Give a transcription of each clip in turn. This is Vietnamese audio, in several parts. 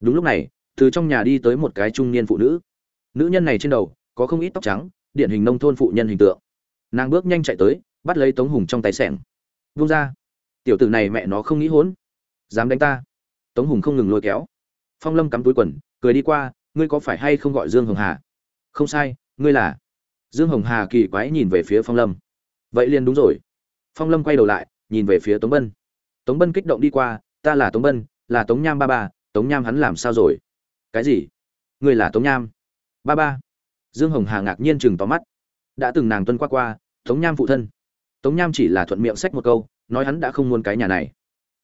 đúng lúc này, từ trong nhà đi tới một cái trung niên phụ nữ. Nữ nhân này trên đầu, có không ít tóc trắng, điển hình nông thôn phụ nhân hình tượng. Nàng bước nhanh chạy tới, bắt lấy tống hùng trong tay sẻng. Vung ra tiểu tử này mẹ nó không nghĩ hốn. Dám đánh ta. Tống hùng không ngừng lôi kéo. Phong lâm cắm túi quần, cười đi qua, ngươi có phải hay không gọi dương hồng hà? Không sai, ngươi là. Dương hồng hà kỳ quái nhìn về phía phong lâm. Vậy liền đúng rồi. Phong lâm quay đầu lại, nhìn về phía tống bân. Tống bân kích động đi qua, ta là tống bân, là tống nham ba ba tống nham hắn làm sao rồi? Cái gì? Ngươi là tống nham? Ba ba. Dương hồng hà ngạc nhiên chừng tóm mắt. Đã từng nàng tuân qua qua, tống nham phụ thân. Tống nham chỉ là thuận miệng sách một câu, nói hắn đã không muốn cái nhà này.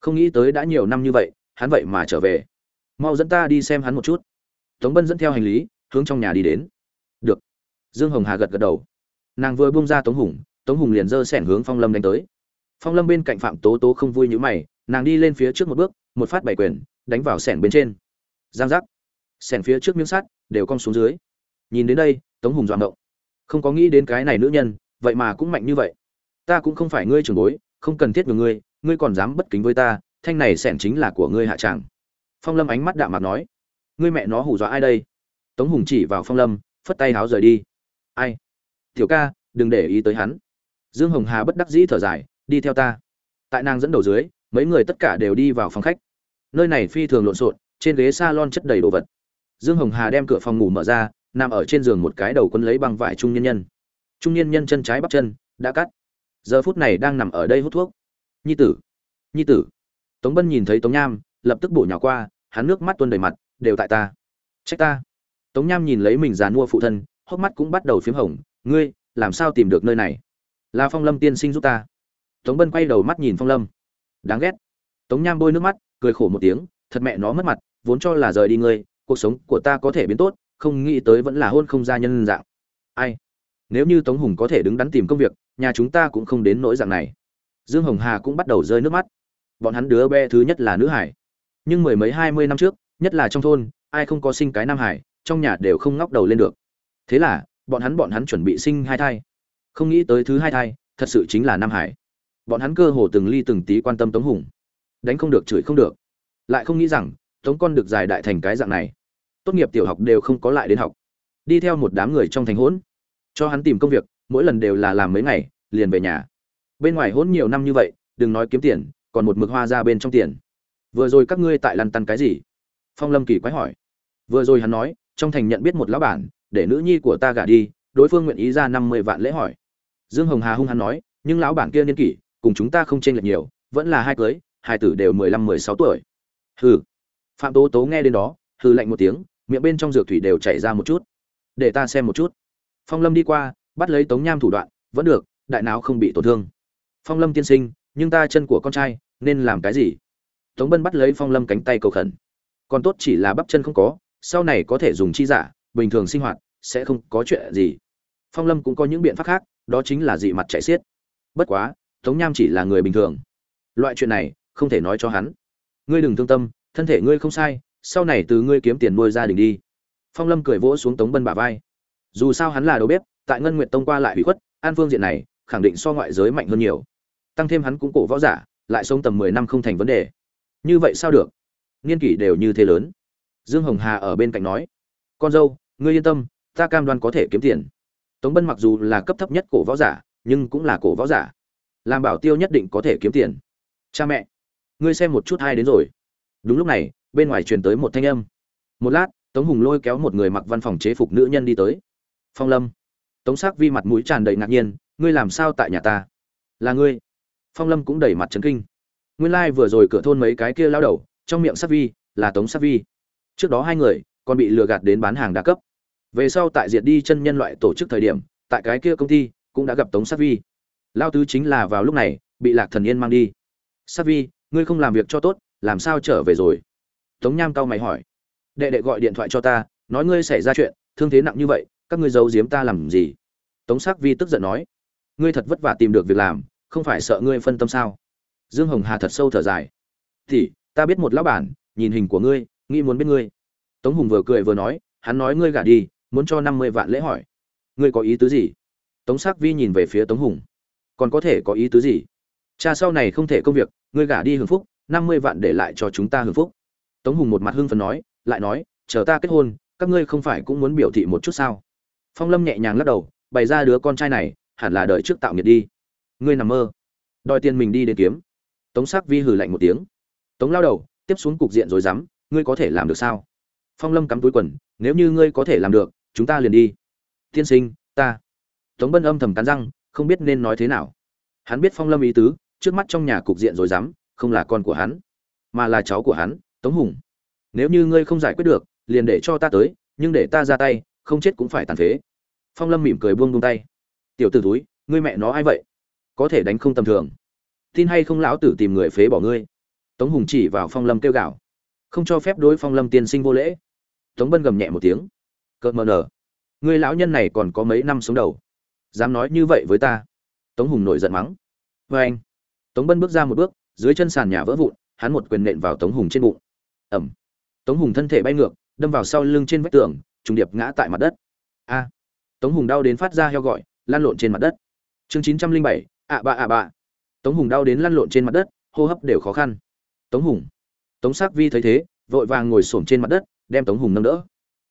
Không nghĩ tới đã nhiều năm như vậy, hắn vậy mà trở về. Mau dẫn ta đi xem hắn một chút. Tống bân dẫn theo hành lý, hướng trong nhà đi đến. Được. Dương hồng hà gật gật đầu. Nàng vừa bung ra tống hùng tống hùng liền giơ sẻn hướng phong lâm đánh tới. Phong lâm bên cạnh phạm tố tố không vui như mày, nàng đi lên phía trước một bước, một phát bảy quyền đánh vào sẻn bên trên. Giang giác. Sẻn phía trước miếng sắt đều cong xuống dưới. Nhìn đến đây, tống hùng dọa động không có nghĩ đến cái này nữ nhân, vậy mà cũng mạnh như vậy. Ta cũng không phải ngươi trưởng bối, không cần thiết với ngươi ngươi còn dám bất kính với ta, thanh này sẻn chính là của ngươi hạ tràng phong lâm ánh mắt đạm mặt nói. Ngươi mẹ nó hù dọa ai đây? Tống hùng chỉ vào phong lâm, phất tay háo rời đi. Ai? Tiểu ca, đừng để ý tới hắn. Dương hồng hà bất đắc dĩ thở dài, đi theo ta. Tại nàng dẫn đầu dưới, mấy người tất cả đều đi vào phòng khách nơi này phi thường lộn xộn, trên ghế s a lon chất đầy đồ vật. Dương hồng hà đem cửa phòng ngủ mở ra, nằm ở trên giường một cái đầu quân lấy băng vải trung nhân nhân. Trung nhân nhân chân trái bắp chân, đã cắt. Giờ phút này đang nằm ở đây hút thuốc. Nhi tử nhi tử. Tống bân nhìn thấy tống nham, lập tức bổ nhỏ qua, hắn nước mắt tuôn đầy mặt, đều tại ta. Trách ta. Tống nham nhìn lấy mình già nua phụ thân, hốc mắt cũng bắt đầu p h í m hồng, ngươi, làm sao tìm được nơi này? Là phong lâm tiên sinh giúp ta. Tống bân quay đầu mắt nhìn phong lâm. Đáng ghét. Tống nham bôi nước mắt cười khổ một tiếng, thật mẹ nó mất mặt, vốn cho là rời đi ngươi, cuộc sống của ta có thể biến tốt, không nghĩ tới vẫn là hôn không gia nhân dạng. Ai? Nếu như tống hùng có thể đứng đắn tìm công việc, nhà chúng ta cũng không đến nỗi dạng này. Dương hồng hà cũng bắt đầu rơi nước mắt. Bọn hắn đứa bé thứ nhất là nữ hải. Nhưng mười mấy, hai mươi năm trước, nhất là trong thôn, ai không có sinh cái nam hải, trong nhà đều không ngóc đầu lên được. Thế là, bọn hắn bọn hắn chuẩn bị sinh hai thai. Không nghĩ tới thứ hai thai, thật sự chính là nam hải. Bọn hắn cơ hồ từng ly từng tí quan tâm tống hùng đánh không được, chửi không được. Lại không nghĩ rằng, tống con được giải đại thành cái dạng này. Tốt nghiệp tiểu học đều không có lại đến học. Đi theo một đám người trong thành hỗn. Cho hắn tìm công việc, mỗi lần đều là làm mấy ngày, liền về nhà. Bên ngoài hỗn nhiều năm như vậy, đừng nói kiếm tiền, còn một mực hoa ra bên trong tiền. Vừa rồi các ngươi tại lăn tăn cái gì? Phong lâm kỳ quái hỏi. Vừa rồi hắn nói, trong thành nhận biết một lão bản, để nữ nhi của ta gả đi, đối phương nguyện ý ra năm mươi vạn lễ hỏi. Dương hồng hà hung hắn nói, nhưng lão bản kia niên kỷ, cùng chúng ta không chênh lệch nhiều, vẫn là hai cưới hai tử đều mười lăm, mười sáu tuổi. Hừ. Phạm tố tố nghe đến đó, hừ lạnh một tiếng, miệng bên trong dược thủy đều chảy ra một chút. Để ta xem một chút. Phong lâm đi qua, bắt lấy tống nham thủ đoạn, vẫn được, đại não không bị tổn thương. Phong lâm tiên sinh, nhưng ta chân của con trai, nên làm cái gì? Tống bân bắt lấy phong lâm cánh tay cầu khẩn. Còn tốt chỉ là bắp chân không có, sau này có thể dùng chi giả, bình thường sinh hoạt, sẽ không có chuyện gì. Phong lâm cũng có những biện pháp khác, đó chính là dị mặt chạy xiết. Bất quá, tống nham chỉ là người bình thường. Loại chuyện này không thể nói cho hắn. Ngươi đừng thương tâm, thân thể ngươi không sai, sau này từ ngươi kiếm tiền nuôi gia đình đi. Phong lâm cười vỗ xuống tống bân bả vai. Dù sao hắn là đầu bếp, tại ngân nguyện tông qua lại bị khuất, an phương diện này, khẳng định so ngoại giới mạnh hơn nhiều. Tăng thêm hắn cũng cổ võ giả, lại sống tầm mười năm không thành vấn đề. Như vậy sao được? Niên kỷ đều như thế lớn. Dương hồng hà ở bên cạnh nói. Con dâu, ngươi yên tâm, ta cam đoan có thể kiếm tiền. Tống bân mặc dù là cấp thấp nhất cổ võ giả, nhưng cũng là cổ võ giả. Làm bảo tiêu nhất định có thể kiếm tiền. Cha mẹ ngươi xem một chút hai đến rồi. Đúng lúc này, bên ngoài truyền tới một thanh âm. Một lát, tống hùng lôi kéo một người mặc văn phòng chế phục nữ nhân đi tới. Phong lâm. Tống sắc vi mặt mũi tràn đầy ngạc nhiên, ngươi làm sao tại nhà ta? Là ngươi. Phong lâm cũng đầy mặt trấn kinh. Nguyên lai、like、vừa rồi cửa thôn mấy cái kia lao đầu, trong miệng sắc vi, là tống sắc vi. Trước đó hai người, còn bị lừa gạt đến bán hàng đa cấp. Về sau tại diệt đi chân nhân loại tổ chức thời điểm, tại cái kia công ty, cũng đã gặp tống sắc vi. Lao tứ chính là vào lúc này, bị lạc thần yên mang đi. Sắc vi ngươi không làm việc cho tốt, làm sao trở về rồi? Tống nham cao mày hỏi. Đệ đệ gọi điện thoại cho ta, nói ngươi xảy ra chuyện, thương thế nặng như vậy, các ngươi giấu giếm ta làm gì? Tống sắc vi tức giận nói. Ngươi thật vất vả tìm được việc làm, không phải sợ ngươi phân tâm sao? Dương hồng hà thật sâu thở dài. Thì, ta biết một lão bản, nhìn hình của ngươi, nghĩ muốn biết ngươi. Tống hùng vừa cười vừa nói, hắn nói ngươi gả đi, muốn cho năm mươi vạn lễ hỏi. Ngươi có ý tứ gì? Tống sắc vi nhìn về phía tống hùng. Còn có thể có ý tứ gì? Cha sau này không thể công việc, ngươi gả đi hưởng phúc, năm mươi vạn để lại cho chúng ta hưởng phúc. Tống hùng một mặt hưng phần nói, lại nói, chờ ta kết hôn, các ngươi không phải cũng muốn biểu thị một chút sao? Phong lâm nhẹ nhàng lắc đầu, bày ra đứa con trai này, hẳn là đợi trước tạo nghiệt đi. Ngươi nằm mơ. Đòi tiền mình đi đến kiếm. Tống sắc vi hừ lạnh một tiếng. Tống lao đầu, tiếp xuống cục diện rồi dám, ngươi có thể làm được sao? Phong lâm cắm túi quần, nếu như ngươi có thể làm được, chúng ta liền đi. Tiên sinh, ta. Tống bân âm thầm cắn răng, không biết nên nói thế nào. Hắn biết phong lâm ý tứ trước mắt trong nhà cục diện rồi dám không là con của hắn, mà là cháu của hắn, tống hùng. Nếu như ngươi không giải quyết được, liền để cho ta tới, nhưng để ta ra tay, không chết cũng phải tàn phế. Phong lâm mỉm cười buông buông tay. Tiểu t ử túi ngươi mẹ nó ai vậy? Có thể đánh không tầm thường. Tin hay không lão tử tìm người phế bỏ ngươi? Tống hùng chỉ vào phong lâm kêu gào. Không cho phép đối phong lâm tiên sinh vô lễ. Tống bân gầm nhẹ một tiếng. Cợt mờ nở. Ngươi lão nhân này còn có mấy năm sống đầu? Dám nói như vậy với ta? Tống hùng nổi giận mắng. Vê anh tống bân bước ra một bước, dưới chân sàn nhà vỡ vụn, hắn một quyền nện vào tống hùng trên bụng. Ẩm tống hùng thân thể bay ngược, đâm vào sau lưng trên vách tường, trùng điệp ngã tại mặt đất. A. Tống hùng đau đến phát ra heo gọi lan lộn trên mặt đất. Chương chín trăm linh bảy, ạ bạ ạ bạ tống hùng đau đến lăn lộn trên mặt đất, hô hấp đều khó khăn. Tống hùng. Tống sắc vi thấy thế, vội vàng ngồi xổm trên mặt đất, đem tống hùng nâng đỡ.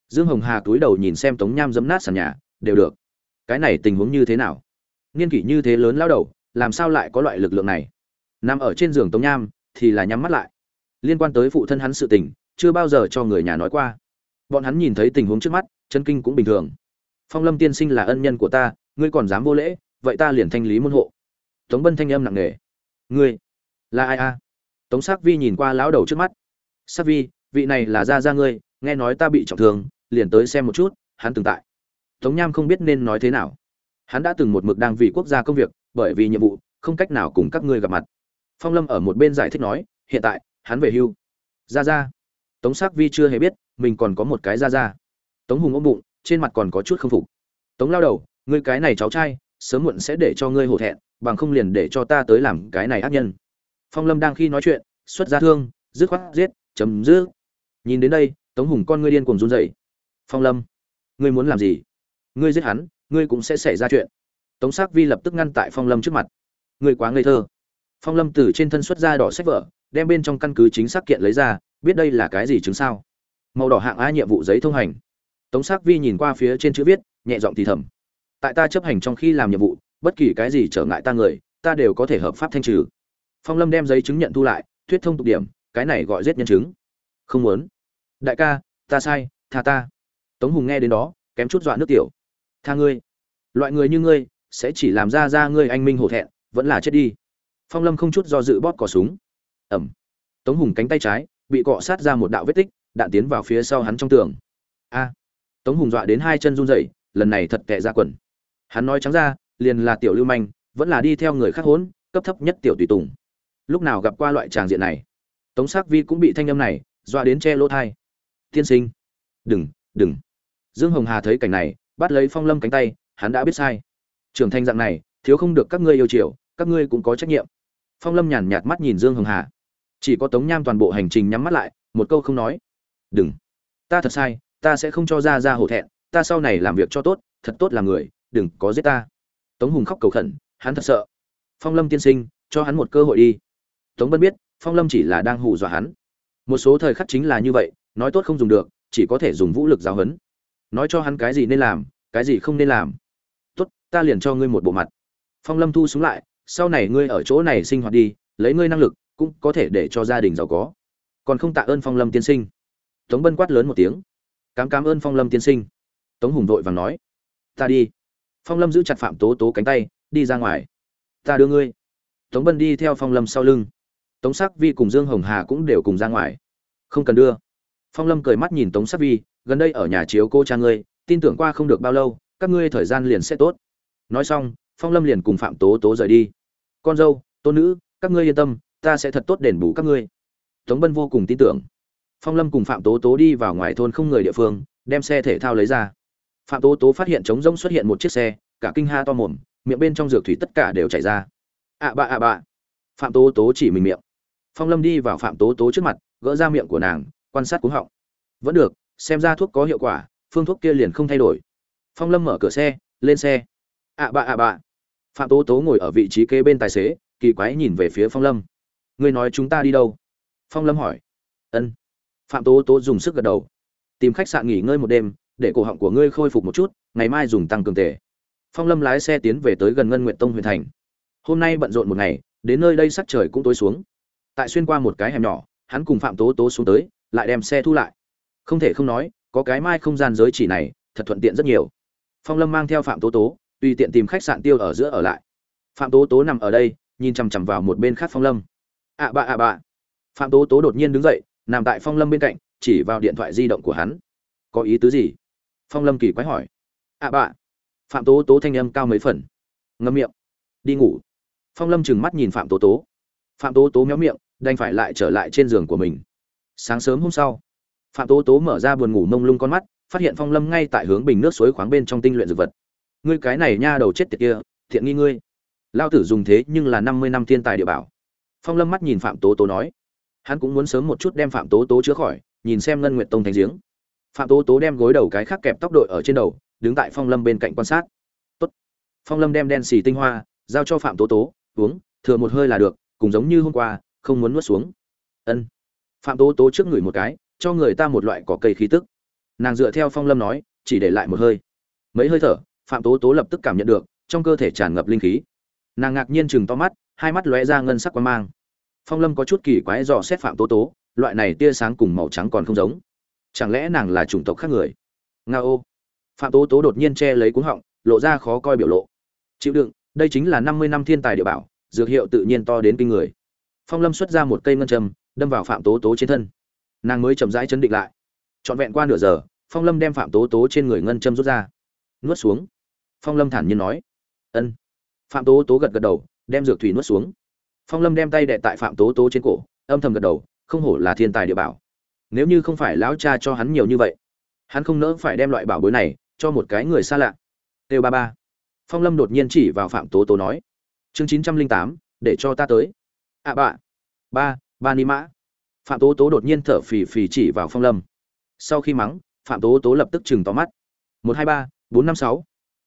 Dương hồng hà túi đầu nhìn xem tống nham dấm nát sàn nhà, đều được. Cái này tình huống như thế nào? Niên kỷ như thế lớn lao đầu, làm sao lại có loại lực lượng này? Nằm ở trên giường tống nham, thì là nhắm mắt lại. Liên quan tới phụ thân hắn sự tình, chưa bao giờ cho người nhà nói qua. Bọn hắn nhìn thấy tình huống trước mắt, chân kinh cũng bình thường. Phong lâm tiên sinh là ân nhân của ta, ngươi còn dám vô lễ, vậy ta liền thanh lý môn hộ. Tống bân thanh âm nặng nề. Ngươi, là ai a? Tống sắc vi nhìn qua lão đầu trước mắt. Sắc vi, vị này là gia gia ngươi, nghe nói ta bị trọng thương, liền tới xem một chút, hắn từng tại. Tống nham không biết nên nói thế nào. Hắn đã từng một mực đang vì quốc gia công việc, bởi vì nhiệm vụ, không cách nào cùng các ngươi gặp mặt phong lâm ở một bên giải thích nói, hiện tại, hắn về hưu. Gia gia tống sắc vi chưa hề biết, mình còn có một cái gia gia tống hùng ôm bụng, trên mặt còn có chút không phục. Tống lao đầu, ngươi cái này cháu trai, sớm muộn sẽ để cho ngươi hổ thẹn, bằng không liền để cho ta tới làm cái này ác nhân. Phong lâm đang khi nói chuyện, xuất ra thương, dứt khoát, giết, chấm dứt. Nhìn đến đây, tống hùng con ngươi điên cuồng run rẩy. Phong lâm, ngươi muốn làm gì? Ngươi giết hắn, ngươi cũng sẽ xảy ra chuyện. Tống sắc vi lập tức ngăn tại phong lâm trước mặt. Ngươi quá ngây thơ phong lâm từ trên thân xuất ra đỏ sách vở, đem bên trong căn cứ chính xác kiện lấy ra, biết đây là cái gì chứng sao. Màu đỏ hạng a nhiệm vụ giấy thông hành. Tống sắc vi nhìn qua phía trên chữ viết, nhẹ giọng thì thầm. Tại ta chấp hành trong khi làm nhiệm vụ, bất kỳ cái gì trở ngại ta người, ta đều có thể hợp pháp thanh trừ. Phong lâm đem giấy chứng nhận thu lại, thuyết thông tục điểm, cái này gọi giết nhân chứng. Không muốn. Đại ca, ta sai, tha ta. Tống hùng nghe đến đó, kém chút dọa nước tiểu. Tha ngươi. Loại người như ngươi, sẽ chỉ làm ra ra ngươi anh minh hổ thẹn, vẫn là chết đi phong lâm không chút do dự bóp cỏ súng. Ẩm tống hùng cánh tay trái, bị cọ sát ra một đạo vết tích, đạn tiến vào phía sau hắn trong tường. A. Tống hùng dọa đến hai chân run rẩy, lần này thật tệ ra quần. Hắn nói trắng ra, liền là tiểu lưu manh, vẫn là đi theo người khác hốn, cấp thấp nhất tiểu tùy tùng. Lúc nào gặp qua loại tràng diện này? Tống sắc vi cũng bị thanh âm này, dọa đến che lỗ thai. Tiên sinh. Đừng đừng. Dương hồng hà thấy cảnh này, bắt lấy phong lâm cánh tay, hắn đã biết sai. Trưởng thành dạng này, thiếu không được các ngươi yêu chiều, các ngươi cũng có trách nhiệm phong lâm nhàn nhạt mắt nhìn dương hồng hà. Chỉ có tống nham toàn bộ hành trình nhắm mắt lại, một câu không nói. Đừng. Ta thật sai, ta sẽ không cho ra ra hổ thẹn, ta sau này làm việc cho tốt, thật tốt là người, đừng có giết ta. Tống hùng khóc cầu khẩn, hắn thật sợ. Phong lâm tiên sinh, cho hắn một cơ hội đi. Tống bân biết, phong lâm chỉ là đang hù dọa hắn. Một số thời khắc chính là như vậy, nói tốt không dùng được, chỉ có thể dùng vũ lực giáo huấn. Nói cho hắn cái gì nên làm, cái gì không nên làm. Tốt, ta liền cho ngươi một bộ mặt. Phong lâm thu xuống lại sau này ngươi ở chỗ này sinh hoạt đi, lấy ngươi năng lực, cũng có thể để cho gia đình giàu có. Còn không tạ ơn phong lâm tiên sinh. Tống bân quát lớn một tiếng. Cám cám ơn phong lâm tiên sinh. Tống hùng vội vàng nói. Ta đi. Phong lâm giữ chặt phạm tố tố cánh tay, đi ra ngoài. Ta đưa ngươi. Tống bân đi theo phong lâm sau lưng. Tống sắc vi cùng dương hồng hà cũng đều cùng ra ngoài. Không cần đưa. Phong lâm cười mắt nhìn tống sắc vi, gần đây ở nhà chiếu cô cha ngươi, tin tưởng qua không được bao lâu, các ngươi thời gian liền sẽ tốt. Nói xong, phong lâm liền cùng phạm tố tố rời đi con dâu, tôn nữ, các ngươi yên tâm, ta sẽ thật tốt đền bù các ngươi. Tống bân vô cùng tin tưởng. Phong lâm cùng phạm tố tố đi vào ngoài thôn không người địa phương, đem xe thể thao lấy ra. Phạm tố tố phát hiện trống rỗng xuất hiện một chiếc xe, cả kinh ha to mồm, miệng bên trong dược thủy tất cả đều chảy ra. Ạ à bạ ạ à bạ phạm tố tố chỉ mình miệng. Phong lâm đi vào phạm tố tố trước mặt, gỡ ra miệng của nàng, quan sát cúng họng. Vẫn được, xem ra thuốc có hiệu quả, phương thuốc kia liền không thay đổi. Phong lâm mở cửa xe, lên xe. Ạ bạ ạ bạ phạm tố tố ngồi ở vị trí kế bên tài xế, kỳ quái nhìn về phía phong lâm. Ngươi nói chúng ta đi đâu? Phong lâm hỏi. Ân. Phạm tố tố dùng sức gật đầu. Tìm khách sạn nghỉ ngơi một đêm, để cổ họng của ngươi khôi phục một chút, ngày mai dùng tăng cường tề. Phong lâm lái xe tiến về tới gần ngân nguyện tông huyền thành. Hôm nay bận rộn một ngày, đến nơi đây sắc trời cũng tối xuống. Tại xuyên qua một cái hẻm nhỏ, hắn cùng phạm tố tố xuống tới, lại đem xe thu lại. Không thể không nói, có cái mai không gian giới chỉ này, thật thuận tiện rất nhiều. Phong lâm mang theo phạm tố tố tùy tiện tìm khách sạn tiêu ở giữa ở lại. Phạm tố tố nằm ở đây, nhìn chằm chằm vào một bên khác phong lâm. Ạ à bạ ạ à bạ phạm tố tố đột nhiên đứng dậy, nằm tại phong lâm bên cạnh, chỉ vào điện thoại di động của hắn. Có ý tứ gì? Phong lâm kỳ quái hỏi. Ạ bạ phạm tố tố thanh âm cao mấy phần. Ngâm miệng. Đi ngủ. Phong lâm trừng mắt nhìn phạm tố tố. Phạm tố tố méo miệng, đành phải lại trở lại trên giường của mình. Sáng sớm hôm sau, phạm tố tố mở ra buồn ngủ mông lung con mắt, phát hiện phong lâm ngay tại hướng bình nước suối khoáng bên trong tinh luyện dược vật ngươi cái này nha đầu chết tiệt kia, thiện nghi ngươi. Lao tử dùng thế nhưng là năm mươi năm thiên tài địa bảo. Phong lâm mắt nhìn phạm tố tố nói. Hắn cũng muốn sớm một chút đem phạm tố tố chữa khỏi, nhìn xem ngân nguyện tông thành giếng. Phạm tố tố đem gối đầu cái khác kẹp tóc đội ở trên đầu, đứng tại phong lâm bên cạnh quan sát. Tốt. phong lâm đem đen xì tinh hoa giao cho phạm tố tố, uống, thừa một hơi là được, cùng giống như hôm qua, không muốn nuốt xuống. Ân. Phạm tố tố trước người một cái, cho người ta một loại cỏ cây khí tức. Nàng dựa theo phong lâm nói, chỉ để lại một hơi. Mấy hơi thở phạm tố tố lập tức cảm nhận được, trong cơ thể tràn ngập linh khí. Nàng ngạc nhiên chừng to mắt, hai mắt lóe ra ngân sắc quang mang. Phong lâm có chút kỳ quái dò xét phạm tố tố, loại này tia sáng cùng màu trắng còn không giống. Chẳng lẽ nàng là chủng tộc khác người? Nga ô. Phạm tố tố đột nhiên che lấy cuống họng, lộ ra khó coi biểu lộ. Chịu đựng, đây chính là năm mươi năm thiên tài địa bảo, dược hiệu tự nhiên to đến kinh người. Phong lâm xuất ra một cây ngân châm, đâm vào phạm tố tố trên thân. Nàng mới chậm rãi chấn định lại. Trọn vẹn qua nửa giờ, phong lâm đem phạm tố tố trên người ngân châm rút ra. Nuốt xuống phong lâm thản nhiên nói. Ân. Phạm tố tố gật gật đầu, đem dược thủy nuốt xuống. Phong lâm đem tay đệ tại phạm tố tố trên cổ, âm thầm gật đầu, không hổ là thiên tài địa bảo. Nếu như không phải lão cha cho hắn nhiều như vậy, hắn không nỡ phải đem loại bảo bối này cho một cái người xa lạ. Têu ba ba. Phong lâm đột nhiên chỉ vào phạm tố tố nói. Chương chín trăm linh tám, để cho ta tới. Ạ à bạ ba ba ni mã. Phạm tố tố đột nhiên thở phì phì chỉ vào phong lâm. Sau khi mắng, phạm tố tố lập tức chừng tóm mắt. Một hai ba, bốn năm sáu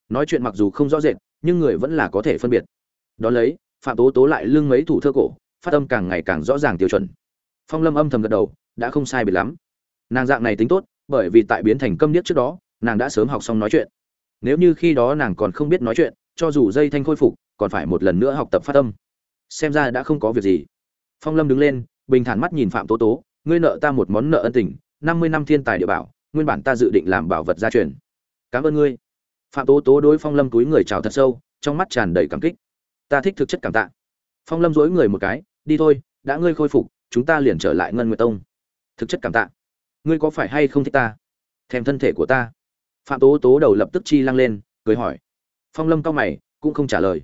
nói chuyện mặc dù không rõ rệt, nhưng người vẫn là có thể phân biệt. Đón lấy, phạm tố tố lại lưng mấy thủ thơ cổ, phát âm càng ngày càng rõ ràng tiêu chuẩn. Phong lâm âm thầm gật đầu, đã không sai biệt lắm. Nàng dạng này tính tốt, bởi vì tại biến thành câm điếc trước đó, nàng đã sớm học xong nói chuyện. Nếu như khi đó nàng còn không biết nói chuyện, cho dù dây thanh khôi phục, còn phải một lần nữa học tập phát âm. Xem ra đã không có việc gì. Phong lâm đứng lên, bình thản mắt nhìn phạm tố tố, ngươi nợ ta một món nợ ân tình, năm mươi năm thiên tài địa bảo, nguyên bản ta dự định làm bảo vật gia truyền. Cảm ơn ngươi phạm tố tố đối phong lâm túi người chào thật sâu, trong mắt tràn đầy cảm kích. Ta thích thực chất cảm tạ. Phong lâm dối người một cái, đi thôi, đã ngươi khôi phục, chúng ta liền trở lại ngân nguyệt tông. Thực chất cảm tạ. Ngươi có phải hay không thích ta? Thèm thân thể của ta. Phạm tố tố đầu lập tức chi lăng lên, cười hỏi. Phong lâm cao mày, cũng không trả lời.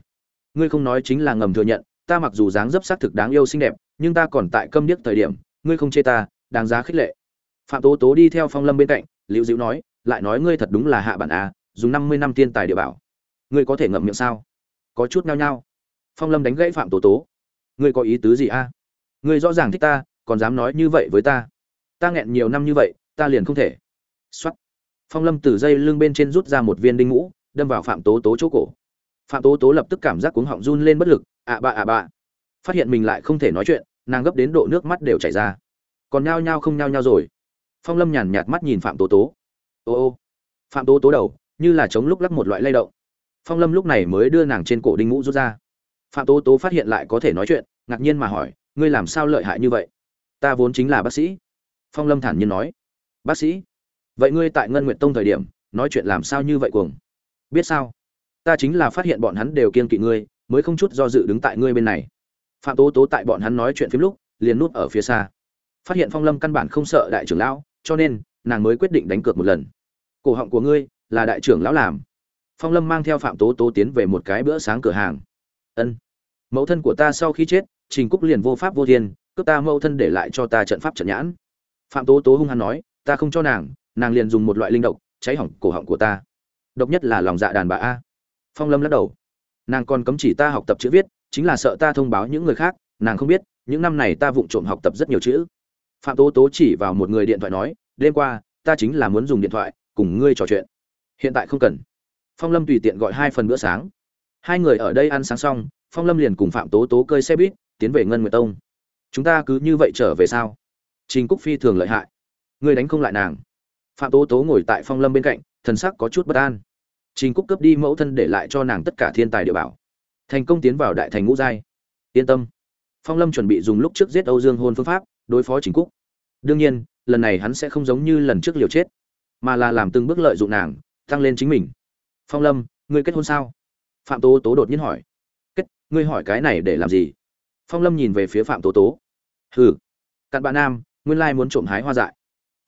Ngươi không nói chính là ngầm thừa nhận, ta mặc dù dáng dấp xác thực đáng yêu xinh đẹp, nhưng ta còn tại câm điếc thời điểm, ngươi không chê ta, đáng giá khích lệ. Phạm tố tố đi theo phong lâm bên cạnh, liễu dịu nói, lại nói ngươi thật đúng là hạ bản à dùng năm mươi năm tiên tài địa bảo. Ngươi có thể ngậm miệng sao? Có chút nhao nhao. Phong lâm đánh gãy phạm tố tố. Ngươi có ý tứ gì a? Ngươi rõ ràng thích ta, còn dám nói như vậy với ta. Ta nghẹn nhiều năm như vậy, ta liền không thể. X phong lâm từ dây lưng bên trên rút ra một viên đinh ngũ, đâm vào phạm tố tố chỗ cổ. Phạm tố tố lập tức cảm giác cuống họng run lên bất lực ạ bạ ạ bạ phát hiện mình lại không thể nói chuyện, nàng gấp đến độ nước mắt đều chảy ra. Còn nhao nhao không nhao nhao rồi. Phong lâm nhàn nhạt mắt nhìn phạm tố tố. Ô ô. Phạm tố tố đầu như là chống lúc lắc một loại lay động. Phong lâm lúc này mới đưa nàng trên cổ đinh ngũ rút ra. Phạm tố tố phát hiện lại có thể nói chuyện, ngạc nhiên mà hỏi, ngươi làm sao lợi hại như vậy? Ta vốn chính là bác sĩ. Phong lâm thản nhiên nói, bác sĩ? Vậy ngươi tại ngân nguyện tông thời điểm, nói chuyện làm sao như vậy cuồng? Biết sao? Ta chính là phát hiện bọn hắn đều kiên kỵ ngươi, mới không chút do dự đứng tại ngươi bên này. Phạm tố tố tại bọn hắn nói chuyện phim lúc, liền nút ở phía xa. Phát hiện phong lâm căn bản không sợ đại trưởng lão, cho nên, nàng mới quyết định đánh cược một lần. Cổ họng của ngươi là đại trưởng lão làm. Phong lâm mang theo phạm tố tố tiến về một cái bữa sáng cửa hàng. Ân, mẫu thân của ta sau khi chết, trình cúc liền vô pháp vô thiên, cướp ta mẫu thân để lại cho ta trận pháp trận nhãn. Phạm tố tố hung hăng nói, ta không cho nàng nàng liền dùng một loại linh độc, cháy hỏng cổ họng của ta. Độc nhất là lòng dạ đàn bà a. Phong lâm lắc đầu. Nàng còn cấm chỉ ta học tập chữ viết, chính là sợ ta thông báo những người khác, nàng không biết, những năm này ta vụng trộm học tập rất nhiều chữ. Phạm tố tố chỉ vào một người điện thoại nói, đêm qua, ta chính là muốn dùng điện thoại, cùng ngươi trò chuyện hiện tại không cần. Phong lâm tùy tiện gọi hai phần bữa sáng. Hai người ở đây ăn sáng xong, phong lâm liền cùng phạm tố tố cơi xe buýt, tiến về ngân nguyệt tông. Chúng ta cứ như vậy trở về sao? Trình cúc phi thường lợi hại. Ngươi đánh không lại nàng. Phạm tố tố ngồi tại phong lâm bên cạnh, thần sắc có chút bất an. Trình cúc cướp đi mẫu thân để lại cho nàng tất cả thiên tài địa bảo. Thành công tiến vào đại thành ngũ giai. Yên tâm. Phong lâm chuẩn bị dùng lúc trước giết âu dương hôn phương pháp, đối phó trình cúc. Đương nhiên, lần này hắn sẽ không giống như lần trước liều chết, mà là làm từng bước lợi dụng nàng tăng lên chính mình. Phong lâm, ngươi kết hôn sao? Phạm tố tố đột nhiên hỏi. Kết, ngươi hỏi cái này để làm gì? Phong lâm nhìn về phía phạm tố tố. Hừ. Cặn bạn nam, nguyên lai muốn trộm hái hoa dại.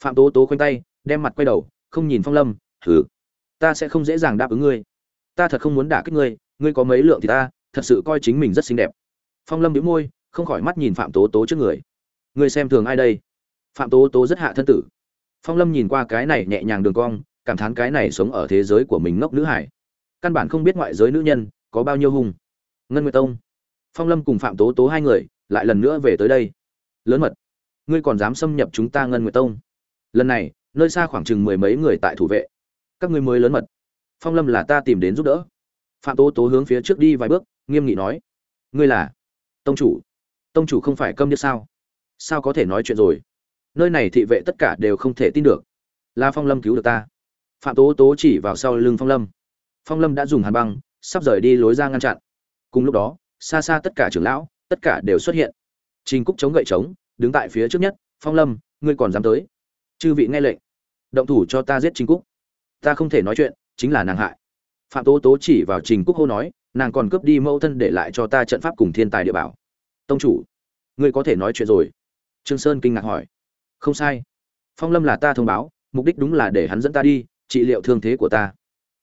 Phạm tố tố khoanh tay, đem mặt quay đầu, không nhìn phong lâm. Hừ. Ta sẽ không dễ dàng đáp ứng ngươi. Ta thật không muốn đả kích ngươi ngươi có mấy lượng thì ta, thật sự coi chính mình rất xinh đẹp. Phong lâm đĩu môi, không khỏi mắt nhìn phạm tố tố trước người. Ngươi xem thường ai đây? Phạm tố tố rất hạ thân tử. Phong lâm nhìn qua cái này nhẹ nhàng đường cong cảm thán cái này sống ở thế giới của mình ngốc nữ hải. Căn bản không biết ngoại giới nữ nhân có bao nhiêu hung. Ngân nguyệt tông. Phong lâm cùng phạm tố tố hai người lại lần nữa về tới đây. Lớn mật, ngươi còn dám xâm nhập chúng ta ngân nguyệt tông? Lần này, nơi xa khoảng chừng mười mấy người tại thủ vệ. Các ngươi mới lớn mật. Phong lâm là ta tìm đến giúp đỡ. Phạm tố tố hướng phía trước đi vài bước, nghiêm nghị nói. Ngươi là tông chủ. Tông chủ không phải câm điếc sao? Sao có thể nói chuyện rồi? Nơi này thị vệ tất cả đều không thể tin được. Là phong lâm cứu được ta phạm tố tố chỉ vào sau lưng phong lâm. Phong lâm đã dùng hàn băng, sắp rời đi lối ra ngăn chặn. Cùng lúc đó, xa xa tất cả trưởng lão, tất cả đều xuất hiện. Trình cúc chống gậy trống, đứng tại phía trước nhất, phong lâm, ngươi còn dám tới? Chư vị nghe lệnh. Động thủ cho ta giết trình cúc. Ta không thể nói chuyện, chính là nàng hại. Phạm tố tố chỉ vào trình cúc hô nói, nàng còn cướp đi mẫu thân để lại cho ta trận pháp cùng thiên tài địa bảo. Tông chủ, ngươi có thể nói chuyện rồi. Trương sơn kinh ngạc hỏi. Không sai. Phong lâm là ta thông báo, mục đích đúng là để hắn dẫn ta đi trị liệu thương thế của ta.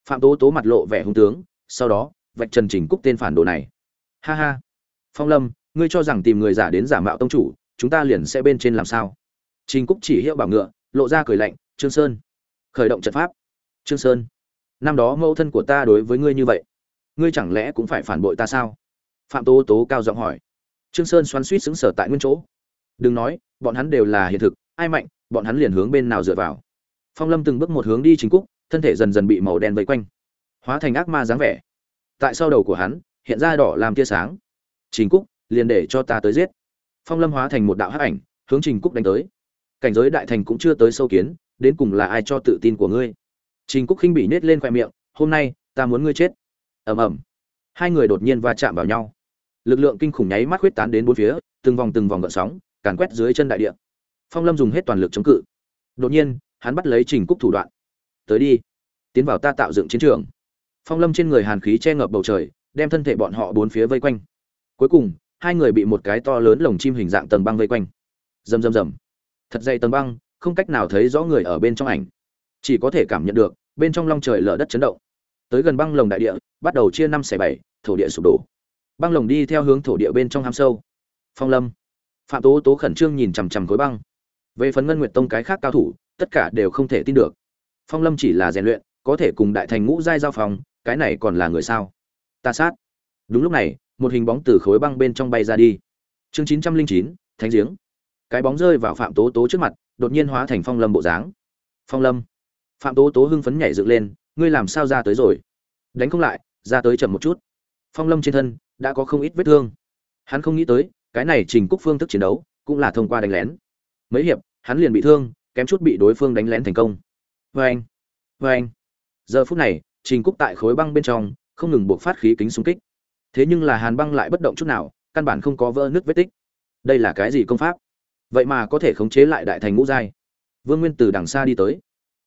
Phạm tố tố mặt lộ vẻ hung tướng, sau đó, vạch trần trình cúc tên phản đồ này. Ha ha. Phong lâm, ngươi cho rằng tìm người giả đến giả mạo tông chủ, chúng ta liền sẽ bên trên làm sao? Trình cúc chỉ hiệu bảo ngựa, lộ ra cười lạnh, trương sơn. Khởi động trận pháp. Trương sơn, năm đó mẫu thân của ta đối với ngươi như vậy, ngươi chẳng lẽ cũng phải phản bội ta sao? Phạm tố tố cao giọng hỏi. Trương sơn xoắn suýt xứng sở tại nguyên chỗ. Đừng nói, bọn hắn đều là hiện thực, ai mạnh, bọn hắn liền hướng bên nào dựa vào? Phong lâm từng bước một hướng đi chính cúc, thân thể dần dần bị màu đen vây quanh. Hóa thành ác ma dáng vẻ. Tại sau đầu của hắn, hiện ra đỏ làm tia sáng. Trình cúc, liền để cho ta tới giết. Phong lâm hóa thành một đạo hắc ảnh, hướng trình cúc đánh tới. Cảnh giới đại thành cũng chưa tới sâu kiến, đến cùng là ai cho tự tin của ngươi? Trình cúc khinh bị nết lên khoe miệng, hôm nay, ta muốn ngươi chết. Ầm ầm. Hai người đột nhiên va chạm vào nhau. Lực lượng kinh khủng nháy mắt huyết tán đến bốn phía, từng vòng từng vòng gợn sóng, càn quét dưới chân đại địa. Phong lâm dùng hết toàn lực chống cự. Đột nhiên hắn bắt lấy trình cúc thủ đoạn. Tới đi, tiến vào ta tạo dựng chiến trường. Phong lâm trên người hàn khí che ngập bầu trời, đem thân thể bọn họ bốn phía vây quanh. Cuối cùng, hai người bị một cái to lớn lồng chim hình dạng tầng băng vây quanh. Rầm rầm rầm. Thật dày tầng băng, không cách nào thấy rõ người ở bên trong ảnh. Chỉ có thể cảm nhận được, bên trong long trời lở đất chấn động. Tới gần băng lồng đại địa, bắt đầu chia năm xẻ bảy, thổ địa sụp đổ. Băng lồng đi theo hướng thổ địa bên trong hang sâu. Phong lâm. Phạm tố tố khẩn trương nhìn chằm chằm khối băng. Về phần ngân nguyệt tông cái khác cao thủ tất cả đều không thể tin được. Phong lâm chỉ là rèn luyện, có thể cùng đại thành ngũ giai giao phòng, cái này còn là người sao? Ta sát. Đúng lúc này, một hình bóng từ khối băng bên trong bay ra đi. Chương chín trăm linh chín, thánh giếng. Cái bóng rơi vào phạm tố tố trước mặt, đột nhiên hóa thành phong lâm bộ dáng. Phong lâm. Phạm tố tố hưng phấn nhảy dựng lên, ngươi làm sao ra tới rồi? Đánh không lại, ra tới chậm một chút. Phong lâm trên thân đã có không ít vết thương. Hắn không nghĩ tới, cái này trình cúc phương thức chiến đấu cũng là thông qua đánh lén. Mấy hiệp, hắn liền bị thương kém chút bị đối phương đánh lén thành công. Vê anh vê anh. Giờ phút này, trình cúc tại khối băng bên trong, không ngừng buộc phát khí kính xung kích. Thế nhưng là hàn băng lại bất động chút nào, căn bản không có vỡ nước vết tích. Đây là cái gì công pháp? Vậy mà có thể khống chế lại đại thành ngũ giai. Vương nguyên từ đằng xa đi tới.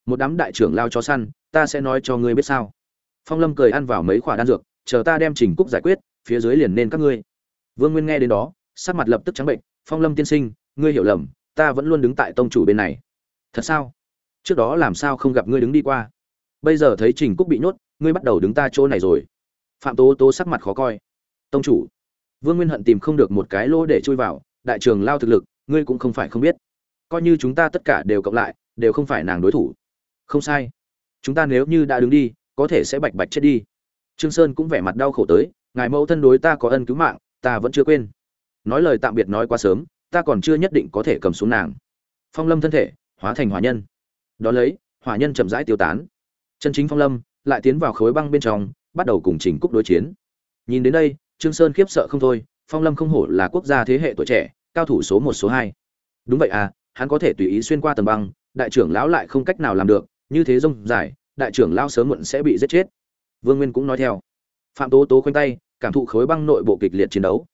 Một đám đại trưởng lao cho săn, ta sẽ nói cho ngươi biết sao. Phong lâm cười ăn vào mấy khoả đan dược, chờ ta đem trình cúc giải quyết, phía dưới liền nên các ngươi. Vương nguyên nghe đến đó, sắc mặt lập tức trắng bệnh, phong lâm tiên sinh, ngươi hiểu lầm, ta vẫn luôn đứng tại tông chủ bên này thật sao? Trước đó làm sao không gặp ngươi đứng đi qua? Bây giờ thấy trình cúc bị nhốt, ngươi bắt đầu đứng ta chỗ này rồi. Phạm tố tố sắc mặt khó coi. Tông chủ, vương nguyên hận tìm không được một cái lỗ để chui vào, đại trường lao thực lực, ngươi cũng không phải không biết. Coi như chúng ta tất cả đều cộng lại, đều không phải nàng đối thủ. Không sai. Chúng ta nếu như đã đứng đi, có thể sẽ bạch bạch chết đi. Trương sơn cũng vẻ mặt đau khổ tới, ngài mẫu thân đối ta có ân cứu mạng, ta vẫn chưa quên. Nói lời tạm biệt nói quá sớm, ta còn chưa nhất định có thể cầm xuống nàng. Phong lâm thân thể hóa thành hỏa nhân. Đó lấy, hỏa nhân chậm rãi tiêu tán. Chân chính phong lâm lại tiến vào khối băng bên trong, bắt đầu cùng trình cúc đối chiến. Nhìn đến đây, trương sơn khiếp sợ không thôi, phong lâm không hổ là quốc gia thế hệ tuổi trẻ, cao thủ số một, số hai. Đúng vậy à hắn có thể tùy ý xuyên qua tầng băng, đại trưởng lão lại không cách nào làm được, như thế rông dài, đại trưởng lão sớm muộn sẽ bị giết chết. Vương nguyên cũng nói theo. Phạm tố tố khoanh tay, cảm thụ khối băng nội bộ kịch liệt chiến đấu.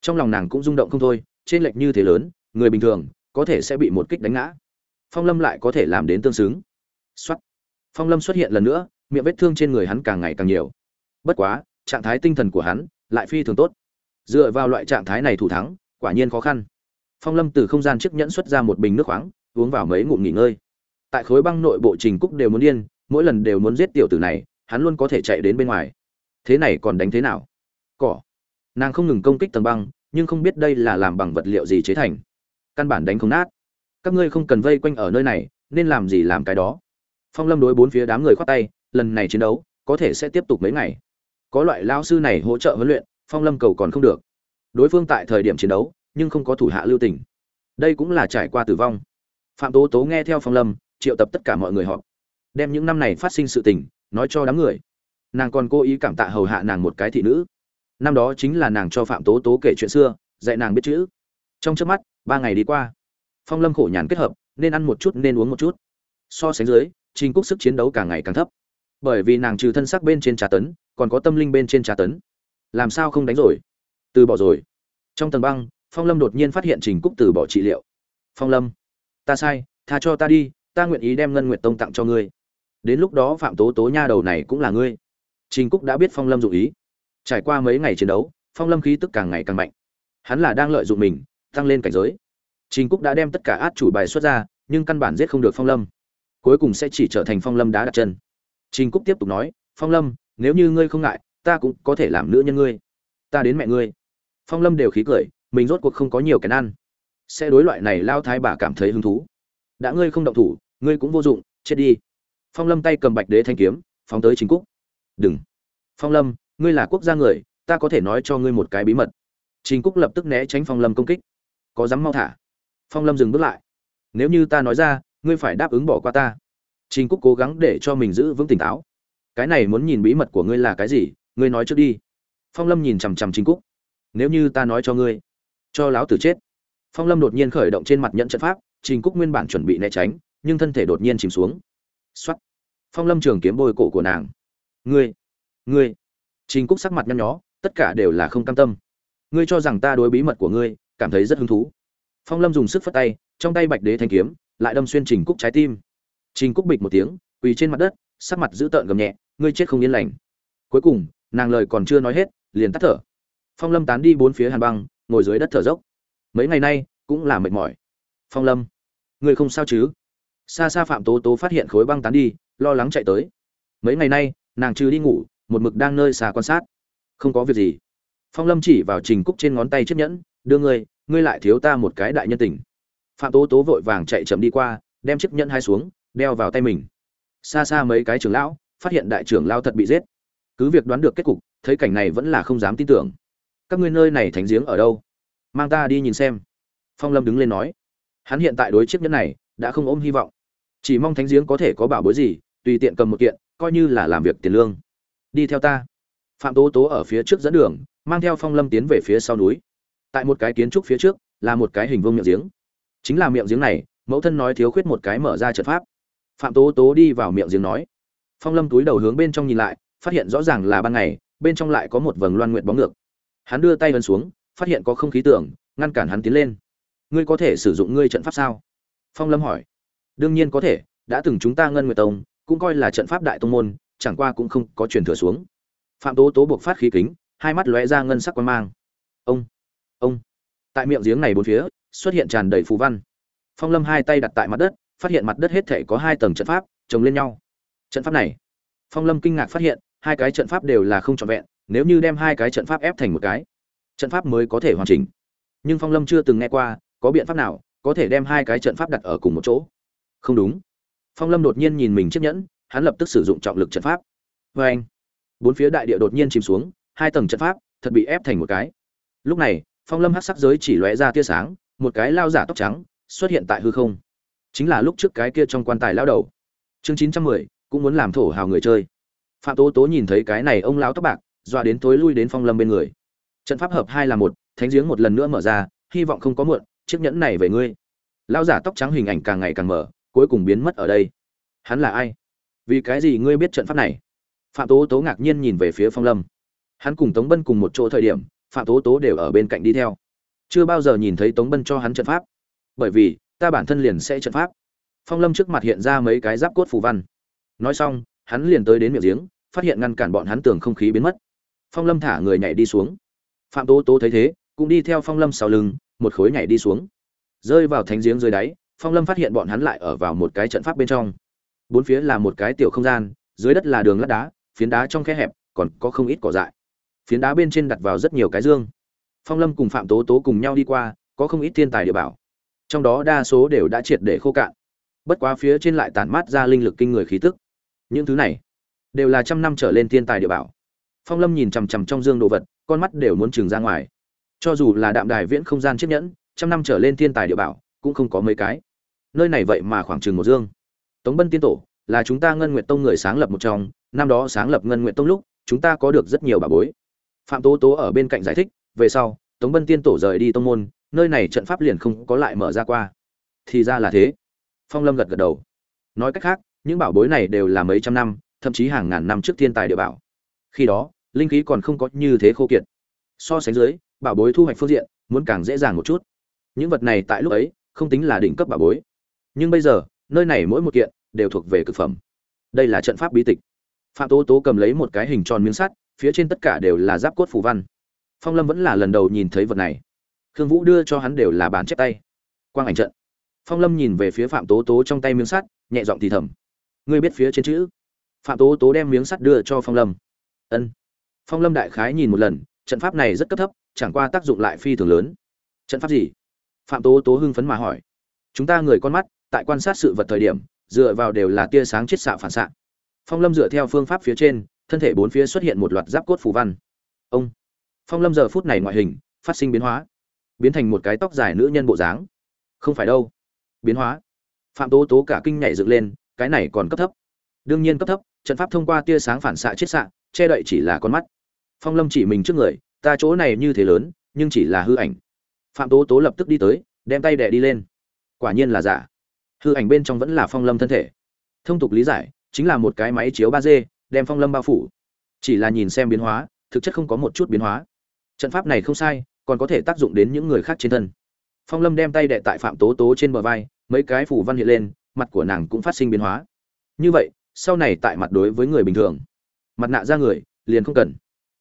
Trong lòng nàng cũng rung động không thôi, trên lệch như thế lớn, người bình thường có thể sẽ bị một kích đánh ngã phong lâm lại có thể làm đến tương xứng. Xuất phong lâm xuất hiện lần nữa, miệng vết thương trên người hắn càng ngày càng nhiều. Bất quá, trạng thái tinh thần của hắn lại phi thường tốt. Dựa vào loại trạng thái này thủ thắng, quả nhiên khó khăn. Phong lâm từ không gian chiếc nhẫn xuất ra một bình nước khoáng, uống vào mấy ngụm nghỉ ngơi. Tại khối băng nội bộ trình cúc đều muốn điên, mỗi lần đều muốn giết tiểu tử này, hắn luôn có thể chạy đến bên ngoài. Thế này còn đánh thế nào? Cỏ. Nàng không ngừng công kích tầng băng, nhưng không biết đây là làm bằng vật liệu gì chế thành. Căn bản đánh không nát các ngươi không cần vây quanh ở nơi này, nên làm gì làm cái đó. Phong lâm đối bốn phía đám người khoát tay, lần này chiến đấu, có thể sẽ tiếp tục mấy ngày. Có loại lao sư này hỗ trợ huấn luyện, phong lâm cầu còn không được. Đối phương tại thời điểm chiến đấu, nhưng không có thủ hạ lưu tình. Đây cũng là trải qua tử vong. Phạm tố tố nghe theo phong lâm, triệu tập tất cả mọi người họp. Đem những năm này phát sinh sự tình, nói cho đám người. Nàng còn cố ý cảm tạ hầu hạ nàng một cái thị nữ. Năm đó chính là nàng cho phạm tố tố kể chuyện xưa, dạy nàng biết chữ. Trong trước mắt, ba ngày đi qua phong lâm khổ nhàn kết hợp, nên ăn một chút, nên uống một chút. So sánh dưới, trình cúc sức chiến đấu càng ngày càng thấp. Bởi vì nàng trừ thân xác bên trên trà tấn, còn có tâm linh bên trên trà tấn. Làm sao không đánh rồi? Từ bỏ rồi. Trong tầng băng, phong lâm đột nhiên phát hiện trình cúc từ bỏ trị liệu. Phong lâm, ta sai, tha cho ta đi, ta nguyện ý đem ngân nguyện tông tặng cho ngươi. Đến lúc đó phạm tố tố nha đầu này cũng là ngươi. Trình cúc đã biết phong lâm dụ ý. Trải qua mấy ngày chiến đấu, phong lâm khí tức càng ngày càng mạnh. Hắn là đang lợi dụng mình, tăng lên cảnh giới trình cúc đã đem tất cả át chủ bài xuất ra, nhưng căn bản giết không được phong lâm. Cuối cùng sẽ chỉ trở thành phong lâm đá đặt chân. Trình cúc tiếp tục nói, phong lâm, nếu như ngươi không ngại, ta cũng có thể làm nữ nhân ngươi. Ta đến mẹ ngươi. Phong lâm đều khí cười, mình rốt cuộc không có nhiều cái ăn. Sẽ đối loại này lao thái bà cảm thấy hứng thú. Đã ngươi không động thủ, ngươi cũng vô dụng, chết đi. Phong lâm tay cầm bạch đế thanh kiếm, phóng tới Trình cúc. Đừng. Phong lâm, ngươi là quốc gia người, ta có thể nói cho ngươi một cái bí mật. Trình cúc lập tức né tránh phong lâm công kích. Có dám mau thả? Phong lâm dừng bước lại. Nếu như ta nói ra, ngươi phải đáp ứng bỏ qua ta. Trình cúc cố gắng để cho mình giữ vững tỉnh táo. Cái này muốn nhìn bí mật của ngươi là cái gì, ngươi nói trước đi. Phong lâm nhìn chằm chằm trình cúc. Nếu như ta nói cho ngươi, cho láo tử chết. Phong lâm đột nhiên khởi động trên mặt nhận trận pháp, trình cúc nguyên bản chuẩn bị né tránh, nhưng thân thể đột nhiên chìm xuống. X phong lâm trường kiếm bôi cổ của nàng. Ngươi ngươi. Trình cúc sắc mặt nhăn nhó, tất cả đều là không cam tâm. Ngươi cho rằng ta đối bí mật của ngươi cảm thấy rất hứng thú phong lâm dùng sức phất tay, trong tay bạch đế thanh kiếm, lại đâm xuyên trình cúc trái tim. Trình cúc bịch một tiếng, quỳ trên mặt đất, sắc mặt dữ tợn gầm nhẹ, ngươi chết không yên lành. Cuối cùng, nàng lời còn chưa nói hết, liền tắt thở. Phong lâm tán đi bốn phía hàn băng, ngồi dưới đất thở dốc. Mấy ngày nay, cũng là mệt mỏi. Phong lâm, ngươi không sao chứ? Xa xa phạm tố tố phát hiện khối băng tán đi, lo lắng chạy tới. Mấy ngày nay, nàng trừ đi ngủ, một mực đang nơi xa quan sát. Không có việc gì. Phong lâm chỉ vào trình cúc trên ngón tay chiếc nhẫn đưa ngươi ngươi lại thiếu ta một cái đại nhân tình. Phạm tố tố vội vàng chạy chậm đi qua, đem chiếc nhẫn hai xuống, đeo vào tay mình. Xa xa mấy cái trưởng lão, phát hiện đại trưởng lao thật bị giết. Cứ việc đoán được kết cục, thấy cảnh này vẫn là không dám tin tưởng. Các ngươi nơi này thánh giếng ở đâu? Mang ta đi nhìn xem. Phong lâm đứng lên nói. Hắn hiện tại đối chiếc nhẫn này, đã không ôm hy vọng. Chỉ mong thánh giếng có thể có bảo bối gì, tùy tiện cầm một kiện, coi như là làm việc tiền lương. Đi theo ta. Phạm tố tố ở phía trước dẫn đường, mang theo phong lâm tiến về phía sau núi tại một cái kiến trúc phía trước, là một cái hình vuông miệng giếng. Chính là miệng giếng này, mẫu thân nói thiếu khuyết một cái mở ra trận pháp. Phạm tố tố đi vào miệng giếng nói. Phong lâm túi đầu hướng bên trong nhìn lại, phát hiện rõ ràng là ban ngày, bên trong lại có một vầng loan nguyện bóng ngược. Hắn đưa tay vân xuống, phát hiện có không khí tưởng, ngăn cản hắn tiến lên. Ngươi có thể sử dụng ngươi trận pháp sao? Phong lâm hỏi. Đương nhiên có thể, đã từng chúng ta ngân nguyệt tông, cũng coi là trận pháp đại tông môn, chẳng qua cũng không có truyền thừa xuống. Phạm tố tố buộc phát khí kính, hai mắt lóe ra ngân sắc quan mang. Ông ông. Tại miệng giếng này bốn phía, xuất hiện tràn đầy phù văn. Phong lâm hai tay đặt tại mặt đất, phát hiện mặt đất hết thể có hai tầng trận pháp, chồng lên nhau. Trận pháp này. Phong lâm kinh ngạc phát hiện, hai cái trận pháp đều là không trọn vẹn, nếu như đem hai cái trận pháp ép thành một cái, trận pháp mới có thể hoàn chỉnh. Nhưng phong lâm chưa từng nghe qua, có biện pháp nào có thể đem hai cái trận pháp đặt ở cùng một chỗ? Không đúng. Phong lâm đột nhiên nhìn mình chiếc nhẫn, hắn lập tức sử dụng trọng lực trận pháp. Vê anh bốn phía đại địa đột nhiên chìm xuống, hai tầng trận pháp thật bị ép thành một cái. Lúc này phong lâm hắc sắc giới chỉ lóe ra tia sáng, một cái lao giả tóc trắng xuất hiện tại hư không. Chính là lúc trước cái kia trong quan tài lao đầu. Chương chín trăm mười, cũng muốn làm thổ hào người chơi. Phạm tố tố nhìn thấy cái này ông lão tóc bạc, dọa đến tối lui đến phong lâm bên người. Trận pháp hợp hai là một, thánh giếng một lần nữa mở ra, hy vọng không có muộn, chiếc nhẫn này về ngươi. Lao giả tóc trắng hình ảnh càng ngày càng mở, cuối cùng biến mất ở đây. Hắn là ai? Vì cái gì ngươi biết trận pháp này? Phạm tố tố ngạc nhiên nhìn về phía phong lâm. Hắn cùng tống bân cùng một chỗ thời điểm phạm tố tố đều ở bên cạnh đi theo. Chưa bao giờ nhìn thấy tống bân cho hắn trận pháp. Bởi vì, ta bản thân liền sẽ trận pháp. Phong lâm trước mặt hiện ra mấy cái giáp cốt phù văn. Nói xong, hắn liền tới đến miệng giếng, phát hiện ngăn cản bọn hắn tường không khí biến mất. Phong lâm thả người nhảy đi xuống. Phạm tố tố thấy thế, cũng đi theo phong lâm sau lưng, một khối nhảy đi xuống. Rơi vào thánh giếng dưới đáy, phong lâm phát hiện bọn hắn lại ở vào một cái trận pháp bên trong. Bốn phía là một cái tiểu không gian, dưới đất là đường lát đá, phiến đá trong khe hẹp, còn có không ít cỏ dại phiến đá bên trên đặt vào rất nhiều cái dương. Phong lâm cùng phạm tố tố cùng nhau đi qua, có không ít thiên tài địa bảo. Trong đó đa số đều đã triệt để khô cạn. Bất quá phía trên lại tản mát ra linh lực kinh người khí tức. Những thứ này đều là trăm năm trở lên thiên tài địa bảo. Phong lâm nhìn chằm chằm trong dương đồ vật, con mắt đều muốn trừng ra ngoài. Cho dù là đạm đài viễn không gian chiếc nhẫn, trăm năm trở lên thiên tài địa bảo cũng không có mấy cái. Nơi này vậy mà khoảng chừng một dương. Tống bân tiên tổ, là chúng ta ngân nguyện tông người sáng lập một trong, năm đó sáng lập ngân nguyện tông lúc, chúng ta có được rất nhiều bà bối phạm tố tố ở bên cạnh giải thích, về sau, tống bân tiên tổ rời đi tông môn, nơi này trận pháp liền không có lại mở ra qua. Thì ra là thế. Phong lâm gật gật đầu. Nói cách khác, những bảo bối này đều là mấy trăm năm, thậm chí hàng ngàn năm trước thiên tài địa bảo. Khi đó, linh khí còn không có như thế khô kiệt. So sánh dưới, bảo bối thu hoạch phương diện, muốn càng dễ dàng một chút. Những vật này tại lúc ấy, không tính là đỉnh cấp bảo bối. Nhưng bây giờ, nơi này mỗi một kiện, đều thuộc về cực phẩm. Đây là trận pháp bí tịch. Phạm tố tố cầm lấy một cái hình tròn miếng sắt phía trên tất cả đều là giáp cốt phù văn. Phong lâm vẫn là lần đầu nhìn thấy vật này. Khương vũ đưa cho hắn đều là bản chép tay. Quang ảnh trận. Phong lâm nhìn về phía phạm tố tố trong tay miếng sắt, nhẹ giọng thì thầm. Ngươi biết phía trên chữ? Phạm tố tố đem miếng sắt đưa cho phong lâm. Ân. Phong lâm đại khái nhìn một lần, trận pháp này rất cấp thấp, chẳng qua tác dụng lại phi thường lớn. Trận pháp gì? Phạm tố tố hưng phấn mà hỏi. Chúng ta người con mắt, tại quan sát sự vật thời điểm, dựa vào đều là tia sáng chiết xạ phản xạ. Phong lâm dựa theo phương pháp phía trên thân thể bốn phía xuất hiện một loạt giáp cốt phù văn. Ông. Phong lâm giờ phút này ngoại hình, phát sinh biến hóa. Biến thành một cái tóc dài nữ nhân bộ dáng. Không phải đâu. Biến hóa. Phạm tố tố cả kinh nhảy dựng lên, cái này còn cấp thấp. Đương nhiên cấp thấp, trận pháp thông qua tia sáng phản xạ chiết xạ, che đậy chỉ là con mắt. Phong lâm chỉ mình trước người, ta chỗ này như thế lớn, nhưng chỉ là hư ảnh. Phạm tố tố lập tức đi tới, đem tay đẻ đi lên. Quả nhiên là giả. Hư ảnh bên trong vẫn là phong lâm thân thể. Thông tục lý giải, chính là một cái máy chiếu ba d đem phong lâm bao phủ. Chỉ là nhìn xem biến hóa, thực chất không có một chút biến hóa. Trận pháp này không sai, còn có thể tác dụng đến những người khác trên thân. Phong lâm đem tay đệ tại phạm tố tố trên bờ vai, mấy cái phủ văn hiện lên, mặt của nàng cũng phát sinh biến hóa. Như vậy, sau này tại mặt đối với người bình thường, mặt nạ ra người, liền không cần.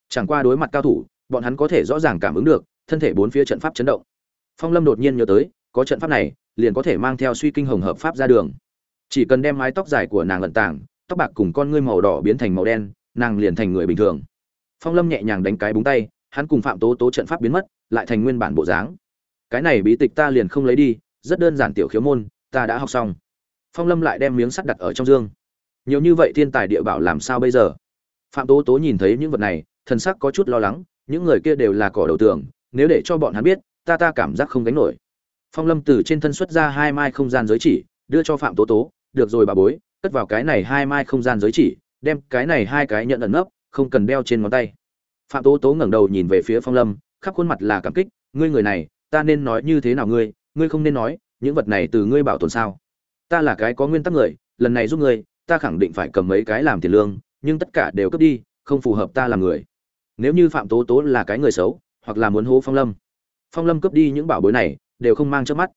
Chẳng qua đối mặt cao thủ, bọn hắn có thể rõ ràng cảm ứng được, thân thể bốn phía trận pháp chấn động. Phong lâm đột nhiên nhớ tới, có trận pháp này, liền có thể mang theo suy kinh hồng hợp pháp ra đường. Chỉ cần đem mái tóc dài của nàng lận tảng tóc bạc cùng con ngươi màu đỏ biến thành màu đen, nàng liền thành người bình thường. Phong lâm nhẹ nhàng đánh cái búng tay, hắn cùng phạm tố tố trận pháp biến mất, lại thành nguyên bản bộ dáng. Cái này bí tịch ta liền không lấy đi, rất đơn giản tiểu khiếu môn, ta đã học xong. Phong lâm lại đem miếng sắt đặt ở trong dương. Nhiều như vậy thiên tài địa bảo làm sao bây giờ? Phạm tố tố nhìn thấy những vật này, thần sắc có chút lo lắng, những người kia đều là cỏ đầu tường, nếu để cho bọn hắn biết, ta ta cảm giác không gánh nổi. Phong lâm từ trên thân xuất ra hai mai không gian giới chỉ, đưa cho phạm tố tố, được rồi bà bối cất vào cái này hai mai không gian giới chỉ, đem cái này hai cái nhận ẩn nấp, không cần đeo trên ngón tay. Phạm tố tố ngẩng đầu nhìn về phía phong lâm, khắp khuôn mặt là cảm kích, ngươi người này, ta nên nói như thế nào ngươi? Ngươi không nên nói, những vật này từ ngươi bảo tồn sao? Ta là cái có nguyên tắc người, lần này giúp ngươi, ta khẳng định phải cầm mấy cái làm tiền lương, nhưng tất cả đều cướp đi, không phù hợp ta làm người. Nếu như phạm tố tố là cái người xấu, hoặc là muốn hố phong lâm phong lâm cướp đi những bảo bối này, đều không mang trước mắt.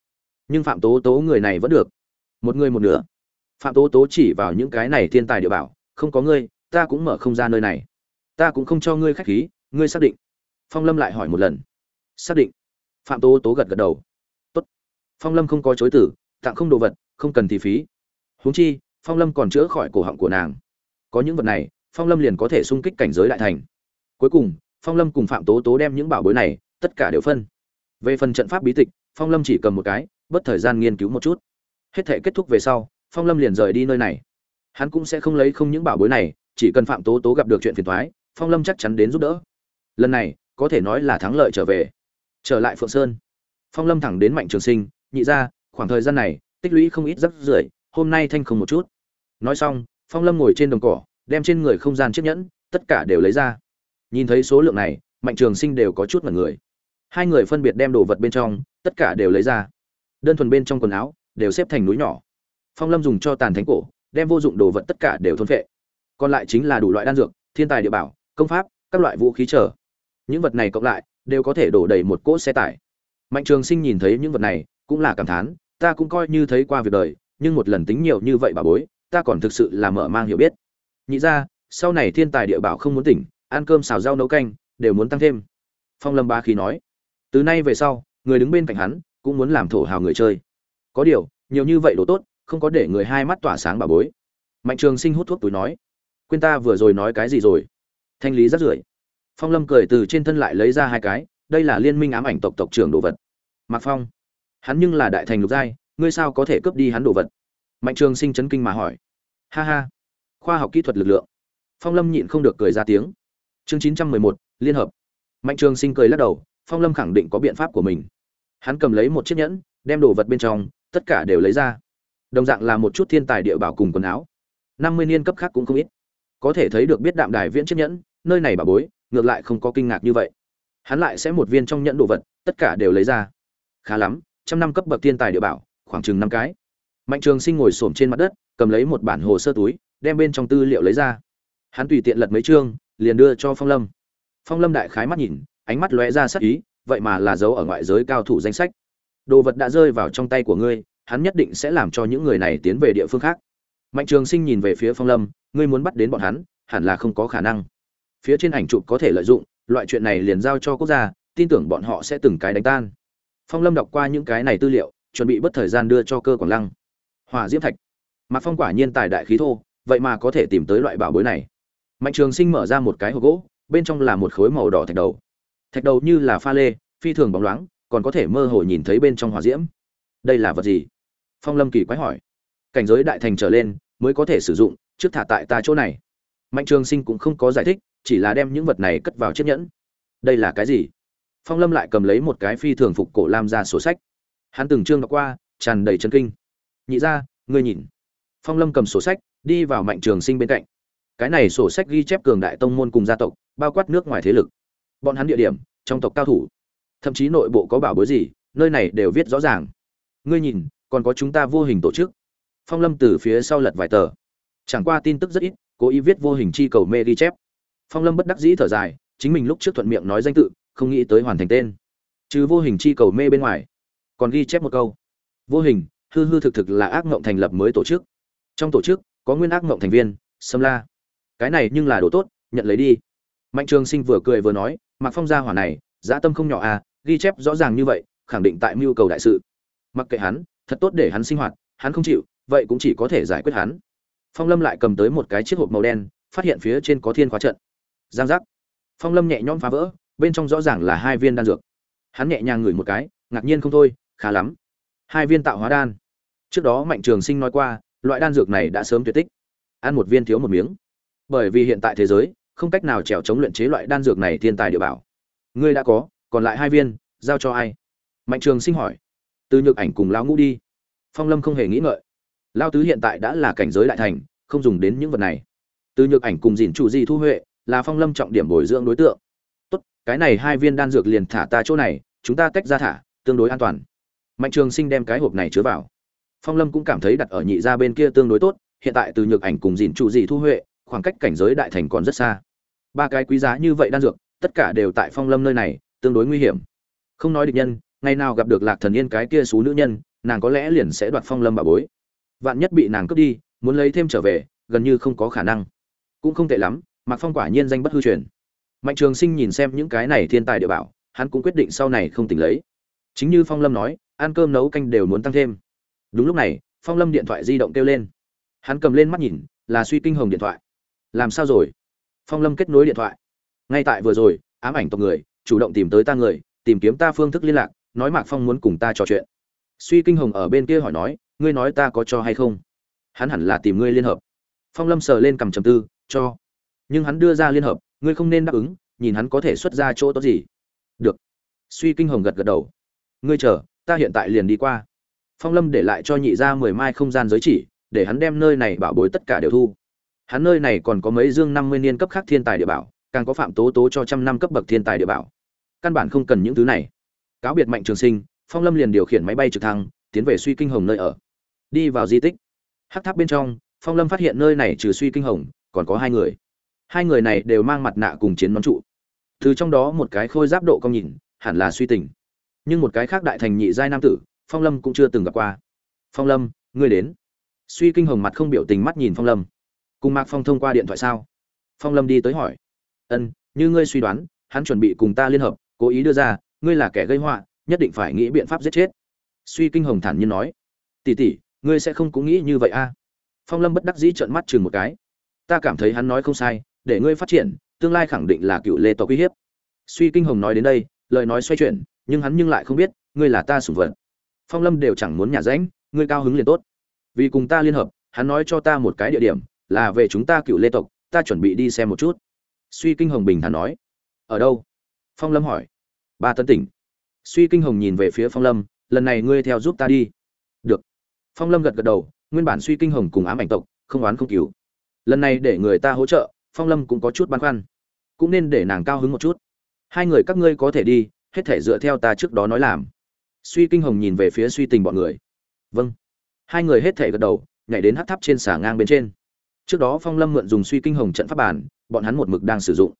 Nhưng phạm tố tố người này vẫn được. Một người một nửa phạm tố tố chỉ vào những cái này thiên tài địa bảo, không có ngươi, ta cũng mở không ra nơi này. Ta cũng không cho ngươi khách khí, ngươi xác định. Phong lâm lại hỏi một lần. Xác định. Phạm tố tố gật gật đầu. Tốt. phong lâm không có chối tử tặng không đồ vật, không cần thì phí. Huống chi, phong lâm còn chữa khỏi cổ họng của nàng. Có những vật này, phong lâm liền có thể sung kích cảnh giới đại thành. Cuối cùng, phong lâm cùng phạm tố tố đem những bảo bối này, tất cả đều phân. Về phần trận pháp bí tịch, phong lâm chỉ cầm một cái, bất thời gian nghiên cứu một chút. Hết thể kết thúc về sau phong lâm liền rời đi nơi này. Hắn cũng sẽ không lấy không những bảo bối này, chỉ cần phạm tố tố gặp được chuyện phiền thoái phong lâm chắc chắn đến giúp đỡ. Lần này, có thể nói là thắng lợi trở về. Trở lại phượng sơn, phong lâm thẳng đến mạnh trường sinh, nhị ra khoảng thời gian này, tích lũy không ít rắc rưởi, hôm nay thanh không một chút. Nói xong, phong lâm ngồi trên đồng cỏ, đem trên người không gian chiếc nhẫn, tất cả đều lấy ra. Nhìn thấy số lượng này, mạnh trường sinh đều có chút mật người. Hai người phân biệt đem đồ vật bên trong, tất cả đều lấy ra. Đơn thuần bên trong quần áo, đều xếp thành núi nhỏ phong lâm dùng cho tàn thánh cổ, đem vô dụng đồ vật tất cả đều thôn phệ. Còn lại chính là đủ loại đan dược, thiên tài địa bảo, công pháp, các loại vũ khí trở những vật này cộng lại, đều có thể đổ đầy một cỗ xe tải. Mạnh trường sinh nhìn thấy những vật này, cũng là cảm thán, ta cũng coi như thấy qua việc đời, nhưng một lần tính nhiều như vậy bà bối, ta còn thực sự là mở mang hiểu biết. Nhị ra, sau này thiên tài địa bảo không muốn tỉnh, ăn cơm xào rau nấu canh, đều muốn tăng thêm. Phong lâm ba khí nói, từ nay về sau, người đứng bên cạnh hắn, cũng muốn làm thổ hào người chơi. Có điều, nhiều như vậy đồ tốt không có để người hai mắt tỏa sáng bà bối. Mạnh trường sinh hút thuốc túi nói, quên ta vừa rồi nói cái gì rồi? Thanh lý rất rưởi. Phong lâm cười từ trên thân lại lấy ra hai cái, đây là liên minh ám ảnh tộc tộc trưởng đồ vật. Mạc phong, hắn nhưng là đại thành lục giai, ngươi sao có thể cướp đi hắn đồ vật? Mạnh trường sinh chấn kinh mà hỏi, ha ha, khoa học kỹ thuật lực lượng. Phong lâm nhịn không được cười ra tiếng, chương chín trăm mười một, liên hợp. Mạnh trường sinh cười lắc đầu, phong lâm khẳng định có biện pháp của mình. Hắn cầm lấy một chiếc nhẫn, đem đồ vật bên trong, tất cả đều lấy ra đồng dạng là một chút thiên tài địa bảo cùng quần áo. Năm mươi niên cấp khác cũng không ít. Có thể thấy được biết đạm đài viễn chiếc nhẫn, nơi này bà bối, ngược lại không có kinh ngạc như vậy. Hắn lại sẽ một viên trong nhẫn đồ vật, tất cả đều lấy ra. Khá lắm, trăm năm cấp bậc thiên tài địa bảo, khoảng chừng năm cái. Mạnh trường sinh ngồi xổm trên mặt đất, cầm lấy một bản hồ sơ túi, đem bên trong tư liệu lấy ra. Hắn tùy tiện lật mấy chương, liền đưa cho phong lâm. Phong lâm đại khái mắt nhìn, ánh mắt lóe ra sắc ý, vậy mà là dấu ở ngoại giới cao thủ danh sách. Đồ vật đã rơi vào trong tay của ngươi hắn nhất định sẽ làm cho những người này tiến về địa phương khác. Mạnh trường sinh nhìn về phía phong lâm, ngươi muốn bắt đến bọn hắn, hẳn là không có khả năng. Phía trên ảnh chụp có thể lợi dụng, loại chuyện này liền giao cho quốc gia, tin tưởng bọn họ sẽ từng cái đánh tan. Phong lâm đọc qua những cái này tư liệu, chuẩn bị bất thời gian đưa cho cơ quảng lăng. Hỏa diễm thạch. Mạc phong quả nhiên tài đại khí thô, vậy mà có thể tìm tới loại bảo bối này. Mạnh trường sinh mở ra một cái hộp gỗ, bên trong là một khối màu đỏ thạch đầu. Thạch đầu như là pha lê, phi thường bóng loáng, còn có thể mơ hồ nhìn thấy bên trong hỏa diễm. Đây là vật gì? Phong lâm kỳ quái hỏi. Cảnh giới đại thành trở lên mới có thể sử dụng, trước thả tại ta chỗ này. Mạnh trường sinh cũng không có giải thích, chỉ là đem những vật này cất vào chiếc nhẫn. Đây là cái gì? Phong lâm lại cầm lấy một cái phi thường phục cổ lam ra sổ sách. Hắn từng chương đọc qua, tràn đầy chân kinh. Nhị ra ngươi nhìn. Phong lâm cầm sổ sách, đi vào mạnh trường sinh bên cạnh. Cái này sổ sách ghi chép cường đại tông môn cùng gia tộc, bao quát nước ngoài thế lực. Bọn hắn địa điểm, trong tộc cao thủ. Thậm chí nội bộ có bảo bối gì, nơi này đều viết rõ ràng. Ngươi nhìn còn có chúng ta vô hình tổ chức. Phong lâm từ phía sau lật vài tờ. Chẳng qua tin tức rất ít, cố ý viết vô hình chi cầu mê ghi chép phong lâm bất đắc dĩ thở dài, chính mình lúc trước thuận miệng nói danh tự, không nghĩ tới hoàn thành tên. Trừ vô hình chi cầu mê bên ngoài, còn ghi chép một câu. Vô hình, hư hư thực thực là ác ngộng thành lập mới tổ chức. Trong tổ chức, có nguyên ác ngộng thành viên, sâm la. Cái này nhưng là đồ tốt, nhận lấy đi. Mạnh trường sinh vừa cười vừa nói mặc phong gia hỏa này dã tâm không nhỏ à ghi chép rõ ràng như vậy, khẳng định tại mưu cầu đại sự. Mặc kệ hắn thật tốt để hắn sinh hoạt, hắn không chịu, vậy cũng chỉ có thể giải quyết hắn. Phong lâm lại cầm tới một cái chiếc hộp màu đen, phát hiện phía trên có thiên khóa trận. Giang giác. Phong lâm nhẹ nhõm phá vỡ, bên trong rõ ràng là hai viên đan dược. Hắn nhẹ nhàng ngửi một cái, ngạc nhiên không thôi, khá lắm. Hai viên tạo hóa đan. Trước đó mạnh trường sinh nói qua, loại đan dược này đã sớm tuyệt tích. Ăn một viên thiếu một miếng. Bởi vì hiện tại thế giới, không cách nào trèo chống luyện chế loại đan dược này thiên tài địa bảo. Ngươi đã có, còn lại hai viên, giao cho ai? Mạnh trường sinh hỏi từ nhược ảnh cùng lão ngũ đi. Phong lâm không hề nghĩ ngợi. Lao tứ hiện tại đã là cảnh giới đại thành, không dùng đến những vật này. Từ nhược ảnh cùng dìn chủ di thu huệ là phong lâm trọng điểm bồi dưỡng đối tượng. Tốt, cái này hai viên đan dược liền thả ta chỗ này, chúng ta tách ra thả, tương đối an toàn. Mạnh trường sinh đem cái hộp này chứa vào. Phong lâm cũng cảm thấy đặt ở nhị ra bên kia tương đối tốt, hiện tại từ nhược ảnh cùng dìn chủ di thu huệ, khoảng cách cảnh giới đại thành còn rất xa. Ba cái quý giá như vậy đan dược, tất cả đều tại phong lâm nơi này, tương đối nguy hiểm. Không nói địch nhân ngày nào gặp được lạc thần yên cái kia xú nữ nhân, nàng có lẽ liền sẽ đoạt phong lâm bà bối. Vạn nhất bị nàng cướp đi, muốn lấy thêm trở về, gần như không có khả năng. Cũng không tệ lắm, mạc phong quả nhiên danh bất hư truyền. Mạnh trường sinh nhìn xem những cái này thiên tài địa bảo, hắn cũng quyết định sau này không tỉnh lấy. Chính như phong lâm nói, ăn cơm nấu canh đều muốn tăng thêm. Đúng lúc này, phong lâm điện thoại di động kêu lên. Hắn cầm lên mắt nhìn, là suy kinh hồng điện thoại. Làm sao rồi? Phong lâm kết nối điện thoại. Ngay tại vừa rồi, ám ảnh tộc người, chủ động tìm tới ta người, tìm kiếm ta phương thức liên lạc nói mạc phong muốn cùng ta trò chuyện. Suy kinh hồng ở bên kia hỏi nói, ngươi nói ta có cho hay không? Hắn hẳn là tìm ngươi liên hợp. Phong lâm sờ lên cầm trầm tư, cho. Nhưng hắn đưa ra liên hợp, ngươi không nên đáp ứng, nhìn hắn có thể xuất ra chỗ tốt gì. Được. Suy kinh hồng gật gật đầu. Ngươi chờ, ta hiện tại liền đi qua. Phong lâm để lại cho nhị ra mười mai không gian giới chỉ, để hắn đem nơi này bảo bối tất cả đều thu. Hắn nơi này còn có mấy dương năm mươi niên cấp khác thiên tài địa bảo, càng có phạm tố tố cho trăm năm cấp bậc thiên tài địa bảo. Căn bản không cần những thứ này cáo biệt mạnh trường sinh, phong lâm liền điều khiển máy bay trực thăng, tiến về suy kinh hồng nơi ở. Đi vào di tích. Hắc tháp bên trong, phong lâm phát hiện nơi này trừ suy kinh hồng, còn có hai người. Hai người này đều mang mặt nạ cùng chiến nón trụ. Từ trong đó một cái khôi giáp độ cong nhìn, hẳn là suy tình. Nhưng một cái khác đại thành nhị giai nam tử, phong lâm cũng chưa từng gặp qua. Phong lâm, ngươi đến. Suy kinh hồng mặt không biểu tình mắt nhìn phong lâm. Cùng mạc phong thông qua điện thoại sao? Phong lâm đi tới hỏi. Ân, như ngươi suy đoán, hắn chuẩn bị cùng ta liên hợp, cố ý đưa ra ngươi là kẻ gây họa, nhất định phải nghĩ biện pháp giết chết. Suy kinh hồng thản nhiên nói tỉ tỉ ngươi sẽ không cũng nghĩ như vậy a? À? phong lâm bất đắc dĩ trợn mắt chừng một cái. Ta cảm thấy hắn nói không sai, để ngươi phát triển, tương lai khẳng định là cựu lê tộc uy hiếp. Suy kinh hồng nói đến đây, lời nói xoay chuyển, nhưng hắn nhưng lại không biết, ngươi là ta sủng vật. Phong lâm đều chẳng muốn nhà rãnh ngươi cao hứng liền tốt. Vì cùng ta liên hợp, hắn nói cho ta một cái địa điểm, là về chúng ta cựu lê tộc, ta chuẩn bị đi xem một chút. Suy kinh hồng bình thản nói, ở đâu? Phong lâm hỏi ba tấn tỉnh. Suy kinh hồng nhìn về phía phong lâm, lần này ngươi theo giúp ta đi. Được. Phong lâm gật gật đầu, nguyên bản suy kinh hồng cùng ám ảnh tộc, không oán không cứu. Lần này để người ta hỗ trợ, phong lâm cũng có chút băn khoăn. Cũng nên để nàng cao hứng một chút. Hai người các ngươi có thể đi, hết thể dựa theo ta trước đó nói làm. Suy kinh hồng nhìn về phía suy tình bọn người. Vâng. Hai người hết thể gật đầu, nhảy đến hát tháp trên xà ngang bên trên. Trước đó phong lâm mượn dùng suy kinh hồng trận pháp bản, bọn hắn một mực đang sử dụng.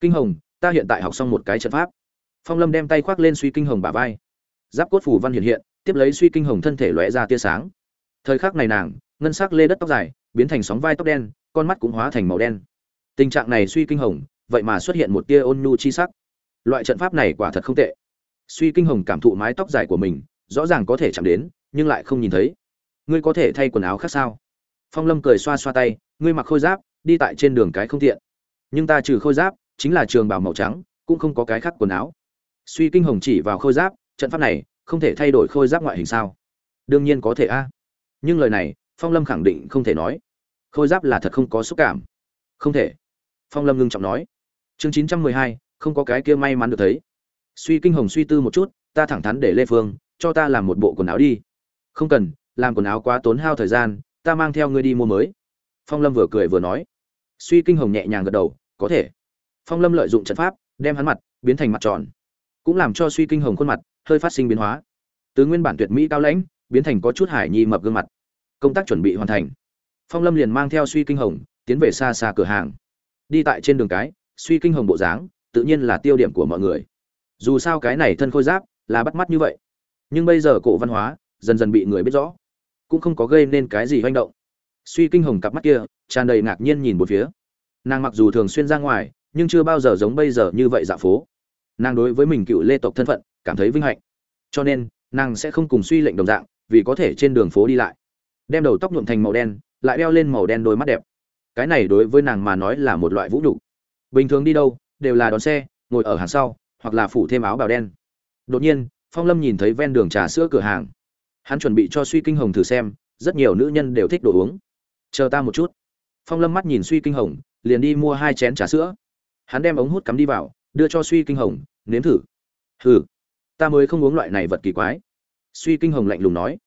Kinh hồng, ta hiện tại học xong một cái trận pháp phong lâm đem tay khoác lên suy kinh hồng bả vai. Giáp cốt phủ văn hiện hiện, tiếp lấy suy kinh hồng thân thể lóe ra tia sáng. Thời khắc này nàng, ngân sắc lê đất tóc dài, biến thành sóng vai tóc đen, con mắt cũng hóa thành màu đen. Tình trạng này suy kinh hồng, vậy mà xuất hiện một tia ôn nhu chi sắc. Loại trận pháp này quả thật không tệ. Suy kinh hồng cảm thụ mái tóc dài của mình, rõ ràng có thể chạm đến, nhưng lại không nhìn thấy. Ngươi có thể thay quần áo khác sao? Phong lâm cười xoa xoa tay, ngươi mặc khôi giáp, đi tại trên đường cái không tiện. Nhưng ta trừ khôi giáp, chính là trường bảo màu trắng, cũng không có cái khác quần áo suy kinh hồng chỉ vào khôi giáp, trận pháp này không thể thay đổi khôi giáp ngoại hình sao? Đương nhiên có thể a. Nhưng lời này, phong lâm khẳng định không thể nói. Khôi giáp là thật không có xúc cảm. Không thể. Phong lâm ngưng trọng nói. Chương chín trăm mười hai, không có cái kia may mắn được thấy. Suy kinh hồng suy tư một chút, ta thẳng thắn để lê phương, cho ta làm một bộ quần áo đi. Không cần, làm quần áo quá tốn hao thời gian, ta mang theo ngươi đi mua mới. Phong lâm vừa cười vừa nói. Suy kinh hồng nhẹ nhàng gật đầu, có thể. Phong lâm lợi dụng trận pháp, đem hắn mặt, biến thành mặt tròn cũng làm cho suy kinh hồng khuôn mặt, hơi phát sinh biến hóa. Từ nguyên bản tuyệt mỹ cao lãnh, biến thành có chút hải nhi mập gương mặt. Công tác chuẩn bị hoàn thành. Phong lâm liền mang theo suy kinh hồng, tiến về xa xa cửa hàng. Đi tại trên đường cái, suy kinh hồng bộ dáng, tự nhiên là tiêu điểm của mọi người. Dù sao cái này thân khôi giáp, là bắt mắt như vậy. Nhưng bây giờ cổ văn hóa, dần dần bị người biết rõ. Cũng không có gây nên cái gì manh động. Suy kinh hồng cặp mắt kia, tràn đầy ngạc nhiên nhìn một phía. Nàng mặc dù thường xuyên ra ngoài, nhưng chưa bao giờ giống bây giờ như vậy dạ phố nàng đối với mình cựu lê tộc thân phận cảm thấy vinh hạnh. Cho nên, nàng sẽ không cùng suy lệnh đồng dạng, vì có thể trên đường phố đi lại. Đem đầu tóc nhuộm thành màu đen, lại đeo lên màu đen đôi mắt đẹp. Cái này đối với nàng mà nói là một loại vũ đủ bình thường đi đâu, đều là đón xe, ngồi ở hàng sau, hoặc là phủ thêm áo bào đen. Đột nhiên, phong lâm nhìn thấy ven đường trà sữa cửa hàng. Hắn chuẩn bị cho suy kinh hồng thử xem, rất nhiều nữ nhân đều thích đồ uống. Chờ ta một chút. Phong lâm mắt nhìn suy kinh hồng, liền đi mua hai chén trà sữa. Hắn đem ống hút cắm đi vào đưa cho suy kinh hồng nếm thử. Hừ ta mới không uống loại này vật kỳ quái. Suy kinh hồng lạnh lùng nói.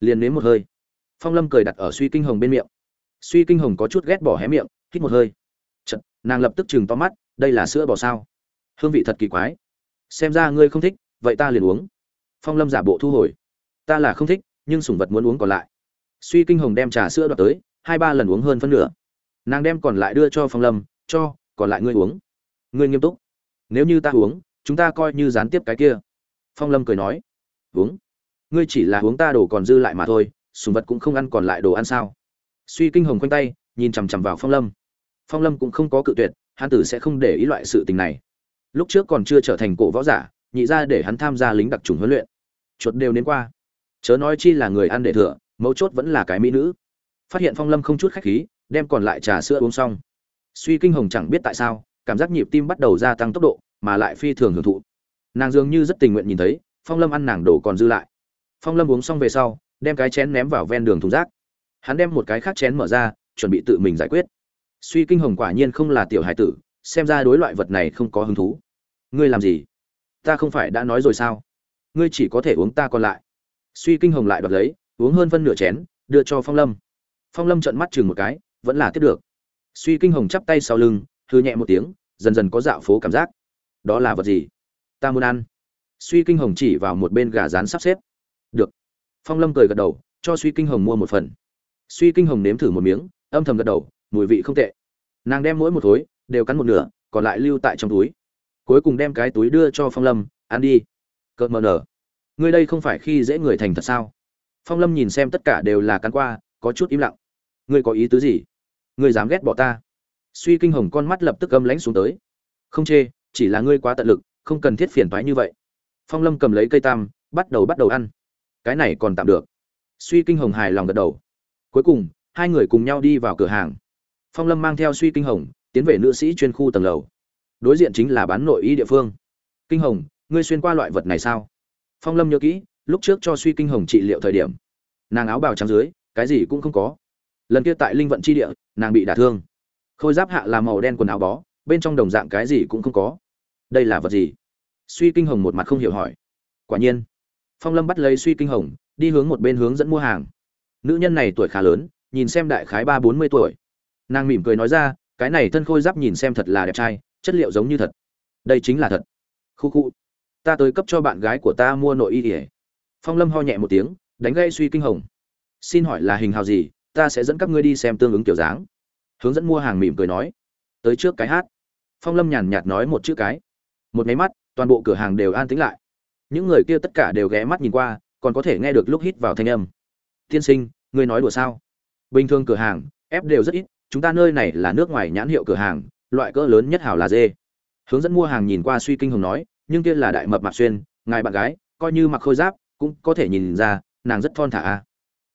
Liền nếm một hơi. Phong lâm cười đặt ở suy kinh hồng bên miệng. Suy kinh hồng có chút ghét bỏ hé miệng hít một hơi. Chật, nàng lập tức chừng to mắt đây là sữa bò sao? Hương vị thật kỳ quái. Xem ra ngươi không thích vậy ta liền uống. Phong lâm giả bộ thu hồi. Ta là không thích nhưng sủng vật muốn uống còn lại. Suy kinh hồng đem trà sữa đoạt tới hai ba lần uống hơn phân nửa. Nàng đem còn lại đưa cho phong lâm cho còn lại ngươi uống. Ngươi nghiêm túc nếu như ta uống, chúng ta coi như gián tiếp cái kia. Phong lâm cười nói. Uống. Ngươi chỉ là uống ta đồ còn dư lại mà thôi, sùng vật cũng không ăn còn lại đồ ăn sao? Suy kinh hồng quanh tay, nhìn chằm chằm vào phong lâm. Phong lâm cũng không có cự tuyệt, hắn tử sẽ không để ý loại sự tình này. Lúc trước còn chưa trở thành cổ võ giả, nhị ra để hắn tham gia lính đặc trùng huấn luyện. Chuột đều đến qua. Chớ nói chi là người ăn để thừa, mấu chốt vẫn là cái mỹ nữ. Phát hiện phong lâm không chút khách khí, đem còn lại trà sữa uống xong. Suy kinh hồng chẳng biết tại sao cảm giác nhịp tim bắt đầu gia tăng tốc độ, mà lại phi thường hưởng thụ. Nàng dường như rất tình nguyện nhìn thấy, phong lâm ăn nàng đổ còn dư lại. Phong lâm uống xong về sau, đem cái chén ném vào ven đường thùng rác. Hắn đem một cái khác chén mở ra, chuẩn bị tự mình giải quyết. Suy kinh hồng quả nhiên không là tiểu hải tử, xem ra đối loại vật này không có hứng thú. Ngươi làm gì? Ta không phải đã nói rồi sao? Ngươi chỉ có thể uống ta còn lại. Suy kinh hồng lại đoạt lấy, uống hơn phân nửa chén, đưa cho phong lâm. Phong lâm trợn mắt chừng một cái, vẫn là tiếp được. Suy kinh hồng chắp tay sau lưng hư nhẹ một tiếng, dần dần có dạo phố cảm giác. Đó là vật gì? Ta muốn ăn. Suy kinh hồng chỉ vào một bên gà rán sắp xếp. Được. Phong lâm cười gật đầu, cho suy kinh hồng mua một phần. Suy kinh hồng nếm thử một miếng, âm thầm gật đầu, mùi vị không tệ. Nàng đem mỗi một khối đều cắn một nửa, còn lại lưu tại trong túi. Cuối cùng đem cái túi đưa cho phong lâm, ăn đi. Cợt mờ nở. Ngươi đây không phải khi dễ người thành thật sao? Phong lâm nhìn xem tất cả đều là cắn qua, có chút im lặng. Ngươi có ý tứ gì? Ngươi dám ghét bỏ ta? Suy kinh hồng con mắt lập tức âm lãnh xuống tới. Không chê, chỉ là ngươi quá tận lực, không cần thiết phiền toái như vậy. Phong lâm cầm lấy cây tam, bắt đầu bắt đầu ăn. Cái này còn tạm được. Suy kinh hồng hài lòng gật đầu. Cuối cùng, hai người cùng nhau đi vào cửa hàng. Phong lâm mang theo suy kinh hồng, tiến về nữ sĩ chuyên khu tầng lầu. Đối diện chính là bán nội y địa phương. Kinh hồng, ngươi xuyên qua loại vật này sao? Phong lâm nhớ kỹ, lúc trước cho suy kinh hồng trị liệu thời điểm. Nàng áo bào trắng dưới, cái gì cũng không có. Lần kia tại linh vận chi địa, nàng bị đả thương khôi giáp hạ là màu đen quần áo bó, bên trong đồng dạng cái gì cũng không có. Đây là vật gì? Suy kinh hồng một mặt không hiểu hỏi. Quả nhiên. Phong lâm bắt lấy suy kinh hồng, đi hướng một bên hướng dẫn mua hàng. Nữ nhân này tuổi khá lớn, nhìn xem đại khái ba bốn mươi tuổi. Nàng mỉm cười nói ra, cái này thân khôi giáp nhìn xem thật là đẹp trai, chất liệu giống như thật. Đây chính là thật. Khu khu. Ta tới cấp cho bạn gái của ta mua nội y ỉa phong lâm ho nhẹ một tiếng, đánh gây suy kinh hồng. Xin hỏi là hình hào gì, ta sẽ dẫn các ngươi đi xem tương ứng kiểu dáng hướng dẫn mua hàng mỉm cười nói, tới trước cái hát. Phong lâm nhàn nhạt nói một chữ cái. Một máy mắt, toàn bộ cửa hàng đều an tĩnh lại. Những người kia tất cả đều ghé mắt nhìn qua, còn có thể nghe được lúc hít vào thanh âm. Tiên sinh, ngươi nói đùa sao? Bình thường cửa hàng, ép đều rất ít, chúng ta nơi này là nước ngoài nhãn hiệu cửa hàng, loại cỡ lớn nhất hảo là dê. Hướng dẫn mua hàng nhìn qua suy kinh hồng nói, nhưng kia là đại mập mạc xuyên, ngài bạn gái, coi như mặc khôi giáp, cũng có thể nhìn ra, nàng rất thon thả a.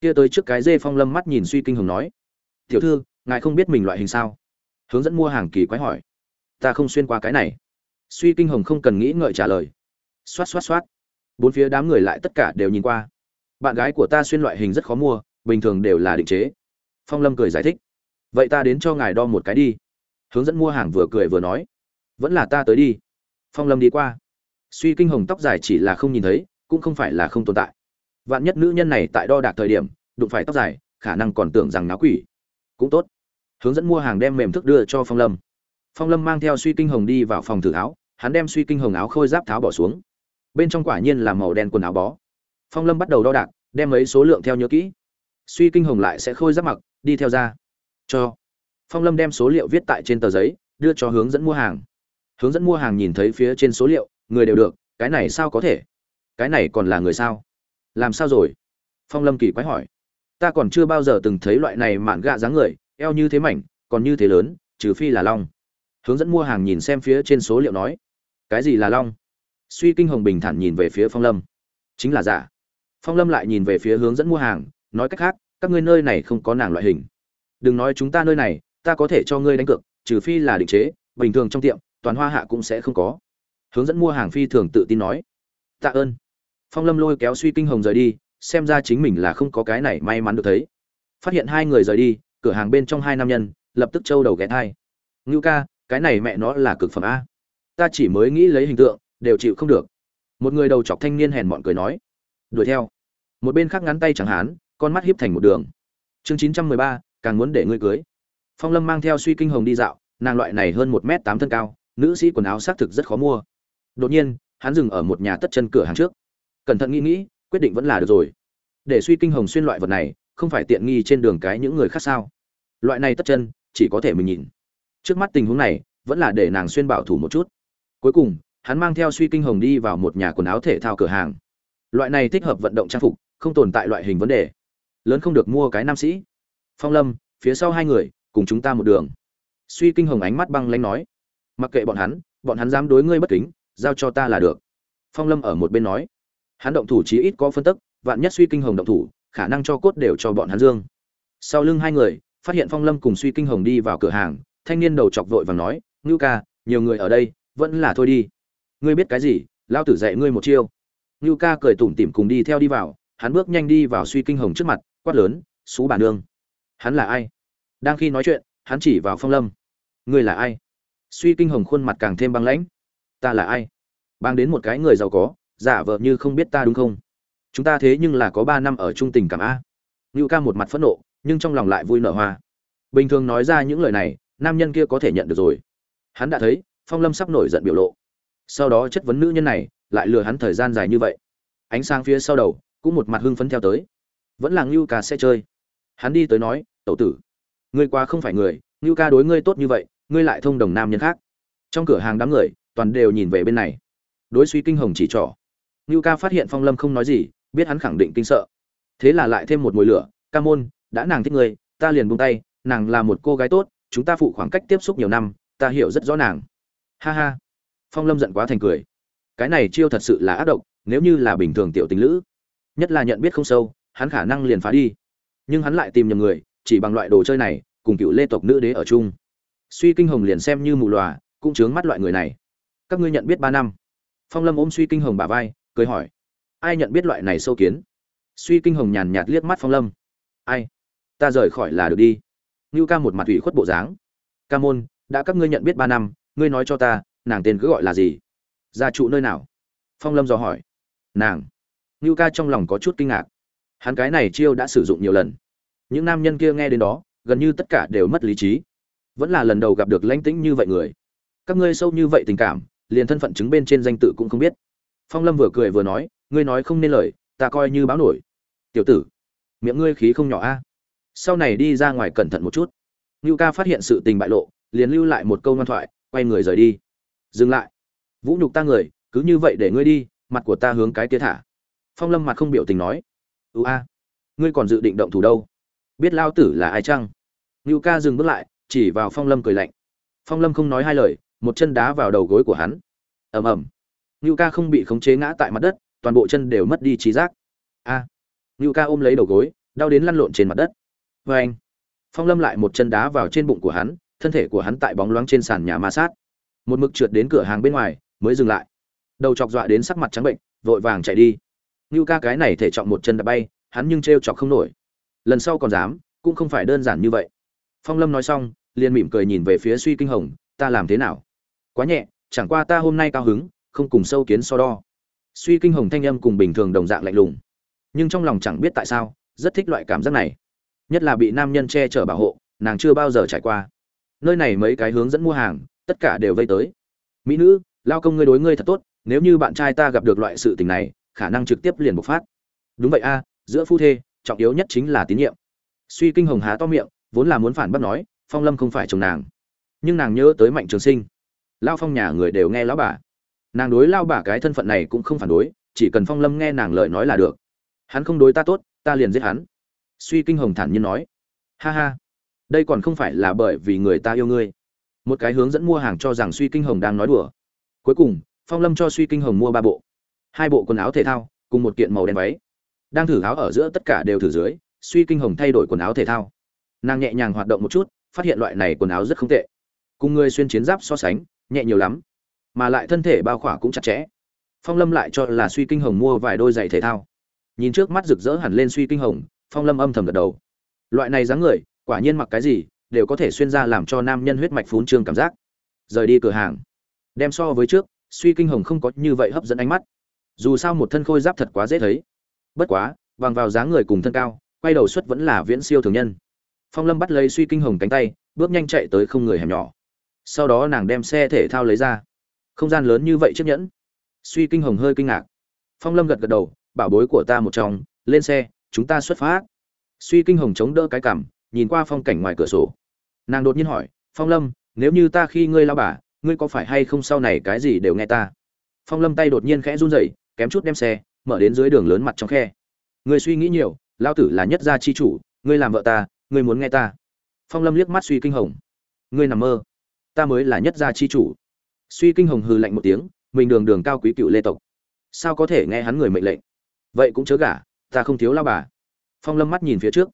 Kia tới trước cái dê phong lâm mắt nhìn suy kinh hồng nói, tiểu thư ngài không biết mình loại hình sao? Hướng dẫn mua hàng kỳ quái hỏi. Ta không xuyên qua cái này. Suy kinh hồng không cần nghĩ ngợi trả lời. Xoát xoát xoát. Bốn phía đám người lại tất cả đều nhìn qua. Bạn gái của ta xuyên loại hình rất khó mua, bình thường đều là định chế. Phong lâm cười giải thích. Vậy ta đến cho ngài đo một cái đi. Hướng dẫn mua hàng vừa cười vừa nói. Vẫn là ta tới đi. Phong lâm đi qua. Suy kinh hồng tóc dài chỉ là không nhìn thấy, cũng không phải là không tồn tại. Vạn nhất nữ nhân này tại đo đạc thời điểm, đụng phải tóc dài, khả năng còn tưởng rằng náo quỷ cũng tốt. Hướng dẫn mua hàng đem mềm thức đưa cho phong lâm. Phong lâm mang theo suy kinh hồng đi vào phòng thử áo, hắn đem suy kinh hồng áo khôi giáp tháo bỏ xuống. Bên trong quả nhiên là màu đen quần áo bó. Phong lâm bắt đầu đo đạc, đem lấy số lượng theo nhớ kỹ. Suy kinh hồng lại sẽ khôi giáp mặc, đi theo ra. Cho. Phong lâm đem số liệu viết tại trên tờ giấy, đưa cho hướng dẫn mua hàng. Hướng dẫn mua hàng nhìn thấy phía trên số liệu, người đều được, cái này sao có thể? Cái này còn là người sao? Làm sao rồi? Phong lâm kỳ quái hỏi ta còn chưa bao giờ từng thấy loại này mạn gạ dáng người, eo như thế mảnh, còn như thế lớn, trừ phi là long. Hướng dẫn mua hàng nhìn xem phía trên số liệu nói. Cái gì là long? Suy kinh hồng bình thản nhìn về phía phong lâm. Chính là giả. Phong lâm lại nhìn về phía hướng dẫn mua hàng, nói cách khác, các ngươi nơi này không có nàng loại hình. Đừng nói chúng ta nơi này, ta có thể cho ngươi đánh cược, trừ phi là định chế, bình thường trong tiệm, toàn hoa hạ cũng sẽ không có. Hướng dẫn mua hàng phi thường tự tin nói. Tạ ơn. Phong lâm lôi kéo suy kinh hồng rời đi xem ra chính mình là không có cái này may mắn được thấy. Phát hiện hai người rời đi, cửa hàng bên trong hai nam nhân, lập tức trâu đầu ghé thai. Ngưu ca, cái này mẹ nó là cực phẩm a. Ta chỉ mới nghĩ lấy hình tượng, đều chịu không được. Một người đầu chọc thanh niên hèn mọn cười nói. Đuổi theo. Một bên khác ngắn tay chẳng hán, con mắt hiếp thành một đường. Chương chín trăm mười ba, càng muốn để ngươi cưới. Phong lâm mang theo suy kinh hồng đi dạo, nàng loại này hơn một m tám thân cao, nữ sĩ quần áo xác thực rất khó mua. Đột nhiên, hắn dừng ở một nhà tất chân cửa hàng trước. Cẩn thận nghĩ nghĩ quyết định vẫn là được rồi. Để suy kinh hồng xuyên loại vật này, không phải tiện nghi trên đường cái những người khác sao? Loại này tất chân, chỉ có thể mình nhìn trước mắt tình huống này, vẫn là để nàng xuyên bảo thủ một chút. Cuối cùng, hắn mang theo suy kinh hồng đi vào một nhà quần áo thể thao cửa hàng. Loại này thích hợp vận động trang phục, không tồn tại loại hình vấn đề. Lớn không được mua cái nam sĩ. Phong lâm, phía sau hai người, cùng chúng ta một đường. Suy kinh hồng ánh mắt băng lanh nói. Mặc kệ bọn hắn bọn hắn dám đối ngươi bất kính, giao cho ta là được. Phong lâm ở một bên nói hắn động thủ chí ít có phân tức, vạn nhất suy kinh hồng động thủ, khả năng cho cốt đều cho bọn hắn dương. Sau lưng hai người, phát hiện phong lâm cùng suy kinh hồng đi vào cửa hàng, thanh niên đầu chọc vội và nói, ngưu ca, nhiều người ở đây, vẫn là thôi đi. Ngươi biết cái gì lao tử dạy ngươi một chiêu. Ngưu ca cười tủm tỉm cùng đi theo đi vào, hắn bước nhanh đi vào suy kinh hồng trước mặt, quát lớn xú bản nương, hắn là ai? Đang khi nói chuyện, hắn chỉ vào phong lâm. Ngươi là ai? Suy kinh hồng khuôn mặt càng thêm băng lãnh. Ta là ai? Bang đến một cái người giàu có giả vờ như không biết ta đúng không? Chúng ta thế nhưng là có ba năm ở chung tình cảm a. Ngưu ca một mặt phẫn nộ, nhưng trong lòng lại vui nở hoa. Bình thường nói ra những lời này, nam nhân kia có thể nhận được rồi. Hắn đã thấy, phong lâm sắp nổi giận biểu lộ. Sau đó chất vấn nữ nhân này, lại lừa hắn thời gian dài như vậy. Ánh sáng phía sau đầu, cũng một mặt hưng phấn theo tới. Vẫn là ngưu ca sẽ chơi. Hắn đi tới nói, tẩu tử, ngươi quá không phải người, ngưu ca đối ngươi tốt như vậy, ngươi lại thông đồng nam nhân khác. Trong cửa hàng đám người, toàn đều nhìn về bên này. Đối suy kinh hồng chỉ trỏ. Nưu ca phát hiện phong lâm không nói gì, biết hắn khẳng định kinh sợ. Thế là lại thêm một mùi lửa, ca môn, đã nàng thích ngươi, ta liền buông tay, nàng là một cô gái tốt, chúng ta phụ khoảng cách tiếp xúc nhiều năm, ta hiểu rất rõ nàng. Ha ha. Phong lâm giận quá thành cười. Cái này chiêu thật sự là ác độc, nếu như là bình thường tiểu tình lữ, nhất là nhận biết không sâu, hắn khả năng liền phá đi. Nhưng hắn lại tìm nhầm người, chỉ bằng loại đồ chơi này, cùng cựu lê tộc nữ đế ở chung. Suy kinh hồng liền xem như mù lòa, cũng chướng mắt loại người này. Các ngươi nhận biết ba năm. Phong lâm ôm suy kinh hồng bả vai cười hỏi, ai nhận biết loại này sâu kiến? Suy kinh hồng nhàn nhạt liếc mắt phong lâm, ai? Ta rời khỏi là được đi. Ngưu ca một mặt ủy khuất bộ dáng, ca môn, đã các ngươi nhận biết ba năm, ngươi nói cho ta, nàng tên cứ gọi là gì? Gia trụ nơi nào? Phong lâm dò hỏi, nàng. Ngưu ca trong lòng có chút kinh ngạc, hắn cái này chiêu đã sử dụng nhiều lần. Những nam nhân kia nghe đến đó, gần như tất cả đều mất lý trí. Vẫn là lần đầu gặp được lãnh tĩnh như vậy người. Các ngươi sâu như vậy tình cảm, liền thân phận chứng bên trên danh tự cũng không biết phong lâm vừa cười vừa nói, ngươi nói không nên lời, ta coi như báo nổi. Tiểu tử, miệng ngươi khí không nhỏ a. Sau này đi ra ngoài cẩn thận một chút. Ngưu ca phát hiện sự tình bại lộ, liền lưu lại một câu ngoan thoại, quay người rời đi. Dừng lại. Vũ nhục ta người, cứ như vậy để ngươi đi, mặt của ta hướng cái kia thả. Phong lâm mặt không biểu tình nói. Ưu a, ngươi còn dự định động thủ đâu? Biết lao tử là ai chăng? Ngưu ca dừng bước lại, chỉ vào phong lâm cười lạnh. Phong lâm không nói hai lời, một chân đá vào đầu gối của hắn. Ầm ầm ngưu ca không bị khống chế ngã tại mặt đất, toàn bộ chân đều mất đi trí giác. A. À. ngưu ca ôm lấy đầu gối, đau đến lăn lộn trên mặt đất. Vê anh, phong lâm lại một chân đá vào trên bụng của hắn, thân thể của hắn tại bóng loáng trên sàn nhà ma sát. Một mực trượt đến cửa hàng bên ngoài, mới dừng lại. Đầu chọc dọa đến sắc mặt trắng bệnh, vội vàng chạy đi. Ngưu ca cái này thể trọng một chân đã bay, hắn nhưng t chọc không nổi. Lần sau còn dám, cũng không phải đơn giản như vậy. Phong lâm nói xong, liền mỉm cười nhìn về phía suy kinh hồng, ta làm thế nào? Quá nhẹ, chẳng qua ta hôm nay cao hứng không cùng sâu kiến so đo. Suy kinh hồng thanh âm cùng bình thường đồng dạng lạnh lùng. Nhưng trong lòng chẳng biết tại sao, rất thích loại cảm giác này. Nhất là bị nam nhân che chở bảo hộ, nàng chưa bao giờ trải qua. Nơi này mấy cái hướng dẫn mua hàng, tất cả đều vây tới. Mỹ nữ, lao công ngươi đối ngươi thật tốt, nếu như bạn trai ta gặp được loại sự tình này, khả năng trực tiếp liền bộc phát. Đúng vậy a, giữa phu thê, trọng yếu nhất chính là tín nhiệm. Suy kinh hồng há to miệng, vốn là muốn phản bác nói, phong lâm không phải chồng nàng. Nhưng nàng nhớ tới mạnh trường sinh. Lao phong nhà người đều nghe lão bà nàng đối lao bà cái thân phận này cũng không phản đối, chỉ cần phong lâm nghe nàng lời nói là được. Hắn không đối ta tốt, ta liền giết hắn. Suy kinh hồng thản nhiên nói. Ha ha, đây còn không phải là bởi vì người ta yêu ngươi. Một cái hướng dẫn mua hàng cho rằng suy kinh hồng đang nói đùa. Cuối cùng, phong lâm cho suy kinh hồng mua ba bộ. Hai bộ quần áo thể thao, cùng một kiện màu đen váy. Đang thử áo ở giữa tất cả đều thử dưới, suy kinh hồng thay đổi quần áo thể thao. Nàng nhẹ nhàng hoạt động một chút, phát hiện loại này quần áo rất không tệ. Cùng người xuyên chiến giáp so sánh, nhẹ nhiều lắm mà lại thân thể bao khỏa cũng chặt chẽ. Phong lâm lại cho là suy kinh hồng mua vài đôi giày thể thao. Nhìn trước mắt rực rỡ hẳn lên suy kinh hồng, phong lâm âm thầm gật đầu. Loại này dáng người, quả nhiên mặc cái gì, đều có thể xuyên ra làm cho nam nhân huyết mạch phún trương cảm giác. Rời đi cửa hàng. Đem so với trước, suy kinh hồng không có như vậy hấp dẫn ánh mắt. Dù sao một thân khôi giáp thật quá dễ thấy. Bất quá, bằng vào dáng người cùng thân cao, quay đầu xuất vẫn là viễn siêu thường nhân. Phong lâm bắt lấy suy kinh hồng cánh tay, bước nhanh chạy tới không người hẻm nhỏ. Sau đó nàng đem xe thể thao lấy ra không gian lớn như vậy chiếc nhẫn. Suy kinh hồng hơi kinh ngạc. Phong lâm gật gật đầu, bảo bối của ta một trong, lên xe, chúng ta xuất phát. Suy kinh hồng chống đỡ cái cằm, nhìn qua phong cảnh ngoài cửa sổ. Nàng đột nhiên hỏi, phong lâm, nếu như ta khi ngươi lao bà, ngươi có phải hay không sau này cái gì đều nghe ta? Phong lâm tay đột nhiên khẽ run rẩy, kém chút đem xe, mở đến dưới đường lớn mặt trong khe. Ngươi suy nghĩ nhiều lao tử là nhất gia chi chủ, ngươi làm vợ ta, ngươi muốn nghe ta. Phong lâm liếc mắt suy kinh hồng. Ngươi nằm mơ, ta mới là nhất gia chi chủ suy kinh hồng hừ lạnh một tiếng, mình đường đường cao quý cựu lê tộc. Sao có thể nghe hắn người mệnh lệnh? Vậy cũng chớ gả, ta không thiếu lao bà. Phong lâm mắt nhìn phía trước.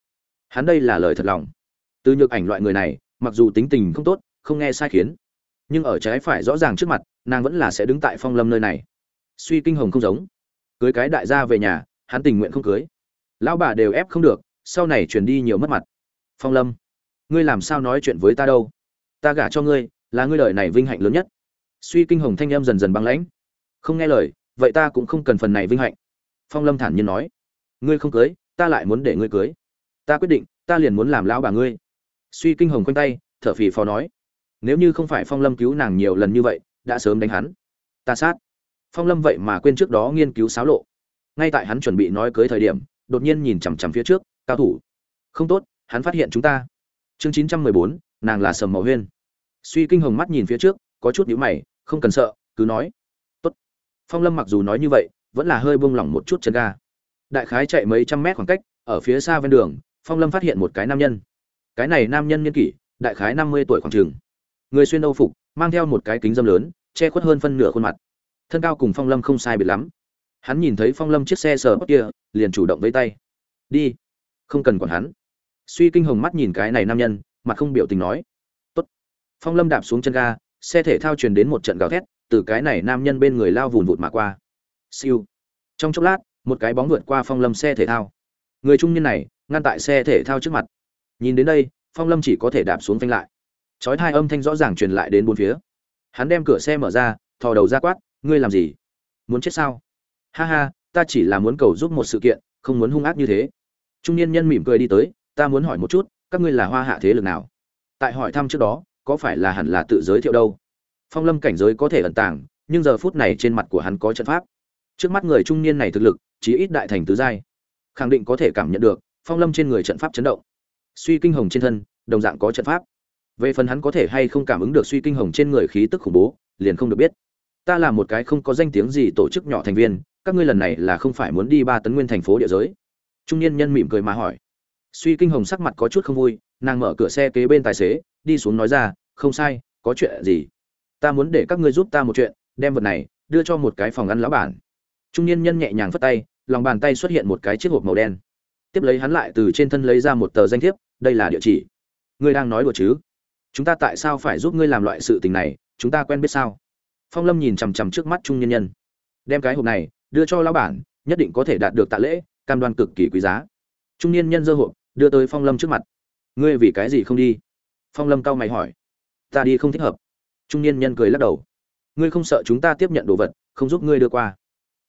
Hắn đây là lời thật lòng. Từ nhược ảnh loại người này, mặc dù tính tình không tốt, không nghe sai khiến. Nhưng ở trái phải rõ ràng trước mặt, nàng vẫn là sẽ đứng tại phong lâm nơi này. Suy kinh hồng không giống. Cưới cái đại gia về nhà, hắn tình nguyện không cưới. Lão bà đều ép không được, sau này chuyển đi nhiều mất mặt. Phong lâm, ngươi làm sao nói chuyện với ta đâu? Ta gả cho ngươi, là ngươi đời này vinh hạnh lớn nhất suy kinh hồng thanh em dần dần băng lãnh. Không nghe lời, vậy ta cũng không cần phần này vinh hạnh. Phong lâm thản nhiên nói. Ngươi không cưới, ta lại muốn để ngươi cưới. Ta quyết định, ta liền muốn làm lão bà ngươi. Suy kinh hồng quanh tay, thở phì phò nói. Nếu như không phải phong lâm cứu nàng nhiều lần như vậy, đã sớm đánh hắn. Ta sát. Phong lâm vậy mà quên trước đó nghiên cứu xáo lộ. Ngay tại hắn chuẩn bị nói cưới thời điểm, đột nhiên nhìn chằm chằm phía trước, cao thủ. Không tốt, hắn phát hiện chúng ta. Chương chín trăm mười bốn, nàng là sầm màu huyên. Suy kinh hồng mắt nhìn phía trước có chút nhíu mày, không cần sợ, cứ nói. Tốt. Phong lâm mặc dù nói như vậy, vẫn là hơi buông lỏng một chút chân ga. Đại khái chạy mấy trăm mét khoảng cách, ở phía xa ven đường, phong lâm phát hiện một cái nam nhân. Cái này nam nhân niên kỷ, đại khái năm mươi tuổi khoảng trường người xuyên âu phục, mang theo một cái kính râm lớn, che khuất hơn phân nửa khuôn mặt. Thân cao cùng phong lâm không sai biệt lắm. Hắn nhìn thấy phong lâm chiếc xe sờ kia, liền chủ động với tay. Đi. Không cần quản hắn. Suy kinh hồng mắt nhìn cái này nam nhân, mặt không biểu tình nói. Tốt. Phong lâm đạp xuống chân ga xe thể thao truyền đến một trận gào thét, từ cái này nam nhân bên người lao vùn vụt mà qua. Siêu. Trong chốc lát, một cái bóng vượt qua phong lâm xe thể thao. Người trung niên này, ngăn tại xe thể thao trước mặt. Nhìn đến đây, phong lâm chỉ có thể đạp xuống phanh lại. Chói hai âm thanh rõ ràng truyền lại đến bốn phía. Hắn đem cửa xe mở ra, thò đầu ra quát, ngươi làm gì? Muốn chết sao? Ha ha, ta chỉ là muốn cầu giúp một sự kiện, không muốn hung ác như thế. Trung niên nhân mỉm cười đi tới, ta muốn hỏi một chút, các ngươi là hoa hạ thế lực nào? Tại hỏi thăm trước đó có phải là hẳn là tự giới thiệu đâu. Phong lâm cảnh giới có thể ẩn tàng, nhưng giờ phút này trên mặt của hắn có trận pháp. Trước mắt người trung niên này thực lực, chí ít đại thành tứ giai. Khẳng định có thể cảm nhận được, phong lâm trên người trận pháp chấn động. Suy kinh hồng trên thân, đồng dạng có trận pháp. Về phần hắn có thể hay không cảm ứng được suy kinh hồng trên người khí tức khủng bố, liền không được biết. Ta là một cái không có danh tiếng gì tổ chức nhỏ thành viên, các ngươi lần này là không phải muốn đi ba tấn nguyên thành phố địa giới. Trung niên nhân mỉm cười mà hỏi. Suy kinh hồng sắc mặt có chút không vui, nàng mở cửa xe kế bên tài xế đi xuống nói ra, không sai, có chuyện gì? Ta muốn để các ngươi giúp ta một chuyện, đem vật này đưa cho một cái phòng ăn lão bản. Trung niên nhân nhẹ nhàng phất tay, lòng bàn tay xuất hiện một cái chiếc hộp màu đen. Tiếp lấy hắn lại từ trên thân lấy ra một tờ danh thiếp, đây là địa chỉ. Ngươi đang nói đùa chứ? Chúng ta tại sao phải giúp ngươi làm loại sự tình này? Chúng ta quen biết sao? Phong lâm nhìn chằm chằm trước mắt trung nhân nhân. Đem cái hộp này đưa cho lão bản, nhất định có thể đạt được tạ lễ, cam đoan cực kỳ quý giá. Trung niên nhân dơ hộp, đưa tới phong lâm trước mặt. Ngươi vì cái gì không đi? Phong lâm cao mày hỏi. Ta đi không thích hợp. Trung niên nhân cười lắc đầu. Ngươi không sợ chúng ta tiếp nhận đồ vật, không giúp ngươi đưa qua.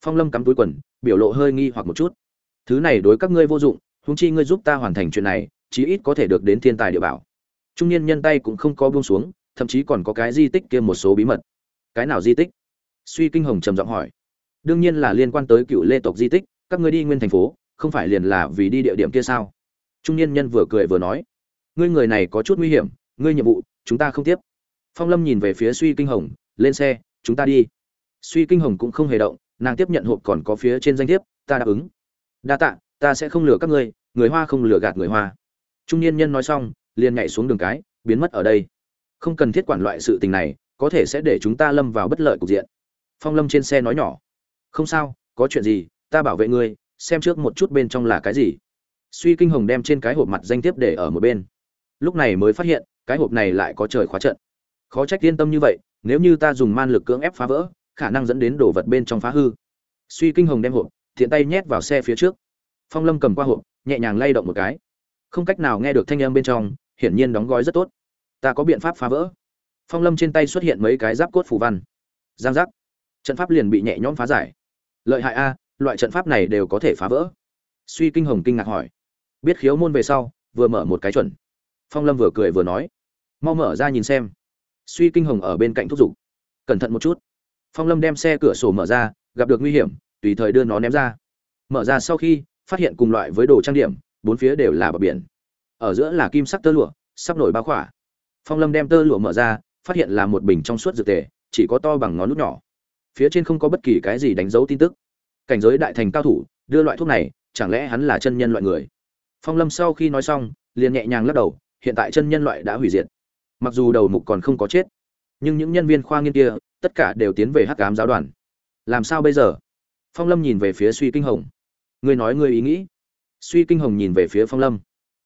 Phong lâm cắm túi quần, biểu lộ hơi nghi hoặc một chút. Thứ này đối các ngươi vô dụng húng chi ngươi giúp ta hoàn thành chuyện này, chí ít có thể được đến thiên tài địa bảo. Trung niên nhân tay cũng không có buông xuống, thậm chí còn có cái di tích kia một số bí mật. Cái nào di tích? Suy kinh hồng trầm giọng hỏi. Đương nhiên là liên quan tới cựu lê tộc di tích, các ngươi đi nguyên thành phố, không phải liền là vì đi địa điểm kia sao? Trung niên nhân vừa cười vừa nói. Ngươi người này có chút nguy hiểm ngươi nhiệm vụ, chúng ta không tiếp. Phong lâm nhìn về phía suy kinh hồng, lên xe, chúng ta đi. Suy kinh hồng cũng không hề động, nàng tiếp nhận hộp còn có phía trên danh thiếp, ta đáp ứng. Đa tạ, ta sẽ không lừa các ngươi, người hoa không lừa gạt người hoa. Trung niên nhân nói xong, liền nhảy xuống đường cái, biến mất ở đây. Không cần thiết quản loại sự tình này, có thể sẽ để chúng ta lâm vào bất lợi cục diện. Phong lâm trên xe nói nhỏ. Không sao, có chuyện gì, ta bảo vệ ngươi, xem trước một chút bên trong là cái gì. Suy kinh hồng đem trên cái hộp mặt danh thiếp để ở một bên. Lúc này mới phát hiện cái hộp này lại có trời khóa trận. Khó trách yên tâm như vậy, nếu như ta dùng man lực cưỡng ép phá vỡ, khả năng dẫn đến đồ vật bên trong phá hư. Suy kinh hồng đem hộp thiện tay nhét vào xe phía trước. Phong lâm cầm qua hộp, nhẹ nhàng lay động một cái. Không cách nào nghe được thanh âm bên trong, hiển nhiên đóng gói rất tốt. Ta có biện pháp phá vỡ. Phong lâm trên tay xuất hiện mấy cái giáp cốt phù văn. Giang giác. Trận pháp liền bị nhẹ nhõm phá giải. Lợi hại a, loại trận pháp này đều có thể phá vỡ. Suy kinh hồng kinh ngạc hỏi. Biết khiếu môn về sau, vừa mở một cái chuẩn. Phong lâm vừa cười vừa nói mau mở ra nhìn xem. Suy kinh hồng ở bên cạnh thúc giục. Cẩn thận một chút. Phong lâm đem xe cửa sổ mở ra, gặp được nguy hiểm, tùy thời đưa nó ném ra. Mở ra sau khi, phát hiện cùng loại với đồ trang điểm, bốn phía đều là bờ biển. Ở giữa là kim sắc tơ lụa, sắp nổi bao khỏa. Phong lâm đem tơ lụa mở ra, phát hiện là một bình trong suốt dược tề, chỉ có to bằng ngón nút nhỏ. Phía trên không có bất kỳ cái gì đánh dấu tin tức. Cảnh giới đại thành cao thủ, đưa loại thuốc này, chẳng lẽ hắn là chân nhân loại người? Phong lâm sau khi nói xong, liền nhẹ nhàng lắc đầu, hiện tại chân nhân loại đã hủy diệt mặc dù đầu mục còn không có chết, nhưng những nhân viên khoa nghiên kia, tất cả đều tiến về hắc ám giáo đoàn. Làm sao bây giờ? Phong lâm nhìn về phía suy kinh hồng. Ngươi nói ngươi ý nghĩ. Suy kinh hồng nhìn về phía phong lâm.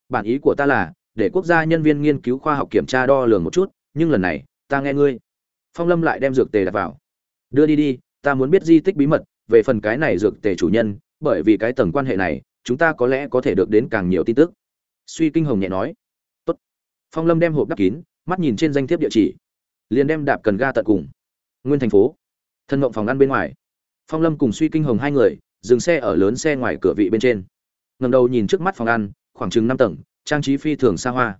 Bản ý của ta là, để quốc gia nhân viên nghiên cứu khoa học kiểm tra đo lường một chút, nhưng lần này, ta nghe ngươi. Phong lâm lại đem dược tề đặt vào. Đưa đi đi, ta muốn biết di tích bí mật, về phần cái này dược tề chủ nhân, bởi vì cái tầng quan hệ này, chúng ta có lẽ có thể được đến càng nhiều tin tức. Suy kinh hồng nhẹ nói. Tốt. phong lâm đem hộp đắp kín mắt nhìn trên danh thiếp địa chỉ, liền đem đạp cần ga tận cùng. Nguyên thành phố, thân mộng phòng ăn bên ngoài. Phong lâm cùng suy kinh hồng hai người, dừng xe ở lớn xe ngoài cửa vị bên trên. Ngầm đầu nhìn trước mắt phòng ăn, khoảng chừng năm tầng, trang trí phi thường xa hoa.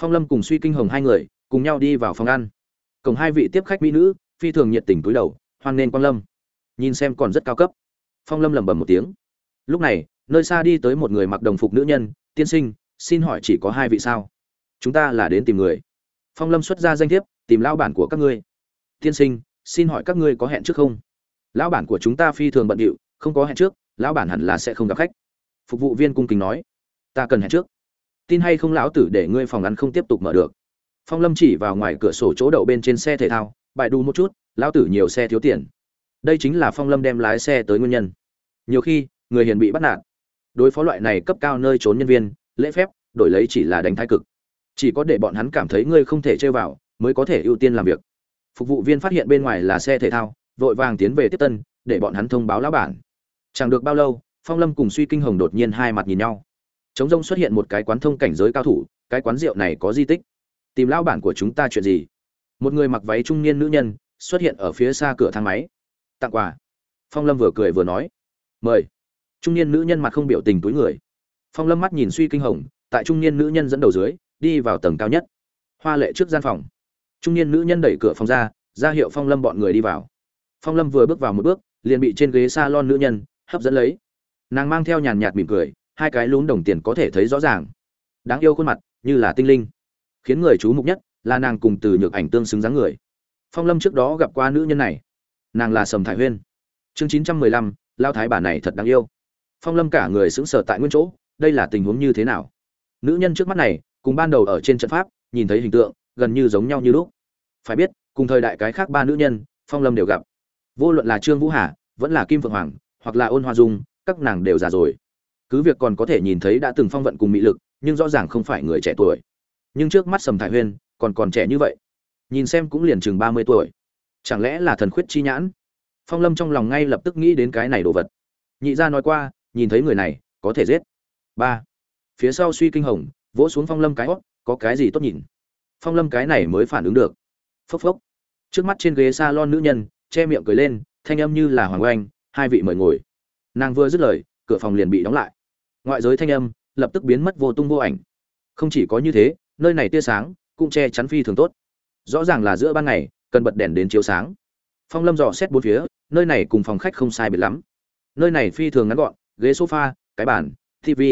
Phong lâm cùng suy kinh hồng hai người, cùng nhau đi vào phòng ăn. Cổng hai vị tiếp khách mỹ nữ, phi thường nhiệt tình túi đầu, hoan nghênh quang lâm. Nhìn xem còn rất cao cấp. Phong lâm lẩm bẩm một tiếng. Lúc này, nơi xa đi tới một người mặc đồng phục nữ nhân, tiên sinh, xin hỏi chỉ có hai vị sao? Chúng ta là đến tìm người phong lâm xuất ra danh thiếp, tìm lão bản của các ngươi. Tiên sinh, xin hỏi các ngươi có hẹn trước không? Lão bản của chúng ta phi thường bận điệu không có hẹn trước, lão bản hẳn là sẽ không gặp khách. Phục vụ viên cung kính nói, ta cần hẹn trước. Tin hay không lão tử để ngươi phòng ăn không tiếp tục mở được. Phong lâm chỉ vào ngoài cửa sổ chỗ đậu bên trên xe thể thao, bại đu một chút, lão tử nhiều xe thiếu tiền. Đây chính là phong lâm đem lái xe tới nguyên nhân. Nhiều khi, người hiền bị bắt nạt. Đối phó loại này cấp cao nơi trốn nhân viên, lễ phép, đổi lấy chỉ là đánh thái cực chỉ có để bọn hắn cảm thấy ngươi không thể chơi vào, mới có thể ưu tiên làm việc. Phục vụ viên phát hiện bên ngoài là xe thể thao, vội vàng tiến về tiếp tân, để bọn hắn thông báo lão bản. Chẳng được bao lâu, phong lâm cùng suy kinh hồng đột nhiên hai mặt nhìn nhau. Chống rông xuất hiện một cái quán thông cảnh giới cao thủ, cái quán rượu này có di tích. Tìm lão bản của chúng ta chuyện gì? Một người mặc váy trung niên nữ nhân xuất hiện ở phía xa cửa thang máy. Tặng quà. Phong lâm vừa cười vừa nói. Mời. Trung niên nữ nhân mặt không biểu tình túi người. Phong lâm mắt nhìn suy kinh hồng, tại trung niên nữ nhân dẫn đầu dưới đi vào tầng cao nhất. Hoa lệ trước gian phòng. Trung niên nữ nhân đẩy cửa phòng ra ra hiệu phong lâm bọn người đi vào. Phong lâm vừa bước vào một bước, liền bị trên ghế s a lon nữ nhân hấp dẫn lấy. Nàng mang theo nhàn nhạt mỉm cười, hai cái lún đồng tiền có thể thấy rõ ràng. Đáng yêu khuôn mặt, như là tinh linh. Khiến người chú mục nhất là nàng cùng từ nhược ảnh tương xứng dáng người. Phong lâm trước đó gặp qua nữ nhân này. Nàng là sầm thải huyên. Chương chín trăm mười lăm, lao thái bà này thật đáng yêu. Phong lâm cả người sững sờ tại nguyên chỗ, đây là tình huống như thế nào? Nữ nhân trước mắt này cùng ban đầu ở trên trận pháp, nhìn thấy hình tượng, gần như giống nhau như lúc. Phải biết, cùng thời đại cái khác ba nữ nhân, phong lâm đều gặp. Vô luận là trương vũ hà, vẫn là kim phượng hoàng, hoặc là ôn hoa dung, các nàng đều già rồi. Cứ việc còn có thể nhìn thấy đã từng phong vận cùng mỹ lực, nhưng rõ ràng không phải người trẻ tuổi. Nhưng trước mắt sầm thải huyên, còn còn trẻ như vậy. Nhìn xem cũng liền chừng ba mươi tuổi. Chẳng lẽ là thần khuyết chi nhãn? Phong lâm trong lòng ngay lập tức nghĩ đến cái này đồ vật. Nhị gia nói qua, nhìn thấy người này, có thể giết. Ba. Phía sau suy kinh hồng vỗ xuống phong lâm cái hót, có cái gì tốt nhìn? Phong lâm cái này mới phản ứng được. Phốc phốc. Trước mắt trên ghế s a lon nữ nhân, che miệng cười lên, thanh âm như là hoàng oanh, hai vị mời ngồi. Nàng vừa dứt lời, cửa phòng liền bị đóng lại. Ngoại giới thanh âm lập tức biến mất vô tung vô ảnh. Không chỉ có như thế, nơi này tia sáng cũng che chắn phi thường tốt. Rõ ràng là giữa ban ngày, cần bật đèn đến chiếu sáng. Phong lâm dò xét bốn phía, nơi này cùng phòng khách không sai biệt lắm. Nơi này phi thường ngắn gọn, ghế sofa, cái bàn tv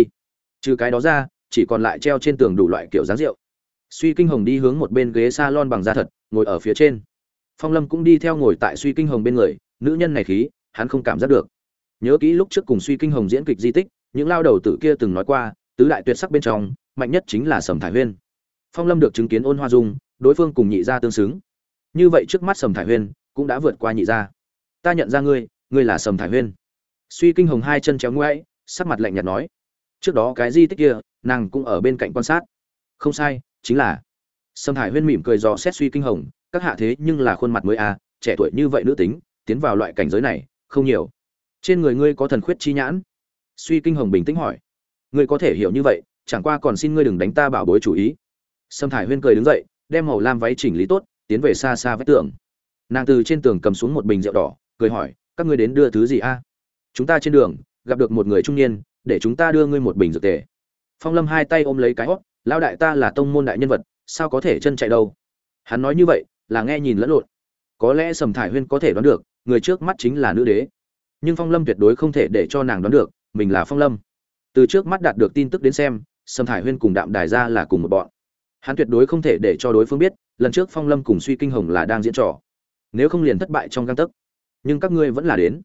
trừ cái đó ra chỉ còn lại treo trên tường đủ loại kiểu dáng rượu. Suy kinh hồng đi hướng một bên ghế s a lon bằng da thật, ngồi ở phía trên. Phong lâm cũng đi theo ngồi tại suy kinh hồng bên người, nữ nhân này khí, hắn không cảm giác được. Nhớ kỹ lúc trước cùng suy kinh hồng diễn kịch di tích, những lao đầu tử kia từng nói qua, tứ đại tuyệt sắc bên trong, mạnh nhất chính là sầm thải huyên. Phong lâm được chứng kiến ôn hoa dung, đối phương cùng nhị gia tương xứng. Như vậy trước mắt sầm thải huyên cũng đã vượt qua nhị gia. Ta nhận ra ngươi ngươi là sầm thải huyên. Suy kinh hồng hai chân chéo ngoãi sắc mặt lạnh nhạt nói. Trước đó cái di tích kia nàng cũng ở bên cạnh quan sát. Không sai, chính là. Sâm thải huyên mỉm cười dò xét suy kinh hồng, các hạ thế nhưng là khuôn mặt mới à trẻ tuổi như vậy nữ tính, tiến vào loại cảnh giới này, không nhiều. Trên người ngươi có thần khuyết chi nhãn? Suy kinh hồng bình tĩnh hỏi. Ngươi có thể hiểu như vậy, chẳng qua còn xin ngươi đừng đánh ta bảo bối chủ ý. Sâm thải huyên cười đứng dậy, đem màu lam váy chỉnh lý tốt, tiến về xa xa vách tường. Nàng từ trên tường cầm xuống một bình rượu đỏ, cười hỏi, các ngươi đến đưa thứ gì a? Chúng ta trên đường, gặp được một người trung niên, để chúng ta đưa ngươi một bình dược tề phong lâm hai tay ôm lấy cái hót lao đại ta là tông môn đại nhân vật, sao có thể chân chạy đâu? Hắn nói như vậy, là nghe nhìn lẫn lộn. Có lẽ sầm thải huyên có thể đoán được, người trước mắt chính là nữ đế. Nhưng phong lâm tuyệt đối không thể để cho nàng đoán được, mình là phong lâm. Từ trước mắt đạt được tin tức đến xem, sầm thải huyên cùng đạm đài ra là cùng một bọn. Hắn tuyệt đối không thể để cho đối phương biết, lần trước phong lâm cùng suy kinh hồng là đang diễn trò. Nếu không liền thất bại trong găng tấc. Nhưng các ngươi vẫn là đến.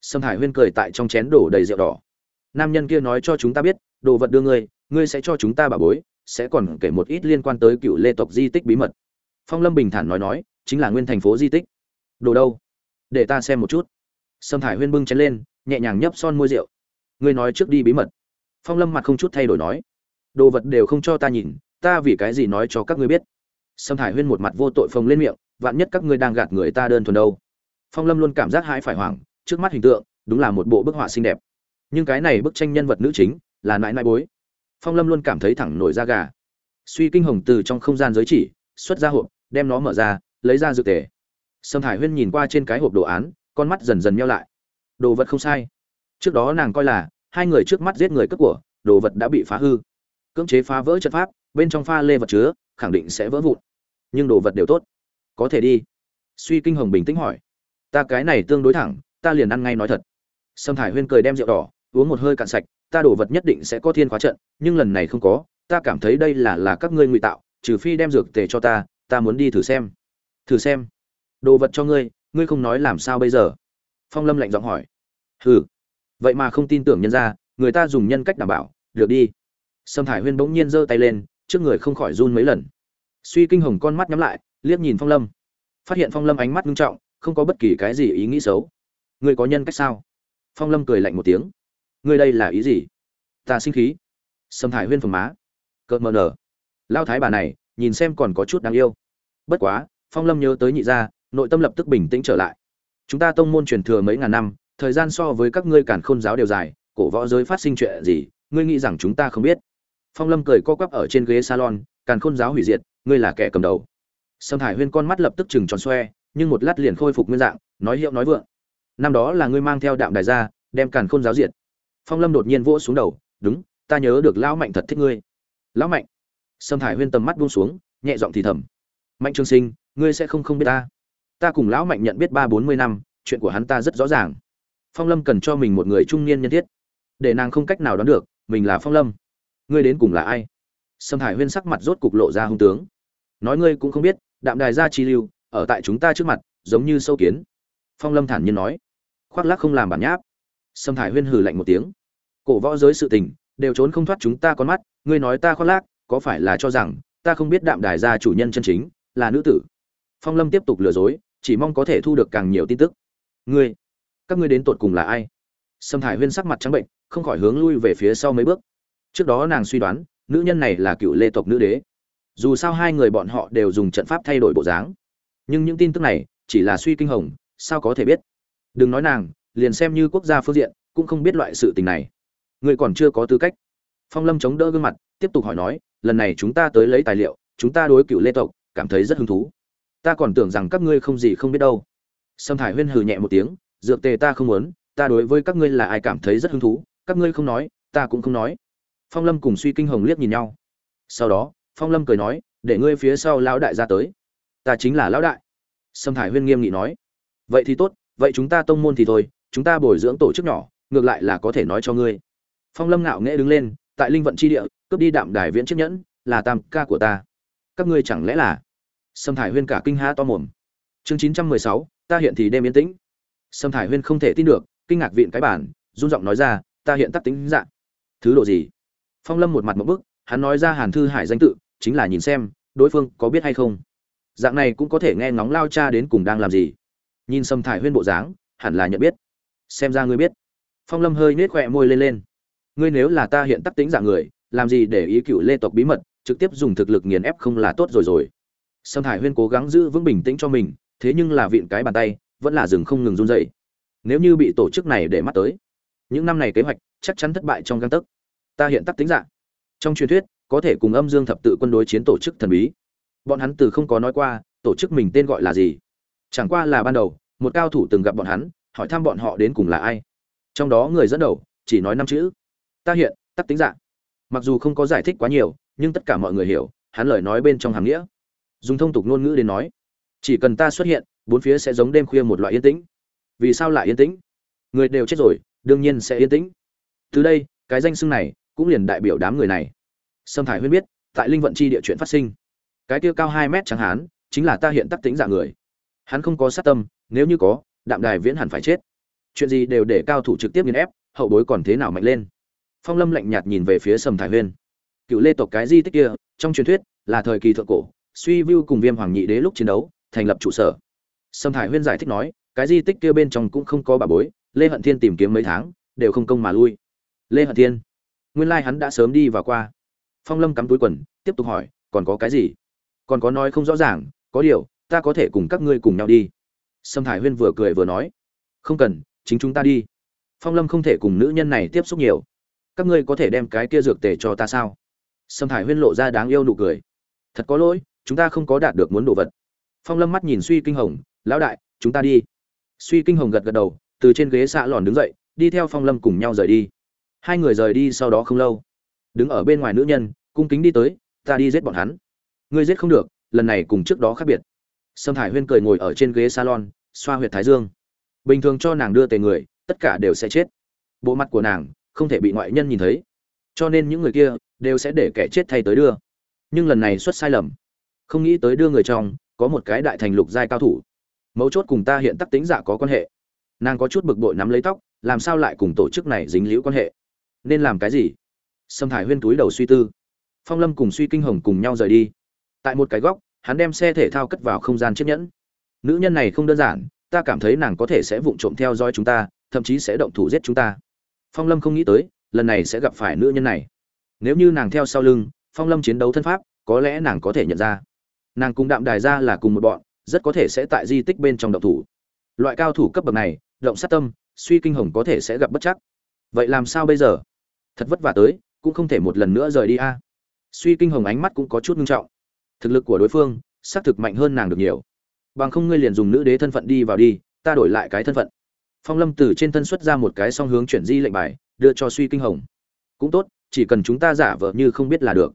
Sâm hải huyên cười tại trong chén đổ đầy rượu đỏ. Nam nhân kia nói cho chúng ta biết đồ vật đưa ngươi ngươi sẽ cho chúng ta bà bối, sẽ còn kể một ít liên quan tới cựu lê tộc di tích bí mật. Phong lâm bình thản nói nói, chính là nguyên thành phố di tích. Đồ đâu? Để ta xem một chút. Sâm Thải huyên bưng chén lên, nhẹ nhàng nhấp son môi rượu. Ngươi nói trước đi bí mật. Phong lâm mặt không chút thay đổi nói, đồ vật đều không cho ta nhìn, ta vì cái gì nói cho các ngươi biết? Sâm Thải huyên một mặt vô tội phồng lên miệng, vạn nhất các ngươi đang gạt người ta đơn thuần đâu? Phong lâm luôn cảm giác hãi phải hoảng, trước mắt hình tượng, đúng là một bộ bức họa xinh đẹp. Nhưng cái này bức tranh nhân vật nữ chính là nãi nãi bối. Phong lâm luôn cảm thấy thẳng nổi da gà. Suy kinh hồng từ trong không gian giới chỉ, xuất ra hộp, đem nó mở ra, lấy ra dược tề. Sâm hải huyên nhìn qua trên cái hộp đồ án, con mắt dần dần meo lại. Đồ vật không sai. Trước đó nàng coi là, hai người trước mắt giết người cướp của, đồ vật đã bị phá hư. Cưỡng chế phá vỡ trận pháp, bên trong pha lê vật chứa, khẳng định sẽ vỡ vụn. Nhưng đồ vật đều tốt. Có thể đi. Suy kinh hồng bình tĩnh hỏi. Ta cái này tương đối thẳng, ta liền ăn ngay nói thật. Sâm thải huyên cười đem rượu đỏ, uống một hơi cạn sạch ta đổ vật nhất định sẽ có thiên khóa trận, nhưng lần này không có, ta cảm thấy đây là là các ngươi ngụy tạo, trừ phi đem dược tề cho ta ta muốn đi thử xem. Thử xem. Đồ vật cho ngươi ngươi không nói làm sao bây giờ? Phong lâm lạnh giọng hỏi. Hừ. Vậy mà không tin tưởng nhân ra, người ta dùng nhân cách đảm bảo, được đi. Sâm thải huyên bỗng nhiên giơ tay lên, trước người không khỏi run mấy lần. Suy kinh hồng con mắt nhắm lại, liếc nhìn phong lâm. Phát hiện phong lâm ánh mắt nghiêm trọng, không có bất kỳ cái gì ý nghĩ xấu. Ngươi có nhân cách sao? Phong lâm cười lạnh một tiếng ngươi đây là ý gì? Ta sinh khí. Sâm thải huyên phồng má. Cợt mờ nở. Lao thái bà này, nhìn xem còn có chút đáng yêu. Bất quá, phong lâm nhớ tới nhị gia, nội tâm lập tức bình tĩnh trở lại. Chúng ta tông môn truyền thừa mấy ngàn năm, thời gian so với các ngươi cản khôn giáo đều dài, cổ võ giới phát sinh chuyện gì, ngươi nghĩ rằng chúng ta không biết? Phong lâm cười co quắp ở trên ghế salon, càn khôn giáo hủy diệt, ngươi là kẻ cầm đầu. Sâm thải huyên con mắt lập tức chừng tròn xoe, nhưng một lát liền khôi phục nguyên dạng, nói hiệu nói vượng. Năm đó là ngươi mang theo đạm đài ra đem càn khôn giáo diệt phong lâm đột nhiên vỗ xuống đầu, đúng, ta nhớ được lão mạnh thật thích ngươi. Lão mạnh? Sâm Thải huyên tầm mắt buông xuống, nhẹ giọng thì thầm. Mạnh trương sinh, ngươi sẽ không không biết ta. Ta cùng lão mạnh nhận biết ba bốn mươi năm, chuyện của hắn ta rất rõ ràng. Phong lâm cần cho mình một người trung niên nhân thiết. Để nàng không cách nào đoán được, mình là phong lâm. Ngươi đến cùng là ai? Sâm Thải huyên sắc mặt rốt cục lộ ra hung tướng. Nói ngươi cũng không biết, đạm đài gia chi lưu, ở tại chúng ta trước mặt, giống như sâu kiến. Phong lâm thản nhiên nói. Khoác lác không làm bản nháp sâm Thải huyên hừ lạnh một tiếng. Cổ võ giới sự tình, đều trốn không thoát chúng ta con mắt, ngươi nói ta khoác lác, có phải là cho rằng, ta không biết đạm đài gia chủ nhân chân chính, là nữ tử? Phong lâm tiếp tục lừa dối, chỉ mong có thể thu được càng nhiều tin tức. Ngươi, các ngươi đến tột cùng là ai? Sâm Thải huyên sắc mặt trắng bệnh, không khỏi hướng lui về phía sau mấy bước. Trước đó nàng suy đoán, nữ nhân này là cựu lê tộc nữ đế. Dù sao hai người bọn họ đều dùng trận pháp thay đổi bộ dáng. Nhưng những tin tức này, chỉ là suy kinh hồng, sao có thể biết? Đừng nói nàng liền xem như quốc gia phương diện, cũng không biết loại sự tình này. Người còn chưa có tư cách. Phong lâm chống đỡ gương mặt, tiếp tục hỏi nói, lần này chúng ta tới lấy tài liệu, chúng ta đối cựu lê tộc, cảm thấy rất hứng thú. Ta còn tưởng rằng các ngươi không gì không biết đâu. Sâm thải huyên hừ nhẹ một tiếng, dược tề ta không muốn, ta đối với các ngươi là ai cảm thấy rất hứng thú, các ngươi không nói, ta cũng không nói. Phong lâm cùng suy kinh hồng liếc nhìn nhau. Sau đó, phong lâm cười nói, để ngươi phía sau lão đại ra tới. Ta chính là lão đại. Sâm thải huyên nghiêm nghị nói. Vậy thì tốt, vậy chúng ta tông môn thì thôi chúng ta bồi dưỡng tổ chức nhỏ, ngược lại là có thể nói cho ngươi. Phong lâm ngạo nghễ đứng lên, tại linh vận tri địa, cướp đi đạm đài viễn chiếc nhẫn, là tam ca của ta. Các ngươi chẳng lẽ là? Sâm thải huyên cả kinh ha to mồm. Chương chín trăm mười sáu, ta hiện thì đêm yên tĩnh. Sâm thải huyên không thể tin được, kinh ngạc viện cái bản run giọng nói ra, ta hiện tắc tính dạng thứ độ gì? Phong lâm một mặt một bức, hắn nói ra hàn thư hải danh tự, chính là nhìn xem, đối phương có biết hay không? Dạng này cũng có thể nghe ngóng lao cha đến cùng đang làm gì. Nhìn sâm thải huyên bộ dáng, hẳn là nhận biết xem ra ngươi biết. Phong lâm hơi nết khỏe môi lên lên. Ngươi nếu là ta hiện tắc tính dạng người, làm gì để ý cựu lê tộc bí mật, trực tiếp dùng thực lực nghiền ép không là tốt rồi rồi. Sâm thải huyên cố gắng giữ vững bình tĩnh cho mình, thế nhưng là vịn cái bàn tay, vẫn là dừng không ngừng run dậy nếu như bị tổ chức này để mắt tới, những năm này kế hoạch chắc chắn thất bại trong găng tấc. Ta hiện tắc tính dạng trong truyền thuyết, có thể cùng âm dương thập tự quân đối chiến tổ chức thần bí. Bọn hắn từ không có nói qua, tổ chức mình tên gọi là gì. Chẳng qua là ban đầu, một cao thủ từng gặp bọn hắn hỏi thăm bọn họ đến cùng là ai. Trong đó người dẫn đầu, chỉ nói năm chữ. Ta hiện, tắc tính dạng. Mặc dù không có giải thích quá nhiều, nhưng tất cả mọi người hiểu, hắn lời nói bên trong hàm nghĩa. Dùng thông tục ngôn ngữ đến nói, chỉ cần ta xuất hiện, bốn phía sẽ giống đêm khuya một loại yên tĩnh. Vì sao lại yên tĩnh? Người đều chết rồi, đương nhiên sẽ yên tĩnh. Từ đây, cái danh xưng này cũng liền đại biểu đám người này. Sâm thải huyên biết, tại linh vận chi địa chuyện phát sinh. Cái tiêu cao hai mét chẳng hán, chính là ta hiện tắc tính dạng người. Hắn không có sát tâm, nếu như có đạm đài viễn hẳn phải chết. Chuyện gì đều để cao thủ trực tiếp nghiền ép, hậu bối còn thế nào mạnh lên? Phong lâm lạnh nhạt nhìn về phía sầm thái huyên. Cựu lê tộc cái di tích kia, trong truyền thuyết, là thời kỳ thượng cổ, suy view cùng viêm hoàng nhị đế lúc chiến đấu, thành lập trụ sở. Sầm thái huyên giải thích nói, cái di tích kia bên trong cũng không có bà bối, lê hận thiên tìm kiếm mấy tháng, đều không công mà lui. Lê hận thiên, nguyên lai hắn đã sớm đi và qua. Phong lâm cắm túi quần, tiếp tục hỏi, còn có cái gì? Còn có nói không rõ ràng, có điều, ta có thể cùng các ngươi cùng nhau đi sâm thải huyên vừa cười vừa nói, không cần, chính chúng ta đi. Phong lâm không thể cùng nữ nhân này tiếp xúc nhiều. Các ngươi có thể đem cái kia dược tề cho ta sao? Sâm thải huyên lộ ra đáng yêu nụ cười. Thật có lỗi, chúng ta không có đạt được muốn đồ vật. Phong lâm mắt nhìn suy kinh hồng, lão đại, chúng ta đi. Suy kinh hồng gật gật đầu, từ trên ghế xạ lòn đứng dậy, đi theo phong lâm cùng nhau rời đi. Hai người rời đi sau đó không lâu, đứng ở bên ngoài nữ nhân, cung kính đi tới, ta đi giết bọn hắn. Ngươi giết không được, lần này cùng trước đó khác biệt sâm Thải huyên cười ngồi ở trên ghế salon, xoa huyệt thái dương. Bình thường cho nàng đưa tề người, tất cả đều sẽ chết. Bộ mặt của nàng không thể bị ngoại nhân nhìn thấy. Cho nên những người kia đều sẽ để kẻ chết thay tới đưa. Nhưng lần này xuất sai lầm. Không nghĩ tới đưa người trong, có một cái đại thành lục giai cao thủ. Mấu chốt cùng ta hiện tắc tính giả có quan hệ. Nàng có chút bực bội nắm lấy tóc, làm sao lại cùng tổ chức này dính liễu quan hệ? Nên làm cái gì? Sâm thải huyên túi đầu suy tư. Phong lâm cùng suy kinh hồng cùng nhau rời đi. Tại một cái góc hắn đem xe thể thao cất vào không gian chiếc nhẫn. Nữ nhân này không đơn giản, ta cảm thấy nàng có thể sẽ vụng trộm theo dõi chúng ta, thậm chí sẽ động thủ giết chúng ta. Phong lâm không nghĩ tới, lần này sẽ gặp phải nữ nhân này. Nếu như nàng theo sau lưng, phong lâm chiến đấu thân pháp, có lẽ nàng có thể nhận ra. Nàng cùng đạm đài ra là cùng một bọn, rất có thể sẽ tại di tích bên trong động thủ. Loại cao thủ cấp bậc này, động sát tâm, suy kinh hồng có thể sẽ gặp bất chắc. Vậy làm sao bây giờ? Thật vất vả tới, cũng không thể một lần nữa rời đi a. Suy kinh hồng ánh mắt cũng có chút ngưng trọng thực lực của đối phương, xác thực mạnh hơn nàng được nhiều. Bằng không ngươi liền dùng nữ đế thân phận đi vào đi, ta đổi lại cái thân phận. Phong lâm từ trên thân xuất ra một cái song hướng chuyển di lệnh bài, đưa cho suy kinh hồng. Cũng tốt, chỉ cần chúng ta giả vờ như không biết là được.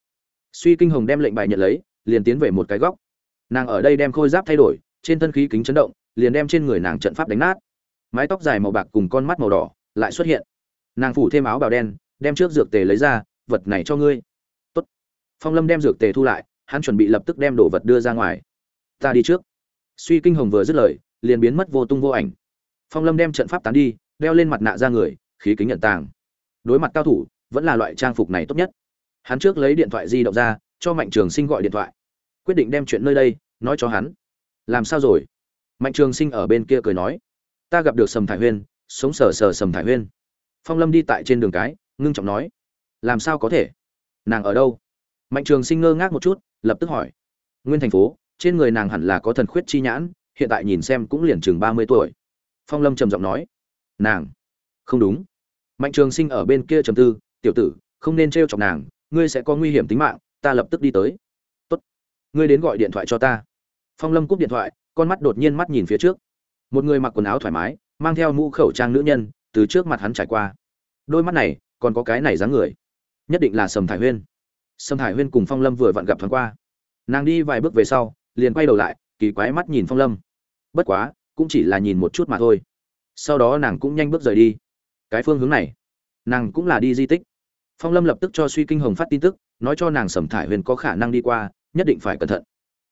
Suy kinh hồng đem lệnh bài nhận lấy, liền tiến về một cái góc. Nàng ở đây đem khôi giáp thay đổi, trên thân khí kính chấn động, liền đem trên người nàng trận pháp đánh nát. Mái tóc dài màu bạc cùng con mắt màu đỏ lại xuất hiện. Nàng phủ thêm áo bào đen, đem trước dược tề lấy ra, vật này cho ngươi. Tốt. phong lâm đem dược tề thu lại hắn chuẩn bị lập tức đem đồ vật đưa ra ngoài. Ta đi trước. Suy kinh hồng vừa dứt lời, liền biến mất vô tung vô ảnh. Phong lâm đem trận pháp tán đi, đeo lên mặt nạ ra người, khí kính nhận tàng. Đối mặt cao thủ, vẫn là loại trang phục này tốt nhất. Hắn trước lấy điện thoại di động ra, cho mạnh trường sinh gọi điện thoại. Quyết định đem chuyện nơi đây, nói cho hắn. Làm sao rồi? Mạnh trường sinh ở bên kia cười nói. Ta gặp được sầm thải huyên, sống sờ sờ sầm thải huyên. Phong lâm đi tại trên đường cái, ngưng trọng nói. Làm sao có thể? Nàng ở đâu? Mạnh trường sinh ngơ ngác một chút, lập tức hỏi. Nguyên thành phố, trên người nàng hẳn là có thần khuyết chi nhãn, hiện tại nhìn xem cũng liền chừng ba mươi tuổi. Phong lâm trầm giọng nói. Nàng. Không đúng. Mạnh trường sinh ở bên kia trầm tư, tiểu tử, không nên t r e o chọc nàng, ngươi sẽ có nguy hiểm tính mạng, ta lập tức đi tới. Tốt. Ngươi đến gọi điện thoại cho ta. Phong lâm cúp điện thoại, con mắt đột nhiên mắt nhìn phía trước. Một người mặc quần áo thoải mái, mang theo mũ khẩu trang nữ nhân, từ trước mặt hắn trải qua. Đôi mắt này còn có cái này dáng người. Nhất định là sầm thải huyên sầm thải huyên cùng phong lâm vừa vặn gặp thoáng qua. Nàng đi vài bước về sau, liền quay đầu lại, kỳ quái mắt nhìn phong lâm. Bất quá, cũng chỉ là nhìn một chút mà thôi. Sau đó nàng cũng nhanh bước rời đi. Cái phương hướng này, nàng cũng là đi di tích. Phong lâm lập tức cho suy kinh hồng phát tin tức, nói cho nàng sầm thải huyền có khả năng đi qua, nhất định phải cẩn thận.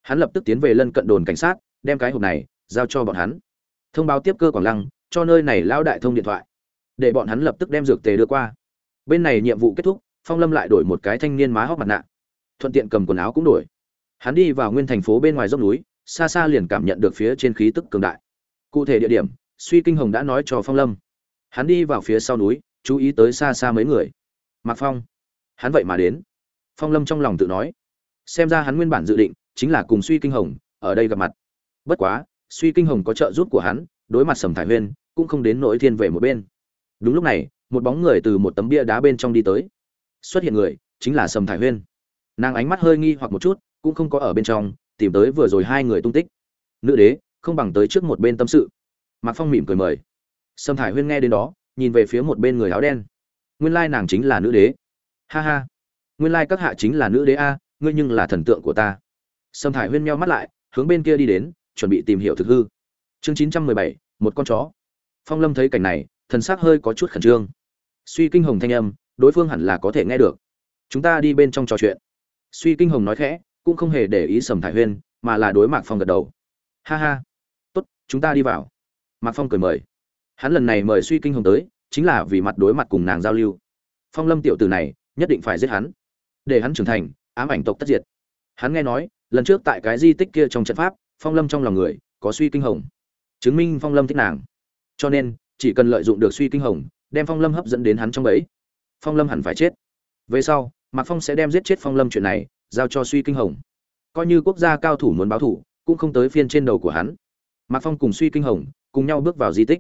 Hắn lập tức tiến về lân cận đồn cảnh sát, đem cái hộp này, giao cho bọn hắn. Thông báo tiếp cơ quảng lăng, cho nơi này lao đại thông điện thoại. Để bọn hắn lập tức đem dược tề đưa qua. Bên này nhiệm vụ kết thúc phong lâm lại đổi một cái thanh niên má hóc mặt nạ. Thuận tiện cầm quần áo cũng đổi. Hắn đi vào nguyên thành phố bên ngoài dốc núi, xa xa liền cảm nhận được phía trên khí tức cường đại. Cụ thể địa điểm, suy kinh hồng đã nói cho phong lâm. Hắn đi vào phía sau núi, chú ý tới xa xa mấy người. Mạc phong. Hắn vậy mà đến. Phong lâm trong lòng tự nói. Xem ra hắn nguyên bản dự định chính là cùng suy kinh hồng ở đây gặp mặt. Bất quá, suy kinh hồng có trợ giúp của hắn, đối mặt sầm thải huyên, cũng không đến nỗi thiên về một bên. Đúng lúc này, một bóng người từ một tấm bia đá bên trong đi tới xuất hiện người, chính là sầm thải huyên. Nàng ánh mắt hơi nghi hoặc một chút, cũng không có ở bên trong, tìm tới vừa rồi hai người tung tích. Nữ đế, không bằng tới trước một bên tâm sự. Mạc phong mỉm cười mời. Sâm thải huyên nghe đến đó, nhìn về phía một bên người áo đen. Nguyên lai nàng chính là nữ đế. Ha ha. Nguyên lai các hạ chính là nữ đế a, ngươi nhưng là thần tượng của ta. Sâm thải huyên meo mắt lại, hướng bên kia đi đến, chuẩn bị tìm hiểu thực hư. Chương chín trăm mười bảy, một con chó. Phong lâm thấy cảnh này, thần s ắ c hơi có chút khẩn trương. Suy kinh hồng thanh âm đối phương hẳn là có thể nghe được. Chúng ta đi bên trong trò chuyện. Suy kinh hồng nói khẽ, cũng không hề để ý sầm thải huyên, mà là đối mạc phong gật đầu. Ha ha. Tốt, chúng ta đi vào. Mạc phong cười mời. Hắn lần này mời suy kinh hồng tới, chính là vì mặt đối mặt cùng nàng giao lưu. Phong lâm tiểu tử này, nhất định phải giết hắn. Để hắn trưởng thành, ám ảnh tộc tất diệt. Hắn nghe nói, lần trước tại cái di tích kia trong trận pháp, phong lâm trong lòng người, có suy kinh hồng. Chứng minh phong lâm thích nàng. Cho nên, chỉ cần lợi dụng được suy kinh hồng, đem phong lâm hấp dẫn đến hắn trong bẫy phong lâm hẳn phải chết. Về sau, mạc phong sẽ đem giết chết phong lâm chuyện này, giao cho suy kinh hồng. Coi như quốc gia cao thủ muốn báo thủ, cũng không tới phiên trên đầu của hắn. Mạc phong cùng suy kinh hồng cùng nhau bước vào di tích.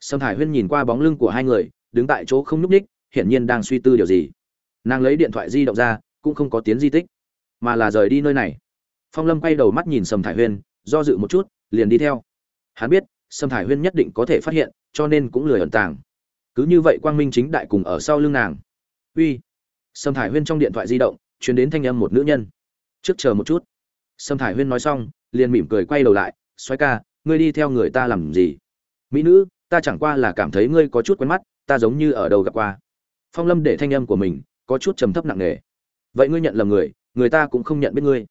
Sâm hải huyên nhìn qua bóng lưng của hai người, đứng tại chỗ không nhúc ních hiển nhiên đang suy tư điều gì. Nàng lấy điện thoại di động ra, cũng không có tiến di tích, mà là rời đi nơi này. Phong lâm quay đầu mắt nhìn sầm thải huyên, do dự một chút, liền đi theo. Hắn biết, sâm thải huyên nhất định có thể phát hiện, cho nên cũng lười ẩn tàng cứ như vậy quang minh chính đại cùng ở sau lưng nàng. Uy. Sâm thải huyên trong điện thoại di động chuyển đến thanh âm một nữ nhân. Trước chờ một chút. Sâm thải huyên nói xong, liền mỉm cười quay đầu lại xoay ca, ngươi đi theo người ta làm gì? Mỹ nữ, ta chẳng qua là cảm thấy ngươi có chút quen mắt, ta giống như ở đầu gặp qua. Phong lâm để thanh âm của mình có chút trầm thấp nặng nề. Vậy ngươi nhận lầm người người ta cũng không nhận biết ngươi.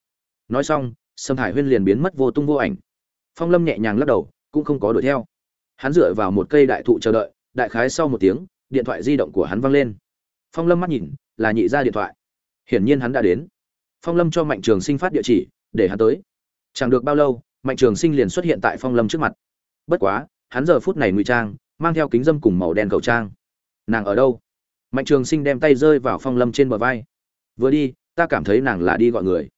Nói xong, sâm thải huyên liền biến mất vô tung vô ảnh. Phong lâm nhẹ nhàng lắc đầu, cũng không có đuổi theo. Hắn dựa vào một cây đại thụ chờ đợi đại khái sau một tiếng, điện thoại di động của hắn văng lên. Phong lâm mắt nhìn, là nhị ra điện thoại. Hiển nhiên hắn đã đến. Phong lâm cho mạnh trường sinh phát địa chỉ, để hắn tới. Chẳng được bao lâu, mạnh trường sinh liền xuất hiện tại phong lâm trước mặt. Bất quá, hắn giờ phút này ngụy trang, mang theo kính dâm cùng màu đen khẩu trang. Nàng ở đâu? Mạnh trường sinh đem tay rơi vào phong lâm trên bờ vai. Vừa đi, ta cảm thấy nàng là đi gọi người.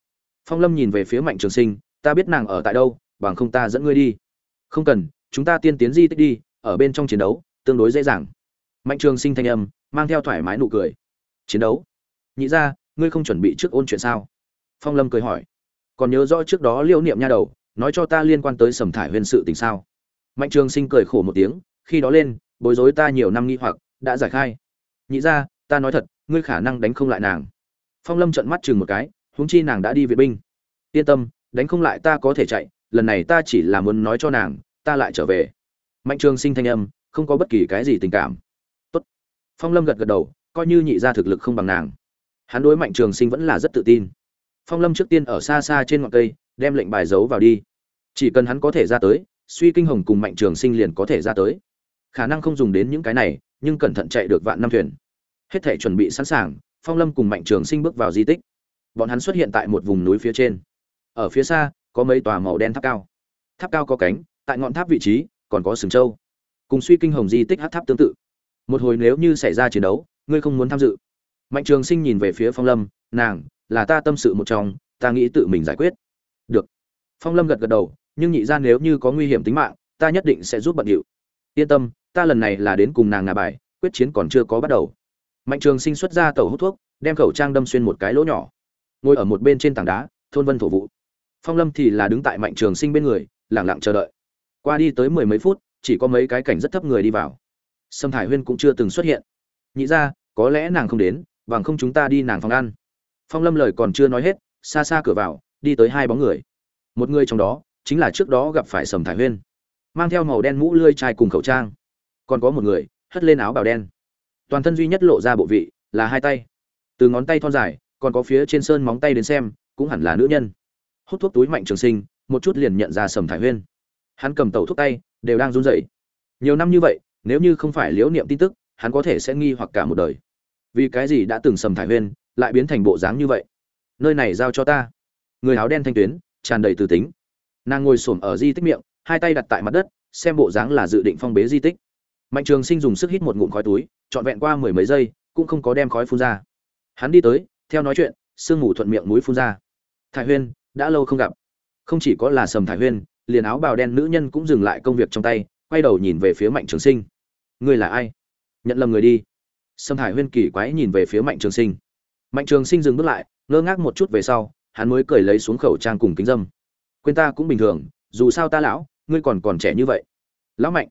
Phong lâm nhìn về phía mạnh trường sinh, ta biết nàng ở tại đâu, bằng không ta dẫn ngươi đi. Không cần, chúng ta tiên tiến di tích đi, ở bên trong chiến đấu tương đối dễ dàng. Mạnh trường sinh thanh âm, mang theo thoải mái nụ cười. Chiến đấu. Nhị ra ngươi không chuẩn bị trước ôn chuyện sao? Phong lâm cười hỏi. Còn nhớ rõ trước đó liêu niệm nha đầu, nói cho ta liên quan tới sầm thải huyền sự tình sao? Mạnh trường sinh cười khổ một tiếng, khi đó lên, bối rối ta nhiều năm nghi hoặc, đã giải khai. Nhị ra ta nói thật, ngươi khả năng đánh không lại nàng. Phong lâm trận mắt chừng một cái, huống chi nàng đã đi vệ binh. Yên tâm, đánh không lại ta có thể chạy, lần này ta chỉ là muốn nói cho nàng, ta lại trở về. Mạnh trường sinh thanh âm không có bất kỳ cái gì tình cảm. Tốt. phong lâm gật gật đầu, coi như nhị ra thực lực không bằng nàng. Hắn đối mạnh trường sinh vẫn là rất tự tin. Phong lâm trước tiên ở xa xa trên ngọn cây, đem lệnh bài giấu vào đi. Chỉ cần hắn có thể ra tới, suy kinh hồng cùng mạnh trường sinh liền có thể ra tới. Khả năng không dùng đến những cái này, nhưng cẩn thận chạy được vạn năm thuyền. Hết thể chuẩn bị sẵn sàng, phong lâm cùng mạnh trường sinh bước vào di tích. Bọn hắn xuất hiện tại một vùng núi phía trên. Ở phía xa, có mấy tòa màu đen tháp cao. Tháp cao có cánh, tại ngọn tháp vị trí, còn có sừng trâu cùng suy kinh hồng di tích hát tháp tương tự. Một hồi nếu như xảy ra chiến đấu, ngươi không muốn tham dự. Mạnh trường sinh nhìn về phía phong lâm, nàng, là ta tâm sự một trong, ta nghĩ tự mình giải quyết. Được. Phong lâm gật gật đầu, nhưng nhị ra nếu như có nguy hiểm tính mạng, ta nhất định sẽ giúp bận điệu. Yên tâm, ta lần này là đến cùng nàng ngà bài, quyết chiến còn chưa có bắt đầu. Mạnh trường sinh xuất ra tàu hút thuốc, đem khẩu trang đâm xuyên một cái lỗ nhỏ. Ngồi ở một bên trên tảng đá, thôn vân thổ vụ. Phong lâm thì là đứng tại mạnh trường sinh bên người lẳng lặng chờ đợi. Qua đi tới mười mấy phút chỉ có mấy cái cảnh rất thấp người đi vào. Sâm thải huyên cũng chưa từng xuất hiện. Nhị ra, có lẽ nàng không đến, bằng không chúng ta đi nàng phòng ăn. Phong lâm lời còn chưa nói hết, xa xa cửa vào, đi tới hai bóng người. Một người trong đó, chính là trước đó gặp phải sầm thải huyên. Mang theo màu đen mũ lươi chai cùng khẩu trang. Còn có một người, hất lên áo bào đen. Toàn thân duy nhất lộ ra bộ vị, là hai tay. Từ ngón tay thon dài, còn có phía trên sơn móng tay đến xem, cũng hẳn là nữ nhân. Hút thuốc túi mạnh trường sinh, một chút liền nhận ra sầm thải huyên. Hắn cầm tẩu thuốc tay đều đang run rẩy. Nhiều năm như vậy, nếu như không phải liễu niệm tin tức, hắn có thể sẽ nghi hoặc cả một đời. Vì cái gì đã từng sầm thải huyên, lại biến thành bộ dáng như vậy? Nơi này giao cho ta. Người áo đen thanh tuyến, tràn đầy từ tính. Nàng ngồi xổm ở di tích miệng, hai tay đặt tại mặt đất, xem bộ dáng là dự định phong bế di tích. Mạnh trường sinh dùng sức hít một ngụm khói túi, trọn vẹn qua mười mấy giây, cũng không có đem khói phun ra. Hắn đi tới, theo nói chuyện, sương mù thuận miệng mũi phun ra. Thải huyên, đã lâu không gặp. Không chỉ có là sầm thải huyên liền áo bào đen nữ nhân cũng dừng lại công việc trong tay, quay đầu nhìn về phía mạnh trường sinh. Ngươi là ai? Nhận lầm người đi. Sâm thải huyên kỳ quái nhìn về phía mạnh trường sinh. Mạnh trường sinh dừng bước lại, ngơ ngác một chút về sau, hắn mới cười lấy xuống khẩu trang cùng kính dâm. Quên ta cũng bình thường, dù sao ta lão, ngươi còn còn trẻ như vậy. Lão mạnh,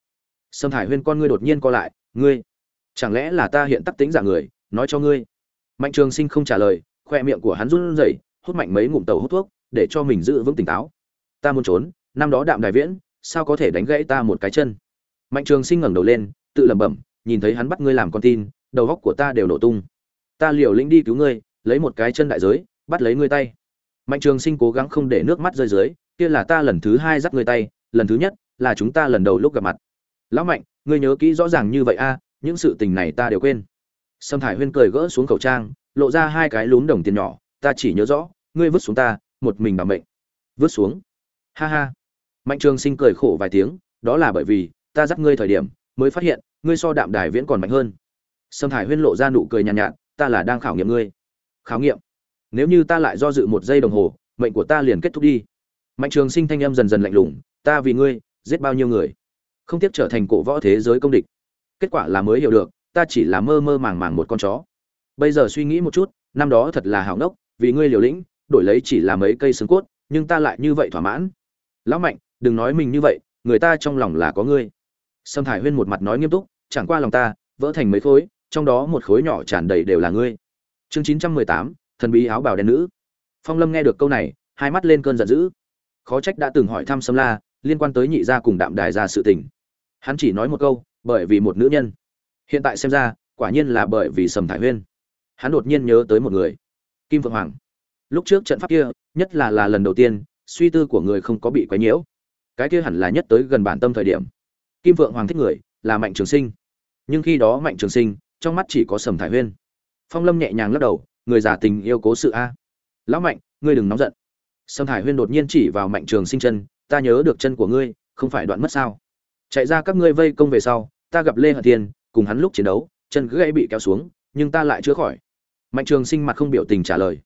sâm thải huyên con ngươi đột nhiên co lại, ngươi, chẳng lẽ là ta hiện tắc tính giả người, nói cho ngươi. Mạnh trường sinh không trả lời, khoe miệng của hắn run rẩy, hút mạnh mấy ngụm tàu hút thuốc, để cho mình giữ vững tỉnh táo. Ta muốn trốn năm đó đạm đại viễn, sao có thể đánh gãy ta một cái chân? Mạnh trường sinh ngẩng đầu lên, tự lẩm bẩm, nhìn thấy hắn bắt ngươi làm con tin, đầu góc của ta đều nổ tung. Ta liều lĩnh đi cứu ngươi, lấy một cái chân đại giới, bắt lấy ngươi tay. Mạnh trường sinh cố gắng không để nước mắt rơi dưới, kia là ta lần thứ hai dắt ngươi tay, lần thứ nhất là chúng ta lần đầu lúc gặp mặt. Lão mạnh, ngươi nhớ kỹ rõ ràng như vậy a, những sự tình này ta đều quên. Sâm thải huyên cười gỡ xuống khẩu trang, lộ ra hai cái lún đồng tiền nhỏ, ta chỉ nhớ rõ, ngươi vứt xuống ta, một mình bảo mệnh. Vứt xuống. Ha ha mạnh trường sinh cười khổ vài tiếng đó là bởi vì ta dắt ngươi thời điểm mới phát hiện ngươi so đạm đài viễn còn mạnh hơn. Sâm thải huyên lộ ra nụ cười nhàn nhạt, nhạt ta là đang khảo nghiệm ngươi. Khảo nghiệm? Nếu như ta lại do dự một giây đồng hồ mệnh của ta liền kết thúc đi. Mạnh trường sinh thanh âm dần dần lạnh lùng ta vì ngươi giết bao nhiêu người? Không tiếc trở thành cổ võ thế giới công địch. Kết quả là mới hiểu được ta chỉ là mơ mơ màng màng một con chó. Bây giờ suy nghĩ một chút năm đó thật là hảo ngốc vì ngươi liều lĩnh đổi lấy chỉ là mấy cây xương cốt nhưng ta lại như vậy thỏa mãn. Lão mạnh đừng nói mình như vậy, người ta trong lòng là có ngươi. Sâm thải huyên một mặt nói nghiêm túc, chẳng qua lòng ta, vỡ thành mấy khối, trong đó một khối nhỏ tràn đầy đều là ngươi. Chương chín trăm mười tám, thần bí áo bào đen nữ. Phong lâm nghe được câu này, hai mắt lên cơn giận dữ. Khó trách đã từng hỏi thăm sâm la, liên quan tới nhị gia cùng đạm đài ra sự tình. Hắn chỉ nói một câu, bởi vì một nữ nhân. Hiện tại xem ra, quả nhiên là bởi vì sầm thải huyên. Hắn đột nhiên nhớ tới một người. Kim vượng hoàng. Lúc trước trận pháp kia, nhất là là lần đầu tiên, suy tư của người không có bị quấy nhiễu cái kia hẳn là nhất tới gần bản tâm thời điểm. Kim vượng hoàng thích người, là mạnh trường sinh. Nhưng khi đó mạnh trường sinh, trong mắt chỉ có sầm thải huyên. Phong lâm nhẹ nhàng lắc đầu, người giả tình yêu cố sự a. Lão mạnh, ngươi đừng nóng giận. Sầm thải huyên đột nhiên chỉ vào mạnh trường sinh chân, ta nhớ được chân của ngươi, không phải đoạn mất sao. Chạy ra các ngươi vây công về sau, ta gặp lê hận thiên, cùng hắn lúc chiến đấu, chân cứ gãy bị kéo xuống, nhưng ta lại chữa khỏi. Mạnh trường sinh mặt không biểu tình trả lời.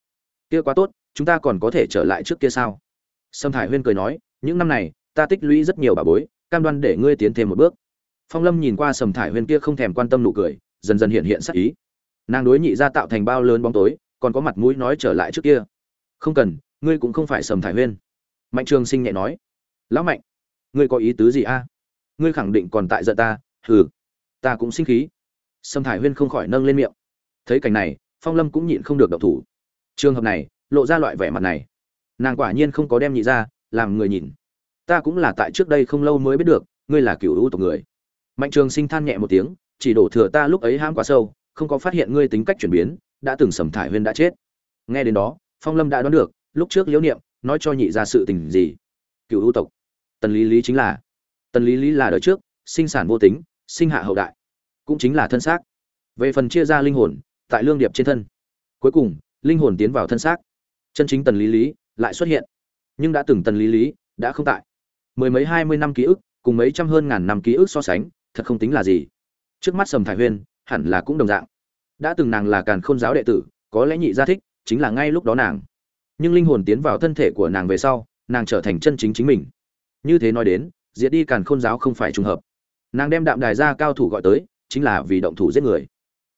Kia quá tốt, chúng ta còn có thể trở lại trước kia sao? Sâm thải huyên cười nói, những năm này ta tích lũy rất nhiều bà bối, cam đoan để ngươi tiến thêm một bước. Phong lâm nhìn qua sầm thải huyên kia không thèm quan tâm nụ cười, dần dần hiện hiện sắc ý. Nàng đối nhị ra tạo thành bao lớn bóng tối, còn có mặt mũi nói trở lại trước kia. Không cần, ngươi cũng không phải sầm thải huyên mạnh trường sinh nhẹ nói. Lão mạnh, ngươi có ý tứ gì a? Ngươi khẳng định còn tại giận ta, hừ. Ta cũng sinh khí. Sầm thải huyên không khỏi nâng lên miệng. Thấy cảnh này, phong lâm cũng nhịn không được động thủ. Trường hợp này, lộ ra loại vẻ mặt này. Nàng quả nhiên không có đem nhị ra làm người nhìn ta cũng là tại trước đây không lâu mới biết được, ngươi là cựu ưu tộc người. Mạnh trường sinh than nhẹ một tiếng, chỉ đổ thừa ta lúc ấy ham quá sâu, không có phát hiện ngươi tính cách chuyển biến, đã từng sầm thải huyên đã chết. Nghe đến đó, phong lâm đã đoán được, lúc trước liễu niệm, nói cho nhị ra sự tình gì? Cựu ưu tộc. Tần lý lý chính là. Tần lý lý là đời trước, sinh sản vô tính, sinh hạ hậu đại. Cũng chính là thân xác. Về phần chia ra linh hồn, tại lương điệp trên thân. Cuối cùng, linh hồn tiến vào thân xác. Chân chính tần lý lý lại xuất hiện. Nhưng đã từng tần lý lý đã không tại mười mấy hai mươi năm ký ức, cùng mấy trăm hơn ngàn năm ký ức so sánh, thật không tính là gì. Trước mắt sầm thải huyên, hẳn là cũng đồng dạng. Đã từng nàng là càn khôn giáo đệ tử, có lẽ nhị gia thích, chính là ngay lúc đó nàng. Nhưng linh hồn tiến vào thân thể của nàng về sau, nàng trở thành chân chính chính mình. Như thế nói đến, diệt đi càn khôn giáo không phải trùng hợp. Nàng đem đạm đài ra cao thủ gọi tới, chính là vì động thủ giết người.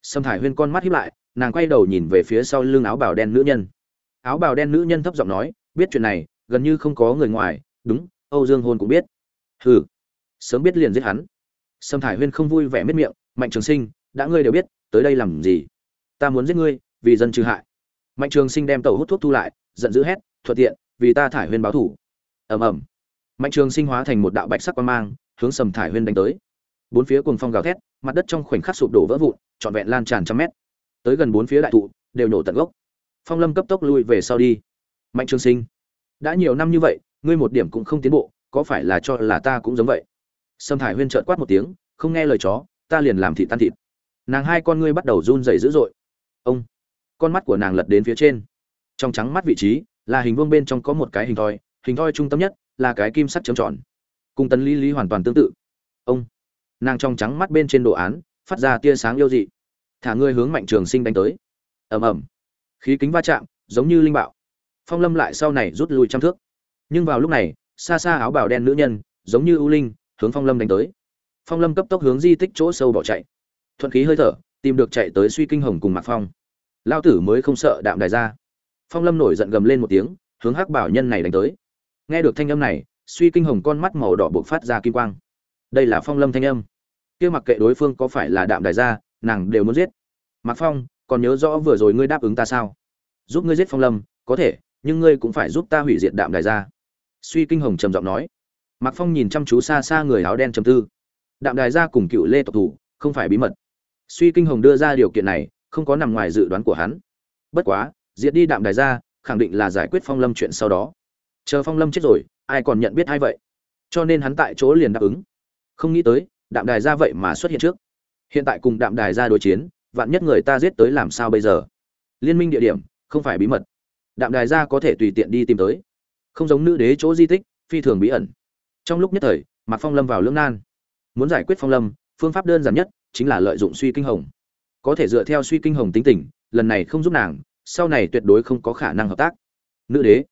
Sâm thải huyên con mắt hiếp lại, nàng quay đầu nhìn về phía sau lưng áo bào đen nữ nhân. Áo bào đen nữ nhân thấp giọng nói, biết chuyện này, gần như không có người ngoài, đúng âu dương hôn cũng biết. Hừ, sớm biết liền giết hắn. Sâm thải huyên không vui vẻ miết miệng, mạnh trường sinh, đã ngươi đều biết, tới đây làm gì? Ta muốn giết ngươi, vì dân trừ hại. Mạnh trường sinh đem tẩu hút thuốc thu lại, giận dữ hét, thuận tiện, vì ta thải huyên báo thù. ầm ầm. Mạnh trường sinh hóa thành một đạo bạch sắc quang mang, hướng sầm thải huyên đánh tới. Bốn phía cuồng phong gào thét, mặt đất trong khoảnh khắc sụp đổ vỡ vụn, trọn vẹn lan tràn trăm mét. Tới gần bốn phía đại thụ, đều nổ tận gốc. Phong lâm cấp tốc lui về sau đi. Mạnh trường sinh, đã nhiều năm như vậy ngươi một điểm cũng không tiến bộ, có phải là cho là ta cũng giống vậy? Sâm thải huyên trợn quát một tiếng, không nghe lời chó, ta liền làm thịt tan thịt. Nàng hai con ngươi bắt đầu run rẩy dữ dội. Ông! Con mắt của nàng lật đến phía trên. Trong trắng mắt vị trí, là hình vuông bên trong có một cái hình thoi hình thoi trung tâm nhất là cái kim sắt chấm tròn. Cùng tấn lý lý hoàn toàn tương tự. Ông! Nàng trong trắng mắt bên trên đồ án, phát ra tia sáng yêu dị. Thả ngươi hướng mạnh trường sinh đánh tới. Ầm ầm. Khí kính va chạm, giống như linh bạo. Phong lâm lại sau này rút lui trăm thước nhưng vào lúc này, xa xa áo bào đen nữ nhân, giống như ưu linh, hướng phong lâm đánh tới. Phong lâm cấp tốc hướng di tích chỗ sâu bỏ chạy. Thuận khí hơi thở, tìm được chạy tới suy kinh hồng cùng mạc phong. Lao tử mới không sợ đạm đài ra. Phong lâm nổi giận gầm lên một tiếng, hướng hắc bảo nhân này đánh tới. Nghe được thanh âm này, suy kinh hồng con mắt màu đỏ buộc phát ra kim quang. Đây là phong lâm thanh âm. Kia mặc kệ đối phương có phải là đạm đài gia nàng đều muốn giết. Mạc phong, còn nhớ rõ vừa rồi ngươi đáp ứng ta sao? Giúp ngươi giết phong lâm, có thể, nhưng ngươi cũng phải giúp ta hủy diệt đạm đài gia suy kinh hồng trầm giọng nói. Mạc phong nhìn chăm chú xa xa người áo đen trầm tư. Đạm đài gia cùng cựu lê tộc thủ, không phải bí mật. Suy kinh hồng đưa ra điều kiện này, không có nằm ngoài dự đoán của hắn. Bất quá, diệt đi đạm đài gia, khẳng định là giải quyết phong lâm chuyện sau đó. Chờ phong lâm chết rồi, ai còn nhận biết ai vậy? Cho nên hắn tại chỗ liền đáp ứng. Không nghĩ tới, đạm đài ra vậy mà xuất hiện trước. Hiện tại cùng đạm đài ra đối chiến, vạn nhất người ta giết tới làm sao bây giờ? Liên minh địa điểm, không phải bí mật. Đạm đài ra có thể tùy tiện đi tìm tới không giống nữ đế chỗ di tích, phi thường bí ẩn. Trong lúc nhất thời, mạc phong lâm vào lưỡng nan. Muốn giải quyết phong lâm, phương pháp đơn giản nhất chính là lợi dụng suy kinh hồng. Có thể dựa theo suy kinh hồng tính tình, lần này không giúp nàng, sau này tuyệt đối không có khả năng hợp tác. Nữ đế,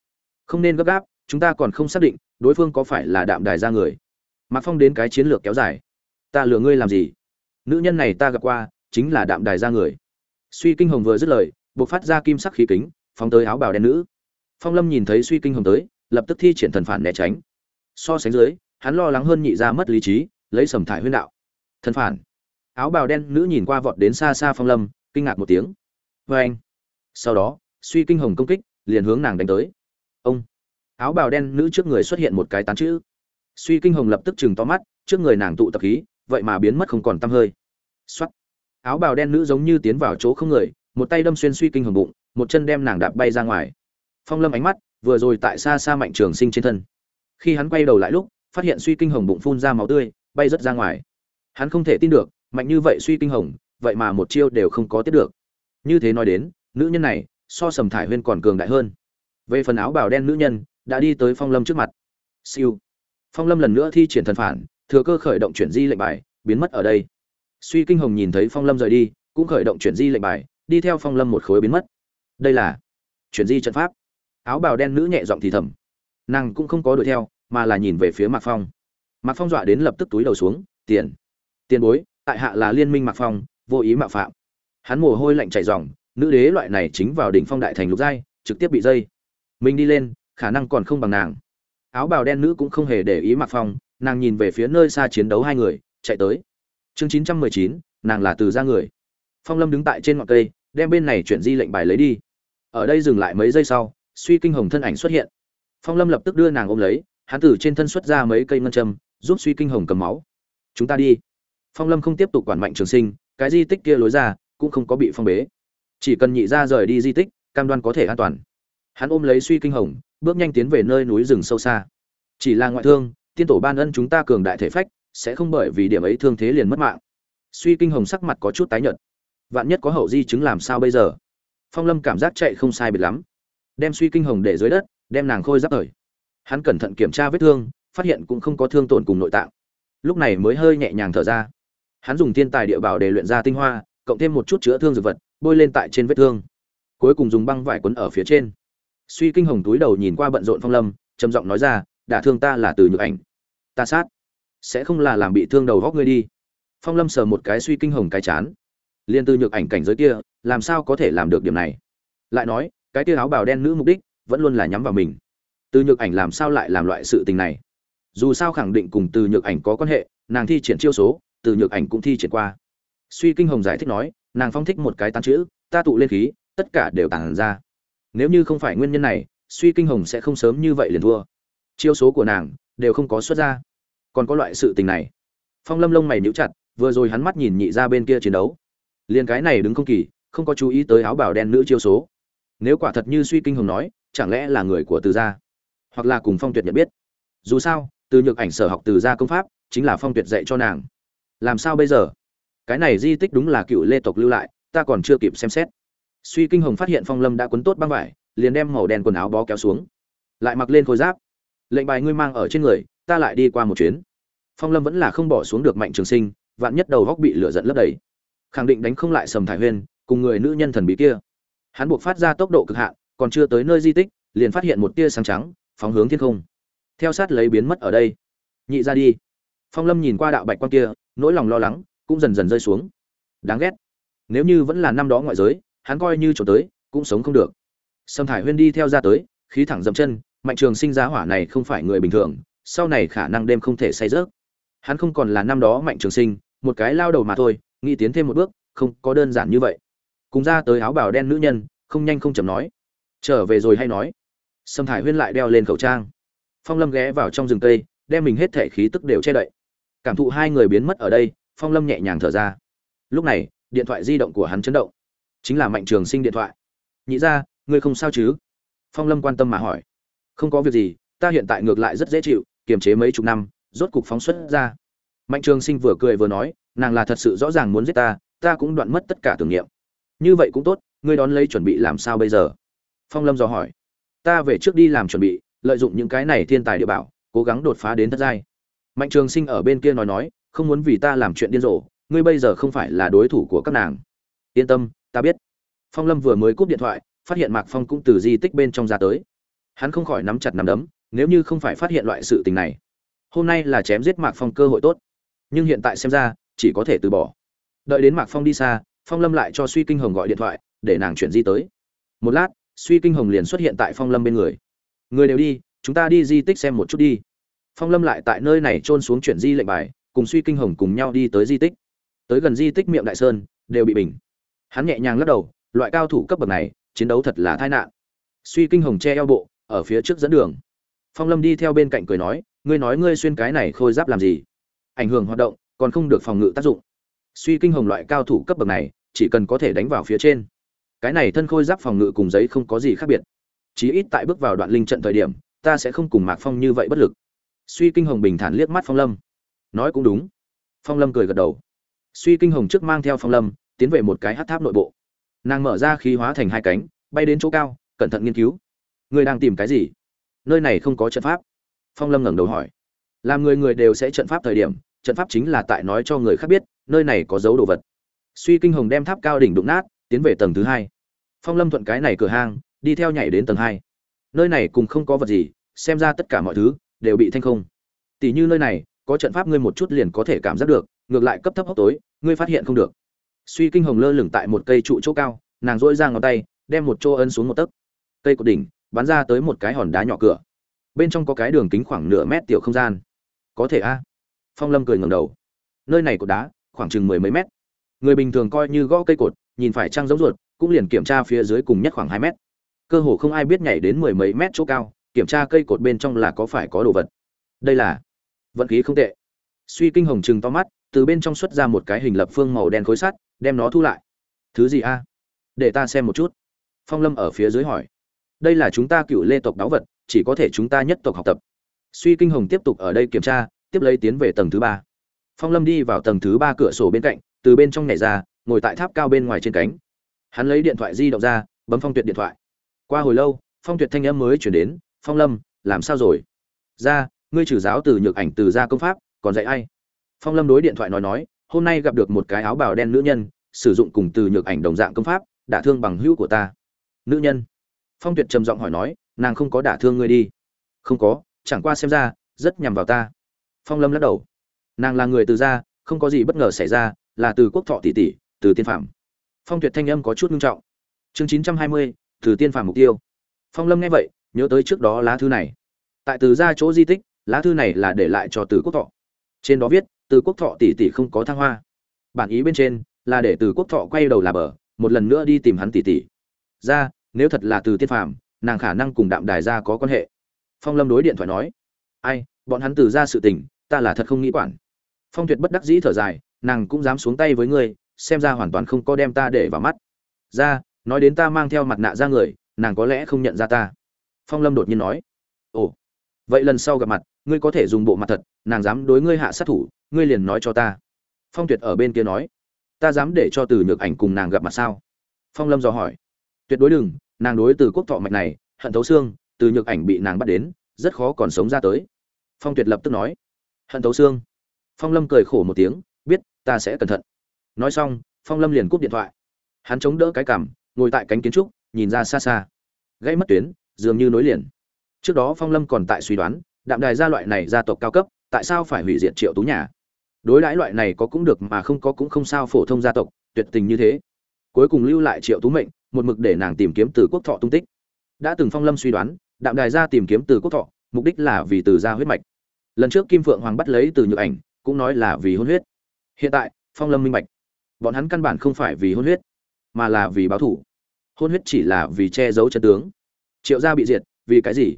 không nên gấp gáp, chúng ta còn không xác định đối phương có phải là đạm đài ra người. Mạc phong đến cái chiến lược kéo dài. Ta lừa ngươi làm gì? Nữ nhân này ta gặp qua, chính là đạm đài ra người. Suy kinh hồng vừa dứt lời buộc phát ra kim sắc khí kính, phóng tới áo bào đen nữ phong lâm nhìn thấy suy kinh hồng tới, lập tức thi triển thần phản né tránh. So sánh dưới, hắn lo lắng hơn nhị ra mất lý trí, lấy sầm thải huyên đạo. Thần phản. Áo bào đen nữ nhìn qua vọt đến xa xa phong lâm, kinh ngạc một tiếng. Vê anh. Sau đó, suy kinh hồng công kích, liền hướng nàng đánh tới. Ông. Áo bào đen nữ trước người xuất hiện một cái tán chữ. Suy kinh hồng lập tức chừng to mắt, trước người nàng tụ tập khí, vậy mà biến mất không còn tăm hơi. Xuất áo bào đen nữ giống như tiến vào chỗ không người, một tay đâm xuyên suy kinh hồng bụng, một chân đem nàng đạp bay ra ngoài phong lâm ánh mắt vừa rồi tại xa xa mạnh trường sinh trên thân. Khi hắn quay đầu lại lúc, phát hiện suy kinh hồng bụng phun ra máu tươi, bay rớt ra ngoài. Hắn không thể tin được, mạnh như vậy suy kinh hồng, vậy mà một chiêu đều không có tiếp được. Như thế nói đến, nữ nhân này, so sầm thải huyên còn cường đại hơn. Về phần áo bào đen nữ nhân, đã đi tới phong lâm trước mặt. Siêu. Phong lâm lần nữa thi triển thần phản, thừa cơ khởi động chuyển di lệnh bài, biến mất ở đây. Suy kinh hồng nhìn thấy phong lâm rời đi, cũng khởi động chuyển di lệnh bài, đi theo phong lâm một khối biến mất. Đây là chuyển di trận pháp áo bào đen nữ nhẹ giọng thì thầm. Nàng cũng không có đuổi theo, mà là nhìn về phía mạc phong. Mạc phong dọa đến lập tức túi đầu xuống, tiền tiền bối, tại hạ là liên minh mạc phong, vô ý mạo phạm. Hắn mồ hôi lạnh chảy ròng, nữ đế loại này chính vào đỉnh phong đại thành lục giai, trực tiếp bị dây. Mình đi lên, khả năng còn không bằng nàng. Áo bào đen nữ cũng không hề để ý mạc phong, nàng nhìn về phía nơi xa chiến đấu hai người, chạy tới. Chương chín trăm mười chín, nàng là từ ra người. Phong lâm đứng tại trên ngọn cây, đem bên này chuyển di lệnh bài lấy đi. Ở đây dừng lại mấy giây sau suy kinh hồng thân ảnh xuất hiện. Phong lâm lập tức đưa nàng ôm lấy, hắn từ trên thân xuất ra mấy cây ngân châm, giúp suy kinh hồng cầm máu. Chúng ta đi. Phong lâm không tiếp tục quản mạnh trường sinh, cái di tích kia lối ra cũng không có bị phong bế. Chỉ cần nhị ra rời đi di tích, cam đoan có thể an toàn. Hắn ôm lấy suy kinh hồng, bước nhanh tiến về nơi núi rừng sâu xa. Chỉ là ngoại thương, tiên tổ ban ân chúng ta cường đại thể phách, sẽ không bởi vì điểm ấy thương thế liền mất mạng. Suy kinh hồng sắc mặt có chút tái nhợt. Vạn nhất có hậu di chứng làm sao bây giờ? Phong lâm cảm giác chạy không sai biệt lắm đem suy kinh hồng để dưới đất, đem nàng khôi giáp thời. Hắn cẩn thận kiểm tra vết thương, phát hiện cũng không có thương tổn cùng nội tạng. Lúc này mới hơi nhẹ nhàng thở ra. Hắn dùng thiên tài địa bảo để luyện ra tinh hoa, cộng thêm một chút chữa thương dược vật, bôi lên tại trên vết thương. Cuối cùng dùng băng vải quấn ở phía trên. Suy kinh hồng túi đầu nhìn qua bận rộn phong lâm, trầm giọng nói ra, đả thương ta là từ nhược ảnh. Ta sát. Sẽ không là làm bị thương đầu góc ngươi đi. Phong lâm sờ một cái suy kinh hồng cái chán. Liên từ nhược ảnh cảnh giới kia, làm sao có thể làm được điểm này? Lại nói cái tia áo bào đen nữ mục đích vẫn luôn là nhắm vào mình. Từ nhược ảnh làm sao lại làm loại sự tình này? Dù sao khẳng định cùng từ nhược ảnh có quan hệ, nàng thi triển chiêu số, từ nhược ảnh cũng thi triển qua. Suy kinh hồng giải thích nói, nàng phong thích một cái tán chữ, ta tụ lên khí, tất cả đều tàn ra. Nếu như không phải nguyên nhân này, suy kinh hồng sẽ không sớm như vậy liền thua. Chiêu số của nàng đều không có xuất ra. Còn có loại sự tình này. Phong lâm lông mày níu chặt, vừa rồi hắn mắt nhìn nhị ra bên kia chiến đấu. Liền cái này đứng không kỳ, không có chú ý tới áo bào đen nữ chiêu số nếu quả thật như suy kinh hồng nói, chẳng lẽ là người của từ gia? Hoặc là cùng phong tuyệt nhận biết? Dù sao, từ nhược ảnh sở học từ gia công pháp, chính là phong tuyệt dạy cho nàng. Làm sao bây giờ? Cái này di tích đúng là cựu lê tộc lưu lại, ta còn chưa kịp xem xét. Suy kinh hồng phát hiện phong lâm đã quấn tốt băng vải, liền đem màu đen quần áo bó kéo xuống. Lại mặc lên khôi giáp. Lệnh bài ngươi mang ở trên người, ta lại đi qua một chuyến. Phong lâm vẫn là không bỏ xuống được mạnh trường sinh, vạn nhất đầu góc bị lửa giận lấp đầy. Khẳng định đánh không lại sầm thải huyên, cùng người nữ nhân thần bí kia hắn buộc phát ra tốc độ cực hạn, còn chưa tới nơi di tích, liền phát hiện một tia sáng trắng, phóng hướng thiên không. Theo sát lấy biến mất ở đây. Nhị ra đi. Phong lâm nhìn qua đạo bạch quan kia, nỗi lòng lo lắng cũng dần dần rơi xuống. Đáng ghét. Nếu như vẫn là năm đó ngoại giới, hắn coi như trốn tới, cũng sống không được. Sâm thải huyên đi theo ra tới, khí thẳng dậm chân, mạnh trường sinh giá hỏa này không phải người bình thường, sau này khả năng đêm không thể say rớt hắn không còn là năm đó mạnh trường sinh, một cái lao đầu mà thôi, nghĩ tiến thêm một bước, không có đơn giản như vậy cùng ra tới áo bào đen nữ nhân, không nhanh không chậm nói. Trở về rồi hay nói. Sâm thải huyên lại đeo lên khẩu trang. Phong lâm ghé vào trong rừng cây, đem mình hết thể khí tức đều che đậy. Cảm thụ hai người biến mất ở đây, phong lâm nhẹ nhàng thở ra. Lúc này, điện thoại di động của hắn chấn động. Chính là mạnh trường sinh điện thoại. Nhị ra ngươi không sao chứ? Phong lâm quan tâm mà hỏi. Không có việc gì, ta hiện tại ngược lại rất dễ chịu, kiềm chế mấy chục năm, rốt cục phóng xuất ra. Mạnh trường sinh vừa cười vừa nói, nàng là thật sự rõ ràng muốn giết ta ta cũng đoạn mất tất cả tưởng niệm như vậy cũng tốt, ngươi đón lấy chuẩn bị làm sao bây giờ? Phong lâm dò hỏi. Ta về trước đi làm chuẩn bị, lợi dụng những cái này thiên tài địa bảo, cố gắng đột phá đến thất giai. Mạnh trường sinh ở bên kia nói nói, không muốn vì ta làm chuyện điên rồ, ngươi bây giờ không phải là đối thủ của các nàng. Yên tâm, ta biết. Phong lâm vừa mới cúp điện thoại, phát hiện mạc phong cũng từ di tích bên trong ra tới. Hắn không khỏi nắm chặt nắm đấm, nếu như không phải phát hiện loại sự tình này, hôm nay là chém giết mạc phong cơ hội tốt. Nhưng hiện tại xem ra, chỉ có thể từ bỏ. Đợi đến mạc phong đi xa phong lâm lại cho suy kinh hồng gọi điện thoại, để nàng chuyển di tới. Một lát, suy kinh hồng liền xuất hiện tại phong lâm bên người. Người đều đi, chúng ta đi di tích xem một chút đi. Phong lâm lại tại nơi này trôn xuống chuyển di lệnh bài, cùng suy kinh hồng cùng nhau đi tới di tích. Tới gần di tích miệng đại sơn, đều bị bình. Hắn nhẹ nhàng lắc đầu, loại cao thủ cấp bậc này, chiến đấu thật là tai nạn. Suy kinh hồng che eo bộ, ở phía trước dẫn đường. Phong lâm đi theo bên cạnh cười nói, ngươi nói ngươi xuyên cái này khôi giáp làm gì? Ảnh hưởng hoạt động, còn không được phòng ngự tác dụng suy kinh hồng loại cao thủ cấp bậc này, chỉ cần có thể đánh vào phía trên. Cái này thân khôi giáp phòng ngự cùng giấy không có gì khác biệt. Chí ít tại bước vào đoạn linh trận thời điểm, ta sẽ không cùng mạc phong như vậy bất lực. Suy kinh hồng bình thản liếc mắt phong lâm. Nói cũng đúng. Phong lâm cười gật đầu. Suy kinh hồng trước mang theo phong lâm, tiến về một cái hát tháp nội bộ. Nàng mở ra khí hóa thành hai cánh, bay đến chỗ cao, cẩn thận nghiên cứu. Người đang tìm cái gì? Nơi này không có trận pháp. Phong lâm ngẩng đầu hỏi. Làm người người đều sẽ trận pháp thời điểm, trận pháp chính là tại nói cho người khác biết nơi này có dấu đồ vật. Suy kinh hồng đem tháp cao đỉnh đụng nát, tiến về tầng thứ hai. Phong lâm thuận cái này cửa hang, đi theo nhảy đến tầng hai. Nơi này cùng không có vật gì, xem ra tất cả mọi thứ đều bị thanh không. Tỷ như nơi này, có trận pháp ngươi một chút liền có thể cảm giác được, ngược lại cấp thấp hốc tối, ngươi phát hiện không được. Suy kinh hồng lơ lửng tại một cây trụ chỗ cao, nàng dỗi ra ngón tay, đem một chỗ ân xuống một tấc. Cây cột đỉnh, bắn ra tới một cái hòn đá nhỏ cửa. Bên trong có cái đường kính khoảng nửa mét tiểu không gian. Có thể a? Phong lâm cười ngầm đầu. Nơi này cột đá khoảng chừng mười mấy mét. Người bình thường coi như gõ cây cột, nhìn phải trăng giống ruột, cũng liền kiểm tra phía dưới cùng nhất khoảng hai mét. Cơ hồ không ai biết nhảy đến mười mấy mét chỗ cao, kiểm tra cây cột bên trong là có phải có đồ vật. Đây là vận khí không tệ. Suy kinh hồng chừng to mắt, từ bên trong xuất ra một cái hình lập phương màu đen khối sắt, đem nó thu lại. Thứ gì a? Để ta xem một chút. Phong lâm ở phía dưới hỏi. Đây là chúng ta cựu lê tộc đáo vật, chỉ có thể chúng ta nhất tộc học tập. Suy kinh hồng tiếp tục ở đây kiểm tra, tiếp lấy tiến về tầng thứ ba phong lâm đi vào tầng thứ ba cửa sổ bên cạnh, từ bên trong nhảy ra, ngồi tại tháp cao bên ngoài trên cánh. Hắn lấy điện thoại di động ra, bấm phong tuyệt điện thoại. Qua hồi lâu, phong tuyệt thanh âm mới chuyển đến, phong lâm, làm sao rồi? Ra, ngươi trừ giáo từ nhược ảnh từ ra công pháp, còn dạy ai? Phong lâm đối điện thoại nói nói, hôm nay gặp được một cái áo bào đen nữ nhân, sử dụng cùng từ nhược ảnh đồng dạng công pháp đả thương bằng hữu của ta. Nữ nhân? Phong tuyệt trầm giọng hỏi nói, nàng không có đả thương ngươi đi. Không có, chẳng qua xem ra, rất nhằm vào ta. Phong lâm lắc đầu nàng là người từ gia, không có gì bất ngờ xảy ra, là từ quốc thọ tỷ tỷ, từ tiên phạm phong tuyệt thanh âm có chút nghiêm trọng. Chương chín trăm hai mươi, từ tiên phạm mục tiêu. Phong lâm nghe vậy, nhớ tới trước đó lá thư này. Tại từ gia chỗ di tích, lá thư này là để lại cho từ quốc thọ. Trên đó viết, từ quốc thọ tỷ tỷ không có thăng hoa. Bản ý bên trên, là để từ quốc thọ quay đầu là bờ, một lần nữa đi tìm hắn tỷ tỷ. Ra, nếu thật là từ tiên phàm, nàng khả năng cùng đạm đài gia có quan hệ. Phong lâm đối điện thoại nói, ai, bọn hắn từ ra sự tình ta là thật không nghĩ quản. Phong tuyệt bất đắc dĩ thở dài, nàng cũng dám xuống tay với ngươi, xem ra hoàn toàn không có đem ta để vào mắt. Ra, nói đến ta mang theo mặt nạ ra người, nàng có lẽ không nhận ra ta. Phong lâm đột nhiên nói, ồ, vậy lần sau gặp mặt, ngươi có thể dùng bộ mặt thật, nàng dám đối ngươi hạ sát thủ, ngươi liền nói cho ta. Phong tuyệt ở bên kia nói, ta dám để cho từ nhược ảnh cùng nàng gặp mặt sao? Phong lâm dò hỏi, tuyệt đối đừng, nàng đối từ quốc thọ mạch này, hận thấu xương, từ nhược ảnh bị nàng bắt đến, rất khó còn sống ra tới. Phong tuyệt lập tức nói hận thấu xương. Phong lâm cười khổ một tiếng, biết, ta sẽ cẩn thận. Nói xong, phong lâm liền cúp điện thoại. Hắn chống đỡ cái cằm, ngồi tại cánh kiến trúc, nhìn ra xa xa. Gãy mất tuyến, dường như nối liền. Trước đó phong lâm còn tại suy đoán, đạm đài gia loại này gia tộc cao cấp, tại sao phải hủy diệt triệu tú nhà? Đối đãi loại này có cũng được mà không có cũng không sao phổ thông gia tộc, tuyệt tình như thế. Cuối cùng lưu lại triệu tú mệnh, một mực để nàng tìm kiếm từ quốc thọ tung tích. Đã từng phong lâm suy đoán, đạm đài gia tìm kiếm từ quốc thọ, mục đích là vì từ gia huyết mạch lần trước kim phượng hoàng bắt lấy từ nhược ảnh, cũng nói là vì hôn huyết. Hiện tại, phong lâm minh bạch, bọn hắn căn bản không phải vì hôn huyết, mà là vì báo thủ. Hôn huyết chỉ là vì che giấu chân tướng. Triệu gia bị diệt, vì cái gì?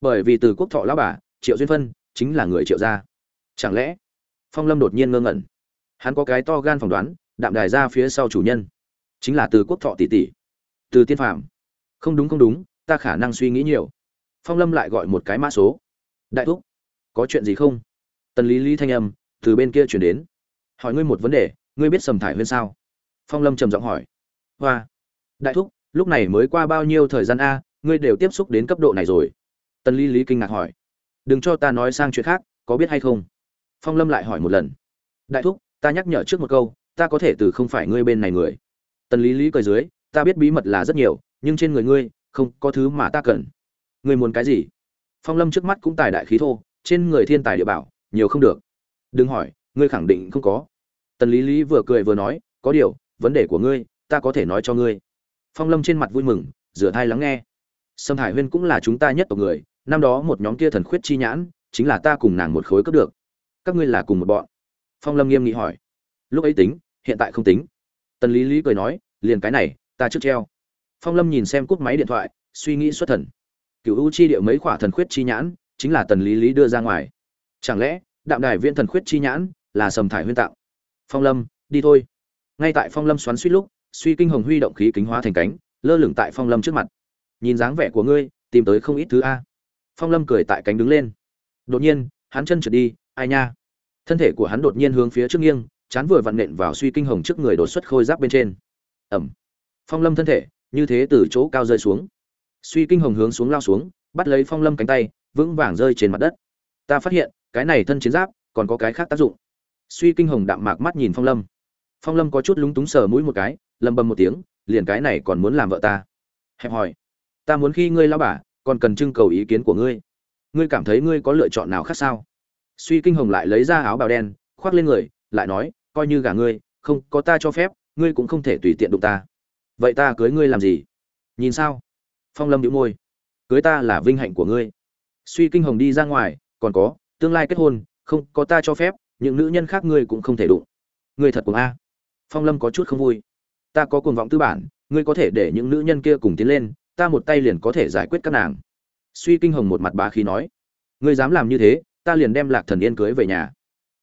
Bởi vì từ quốc thọ lão bà, triệu duyên phân, chính là người triệu gia. Chẳng lẽ, phong lâm đột nhiên ngơ ngẩn? Hắn có cái to gan phỏng đoán, đạm đài ra phía sau chủ nhân. Chính là từ quốc thọ tỷ tỷ, từ tiên phạm không đúng không đúng, ta khả năng suy nghĩ nhiều. Phong lâm lại gọi một cái mã số. Đại thúc có chuyện gì không? Tần lý lý thanh âm từ bên kia chuyển đến. Hỏi ngươi một vấn đề, ngươi biết sầm thải huyên sao? Phong lâm trầm giọng hỏi. Hoa. Đại thúc, lúc này mới qua bao nhiêu thời gian a, ngươi đều tiếp xúc đến cấp độ này rồi. Tần lý lý kinh ngạc hỏi. Đừng cho ta nói sang chuyện khác, có biết hay không? Phong lâm lại hỏi một lần. Đại thúc, ta nhắc nhở trước một câu, ta có thể từ không phải ngươi bên này người. Tần lý lý cười dưới, ta biết bí mật là rất nhiều, nhưng trên người ngươi, không có thứ mà ta cần. Ngươi muốn cái gì? Phong lâm trước mắt cũng tài đại khí thô trên người thiên tài địa bảo, nhiều không được. Đừng hỏi, ngươi khẳng định không có. Tần lý lý vừa cười vừa nói, có điều, vấn đề của ngươi, ta có thể nói cho ngươi. Phong lâm trên mặt vui mừng, rửa thai lắng nghe. Sâm hải huyên cũng là chúng ta nhất tộc người, năm đó một nhóm kia thần khuyết chi nhãn, chính là ta cùng nàng một khối cấp được. Các ngươi là cùng một bọn. Phong lâm nghiêm nghị hỏi. Lúc ấy tính, hiện tại không tính. Tần lý lý cười nói, liền cái này, ta trước treo. Phong lâm nhìn xem cúp máy điện thoại, suy nghĩ xuất thần. Cựu u chi địa mấy khỏa thần khuyết chi nhãn chính là tần lý lý đưa ra ngoài. Chẳng lẽ, đạm đài viên thần khuyết chi nhãn là sầm thải huyên tạo? Phong lâm, đi thôi. Ngay tại phong lâm xoắn suýt lúc, suy kinh hồng huy động khí kính hóa thành cánh, lơ lửng tại phong lâm trước mặt. Nhìn dáng vẻ của ngươi, tìm tới không ít thứ a. Phong lâm cười tại cánh đứng lên. Đột nhiên, hắn chân trượt đi, ai nha? Thân thể của hắn đột nhiên hướng phía trước nghiêng, chán vừa vặn nện vào suy kinh hồng trước người đột xuất khôi giáp bên trên. Ẩm. Phong lâm thân thể, như thế từ chỗ cao rơi xuống. Suy kinh hồng hướng xuống lao xuống, bắt lấy phong lâm cánh tay vững vàng rơi trên mặt đất. Ta phát hiện, cái này thân chiến giáp, còn có cái khác tác dụng. Suy kinh hồng đạm mạc mắt nhìn phong lâm. Phong lâm có chút lúng túng sờ mũi một cái, lầm bầm một tiếng, liền cái này còn muốn làm vợ ta. Hẹp hỏi, ta muốn khi ngươi lao bà, còn cần trưng cầu ý kiến của ngươi. Ngươi cảm thấy ngươi có lựa chọn nào khác sao? Suy kinh hồng lại lấy ra áo bào đen, khoác lên người, lại nói, coi như gả ngươi, không có ta cho phép, ngươi cũng không thể tùy tiện đụng ta. Vậy ta cưới ngươi làm gì? Nhìn sao? Phong lâm đĩu môi. Cưới ta là vinh hạnh của ngươi suy kinh hồng đi ra ngoài, còn có, tương lai kết hôn, không có ta cho phép, những nữ nhân khác ngươi cũng không thể đụng. Ngươi thật cuồng a. Phong lâm có chút không vui. Ta có cuồng vọng tư bản, ngươi có thể để những nữ nhân kia cùng tiến lên, ta một tay liền có thể giải quyết các nàng. Suy kinh hồng một mặt bá khí nói. Ngươi dám làm như thế, ta liền đem lạc thần yên cưới về nhà.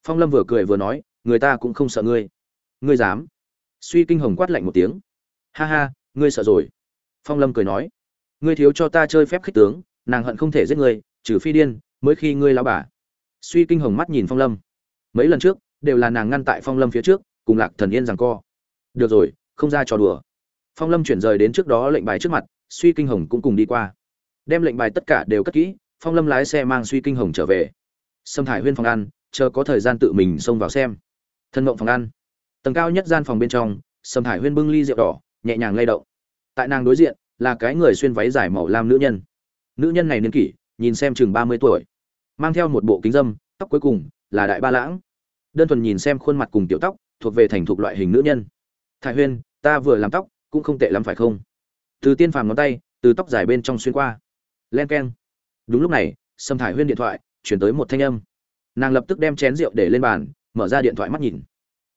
Phong lâm vừa cười vừa nói, người ta cũng không sợ ngươi. Ngươi dám. Suy kinh hồng quát lạnh một tiếng. Ha ha, ngươi sợ rồi. Phong lâm cười nói. Ngươi thiếu cho ta chơi phép khích tướng, nàng hận không thể giết ngươi trừ phi điên, mới khi ngươi lao bà. Suy kinh hồng mắt nhìn phong lâm. Mấy lần trước, đều là nàng ngăn tại phong lâm phía trước, cùng lạc thần yên rằng co. Được rồi, không ra trò đùa. Phong lâm chuyển rời đến trước đó lệnh bài trước mặt, suy kinh hồng cũng cùng đi qua. Đem lệnh bài tất cả đều cất kỹ, phong lâm lái xe mang suy kinh hồng trở về. Sâm thải huyên phòng ăn, chờ có thời gian tự mình xông vào xem. Thân mộng phòng ăn. Tầng cao nhất gian phòng bên trong, sâm thải huyên bưng ly rượu đỏ, nhẹ nhàng lay động. Tại nàng đối diện, là cái người xuyên váy dài màu lam nữ nhân. Nữ nhân này niên kỷ nhìn xem chừng ba mươi tuổi, mang theo một bộ kính dâm, tóc cuối cùng là đại ba lãng. Đơn thuần nhìn xem khuôn mặt cùng tiểu tóc, thuộc về thành thục loại hình nữ nhân. Thải huyên, ta vừa làm tóc, cũng không tệ lắm phải không? Từ tiên phàm ngón tay, từ tóc dài bên trong xuyên qua. Len k e n đúng lúc này, sâm thải huyên điện thoại, chuyển tới một thanh âm. Nàng lập tức đem chén rượu để lên bàn, mở ra điện thoại mắt nhìn.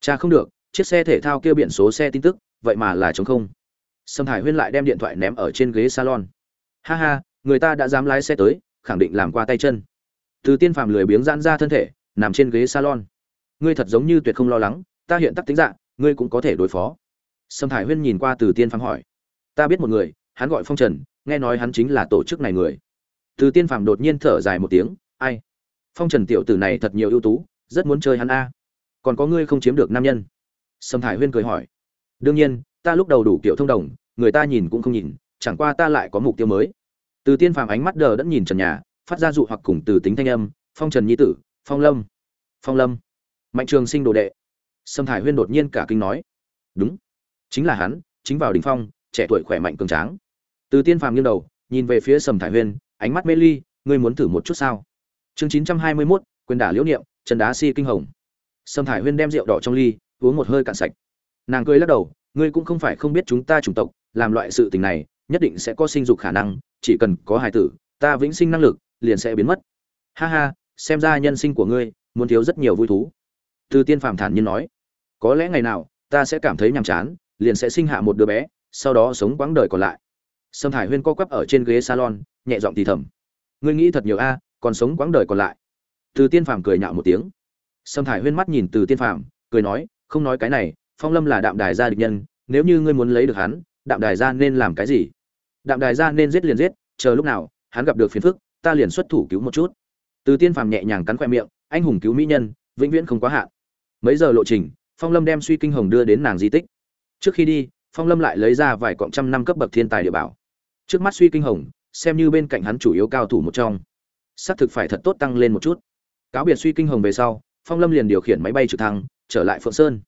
Cha không được, chiếc xe thể thao kia biển số xe tin tức, vậy mà là chống không. Sâm thải huyên lại đem điện thoại ném ở trên ghế salon. Ha ha, người ta đã dám lái xe tới khẳng định làm qua tay chân. Từ tiên phàm lười biếng giãn ra thân thể, nằm trên ghế salon. Ngươi thật giống như tuyệt không lo lắng, ta hiện tắc tính dạng ngươi cũng có thể đối phó. Sâm thải huyên nhìn qua từ tiên phàm hỏi. Ta biết một người, hắn gọi phong trần, nghe nói hắn chính là tổ chức này người. Từ tiên phàm đột nhiên thở dài một tiếng, ai? Phong trần tiểu tử này thật nhiều ưu tú, rất muốn chơi hắn a. Còn có ngươi không chiếm được nam nhân. Sâm thải huyên cười hỏi. Đương nhiên, ta lúc đầu đủ kiểu thông đồng, người ta nhìn cũng không nhìn, chẳng qua ta lại có mục tiêu mới từ tiên phàm ánh mắt đờ đẫn nhìn trần nhà, phát ra dụ hoặc cùng từ tính thanh âm, phong trần nhi tử, phong lâm phong lâm, mạnh trường sinh đồ đệ. Sâm thải huyên đột nhiên cả kinh nói, đúng, chính là hắn, chính vào đỉnh phong, trẻ tuổi khỏe mạnh cường tráng. Từ tiên phàm nghiêng đầu, nhìn về phía sầm thải huyên, ánh mắt mê ly, ngươi muốn thử một chút sao? Chương chín trăm hai mươi mốt, quyền đả liễu niệm, trần đá si kinh hồng. Sâm thải huyên đem rượu đỏ trong ly, uống một hơi cạn sạch. Nàng cười lắc đầu, ngươi cũng không phải không biết chúng ta chủng tộc, làm loại sự tình này nhất định sẽ có sinh dục khả năng, chỉ cần có hài tử, ta vĩnh sinh năng lực, liền sẽ biến mất. Ha ha, xem ra nhân sinh của ngươi, muốn thiếu rất nhiều vui thú. Từ tiên phàm thản nhiên nói. Có lẽ ngày nào, ta sẽ cảm thấy nhàm chán, liền sẽ sinh hạ một đứa bé, sau đó sống quãng đời còn lại. Sâm thải huyên co quắp ở trên ghế salon, nhẹ giọng thì thầm. Ngươi nghĩ thật nhiều a, còn sống quãng đời còn lại. Từ tiên phàm cười nhạo một tiếng. Sâm thải huyên mắt nhìn từ tiên phàm, cười nói, không nói cái này, phong lâm là đạm đài gia địch nhân, nếu như ngươi muốn lấy được hắn, đạm đài gia nên làm cái gì? Đạm đài ra nên giết liền giết, chờ lúc nào, hắn gặp được phiền phức, ta liền xuất thủ cứu một chút. Từ tiên phàm nhẹ nhàng cắn khoe miệng, anh hùng cứu mỹ nhân, vĩnh viễn không quá hạn. Mấy giờ lộ trình, phong lâm đem suy kinh hồng đưa đến nàng di tích. Trước khi đi, phong lâm lại lấy ra vài cọng trăm năm cấp bậc thiên tài địa bảo. Trước mắt suy kinh hồng, xem như bên cạnh hắn chủ yếu cao thủ một trong. Xác thực phải thật tốt tăng lên một chút. Cáo biệt suy kinh hồng về sau, phong lâm liền điều khiển máy bay trực thăng, trở lại phượng sơn.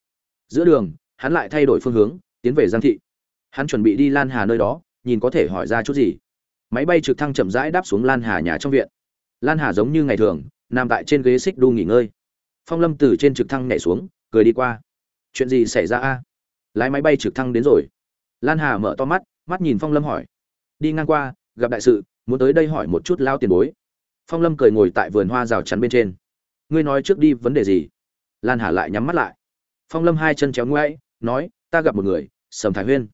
Giữa đường, hắn lại thay đổi phương hướng, tiến về giang thị. Hắn chuẩn bị đi lan hà nơi đó nhìn có thể hỏi ra chút gì. Máy bay trực thăng chậm rãi đáp xuống lan hà nhà trong viện. Lan hà giống như ngày thường, nằm tại trên ghế xích đu nghỉ ngơi. Phong lâm từ trên trực thăng nhảy xuống, cười đi qua. Chuyện gì xảy ra a? Lái máy bay trực thăng đến rồi. Lan hà mở to mắt mắt nhìn phong lâm hỏi. Đi ngang qua, gặp đại sự, muốn tới đây hỏi một chút lao tiền bối. Phong lâm cười ngồi tại vườn hoa rào chắn bên trên. Ngươi nói trước đi, vấn đề gì? Lan hà lại nhắm mắt lại. Phong lâm hai chân chéo ngoãi nói, ta gặp một người, sầm thái huyên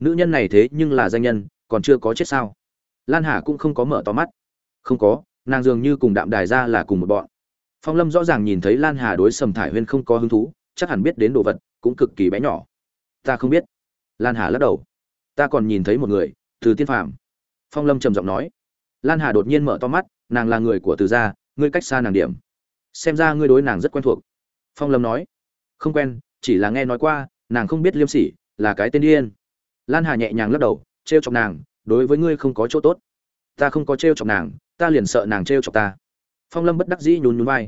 nữ nhân này thế nhưng là danh nhân, còn chưa có chết sao? Lan hà cũng không có mở to mắt. Không có, nàng dường như cùng đạm đài ra là cùng một bọn. Phong lâm rõ ràng nhìn thấy lan hà đối sầm thải huyên không có hứng thú, chắc hẳn biết đến đồ vật, cũng cực kỳ bé nhỏ. Ta không biết. Lan hà lắc đầu. Ta còn nhìn thấy một người, từ tiên phàm. Phong lâm trầm giọng nói. Lan hà đột nhiên mở to mắt, nàng là người của từ gia, ngươi cách xa nàng điểm. Xem ra ngươi đối nàng rất quen thuộc. Phong lâm nói. Không quen, chỉ là nghe nói qua, nàng không biết liêm sỉ là cái tên điên lan hà nhẹ nhàng lắc đầu t r e o chọc nàng, đối với ngươi không có chỗ tốt. Ta không có t r e o chọc nàng, ta liền sợ nàng t r e o chọc ta. Phong lâm bất đắc dĩ nhún nhún vai.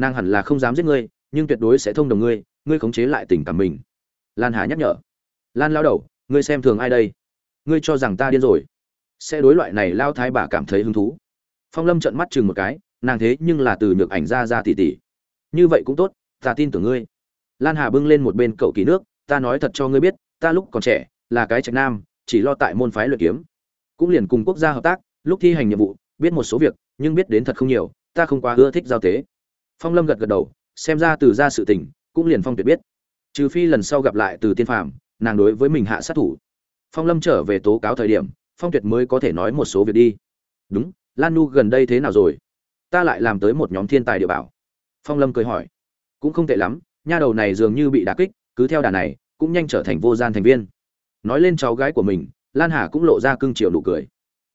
Nàng hẳn là không dám giết ngươi, nhưng tuyệt đối sẽ thông đồng ngươi ngươi khống chế lại tình cảm mình. Lan hà nhắc nhở. Lan lao đầu, ngươi xem thường ai đây? Ngươi cho rằng ta điên rồi, sẽ đối loại này lao thái bà cảm thấy hứng thú. Phong lâm trợn mắt chừng một cái, nàng thế nhưng là từ nhược ảnh ra ra tỉ tỉ như vậy cũng tốt, ta tin tưởng ngươi. Lan hà bưng lên một bên cậu kỳ nước, ta nói thật cho ngươi biết, ta lúc còn trẻ là cái trạch nam, chỉ lo tại môn phái luyện kiếm. Cũng liền cùng quốc gia hợp tác, lúc thi hành nhiệm vụ, biết một số việc, nhưng biết đến thật không nhiều, ta không quá ưa thích giao tế. Phong lâm gật gật đầu, xem ra từ ra sự tình, cũng liền phong tuyệt biết. Trừ phi lần sau gặp lại từ tiên phàm, nàng đối với mình hạ sát thủ. Phong lâm trở về tố cáo thời điểm, phong tuyệt mới có thể nói một số việc đi. Đúng, lan nu gần đây thế nào rồi? Ta lại làm tới một nhóm thiên tài địa bảo. Phong lâm cười hỏi. Cũng không tệ lắm, nha đầu này dường như bị đà kích, cứ theo đà này, cũng nhanh trở thành vô gian thành viên nói lên cháu gái của mình, lan hà cũng lộ ra cưng chiều nụ cười.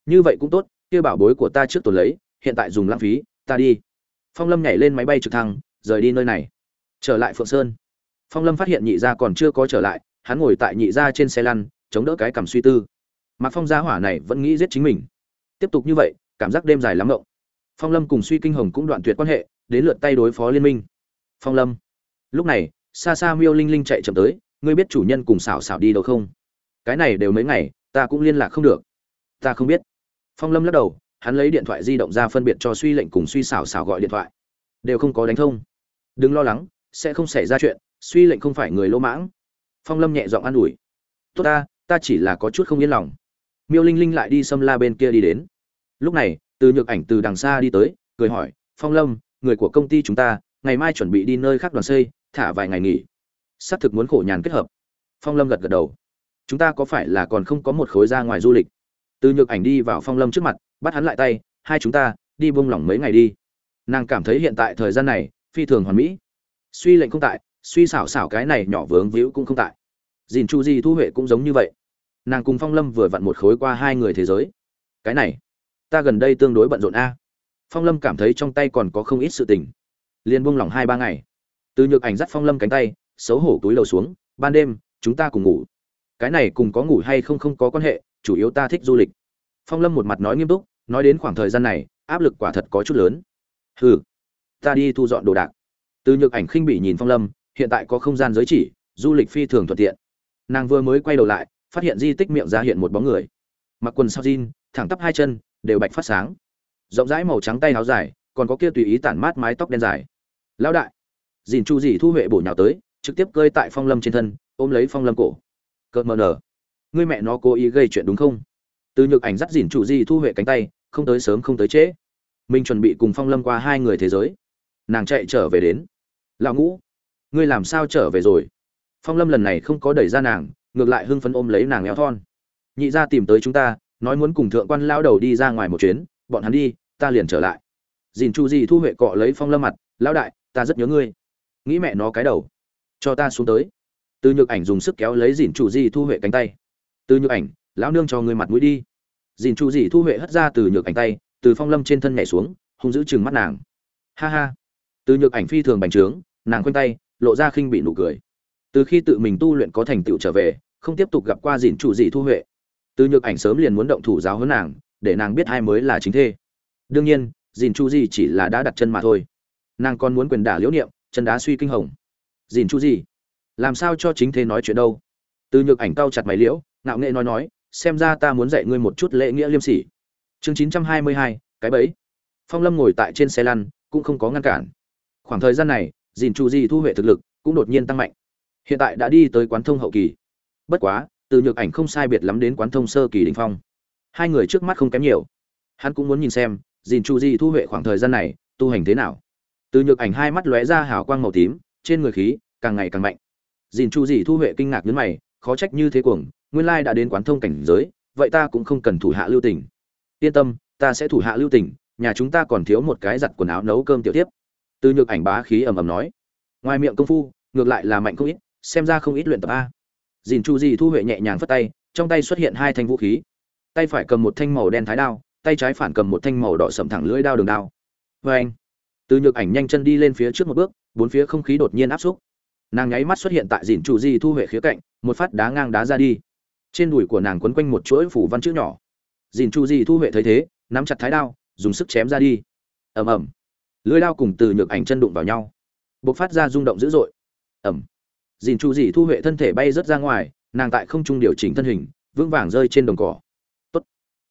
Như vậy cũng tốt, kia bảo bối của ta trước tuần lấy, hiện tại dùng lãng phí, ta đi. Phong lâm nhảy lên máy bay trực thăng, rời đi nơi này. Trở lại phượng sơn. Phong lâm phát hiện nhị gia còn chưa có trở lại, hắn ngồi tại nhị gia trên xe lăn, chống đỡ cái cảm suy tư. Mạc phong gia hỏa này vẫn nghĩ giết chính mình. Tiếp tục như vậy, cảm giác đêm dài lắm ngộng. Phong lâm cùng suy kinh hồng cũng đoạn tuyệt quan hệ, đến lượt tay đối phó liên minh. Phong lâm, lúc này xa xa miêu linh linh chạy chậm tới, ngươi biết chủ nhân cùng xảo xảo đi đâu không? Cái này đều mấy ngày, ta cũng liên lạc không được. Ta không biết. Phong lâm lắc đầu, hắn lấy điện thoại di động ra phân biệt cho suy lệnh cùng suy xảo xảo gọi điện thoại. Đều không có đánh thông. Đừng lo lắng, sẽ không xảy ra chuyện, suy lệnh không phải người lỗ mãng. Phong lâm nhẹ giọng an ủi. Tốt ta ta chỉ là có chút không yên lòng. Miêu linh linh lại đi xâm la bên kia đi đến. Lúc này, từ nhược ảnh từ đằng xa đi tới, cười hỏi, phong lâm, người của công ty chúng ta, ngày mai chuẩn bị đi nơi khác đoàn xây, thả vài ngày nghỉ. Xác thực muốn khổ nhàn kết hợp. Phong lâm gật gật đầu chúng ta có phải là còn không có một khối ra ngoài du lịch? Từ nhược ảnh đi vào phong lâm trước mặt, bắt hắn lại tay, hai chúng ta, đi buông lỏng mấy ngày đi. Nàng cảm thấy hiện tại thời gian này phi thường hoàn mỹ. Suy lệnh không tại, suy xảo xảo cái này nhỏ vướng víu cũng không tại. Dìn chu di thu huệ cũng giống như vậy. Nàng cùng phong lâm vừa vặn một khối qua hai người thế giới. Cái này, ta gần đây tương đối bận rộn a. Phong lâm cảm thấy trong tay còn có không ít sự tình. Liền buông lỏng hai ba ngày. Từ nhược ảnh dắt phong lâm cánh tay, xấu hổ túi lầu xuống, ban đêm, chúng ta cùng ngủ cái này cùng có ngủ hay không không có quan hệ, chủ yếu ta thích du lịch. Phong lâm một mặt nói nghiêm túc, nói đến khoảng thời gian này, áp lực quả thật có chút lớn. Hừ, ta đi thu dọn đồ đạc. Từ nhược ảnh khinh bị nhìn phong lâm, hiện tại có không gian giới chỉ, du lịch phi thường thuận tiện. Nàng vừa mới quay đầu lại, phát hiện di tích miệng ra hiện một bóng người. Mặc quần sao jean, thẳng tắp hai chân, đều bạch phát sáng. Rộng rãi màu trắng tay áo dài, còn có kia tùy ý tản mát mái tóc đen dài. Lão đại, dìn chu dì thu huệ bổ nhào tới, trực tiếp cơi tại phong lâm trên thân, ôm lấy phong lâm cổ cợt mờ nở. Ngươi mẹ nó cố ý gây chuyện đúng không? Từ nhược ảnh dắt dỉn chủ di thu huệ cánh tay, không tới sớm không tới trễ. Mình chuẩn bị cùng phong lâm qua hai người thế giới. Nàng chạy trở về đến. Lão ngũ, ngươi làm sao trở về rồi? Phong lâm lần này không có đẩy ra nàng, ngược lại hưng phấn ôm lấy nàng eo thon. Nhị ra tìm tới chúng ta, nói muốn cùng thượng quan lao đầu đi ra ngoài một chuyến, bọn hắn đi, ta liền trở lại. Dìn chu gì thu huệ cọ lấy phong lâm mặt, lão đại, ta rất nhớ ngươi. Nghĩ mẹ nó cái đầu. Cho ta xuống tới từ nhược ảnh dùng sức kéo lấy dìn chu di thu huệ cánh tay. Từ nhược ảnh, lão nương cho người mặt mũi đi. Dìn chu di thu huệ hất ra từ nhược ảnh tay, từ phong lâm trên thân nhảy xuống, hung giữ chừng mắt nàng. Ha ha. Từ nhược ảnh phi thường bành trướng, nàng khoanh tay, lộ ra khinh bị nụ cười. Từ khi tự mình tu luyện có thành tựu trở về, không tiếp tục gặp qua dìn chủ dị thu huệ. Từ nhược ảnh sớm liền muốn động thủ giáo hơn nàng, để nàng biết ai mới là chính thê. Đương nhiên, dìn chu dị chỉ là đã đặt chân mà thôi. Nàng còn muốn quyền đả liễu niệm, chân đá suy kinh hồng. Dìn chu dị làm sao cho chính thế nói chuyện đâu? Từ nhược ảnh cao chặt mày liễu, ngạo nghệ nói nói, xem ra ta muốn dạy ngươi một chút lễ nghĩa liêm sỉ. Chương chín trăm hai mươi hai, cái bẫy. Phong lâm ngồi tại trên xe lăn, cũng không có ngăn cản. Khoảng thời gian này, dìn chu Di thu huệ thực lực cũng đột nhiên tăng mạnh. Hiện tại đã đi tới quán thông hậu kỳ. Bất quá, từ nhược ảnh không sai biệt lắm đến quán thông sơ kỳ đình phong. Hai người trước mắt không kém nhiều. Hắn cũng muốn nhìn xem, dìn chu di thu huệ khoảng thời gian này, tu hành thế nào. Từ nhược ảnh hai mắt lóe ra hào quang màu tím, trên người khí càng ngày càng mạnh dìn chu di thu huệ kinh ngạc nhấn mày, khó trách như thế cuồng, nguyên lai đã đến quán thông cảnh giới, vậy ta cũng không cần thủ hạ lưu tình. Yên tâm, ta sẽ thủ hạ lưu tình, nhà chúng ta còn thiếu một cái giặt quần áo nấu cơm tiểu tiếp từ nhược ảnh bá khí ầm ầm nói. Ngoài miệng công phu, ngược lại là mạnh không ít, xem ra không ít luyện tập a. Dìn chu di thu huệ nhẹ nhàng phất tay, trong tay xuất hiện hai thanh vũ khí. Tay phải cầm một thanh màu đen thái đao, tay trái phản cầm một thanh màu đỏ sậm thẳng lưỡi đao đường đao. Vâng. Vê anh từ nhược ảnh nhanh chân đi lên phía trước một bước, bốn phía không khí đột nhiên áp xúc nàng nháy mắt xuất hiện tại dìn chủ di thu huệ khía cạnh, một phát đá ngang đá ra đi. Trên đùi của nàng quấn quanh một chuỗi phủ văn chữ nhỏ. Dìn chủ di thu huệ thấy thế, nắm chặt thái đao, dùng sức chém ra đi. Ầm ầm. Lưỡi đao cùng từ nhược ảnh chân đụng vào nhau. Bộc phát ra rung động dữ dội. Ầm. Dìn chủ di thu huệ thân thể bay rớt ra ngoài, nàng tại không trung điều chỉnh thân hình, vững vàng rơi trên đồng cỏ. Tốt.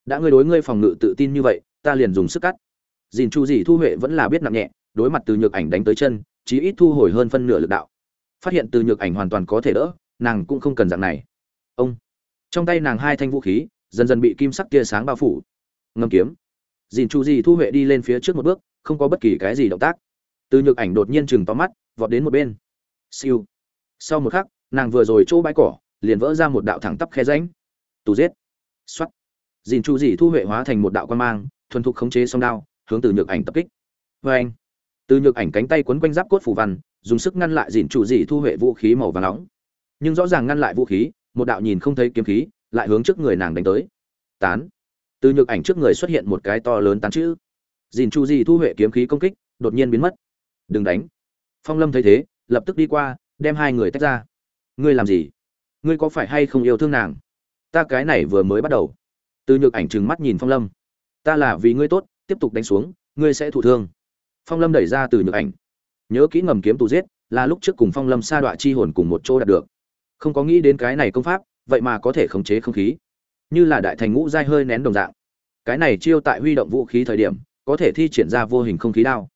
Đã ngươi đối ngươi phòng ngự tự tin như vậy, ta liền dùng sức cắt. Dìn chủ di thu huệ vẫn là biết nặng nhẹ, đối mặt từ nhược ảnh đánh tới chân, chí ít thu hồi hơn phân nửa lực đạo phát hiện từ nhược ảnh hoàn toàn có thể đỡ, nàng cũng không cần dạng này. Ông. Trong tay nàng hai thanh vũ khí, dần dần bị kim sắc tia sáng bao phủ. Ngâm kiếm. Dìn chu di thu huệ đi lên phía trước một bước, không có bất kỳ cái gì động tác. Từ nhược ảnh đột nhiên chừng tóm mắt, vọt đến một bên. Siêu. Sau một khắc, nàng vừa rồi chỗ bãi cỏ, liền vỡ ra một đạo thẳng tắp khe rãnh. Tù giết. Xoắt dìn chu di thu huệ hóa thành một đạo quan mang, thuần thục khống chế song đao, hướng từ nhược ảnh tập kích. Vê anh từ nhược ảnh cánh tay quấn quanh giáp cốt phủ văn dùng sức ngăn lại dìn chủ dị thu huệ vũ khí màu vàng nóng. Nhưng rõ ràng ngăn lại vũ khí, một đạo nhìn không thấy kiếm khí, lại hướng trước người nàng đánh tới. Tán. Từ nhược ảnh trước người xuất hiện một cái to lớn tán chữ. Dìn chủ dị thu huệ kiếm khí công kích, đột nhiên biến mất. Đừng đánh. Phong lâm thấy thế, lập tức đi qua, đem hai người tách ra. Ngươi làm gì? Ngươi có phải hay không yêu thương nàng? Ta cái này vừa mới bắt đầu. Từ nhược ảnh trừng mắt nhìn phong lâm. Ta là vì ngươi tốt, tiếp tục đánh xuống, ngươi sẽ thụ thương. Phong lâm đẩy ra từ nhược ảnh nhớ kỹ ngầm kiếm tù giết, là lúc trước cùng phong lâm sa đọa chi hồn cùng một chỗ đạt được. Không có nghĩ đến cái này công pháp, vậy mà có thể khống chế không khí. Như là đại thành ngũ dai hơi nén đồng dạng. Cái này chiêu tại huy động vũ khí thời điểm, có thể thi triển ra vô hình không khí đao.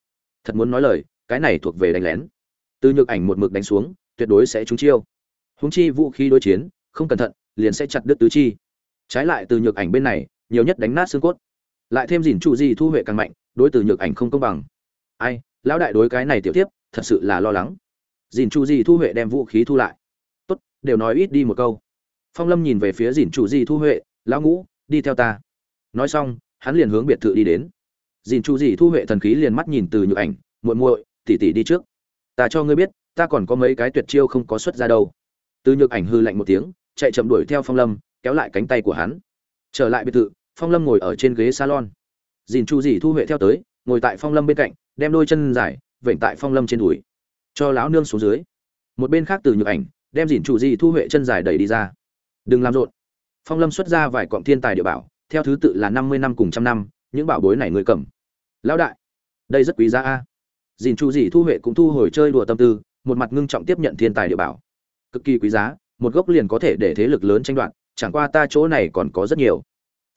Thật muốn nói lời, cái này thuộc về đánh lén. Từ nhược ảnh một mực đánh xuống, tuyệt đối sẽ trúng chiêu. Húng chi vũ khí đối chiến, không cẩn thận, liền sẽ chặt đứt tứ chi. Trái lại từ nhược ảnh bên này, nhiều nhất đánh nát xương cốt. Lại thêm dìn trụ gì thu huệ càng mạnh, đối từ nhược ảnh không công bằng. Ai lão đại đối cái này tiểu tiếp thật sự là lo lắng. Dìn chu di thu huệ đem vũ khí thu lại. Tốt, đều nói ít đi một câu. Phong lâm nhìn về phía dìn chu di thu huệ, lão ngũ, đi theo ta. Nói xong, hắn liền hướng biệt thự đi đến. Dìn chu di thu huệ thần khí liền mắt nhìn từ nhược ảnh, muội muội tỉ tỉ đi trước. Ta cho ngươi biết, ta còn có mấy cái tuyệt chiêu không có xuất ra đâu. Từ nhược ảnh hư lạnh một tiếng, chạy chậm đuổi theo phong lâm, kéo lại cánh tay của hắn. Trở lại biệt thự, phong lâm ngồi ở trên ghế salon. Dìn chu di thu huệ theo tới, ngồi tại phong lâm bên cạnh đem đôi chân dài, vểnh tại phong lâm trên đùi. Cho lão nương xuống dưới. Một bên khác từ nhược ảnh, đem dìn chủ di thu huệ chân dài đẩy đi ra. Đừng làm rộn. Phong lâm xuất ra vài cọng thiên tài địa bảo, theo thứ tự là năm mươi năm cùng trăm năm, những bảo bối này người cầm. Lão đại, đây rất quý giá a. Dìn chủ di thu huệ cũng thu hồi chơi đùa tâm tư, một mặt ngưng trọng tiếp nhận thiên tài địa bảo. Cực kỳ quý giá, một gốc liền có thể để thế lực lớn tranh đoạt, chẳng qua ta chỗ này còn có rất nhiều.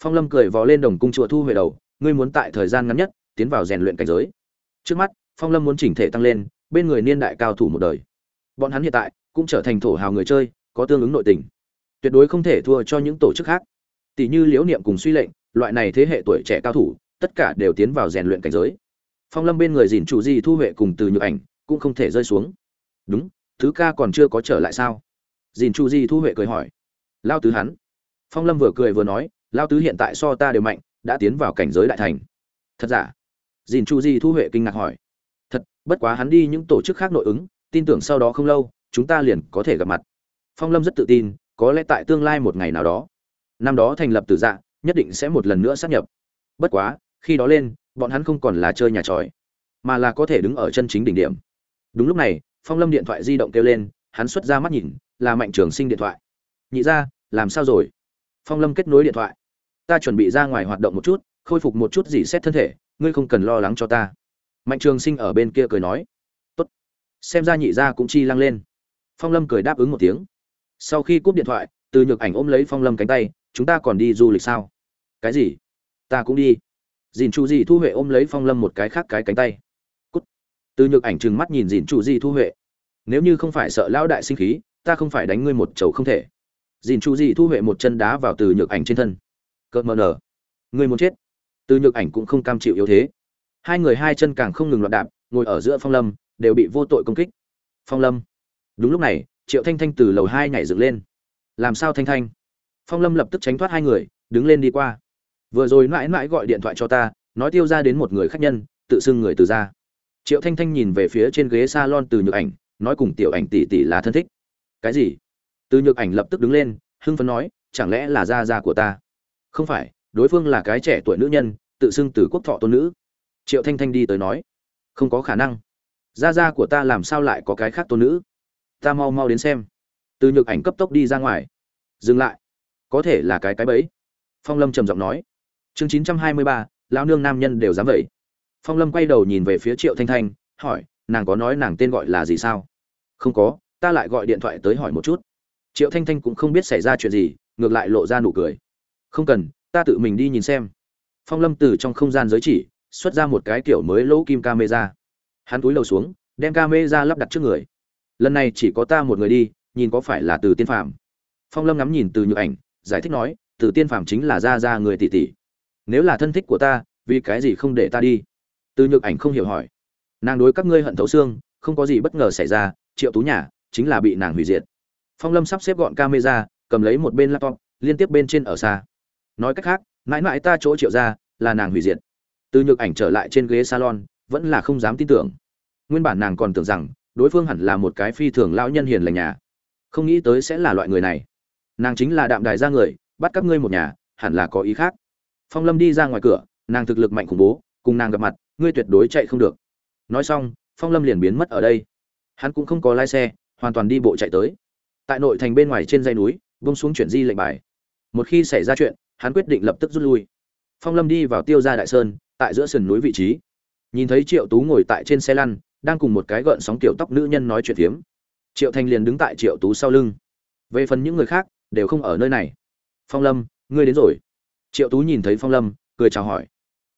Phong lâm cười vò lên đồng cung chùa thu hồi đầu, ngươi muốn tại thời gian ngắn nhất, tiến vào rèn luyện cảnh giới trước mắt, phong lâm muốn chỉnh thể tăng lên, bên người niên đại cao thủ một đời. Bọn hắn hiện tại cũng trở thành thổ hào người chơi, có tương ứng nội tình. Tuyệt đối không thể thua cho những tổ chức khác. Tỷ như liễu niệm cùng suy lệnh, loại này thế hệ tuổi trẻ cao thủ, tất cả đều tiến vào rèn luyện cảnh giới. Phong lâm bên người dìn chủ di, thu huệ cùng từ nhược ảnh cũng không thể rơi xuống. Đúng, thứ ca còn chưa có trở lại sao? Dìn chủ di, thu huệ cười hỏi. Lao tứ hắn. Phong lâm vừa cười vừa nói, lao tứ hiện tại so ta đều mạnh, đã tiến vào cảnh giới đại thành. Thật giả? Dìn chu di thu huệ kinh ngạc hỏi. Thật, bất quá hắn đi những tổ chức khác nội ứng, tin tưởng sau đó không lâu, chúng ta liền có thể gặp mặt. Phong lâm rất tự tin, có lẽ tại tương lai một ngày nào đó, năm đó thành lập tử dạ nhất định sẽ một lần nữa sát nhập. Bất quá, khi đó lên, bọn hắn không còn là chơi nhà tròi, mà là có thể đứng ở chân chính đỉnh điểm. Đúng lúc này, phong lâm điện thoại di động kêu lên, hắn xuất ra mắt nhìn, là mạnh trường sinh điện thoại. Nhị ra làm sao rồi? Phong lâm kết nối điện thoại. Ta chuẩn bị ra ngoài hoạt động một chút, khôi phục một chút gì xét thân thể ngươi không cần lo lắng cho ta. Mạnh trường sinh ở bên kia cười nói. Tốt. Xem ra nhị gia cũng chi lăng lên. Phong lâm cười đáp ứng một tiếng. Sau khi cúp điện thoại, từ nhược ảnh ôm lấy phong lâm cánh tay, chúng ta còn đi du lịch sao? Cái gì? Ta cũng đi. Dìn chu di thu huệ ôm lấy phong lâm một cái khác cái cánh tay. Cút. Từ nhược ảnh trừng mắt nhìn dìn chu di thu huệ. Nếu như không phải sợ lão đại sinh khí, ta không phải đánh ngươi một chầu không thể. Dìn chu di thu huệ một chân đá vào từ nhược ảnh trên thân. Cợt mờ nở. Ngươi muốn chết từ nhược ảnh cũng không cam chịu yếu thế. Hai người hai chân càng không ngừng loạn đạp, ngồi ở giữa phong lâm, đều bị vô tội công kích. Phong lâm. Đúng lúc này, triệu thanh thanh từ lầu hai nhảy dựng lên. Làm sao thanh thanh? Phong lâm lập tức tránh thoát hai người, đứng lên đi qua. Vừa rồi mãi mãi gọi điện thoại cho ta, nói tiêu ra đến một người khách nhân, tự xưng người từ ra triệu thanh thanh nhìn về phía trên ghế s a lon từ nhược ảnh, nói cùng tiểu ảnh tỷ tỷ là thân thích. Cái gì? Từ nhược ảnh lập tức đứng lên, hưng phấn nói, chẳng lẽ là gia gia của ta? Không phải đối phương là cái trẻ tuổi nữ nhân, tự xưng từ quốc thọ tôn nữ. Triệu thanh thanh đi tới nói, không có khả năng. Gia gia của ta làm sao lại có cái khác tôn nữ? Ta mau mau đến xem. Từ nhược ảnh cấp tốc đi ra ngoài. Dừng lại. Có thể là cái cái bẫy. Phong lâm trầm giọng nói. Chương chín trăm hai mươi ba, lão nương nam nhân đều dám vậy. Phong lâm quay đầu nhìn về phía triệu thanh thanh, hỏi, nàng có nói nàng tên gọi là gì sao? Không có, ta lại gọi điện thoại tới hỏi một chút. Triệu thanh thanh cũng không biết xảy ra chuyện gì, ngược lại lộ ra nụ cười. Không cần ta tự mình đi nhìn xem. Phong lâm từ trong không gian giới chỉ, xuất ra một cái kiểu mới lỗ kim camera. Hắn túi lầu xuống, đem camera lắp đặt trước người. Lần này chỉ có ta một người đi, nhìn có phải là từ tiên phạm phong lâm ngắm nhìn từ nhựa ảnh, giải thích nói, từ tiên phạm chính là ra ra người tỷ tỷ. Nếu là thân thích của ta, vì cái gì không để ta đi? Từ nhược ảnh không hiểu hỏi. Nàng đối các ngươi hận thấu xương, không có gì bất ngờ xảy ra, triệu tú nhà chính là bị nàng hủy diệt. Phong lâm sắp xếp gọn camera, cầm lấy một bên laptop, liên tiếp bên trên ở xa nói cách khác, mãi mãi ta chỗ triệu ra là nàng hủy diệt. Từ nhược ảnh trở lại trên ghế salon, vẫn là không dám tin tưởng. Nguyên bản nàng còn tưởng rằng, đối phương hẳn là một cái phi thường lão nhân hiền lành nhà. Không nghĩ tới sẽ là loại người này. Nàng chính là đạm đài ra người, bắt các ngươi một nhà, hẳn là có ý khác. Phong lâm đi ra ngoài cửa, nàng thực lực mạnh khủng bố, cùng nàng gặp mặt, ngươi tuyệt đối chạy không được. Nói xong, phong lâm liền biến mất ở đây. Hắn cũng không có lái xe, hoàn toàn đi bộ chạy tới. Tại nội thành bên ngoài trên dây núi vông xuống chuyển di lệnh bài. Một khi xảy ra chuyện hắn quyết định lập tức rút lui. Phong lâm đi vào tiêu gia đại sơn, tại giữa sườn núi vị trí. Nhìn thấy triệu tú ngồi tại trên xe lăn, đang cùng một cái gợn sóng kiểu tóc nữ nhân nói chuyện phiếm. Triệu thành liền đứng tại triệu tú sau lưng. Về phần những người khác, đều không ở nơi này. Phong lâm, ngươi đến rồi. Triệu tú nhìn thấy phong lâm, cười chào hỏi.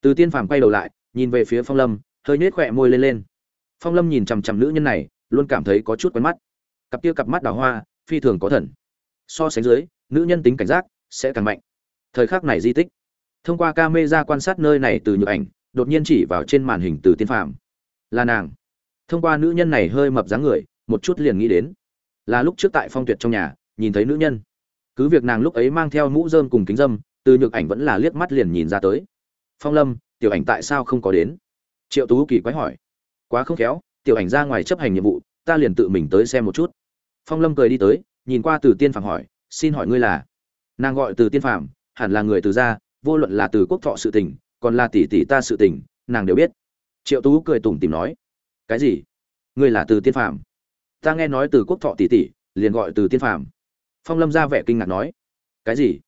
Từ tiên phàm quay đầu lại, nhìn về phía phong lâm, hơi nhếch khỏe môi lên lên. Phong lâm nhìn chằm chằm nữ nhân này, luôn cảm thấy có chút quen mắt. Cặp kia cặp mắt đào hoa, phi thường có thần. So sánh dưới, nữ nhân tính cảnh giác sẽ càng mạnh thời khắc này di tích. Thông qua camera quan sát nơi này từ nhược ảnh, đột nhiên chỉ vào trên màn hình từ tiên phàm. Là nàng. Thông qua nữ nhân này hơi mập dáng người, một chút liền nghĩ đến. Là lúc trước tại phong tuyệt trong nhà, nhìn thấy nữ nhân. Cứ việc nàng lúc ấy mang theo mũ rơm cùng kính dâm từ nhược ảnh vẫn là liếc mắt liền nhìn ra tới. Phong lâm, tiểu ảnh tại sao không có đến? Triệu tú kỳ quái hỏi. Quá không khéo, tiểu ảnh ra ngoài chấp hành nhiệm vụ, ta liền tự mình tới xem một chút. Phong lâm cười đi tới, nhìn qua từ tiên phàm hỏi, xin hỏi ngươi là? Nàng gọi từ tiên phàm hẳn là người từ gia vô luận là từ quốc thọ sự tình còn là tỷ tỷ ta sự tình nàng đều biết. Triệu tú cười tủm tìm nói cái gì? Ngươi là từ tiên phàm? Ta nghe nói từ quốc thọ tỷ tỷ liền gọi từ tiên phàm. Phong lâm ra vẻ kinh ngạc nói cái gì?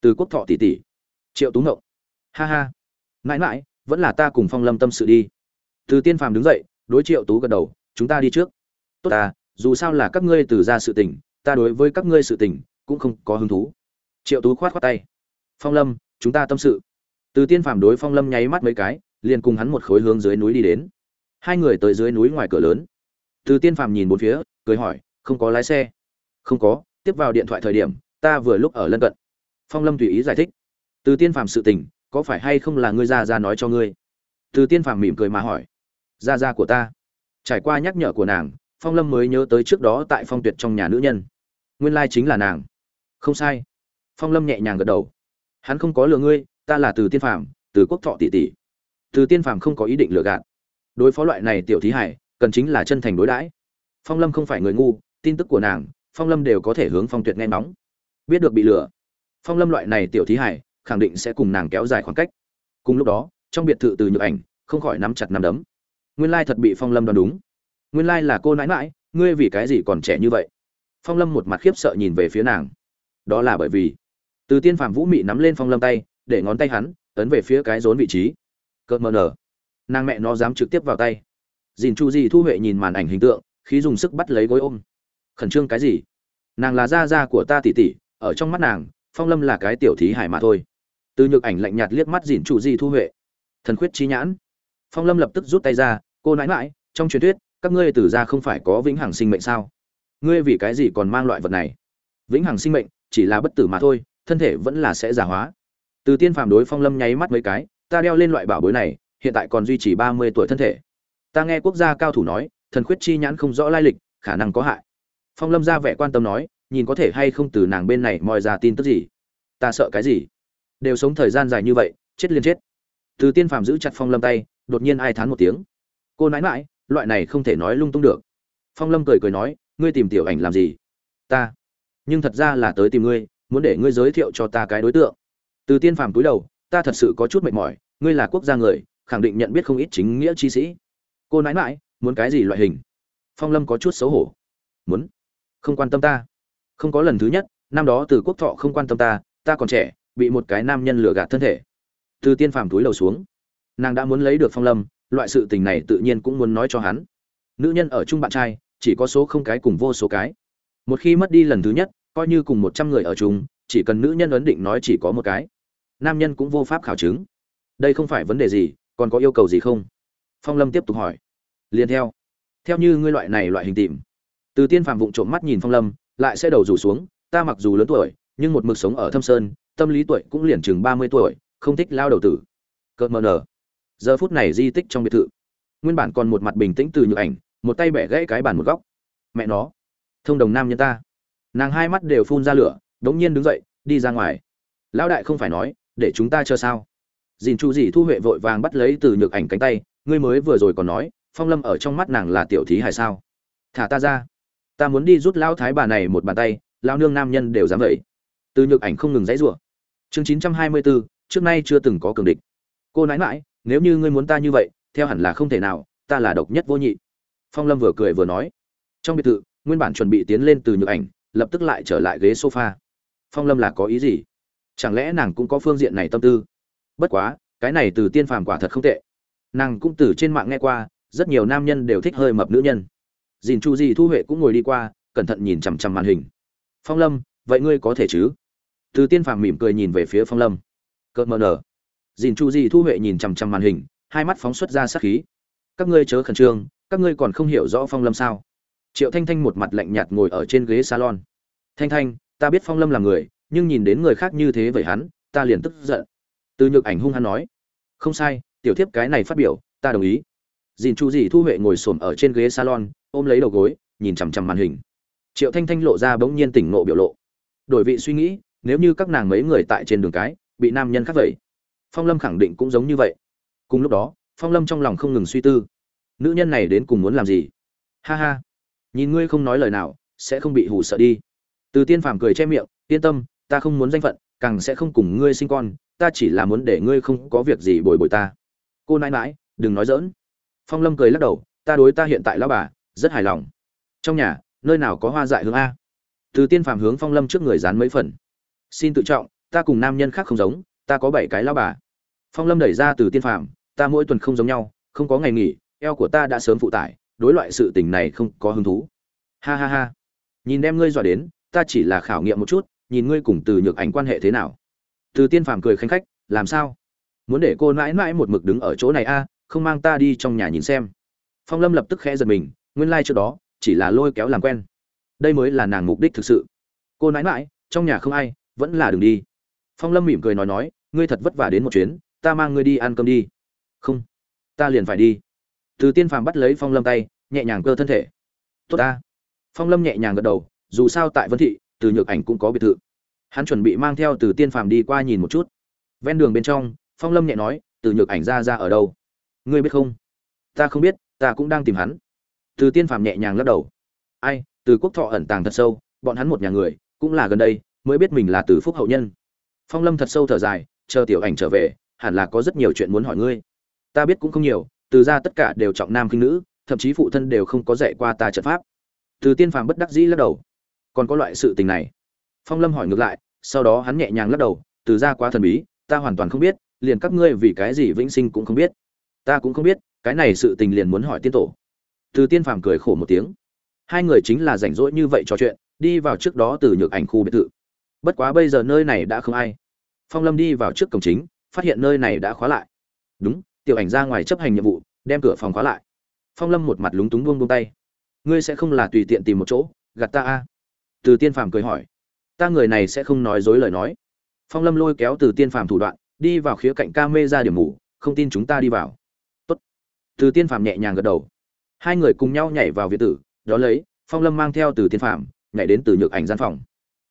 Từ quốc thọ tỷ tỷ? Triệu tú ngậm, ha ha mãi mãi vẫn là ta cùng phong lâm tâm sự đi. Từ tiên phàm đứng dậy đối triệu tú gật đầu chúng ta đi trước. Tốt ta dù sao là các ngươi từ gia sự tình ta đối với các ngươi sự tình cũng không có hứng thú. Triệu tú khoát khoát tay phong lâm, chúng ta tâm sự. Từ tiên phàm đối phong lâm nháy mắt mấy cái, liền cùng hắn một khối hướng dưới núi đi đến. Hai người tới dưới núi ngoài cửa lớn. Từ tiên phàm nhìn bốn phía, cười hỏi, không có lái xe? Không có, tiếp vào điện thoại thời điểm, ta vừa lúc ở lân cận. Phong lâm tùy ý giải thích. Từ tiên phàm sự tình, có phải hay không là ngươi ra ra nói cho ngươi? Từ tiên phàm mỉm cười mà hỏi. Ra ra của ta. Trải qua nhắc nhở của nàng, phong lâm mới nhớ tới trước đó tại phong tuyệt trong nhà nữ nhân. Nguyên lai chính là nàng. Không sai. Phong lâm nhẹ nhàng gật đầu hắn không có lừa ngươi, ta là từ tiên phàm, từ quốc thọ tỷ tỷ. Từ tiên phàm không có ý định lừa gạt. Đối phó loại này tiểu thí hải, cần chính là chân thành đối đãi. Phong lâm không phải người ngu, tin tức của nàng, phong lâm đều có thể hướng phong tuyệt nghe nóng biết được bị lừa, phong lâm loại này tiểu thí hải, khẳng định sẽ cùng nàng kéo dài khoảng cách. Cùng lúc đó, trong biệt thự từ nhược ảnh, không khỏi nắm chặt nắm đấm. Nguyên lai thật bị phong lâm đoán đúng. Nguyên lai là cô nãi mãi ngươi vì cái gì còn trẻ như vậy? Phong lâm một mặt khiếp sợ nhìn về phía nàng. Đó là bởi vì từ tiên phạm vũ mị nắm lên phong lâm tay, để ngón tay hắn, ấn về phía cái rốn vị trí. Cợt mờ nở. Nàng mẹ nó dám trực tiếp vào tay. Dìn chu di thu huệ nhìn màn ảnh hình tượng khi dùng sức bắt lấy gối ôm. Khẩn trương cái gì? Nàng là gia gia của ta tỉ tỉ ở trong mắt nàng, phong lâm là cái tiểu thí hải mà thôi. Từ nhược ảnh lạnh nhạt liếc mắt dìn chu di thu huệ. Thần khuyết chi nhãn. Phong lâm lập tức rút tay ra, cô nãi mãi trong truyền thuyết, các ngươi từ ra không phải có vĩnh hằng sinh mệnh sao? Ngươi vì cái gì còn mang loại vật này? Vĩnh hằng sinh mệnh chỉ là bất tử mà thôi thân thể vẫn là sẽ giả hóa. Từ tiên phàm đối phong lâm nháy mắt mấy cái, ta đeo lên loại bảo bối này, hiện tại còn duy trì ba mươi tuổi thân thể. Ta nghe quốc gia cao thủ nói, thần khuyết chi nhãn không rõ lai lịch, khả năng có hại. Phong lâm ra vẻ quan tâm nói, nhìn có thể hay không từ nàng bên này moi ra tin tức gì? Ta sợ cái gì? Đều sống thời gian dài như vậy, chết liền chết. Từ tiên phàm giữ chặt phong lâm tay, đột nhiên ai thán một tiếng. Cô nãi mãi loại này không thể nói lung tung được. Phong lâm cười cười nói, ngươi tìm tiểu ảnh làm gì? Ta. Nhưng thật ra là tới tìm ngươi muốn để ngươi giới thiệu cho ta cái đối tượng. Từ tiên phàm túi đầu, ta thật sự có chút mệt mỏi, ngươi là quốc gia người, khẳng định nhận biết không ít chính nghĩa chi sĩ. Cô nãi mãi muốn cái gì loại hình? Phong lâm có chút xấu hổ. Muốn. Không quan tâm ta. Không có lần thứ nhất, năm đó từ quốc thọ không quan tâm ta ta còn trẻ, bị một cái nam nhân lừa gạt thân thể. Từ tiên phàm túi đầu xuống. Nàng đã muốn lấy được phong lâm, loại sự tình này tự nhiên cũng muốn nói cho hắn. Nữ nhân ở chung bạn trai, chỉ có số không cái cùng vô số cái. Một khi mất đi lần thứ nhất coi như cùng một trăm người ở chung, chỉ cần nữ nhân ấn định nói chỉ có một cái, nam nhân cũng vô pháp khảo chứng. Đây không phải vấn đề gì, còn có yêu cầu gì không? Phong lâm tiếp tục hỏi. Liền theo. Theo như ngươi loại này loại hình tìm. Từ tiên phàm vụng trộm mắt nhìn phong lâm, lại sẽ đầu rủ xuống, ta mặc dù lớn tuổi, nhưng một mực sống ở thâm sơn, tâm lý tuổi cũng liền chừng ba mươi tuổi, không thích lao đầu tử. Cợt mờ nở. Giờ phút này di tích trong biệt thự. Nguyên bản còn một mặt bình tĩnh từ như ảnh, một tay bẻ gãy cái bàn một góc. Mẹ nó. Thông đồng nam nhân ta nàng hai mắt đều phun ra lửa, đống nhiên đứng dậy, đi ra ngoài. Lão đại không phải nói, để chúng ta chờ sao? Dìn chu dì thu huệ vội vàng bắt lấy từ nhược ảnh cánh tay, ngươi mới vừa rồi còn nói, phong lâm ở trong mắt nàng là tiểu thí hay sao? Thả ta ra. Ta muốn đi rút lão thái bà này một bàn tay, lão nương nam nhân đều dám vậy. Từ nhược ảnh không ngừng dãy rủa. Chương chín trăm hai mươi bốn trước nay chưa từng có cường địch. Cô nãi mãi nếu như ngươi muốn ta như vậy, theo hẳn là không thể nào, ta là độc nhất vô nhị. Phong lâm vừa cười vừa nói. Trong biệt thự, nguyên bản chuẩn bị tiến lên từ nhược ảnh lập tức lại trở lại ghế sofa. Phong lâm là có ý gì? Chẳng lẽ nàng cũng có phương diện này tâm tư? Bất quá, cái này từ tiên phàm quả thật không tệ. Nàng cũng từ trên mạng nghe qua, rất nhiều nam nhân đều thích hơi mập nữ nhân. Dìn chu Di thu huệ cũng ngồi đi qua, cẩn thận nhìn chằm chằm màn hình. Phong lâm, vậy ngươi có thể chứ? Từ tiên phàm mỉm cười nhìn về phía phong lâm. Cợt mờ nở. Dìn chu Di thu huệ nhìn chằm chằm màn hình, hai mắt phóng xuất ra sát khí. Các ngươi chớ khẩn trương, các ngươi còn không hiểu rõ phong lâm sao? Triệu thanh thanh một mặt lạnh nhạt ngồi ở trên ghế salon. Thanh thanh, ta biết phong lâm là người, nhưng nhìn đến người khác như thế vậy hắn, ta liền tức giận. Từ nhược ảnh hung hắn nói. Không sai, tiểu thiếp cái này phát biểu, ta đồng ý. Dìn chu dì thu huệ ngồi xổm ở trên ghế salon, ôm lấy đầu gối, nhìn chằm chằm màn hình. Triệu thanh thanh lộ ra bỗng nhiên tỉnh nộ biểu lộ. Đổi vị suy nghĩ, nếu như các nàng mấy người tại trên đường cái, bị nam nhân khác vậy, phong lâm khẳng định cũng giống như vậy. Cùng lúc đó, phong lâm trong lòng không ngừng suy tư. Nữ nhân này đến cùng muốn làm gì? Ha ha nhìn ngươi không nói lời nào, sẽ không bị hù sợ đi. Từ tiên phàm cười che miệng, yên tâm, ta không muốn danh phận, càng sẽ không cùng ngươi sinh con, ta chỉ là muốn để ngươi không có việc gì bồi bồi ta. Cô nãi mãi đừng nói dỡn phong lâm cười lắc đầu, ta đối ta hiện tại lão bà, rất hài lòng. Trong nhà, nơi nào có hoa dại hướng a? Từ tiên phàm hướng phong lâm trước người dán mấy phần. Xin tự trọng, ta cùng nam nhân khác không giống, ta có bảy cái lão bà. Phong lâm đẩy ra từ tiên phàm, ta mỗi tuần không giống nhau, không có ngày nghỉ, eo của ta đã sớm phụ tải đối loại sự tình này không có hứng thú. Ha ha ha. Nhìn đem ngươi dọa đến, ta chỉ là khảo nghiệm một chút, nhìn ngươi cùng từ nhược ảnh quan hệ thế nào. Từ tiên phàm cười khanh khách, làm sao? Muốn để cô mãi mãi một mực đứng ở chỗ này a, không mang ta đi trong nhà nhìn xem. Phong lâm lập tức khẽ giật mình, nguyên lai、like、trước đó, chỉ là lôi kéo làm quen. Đây mới là nàng mục đích thực sự. Cô nãi mãi, trong nhà không ai, vẫn là đừng đi. Phong lâm mỉm cười nói nói, ngươi thật vất vả đến một chuyến, ta mang ngươi đi ăn cơm đi. Không, ta liền phải đi từ tiên phàm bắt lấy phong lâm tay, nhẹ nhàng cơ thân thể. Tốt ta. Phong lâm nhẹ nhàng gật đầu, dù sao tại vân thị, từ nhược ảnh cũng có biệt thự. Hắn chuẩn bị mang theo từ tiên phàm đi qua nhìn một chút. Ven đường bên trong, phong lâm nhẹ nói, từ nhược ảnh ra ra ở đâu? Ngươi biết không? Ta không biết, ta cũng đang tìm hắn. Từ tiên phàm nhẹ nhàng lắc đầu. Ai, từ quốc thọ ẩn tàng thật sâu, bọn hắn một nhà người, cũng là gần đây, mới biết mình là từ phúc hậu nhân. Phong lâm thật sâu thở dài, chờ tiểu ảnh trở về, hẳn là có rất nhiều chuyện muốn hỏi ngươi. Ta biết cũng không nhiều từ ra tất cả đều trọng nam khinh nữ, thậm chí phụ thân đều không có dạy qua ta trận pháp. Từ tiên phàm bất đắc dĩ lắc đầu. Còn có loại sự tình này? Phong lâm hỏi ngược lại, sau đó hắn nhẹ nhàng lắc đầu, từ ra quá thần bí, ta hoàn toàn không biết, liền các ngươi vì cái gì vĩnh sinh cũng không biết. Ta cũng không biết, cái này sự tình liền muốn hỏi tiên tổ. Từ tiên phàm cười khổ một tiếng. Hai người chính là rảnh rỗi như vậy trò chuyện, đi vào trước đó từ nhược ảnh khu biệt thự. Bất quá bây giờ nơi này đã không ai. Phong lâm đi vào trước cổng chính, phát hiện nơi này đã khóa lại. Đúng tiểu ảnh ra ngoài chấp hành nhiệm vụ, đem cửa phòng khóa lại. Phong lâm một mặt lúng túng buông buông tay. Ngươi sẽ không là tùy tiện tìm một chỗ, gạt ta a? À? từ tiên phàm cười hỏi. Ta người này sẽ không nói dối lời nói. Phong lâm lôi kéo từ tiên phàm thủ đoạn, đi vào khía cạnh ca mê ra điểm ngủ không tin chúng ta đi vào. Tốt. từ tiên phàm nhẹ nhàng gật đầu. Hai người cùng nhau nhảy vào viện tử, đó lấy, phong lâm mang theo từ tiên phàm, nhảy đến từ nhược ảnh gian phòng.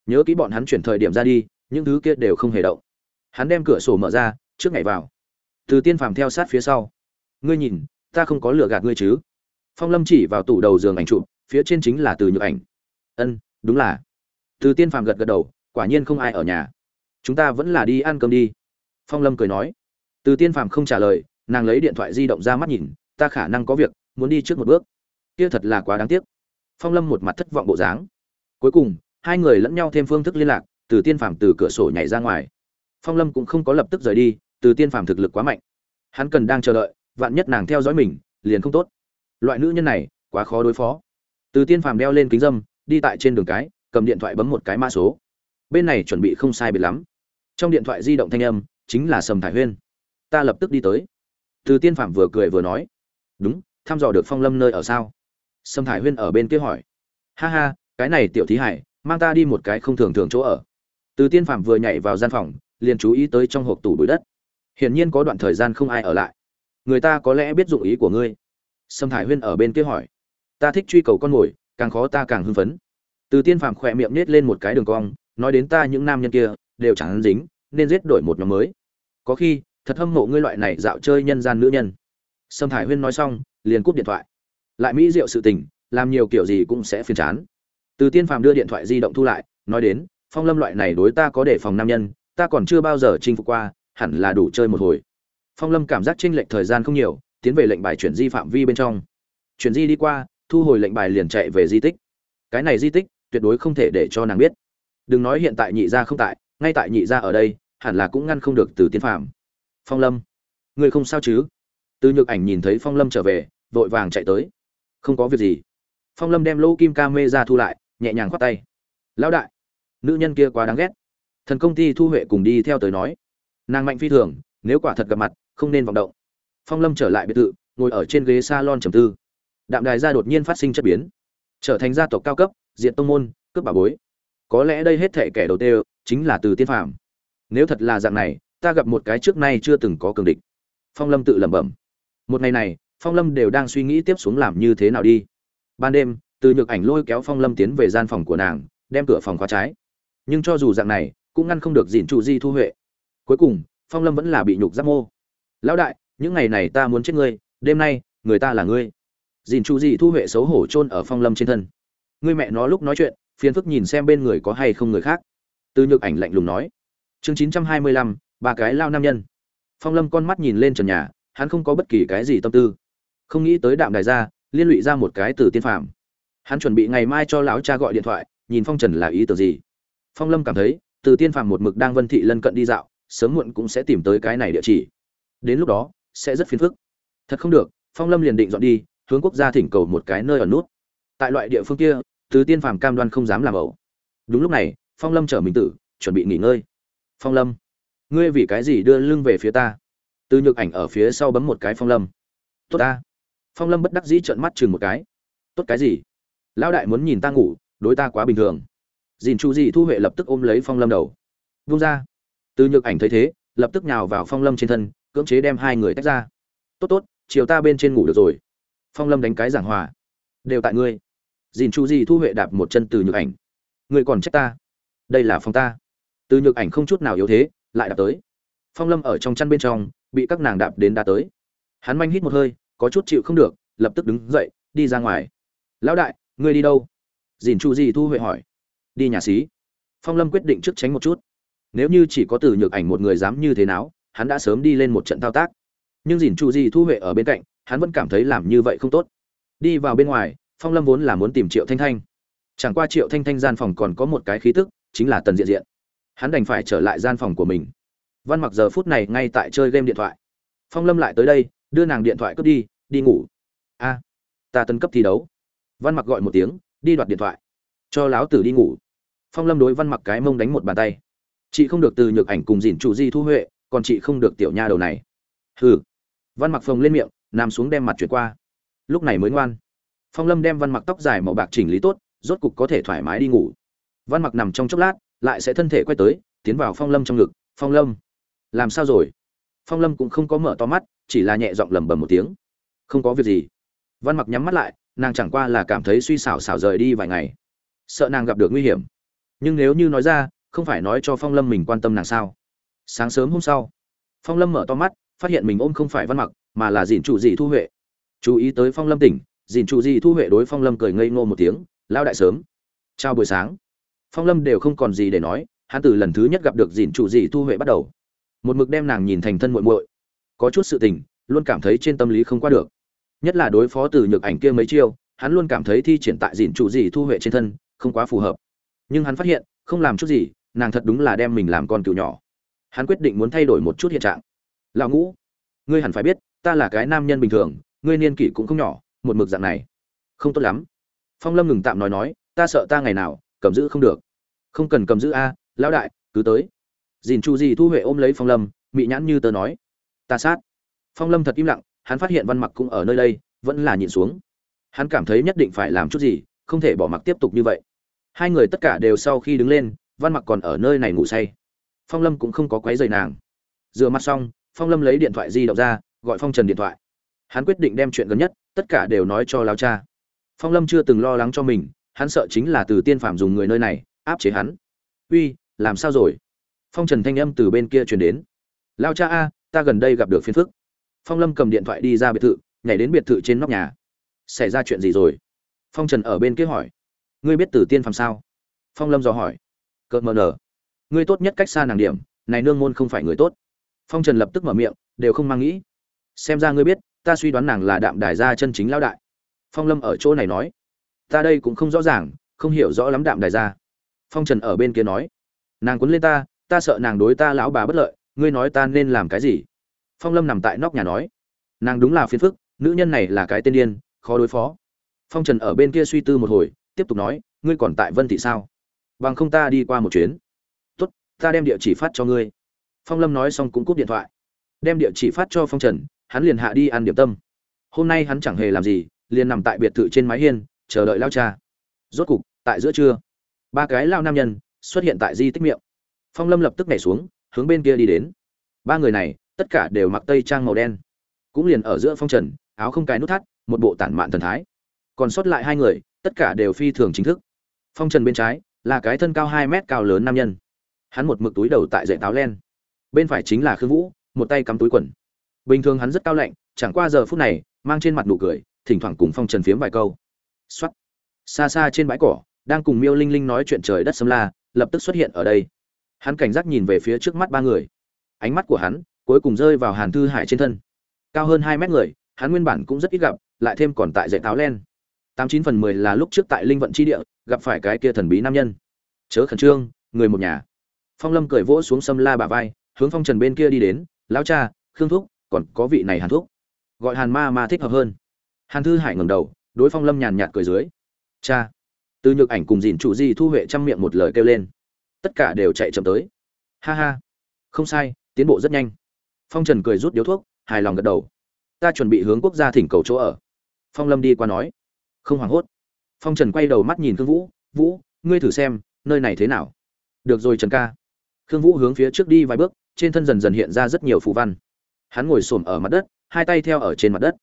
Nhớ kỹ bọn hắn chuyển thời điểm ra đi, những thứ kia đều không hề động. Hắn đem cửa sổ mở ra, trước nhảy vào từ tiên phàm theo sát phía sau. Ngươi nhìn, ta không có lừa gạt ngươi chứ? Phong lâm chỉ vào tủ đầu giường ảnh chụp, phía trên chính là từ nhược ảnh. Ân, đúng là. Từ tiên phàm gật gật đầu, quả nhiên không ai ở nhà. Chúng ta vẫn là đi ăn cơm đi. Phong lâm cười nói. Từ tiên phàm không trả lời, nàng lấy điện thoại di động ra mắt nhìn, ta khả năng có việc, muốn đi trước một bước. Kia thật là quá đáng tiếc. Phong lâm một mặt thất vọng bộ dáng. Cuối cùng, hai người lẫn nhau thêm phương thức liên lạc, từ tiên phàm từ cửa sổ nhảy ra ngoài. Phong lâm cũng không có lập tức rời đi từ tiên phàm thực lực quá mạnh. Hắn cần đang chờ đợi, vạn nhất nàng theo dõi mình, liền không tốt. Loại nữ nhân này, quá khó đối phó. Từ tiên phàm đeo lên kính dâm, đi tại trên đường cái, cầm điện thoại bấm một cái mã số. Bên này chuẩn bị không sai biệt lắm. Trong điện thoại di động thanh âm, chính là sầm thải huyên. Ta lập tức đi tới. Từ tiên phạm vừa cười vừa nói. Đúng, thăm dò được phong lâm nơi ở sao? Sầm thải huyên ở bên kia hỏi. Ha ha, cái này tiểu thí hải, mang ta đi một cái không thường thường chỗ ở. Từ tiên phạm vừa nhảy vào gian phòng, liền chú ý tới trong hộp tủ bụi đất hiển nhiên có đoạn thời gian không ai ở lại. Người ta có lẽ biết dụng ý của ngươi. Sâm thải huyên ở bên kia hỏi. Ta thích truy cầu con mồi, càng khó ta càng hưng phấn. Từ tiên phàm khỏe miệng nết lên một cái đường cong, nói đến ta những nam nhân kia, đều chẳng dính, nên giết đổi một nhóm mới. Có khi, thật hâm mộ ngươi loại này dạo chơi nhân gian nữ nhân. Sâm thải huyên nói xong, liền cúp điện thoại. Lại mỹ diệu sự tình, làm nhiều kiểu gì cũng sẽ phiền chán. Từ tiên phàm đưa điện thoại di động thu lại, nói đến, phong lâm loại này đối ta có đề phòng nam nhân, ta còn chưa bao giờ chinh phục qua hẳn là đủ chơi một hồi. Phong lâm cảm giác chênh lệch thời gian không nhiều, tiến về lệnh bài chuyển di phạm vi bên trong. Chuyển di đi qua, thu hồi lệnh bài liền chạy về di tích. Cái này di tích, tuyệt đối không thể để cho nàng biết. Đừng nói hiện tại nhị gia không tại, ngay tại nhị gia ở đây, hẳn là cũng ngăn không được từ tiên phạm phong lâm, người không sao chứ? Từ nhược ảnh nhìn thấy phong lâm trở về, vội vàng chạy tới. Không có việc gì. Phong lâm đem lỗ kim ca mê ra thu lại, nhẹ nhàng khoát tay. Lão đại, nữ nhân kia quá đáng ghét. Thần công ty thu huệ cùng đi theo tới nói nàng mạnh phi thường, nếu quả thật gặp mặt, không nên vọng động. Phong lâm trở lại biệt thự, ngồi ở trên ghế s a lon trầm tư. Đạm đài gia đột nhiên phát sinh chất biến. Trở thành gia tộc cao cấp, diện tông môn, cướp bà bối. Có lẽ đây hết thể kẻ đầu tiên, chính là từ tiên phạm nếu thật là dạng này, ta gặp một cái trước nay chưa từng có cường địch. Phong lâm tự lẩm bẩm. Một ngày này, phong lâm đều đang suy nghĩ tiếp xuống làm như thế nào đi. Ban đêm, từ nhược ảnh lôi kéo phong lâm tiến về gian phòng của nàng, đem cửa phòng khóa trái. Nhưng cho dù dạng này, cũng ngăn không được dìn trụ di thu huệ cuối cùng, phong lâm vẫn là bị nhục giáp mô. Lão đại, những ngày này ta muốn chết ngươi, đêm nay, người ta là ngươi. Dìn chu dị thu huệ xấu hổ chôn ở phong lâm trên thân. Ngươi mẹ nó lúc nói chuyện, phiền phức nhìn xem bên người có hay không người khác. Từ nhược ảnh lạnh lùng nói. Chương chín trăm hai mươi lăm, ba cái lao nam nhân. Phong lâm con mắt nhìn lên trần nhà, hắn không có bất kỳ cái gì tâm tư. Không nghĩ tới đạm đài ra, liên lụy ra một cái từ tiên phạm hắn chuẩn bị ngày mai cho lão cha gọi điện thoại, nhìn phong trần là ý tưởng gì. Phong lâm cảm thấy, từ tiên phạm một mực đang vân thị lân cận đi dạo sớm muộn cũng sẽ tìm tới cái này địa chỉ. Đến lúc đó, sẽ rất phiền phức. Thật không được, phong lâm liền định dọn đi, hướng quốc gia thỉnh cầu một cái nơi ở nút. Tại loại địa phương kia tứ tiên phàm cam đoan không dám làm ẩu. Đúng lúc này, phong lâm chở mình tử, chuẩn bị nghỉ ngơi. Phong lâm, ngươi vì cái gì đưa lưng về phía ta? Từ nhược ảnh ở phía sau bấm một cái phong lâm. Tốt ta. Phong lâm bất đắc dĩ trợn mắt chừng một cái. Tốt cái gì? Lão đại muốn nhìn ta ngủ, đối ta quá bình thường. Dìn chu dị thu huệ lập tức ôm lấy phong lâm đầu. Vung ra từ nhược ảnh thấy thế, lập tức nhào vào phong lâm trên thân, cưỡng chế đem hai người tách ra. Tốt tốt, chiều ta bên trên ngủ được rồi. Phong lâm đánh cái giảng hòa. Đều tại ngươi. Dìn chu di thu huệ đạp một chân từ nhược ảnh. Ngươi còn trách ta? Đây là phong ta. Từ nhược ảnh không chút nào yếu thế, lại đạp tới. Phong lâm ở trong chăn bên trong, bị các nàng đạp đến đá tới. Hắn manh hít một hơi, có chút chịu không được, lập tức đứng dậy, đi ra ngoài. Lão đại, ngươi đi đâu? Dìn chu di thu huệ hỏi. Đi nhà xí. Phong lâm quyết định trước tránh một chút nếu như chỉ có từ nhược ảnh một người dám như thế nào, hắn đã sớm đi lên một trận thao tác. Nhưng dìn chu di thu huệ ở bên cạnh, hắn vẫn cảm thấy làm như vậy không tốt. Đi vào bên ngoài, phong lâm vốn là muốn tìm triệu thanh thanh. Chẳng qua triệu thanh thanh gian phòng còn có một cái khí tức, chính là tần diện diện. Hắn đành phải trở lại gian phòng của mình. Văn mặc giờ phút này ngay tại chơi game điện thoại. Phong lâm lại tới đây, đưa nàng điện thoại cướp đi đi ngủ. A, ta tân cấp thi đấu. Văn mặc gọi một tiếng, đi đoạt điện thoại. Cho láo tử đi ngủ. Phong lâm đối văn mặc cái mông đánh một bàn tay chị không được từ nhược ảnh cùng dìn chủ di thu huệ, còn chị không được tiểu nha đầu này. Hừ. Văn mặc phồng lên miệng, nằm xuống đem mặt chuyển qua. Lúc này mới ngoan. Phong lâm đem văn mặc tóc dài màu bạc chỉnh lý tốt, rốt cục có thể thoải mái đi ngủ. Văn mặc nằm trong chốc lát, lại sẽ thân thể quay tới, tiến vào phong lâm trong ngực. Phong lâm, làm sao rồi? Phong lâm cũng không có mở to mắt, chỉ là nhẹ giọng lẩm bẩm một tiếng. Không có việc gì. Văn mặc nhắm mắt lại, nàng chẳng qua là cảm thấy suy xảo xảo rời đi vài ngày. Sợ nàng gặp được nguy hiểm. Nhưng nếu như nói ra không phải nói cho phong lâm mình quan tâm nàng sao? Sáng sớm hôm sau, phong lâm mở to mắt, phát hiện mình ôm không phải văn mặc, mà là dìn chủ dị thu huệ. Chú ý tới phong lâm tỉnh dìn chủ dị thu huệ đối phong lâm cười ngây ngô một tiếng lao đại sớm. Chào buổi sáng. Phong lâm đều không còn gì để nói, hắn từ lần thứ nhất gặp được dìn chủ Dị thu huệ bắt đầu. Một mực đem nàng nhìn thành thân muội muội. Có chút sự tình, luôn cảm thấy trên tâm lý không qua được. Nhất là đối phó từ nhược ảnh kia mấy chiêu, hắn luôn cảm thấy thi triển tại dìn chủ Dị thu huệ trên thân không quá phù hợp. Nhưng hắn phát hiện, không làm chút gì nàng thật đúng là đem mình làm con cừu nhỏ. Hắn quyết định muốn thay đổi một chút hiện trạng. Lão ngũ, ngươi hẳn phải biết, ta là cái nam nhân bình thường, ngươi niên kỷ cũng không nhỏ, một mực dạng này. Không tốt lắm. Phong lâm ngừng tạm nói nói, ta sợ ta ngày nào, cầm giữ không được. Không cần cầm giữ a, lão đại, cứ tới. Dìn chu di thu huệ ôm lấy phong lâm, mị nhãn như tớ nói. Ta sát. Phong lâm thật im lặng, hắn phát hiện văn mặc cũng ở nơi đây, vẫn là nhịn xuống. Hắn cảm thấy nhất định phải làm chút gì, không thể bỏ mặc tiếp tục như vậy. Hai người tất cả đều sau khi đứng lên văn mặc còn ở nơi này ngủ say. Phong lâm cũng không có quấy rầy nàng. Rửa mặt xong, phong lâm lấy điện thoại di động ra, gọi phong trần điện thoại. Hắn quyết định đem chuyện gần nhất, tất cả đều nói cho lao cha. Phong lâm chưa từng lo lắng cho mình, hắn sợ chính là từ tiên phạm dùng người nơi này, áp chế hắn. Uy, làm sao rồi? Phong trần thanh âm từ bên kia truyền đến. Lao cha a, ta gần đây gặp được phiền phức. Phong lâm cầm điện thoại đi ra biệt thự, nhảy đến biệt thự trên nóc nhà. Xảy ra chuyện gì rồi? Phong trần ở bên kia hỏi. Ngươi biết từ tiên Phạm sao? Phong lâm dò hỏi cợt mờ nở. Ngươi tốt nhất cách xa nàng điểm, này nương môn không phải người tốt. Phong trần lập tức mở miệng, đều không mang nghĩ. Xem ra ngươi biết, ta suy đoán nàng là đạm đài gia chân chính lão đại. Phong lâm ở chỗ này nói. Ta đây cũng không rõ ràng, không hiểu rõ lắm đạm đài gia. Phong trần ở bên kia nói. Nàng quấn lên ta ta sợ nàng đối ta lão bà bất lợi, ngươi nói ta nên làm cái gì? Phong lâm nằm tại nóc nhà nói. Nàng đúng là phiền phức, nữ nhân này là cái tên điên, khó đối phó. Phong trần ở bên kia suy tư một hồi, tiếp tục nói, ngươi còn tại vân thị sao? Bằng không ta đi qua một chuyến. Tốt, ta đem địa chỉ phát cho ngươi. Phong lâm nói xong cũng cúp điện thoại. Đem địa chỉ phát cho phong trần, hắn liền hạ đi ăn điểm tâm. Hôm nay hắn chẳng hề làm gì, liền nằm tại biệt thự trên mái hiên, chờ đợi lao cha. Rốt cục, tại giữa trưa, ba cái lao nam nhân xuất hiện tại di tích miệng. Phong lâm lập tức nhảy xuống, hướng bên kia đi đến. Ba người này, tất cả đều mặc tây trang màu đen. Cũng liền ở giữa phong trần, áo không cái nút thắt, một bộ tản mạn thần thái. Còn sót lại hai người, tất cả đều phi thường chính thức. Phong trần bên trái là cái thân cao hai mét cao lớn nam nhân. Hắn một mực túi đầu tại dãy táo len. Bên phải chính là khương vũ, một tay cắm túi quần. Bình thường hắn rất cao lạnh, chẳng qua giờ phút này, mang trên mặt nụ cười, thỉnh thoảng cùng phong trần phiếm vài câu. Xuất xa xa trên bãi cỏ, đang cùng miêu linh linh nói chuyện trời đất sấm la, lập tức xuất hiện ở đây. Hắn cảnh giác nhìn về phía trước mắt ba người. Ánh mắt của hắn, cuối cùng rơi vào hàn thư hải trên thân. Cao hơn hai mét người, hắn nguyên bản cũng rất ít gặp, lại thêm còn tại dạy táo len. Tám chín phần mười là lúc trước tại linh vận tri địa gặp phải cái kia thần bí nam nhân. Chớ khẩn trương, người một nhà. Phong lâm cười vỗ xuống sâm la bà vai, hướng phong trần bên kia đi đến. Lão cha, khương thúc, còn có vị này hàn thúc. Gọi hàn ma ma thích hợp hơn. Hàn thư hải ngầm đầu, đối phong lâm nhàn nhạt cười dưới. Cha. Từ nhược ảnh cùng dìn chủ di thu huệ chăm miệng một lời kêu lên. Tất cả đều chạy chậm tới. Ha ha. Không sai, tiến bộ rất nhanh. Phong trần cười rút điếu thuốc, hài lòng gật đầu. Ta chuẩn bị hướng quốc gia thỉnh cầu chỗ ở. Phong lâm đi qua nói. Không hoảng hốt phong trần quay đầu mắt nhìn khương vũ vũ, ngươi thử xem, nơi này thế nào? Được rồi trần ca. Khương vũ hướng phía trước đi vài bước, trên thân dần dần hiện ra rất nhiều phù văn. Hắn ngồi xổm ở mặt đất, hai tay theo ở trên mặt đất.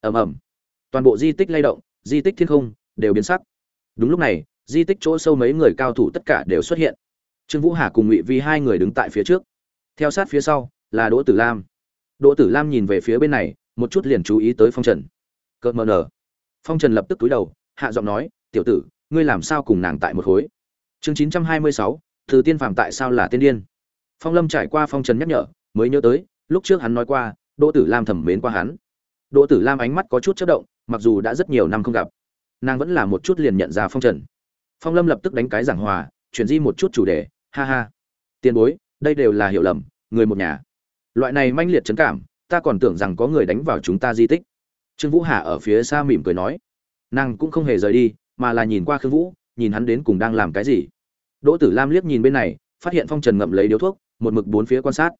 Ầm ầm. Toàn bộ di tích lay động, di tích thiên không đều biến sắc. Đúng lúc này, di tích chỗ sâu mấy người cao thủ tất cả đều xuất hiện. Trương vũ hà cùng ngụy vi hai người đứng tại phía trước. Theo sát phía sau là đỗ tử lam. Đỗ tử lam nhìn về phía bên này, một chút liền chú ý tới phong trần. Cợt mờ nở. Phong trần lập tức túi đầu hạ giọng nói, tiểu tử, ngươi làm sao cùng nàng tại một khối? Chương chín trăm hai mươi sáu, từ tiên phàm tại sao là tiên điên? Phong lâm trải qua phong trần nhắc nhở, mới nhớ tới, lúc trước hắn nói qua, đỗ tử lam thẩm mến qua hắn. Đỗ tử lam ánh mắt có chút chất động, mặc dù đã rất nhiều năm không gặp, nàng vẫn là một chút liền nhận ra phong trần. Phong lâm lập tức đánh cái giảng hòa, chuyển di một chút chủ đề, ha ha, tiền bối, đây đều là hiểu lầm, người một nhà. Loại này manh liệt trấn cảm, ta còn tưởng rằng có người đánh vào chúng ta di tích. Trương vũ hà ở phía xa mỉm cười nói nàng cũng không hề rời đi, mà là nhìn qua khương vũ, nhìn hắn đến cùng đang làm cái gì. Đỗ tử lam liếc nhìn bên này, phát hiện phong trần ngậm lấy điếu thuốc, một mực bốn phía quan sát.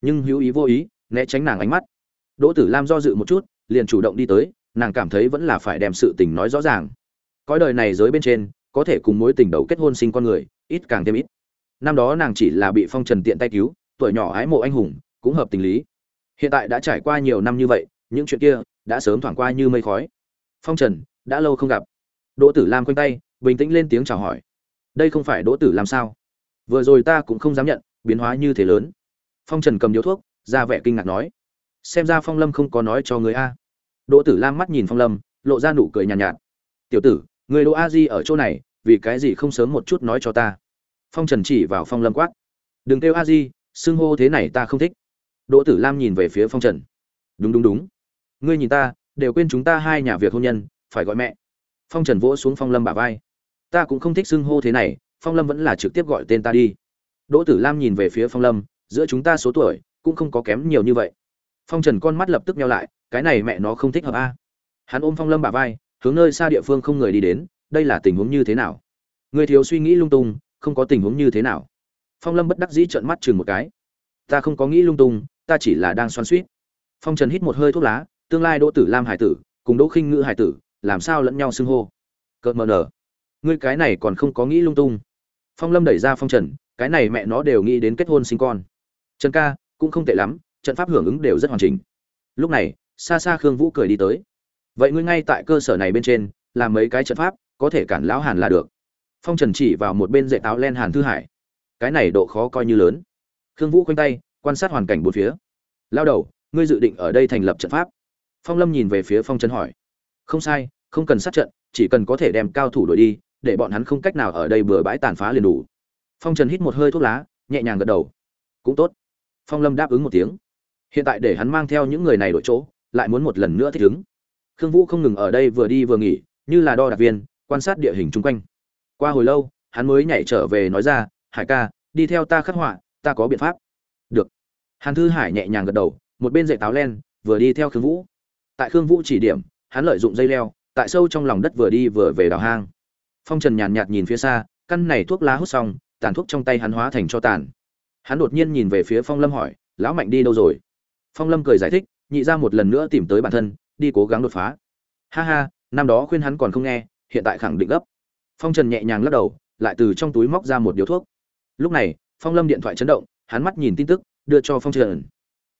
Nhưng hữu ý vô ý, né tránh nàng ánh mắt. Đỗ tử lam do dự một chút, liền chủ động đi tới, nàng cảm thấy vẫn là phải đem sự tình nói rõ ràng. Cõi đời này giới bên trên, có thể cùng mối tình đầu kết hôn sinh con người, ít càng thêm ít. Năm đó nàng chỉ là bị phong trần tiện tay cứu, tuổi nhỏ ái mộ anh hùng, cũng hợp tình lý. Hiện tại đã trải qua nhiều năm như vậy, những chuyện kia đã sớm thoảng qua như mây khói. Phong trần đã lâu không gặp. Đỗ tử lam quanh tay bình tĩnh lên tiếng chào hỏi. Đây không phải đỗ tử làm sao? Vừa rồi ta cũng không dám nhận biến hóa như thế lớn. Phong trần cầm điếu thuốc ra vẻ kinh ngạc nói. Xem ra phong lâm không có nói cho người a. Đỗ tử lam mắt nhìn phong lâm lộ ra nụ cười nhàn nhạt, nhạt. Tiểu tử người đỗ a di ở chỗ này vì cái gì không sớm một chút nói cho ta? Phong trần chỉ vào phong lâm quát. Đừng kêu a di xưng hô thế này ta không thích. Đỗ tử lam nhìn về phía phong trần. Đúng đúng đúng. Ngươi nhìn ta đều quên chúng ta hai nhà việc hôn nhân phải gọi mẹ. Phong trần vỗ xuống phong lâm bả vai. Ta cũng không thích xưng hô thế này, phong lâm vẫn là trực tiếp gọi tên ta đi. Đỗ tử lam nhìn về phía phong lâm, giữa chúng ta số tuổi, cũng không có kém nhiều như vậy. Phong trần con mắt lập tức nhau lại, cái này mẹ nó không thích hợp a. Hắn ôm phong lâm bả vai, hướng nơi xa địa phương không người đi đến, đây là tình huống như thế nào? Người thiếu suy nghĩ lung tung, không có tình huống như thế nào? Phong lâm bất đắc dĩ trợn mắt chừng một cái. Ta không có nghĩ lung tung, ta chỉ là đang xoan suýt phong trần hít một hơi thuốc lá, tương lai đỗ tử lam hải tử, cùng đỗ khinh ngữ hải tử làm sao lẫn nhau xưng hô? Cợt mờ nở. Ngươi cái này còn không có nghĩ lung tung. Phong lâm đẩy ra phong trần, cái này mẹ nó đều nghĩ đến kết hôn sinh con. Trần ca, cũng không tệ lắm, trận pháp hưởng ứng đều rất hoàn chỉnh. Lúc này xa xa khương vũ cười đi tới. Vậy ngươi ngay tại cơ sở này bên trên, làm mấy cái trận pháp, có thể cản lão hàn là được. Phong trần chỉ vào một bên dạy táo len hàn thư hải. Cái này độ khó coi như lớn. Khương vũ khoanh tay, quan sát hoàn cảnh bốn phía. Lao đầu, ngươi dự định ở đây thành lập trận pháp? Phong lâm nhìn về phía phong trần hỏi không sai, không cần sát trận, chỉ cần có thể đem cao thủ đuổi đi, để bọn hắn không cách nào ở đây bừa bãi tàn phá liền đủ. Phong trần hít một hơi thuốc lá, nhẹ nhàng gật đầu. Cũng tốt. Phong lâm đáp ứng một tiếng. Hiện tại để hắn mang theo những người này đổi chỗ, lại muốn một lần nữa thích ứng. Khương vũ không ngừng ở đây vừa đi vừa nghỉ, như là đo đạc viên, quan sát địa hình chung quanh. Qua hồi lâu, hắn mới nhảy trở về nói ra, hải ca, đi theo ta khắc họa, ta có biện pháp. Được. Hàn thư hải nhẹ nhàng gật đầu, một bên dạy táo len, vừa đi theo khương vũ. Tại khương vũ chỉ điểm hắn lợi dụng dây leo, tại sâu trong lòng đất vừa đi vừa về đào hang. Phong trần nhàn nhạt nhìn phía xa, căn này thuốc lá hút xong, tàn thuốc trong tay hắn hóa thành cho tàn. Hắn đột nhiên nhìn về phía phong lâm hỏi, lão mạnh đi đâu rồi? Phong lâm cười giải thích, nhị ra một lần nữa tìm tới bản thân, đi cố gắng đột phá. Ha ha, năm đó khuyên hắn còn không nghe, hiện tại khẳng định gấp. Phong trần nhẹ nhàng lắc đầu, lại từ trong túi móc ra một điếu thuốc. Lúc này, phong lâm điện thoại chấn động, hắn mắt nhìn tin tức, đưa cho phong trần.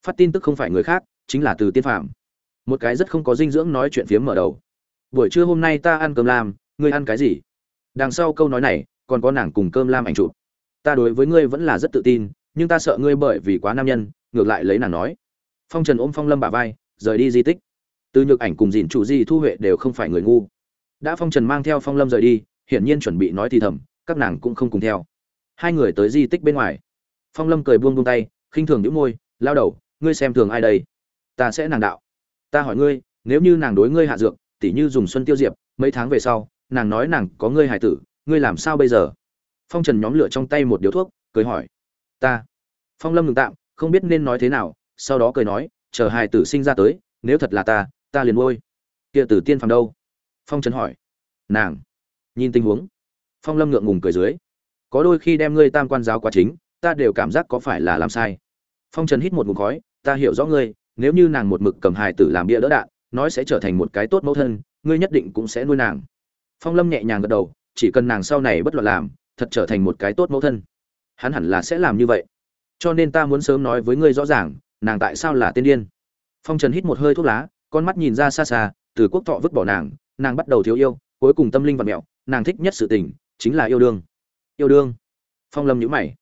Phát tin tức không phải người khác, chính là từ tiên phạm một cái rất không có dinh dưỡng nói chuyện phiếm mở đầu. Buổi trưa hôm nay ta ăn cơm lam, ngươi ăn cái gì? Đằng sau câu nói này, còn có nàng cùng cơm lam ảnh chụp. Ta đối với ngươi vẫn là rất tự tin, nhưng ta sợ ngươi bởi vì quá nam nhân, ngược lại lấy nàng nói. Phong trần ôm phong lâm bà vai, rời đi di tích. Từ nhược ảnh cùng dìn chủ di, thu huệ đều không phải người ngu. Đã phong trần mang theo phong lâm rời đi, hiển nhiên chuẩn bị nói thì thầm, các nàng cũng không cùng theo. Hai người tới di tích bên ngoài. Phong lâm cười buông buông tay, khinh thường những môi, lao đầu, ngươi xem thường ai đây? Ta sẽ nàng đạo ta hỏi ngươi, nếu như nàng đối ngươi hạ dược, tỉ như dùng xuân tiêu diệp, mấy tháng về sau, nàng nói nàng có ngươi hải tử, ngươi làm sao bây giờ? Phong trần nhóm lửa trong tay một điếu thuốc, cười hỏi. Ta. Phong lâm ngừng tạm, không biết nên nói thế nào, sau đó cười nói, chờ hải tử sinh ra tới, nếu thật là ta ta liền ngôi kia tử tiên phàm đâu? Phong trần hỏi. Nàng. Nhìn tình huống. Phong lâm ngượng ngùng cười dưới. Có đôi khi đem ngươi tam quan giáo quá chính, ta đều cảm giác có phải là làm sai. Phong trần hít một ngụm khói, ta hiểu rõ ngươi nếu như nàng một mực cầm hài tử làm bia đỡ đạn, nói sẽ trở thành một cái tốt mẫu thân, ngươi nhất định cũng sẽ nuôi nàng. Phong lâm nhẹ nhàng gật đầu, chỉ cần nàng sau này bất luận làm, thật trở thành một cái tốt mẫu thân. Hắn hẳn là sẽ làm như vậy. Cho nên ta muốn sớm nói với ngươi rõ ràng, nàng tại sao là tiên điên. Phong trần hít một hơi thuốc lá, con mắt nhìn ra xa xa, từ quốc thọ vứt bỏ nàng nàng bắt đầu thiếu yêu, cuối cùng tâm linh vật mẹo, nàng thích nhất sự tình, chính là yêu đương. Yêu đương. Phong lâm nhữ mày.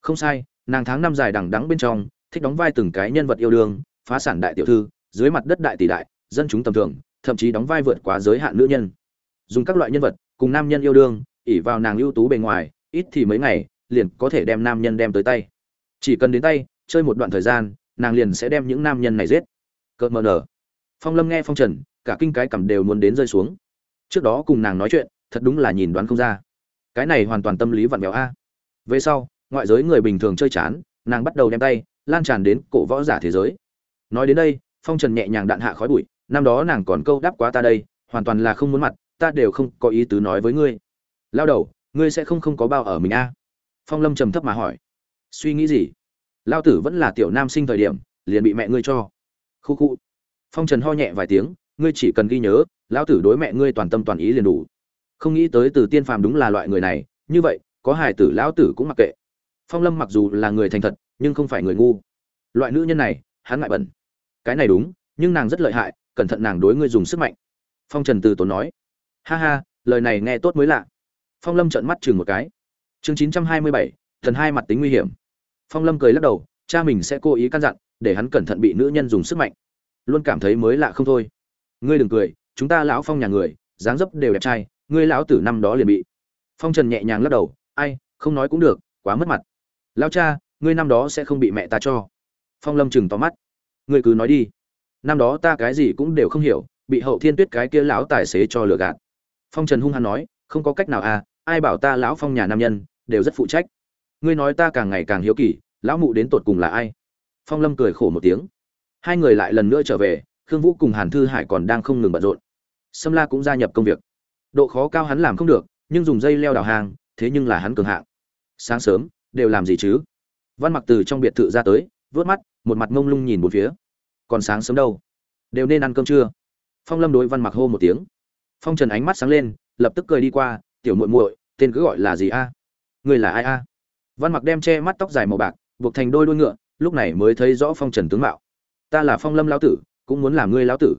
Không sai, nàng tháng năm dài đằng đắng bên trong, thích đóng vai từng cái nhân vật yêu đương phá sản đại tiểu thư, dưới mặt đất đại tỷ đại, dân chúng tầm thường, thậm chí đóng vai vượt quá giới hạn nữ nhân. Dùng các loại nhân vật, cùng nam nhân yêu đương ỉ vào nàng ưu tú bề ngoài, ít thì mấy ngày, liền có thể đem nam nhân đem tới tay. Chỉ cần đến tay, chơi một đoạn thời gian, nàng liền sẽ đem những nam nhân này giết. Cợt mờ nở. Phong lâm nghe phong trần, cả kinh cái cầm đều muốn đến rơi xuống. Trước đó cùng nàng nói chuyện, thật đúng là nhìn đoán không ra. Cái này hoàn toàn tâm lý vặn vẹo a. Về sau, ngoại giới người bình thường chơi chán, nàng bắt đầu đem tay, lan tràn đến cổ võ giả thế giới nói đến đây, phong trần nhẹ nhàng đạn hạ khói bụi, năm đó nàng còn câu đáp quá ta đây, hoàn toàn là không muốn mặt, ta đều không có ý tứ nói với ngươi. Lao đầu, ngươi sẽ không không có bao ở mình a? Phong lâm trầm thấp mà hỏi. Suy nghĩ gì? Lao tử vẫn là tiểu nam sinh thời điểm, liền bị mẹ ngươi cho. Khu khu. Phong trần ho nhẹ vài tiếng, ngươi chỉ cần ghi nhớ, lão tử đối mẹ ngươi toàn tâm toàn ý liền đủ. Không nghĩ tới từ tiên phàm đúng là loại người này, như vậy, có hài tử lão tử cũng mặc kệ. Phong lâm mặc dù là người thành thật, nhưng không phải người ngu. Loại nữ nhân này hắn ngại bẩn. Cái này đúng, nhưng nàng rất lợi hại, cẩn thận nàng đối ngươi dùng sức mạnh. Phong trần từ tốn nói. Ha ha, lời này nghe tốt mới lạ. Phong lâm trợn mắt chừng một cái. Chương chín trăm hai mươi bảy, thần hai mặt tính nguy hiểm. Phong lâm cười lắc đầu, cha mình sẽ cố ý căn dặn, để hắn cẩn thận bị nữ nhân dùng sức mạnh. Luôn cảm thấy mới lạ không thôi. Ngươi đừng cười, chúng ta lão phong nhà người, dáng dấp đều đẹp trai, ngươi lão tử năm đó liền bị. Phong trần nhẹ nhàng lắc đầu, ai, không nói cũng được, quá mất mặt. Lao cha, ngươi năm đó sẽ không bị mẹ ta cho phong lâm chừng tóm mắt. Ngươi cứ nói đi. Năm đó ta cái gì cũng đều không hiểu, bị hậu thiên tuyết cái kia lão tài xế cho lừa gạt. Phong trần hung hăng nói, không có cách nào à ai bảo ta lão phong nhà nam nhân, đều rất phụ trách. Ngươi nói ta càng ngày càng hiếu kỳ, lão mụ đến tột cùng là ai? Phong lâm cười khổ một tiếng. Hai người lại lần nữa trở về, khương vũ cùng hàn thư hải còn đang không ngừng bận rộn. Sâm la cũng gia nhập công việc. Độ khó cao hắn làm không được, nhưng dùng dây leo đào hàng, thế nhưng là hắn cường hạng. Sáng sớm, đều làm gì chứ? Văn mặc từ trong biệt thự ra tới vớt mắt, một mặt mông lung nhìn một phía. Còn sáng sớm đâu? Đều nên ăn cơm trưa. Phong lâm đối văn mặc hô một tiếng. Phong trần ánh mắt sáng lên, lập tức cười đi qua, tiểu muội muội, tên cứ gọi là gì a? Người là ai a? Văn mặc đem che mắt tóc dài màu bạc, buộc thành đôi đuôi ngựa, lúc này mới thấy rõ phong trần tướng mạo. Ta là phong lâm lão tử, cũng muốn làm ngươi lão tử.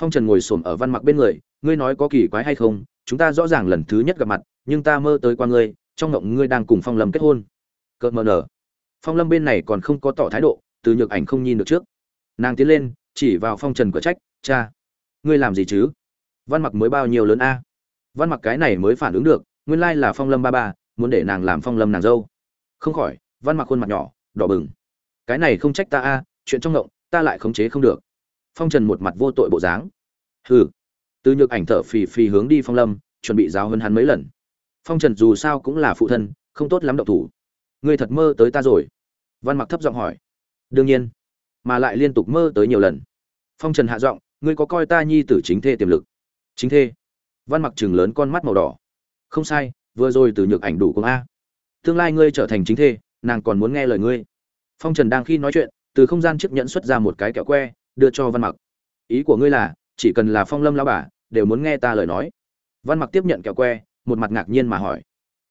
Phong trần ngồi xổm ở văn mặc bên người, ngươi nói có kỳ quái hay không? Chúng ta rõ ràng lần thứ nhất gặp mặt, nhưng ta mơ tới qua ngươi, trong ngộng ngươi đang cùng phong lâm kết hôn. Cợt mờ nở phong lâm bên này còn không có tỏ thái độ, từ nhược ảnh không nhìn được trước. Nàng tiến lên, chỉ vào phong trần cửa trách, cha, ngươi làm gì chứ? Văn mặc mới bao nhiêu lớn a? Văn mặc cái này mới phản ứng được, nguyên lai là phong lâm ba ba, muốn để nàng làm phong lâm nàng dâu. Không khỏi, văn mặc khuôn mặt nhỏ, đỏ bừng. Cái này không trách ta a, chuyện trong ngộng, ta lại khống chế không được. Phong trần một mặt vô tội bộ dáng. Hừ. Từ nhược ảnh thở phì phì hướng đi phong lâm, chuẩn bị giáo hơn hắn mấy lần. Phong trần dù sao cũng là phụ thân, không tốt lắm động thủ. Ngươi thật mơ tới ta rồi văn mặc thấp giọng hỏi. Đương nhiên, mà lại liên tục mơ tới nhiều lần. Phong trần hạ giọng, ngươi có coi ta nhi tử chính thê tiềm lực? Chính thê? Văn mặc chừng lớn con mắt màu đỏ. Không sai, vừa rồi từ nhược ảnh đủ công a. Tương lai ngươi trở thành chính thê, nàng còn muốn nghe lời ngươi. Phong trần đang khi nói chuyện, từ không gian chiếc nhẫn xuất ra một cái kẹo que, đưa cho văn mặc. Ý của ngươi là, chỉ cần là phong lâm lao bà, đều muốn nghe ta lời nói. Văn mặc tiếp nhận kẹo que, một mặt ngạc nhiên mà hỏi.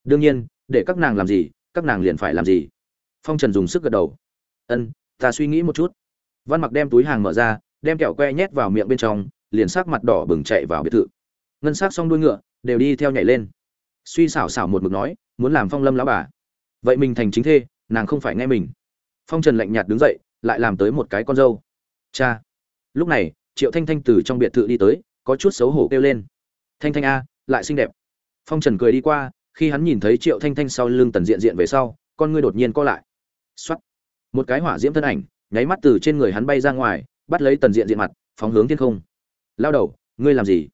Đương nhiên, để các nàng làm gì, các nàng liền phải làm gì phong trần dùng sức gật đầu. Ân, ta suy nghĩ một chút. Văn mặc đem túi hàng mở ra, đem kẹo que nhét vào miệng bên trong, liền sắc mặt đỏ bừng chạy vào biệt thự. Ngân sắc xong đuôi ngựa đều đi theo nhảy lên. Suy xảo xảo một mực nói, muốn làm phong lâm lão bà. Vậy mình thành chính thê, nàng không phải nghe mình. Phong trần lạnh nhạt đứng dậy, lại làm tới một cái con dâu. Cha. Lúc này, triệu thanh thanh từ trong biệt thự đi tới, có chút xấu hổ kêu lên. Thanh thanh a, lại xinh đẹp. Phong trần cười đi qua, khi hắn nhìn thấy triệu thanh thanh sau lưng tần diện diện về sau, con ngươi đột nhiên co lại. Soát. một cái hỏa diễm thân ảnh, nháy mắt từ trên người hắn bay ra ngoài, bắt lấy tần diện diện mặt, phóng hướng thiên không. Lao đầu, ngươi làm gì?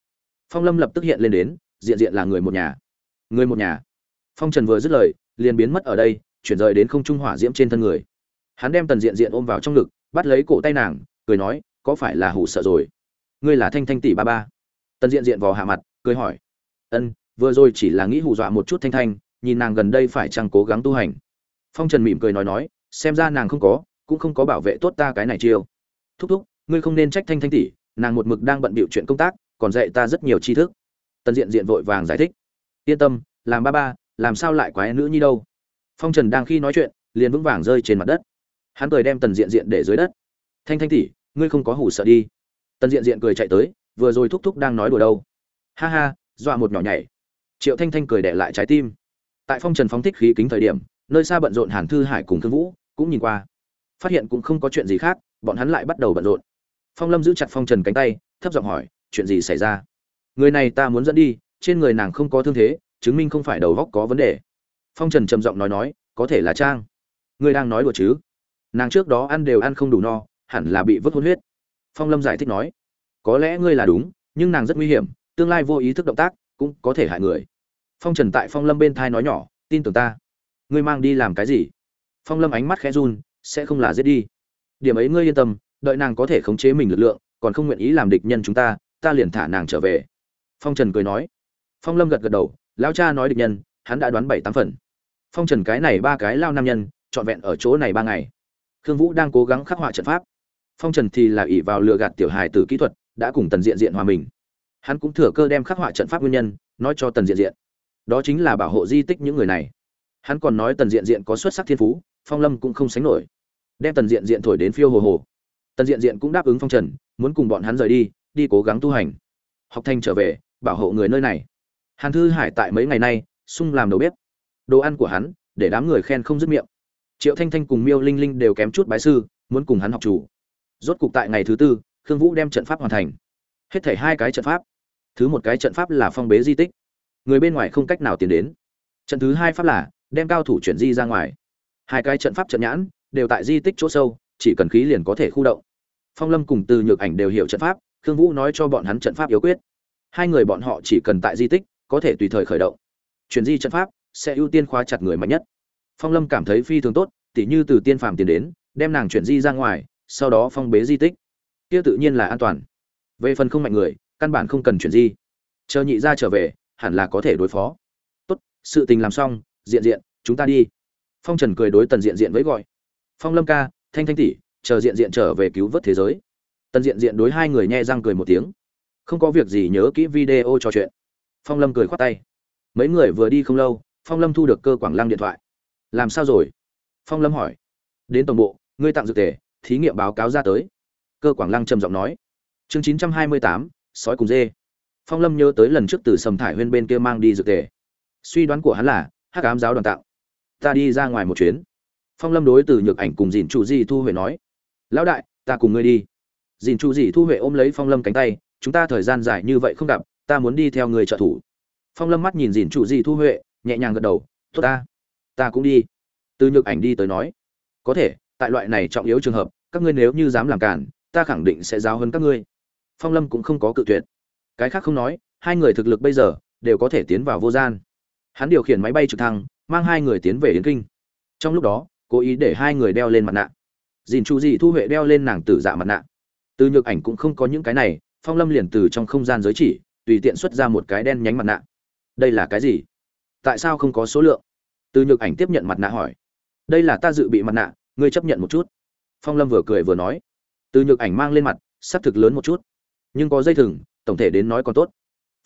Phong lâm lập tức hiện lên đến, diện diện là người một nhà. Người một nhà. Phong trần vừa dứt lời, liền biến mất ở đây, chuyển rời đến không trung hỏa diễm trên thân người. Hắn đem tần diện diện ôm vào trong ngực, bắt lấy cổ tay nàng, cười nói, có phải là hủ sợ rồi? Ngươi là thanh thanh tỷ ba ba. Tần diện diện vò hạ mặt, cười hỏi, ân, vừa rồi chỉ là nghĩ hù dọa một chút thanh thanh, nhìn nàng gần đây phải chăng cố gắng tu hành? Phong trần mỉm cười nói nói, xem ra nàng không có, cũng không có bảo vệ tốt ta cái này chiêu. Thúc thúc, ngươi không nên trách thanh thanh tỷ, nàng một mực đang bận bịu chuyện công tác, còn dạy ta rất nhiều tri thức. Tần diện diện vội vàng giải thích. Yên tâm, làm ba ba, làm sao lại quái nữ nhi đâu? Phong trần đang khi nói chuyện, liền vững vàng rơi trên mặt đất. Hắn cười đem tần diện diện để dưới đất. Thanh thanh tỷ, ngươi không có hủ sợ đi. Tần diện diện cười chạy tới, vừa rồi thúc thúc đang nói đùa đâu. Ha ha, dọa một nhỏ nhảy. Triệu thanh thanh cười đẻ lại trái tim. Tại phong trần phóng thích khí kính thời điểm nơi xa bận rộn hàn thư hải cùng thương vũ cũng nhìn qua. Phát hiện cũng không có chuyện gì khác, bọn hắn lại bắt đầu bận rộn. Phong lâm giữ chặt phong trần cánh tay, thấp giọng hỏi, chuyện gì xảy ra? Người này ta muốn dẫn đi, trên người nàng không có thương thế, chứng minh không phải đầu góc có vấn đề. Phong trần trầm giọng nói nói, có thể là trang. Ngươi đang nói đùa chứ? Nàng trước đó ăn đều ăn không đủ no, hẳn là bị vứt hôn huyết. Phong lâm giải thích nói, có lẽ ngươi là đúng, nhưng nàng rất nguy hiểm, tương lai vô ý thức động tác cũng có thể hại người. Phong trần tại phong lâm bên thai nói nhỏ, tin tưởng ta ngươi mang đi làm cái gì? Phong lâm ánh mắt khẽ run, sẽ không là giết đi. Điểm ấy ngươi yên tâm, đợi nàng có thể khống chế mình lực lượng, còn không nguyện ý làm địch nhân chúng ta ta liền thả nàng trở về. Phong trần cười nói. Phong lâm gật gật đầu, lão cha nói địch nhân, hắn đã đoán bảy tám phần. Phong trần cái này ba cái lao nam nhân, trọn vẹn ở chỗ này ba ngày. Khương vũ đang cố gắng khắc họa trận pháp. Phong trần thì là ỷ vào lừa gạt tiểu hài từ kỹ thuật, đã cùng tần diện diện hòa mình. Hắn cũng thừa cơ đem khắc họa trận pháp nguyên nhân, nói cho tần diện diện. Đó chính là bảo hộ di tích những người này hắn còn nói tần diện diện có xuất sắc thiên phú, phong lâm cũng không sánh nổi. Đem tần diện diện thổi đến phiêu hồ hồ. Tần diện diện cũng đáp ứng phong trần, muốn cùng bọn hắn rời đi đi cố gắng tu hành. Học thanh trở về, bảo hộ người nơi này. Hàn thư hải tại mấy ngày nay, sung làm đầu bếp. Đồ ăn của hắn, để đám người khen không dứt miệng. Triệu thanh thanh cùng miêu linh linh đều kém chút bái sư, muốn cùng hắn học chủ. Rốt cục tại ngày thứ tư, khương vũ đem trận pháp hoàn thành. Hết thảy hai cái trận pháp. Thứ một cái trận pháp là phong bế di tích. Người bên ngoài không cách nào tiến đến. Trận thứ hai pháp là đem cao thủ chuyển di ra ngoài. Hai cái trận pháp trận nhãn đều tại di tích chỗ sâu, chỉ cần khí liền có thể khu động. Phong lâm cùng từ nhược ảnh đều hiểu trận pháp, khương vũ nói cho bọn hắn trận pháp yếu quyết. Hai người bọn họ chỉ cần tại di tích, có thể tùy thời khởi động. Chuyển di trận pháp sẽ ưu tiên khóa chặt người mạnh nhất. Phong lâm cảm thấy phi thường tốt, tỉ như từ tiên phàm tiền đến, đem nàng chuyển di ra ngoài, sau đó phong bế di tích. Kia tự nhiên là an toàn. Về phần không mạnh người, căn bản không cần chuyển di. Chờ nhị ra trở về, hẳn là có thể đối phó. Tốt, sự tình làm xong diện diện, chúng ta đi. Phong trần cười đối tần diện diện với gọi. Phong lâm ca, thanh thanh tỷ, chờ diện diện trở về cứu vớt thế giới. Tần diện diện đối hai người nhe răng cười một tiếng. Không có việc gì nhớ kỹ video trò chuyện. Phong lâm cười khoát tay. Mấy người vừa đi không lâu, phong lâm thu được cơ quảng lăng điện thoại. Làm sao rồi? Phong lâm hỏi. Đến tổng bộ, ngươi tặng dược tề, thí nghiệm báo cáo ra tới. Cơ quảng lăng trầm giọng nói. Chương chín trăm hai mươi tám, sói cùng dê. Phong lâm nhớ tới lần trước từ sầm thải huyên bên kia mang đi dược tề. Suy đoán của hắn là hắc ám giáo đoàn tạo. Ta đi ra ngoài một chuyến. Phong lâm đối từ nhược ảnh cùng dìn chủ di thu huệ nói. Lão đại, ta cùng ngươi đi. Dìn chủ di thu huệ ôm lấy phong lâm cánh tay, chúng ta thời gian dài như vậy không gặp, ta muốn đi theo người trợ thủ. Phong lâm mắt nhìn dìn chủ di thu huệ, nhẹ nhàng gật đầu, tốt ta ta cũng đi. Từ nhược ảnh đi tới nói. Có thể, tại loại này trọng yếu trường hợp, các ngươi nếu như dám làm cản, ta khẳng định sẽ giáo hơn các ngươi. Phong lâm cũng không có cự tuyệt. Cái khác không nói, hai người thực lực bây giờ đều có thể tiến vào vô gian hắn điều khiển máy bay trực thăng, mang hai người tiến về yến kinh. Trong lúc đó, cố ý để hai người đeo lên mặt nạ. Dìn chu dị thu huệ đeo lên nàng tử dạ mặt nạ. Từ nhược ảnh cũng không có những cái này, phong lâm liền từ trong không gian giới chỉ, tùy tiện xuất ra một cái đen nhánh mặt nạ. Đây là cái gì? Tại sao không có số lượng? Từ nhược ảnh tiếp nhận mặt nạ hỏi. Đây là ta dự bị mặt nạ, ngươi chấp nhận một chút. Phong lâm vừa cười vừa nói. Từ nhược ảnh mang lên mặt s ắ c thực lớn một chút. Nhưng có dây thừng, tổng thể đến nói còn tốt.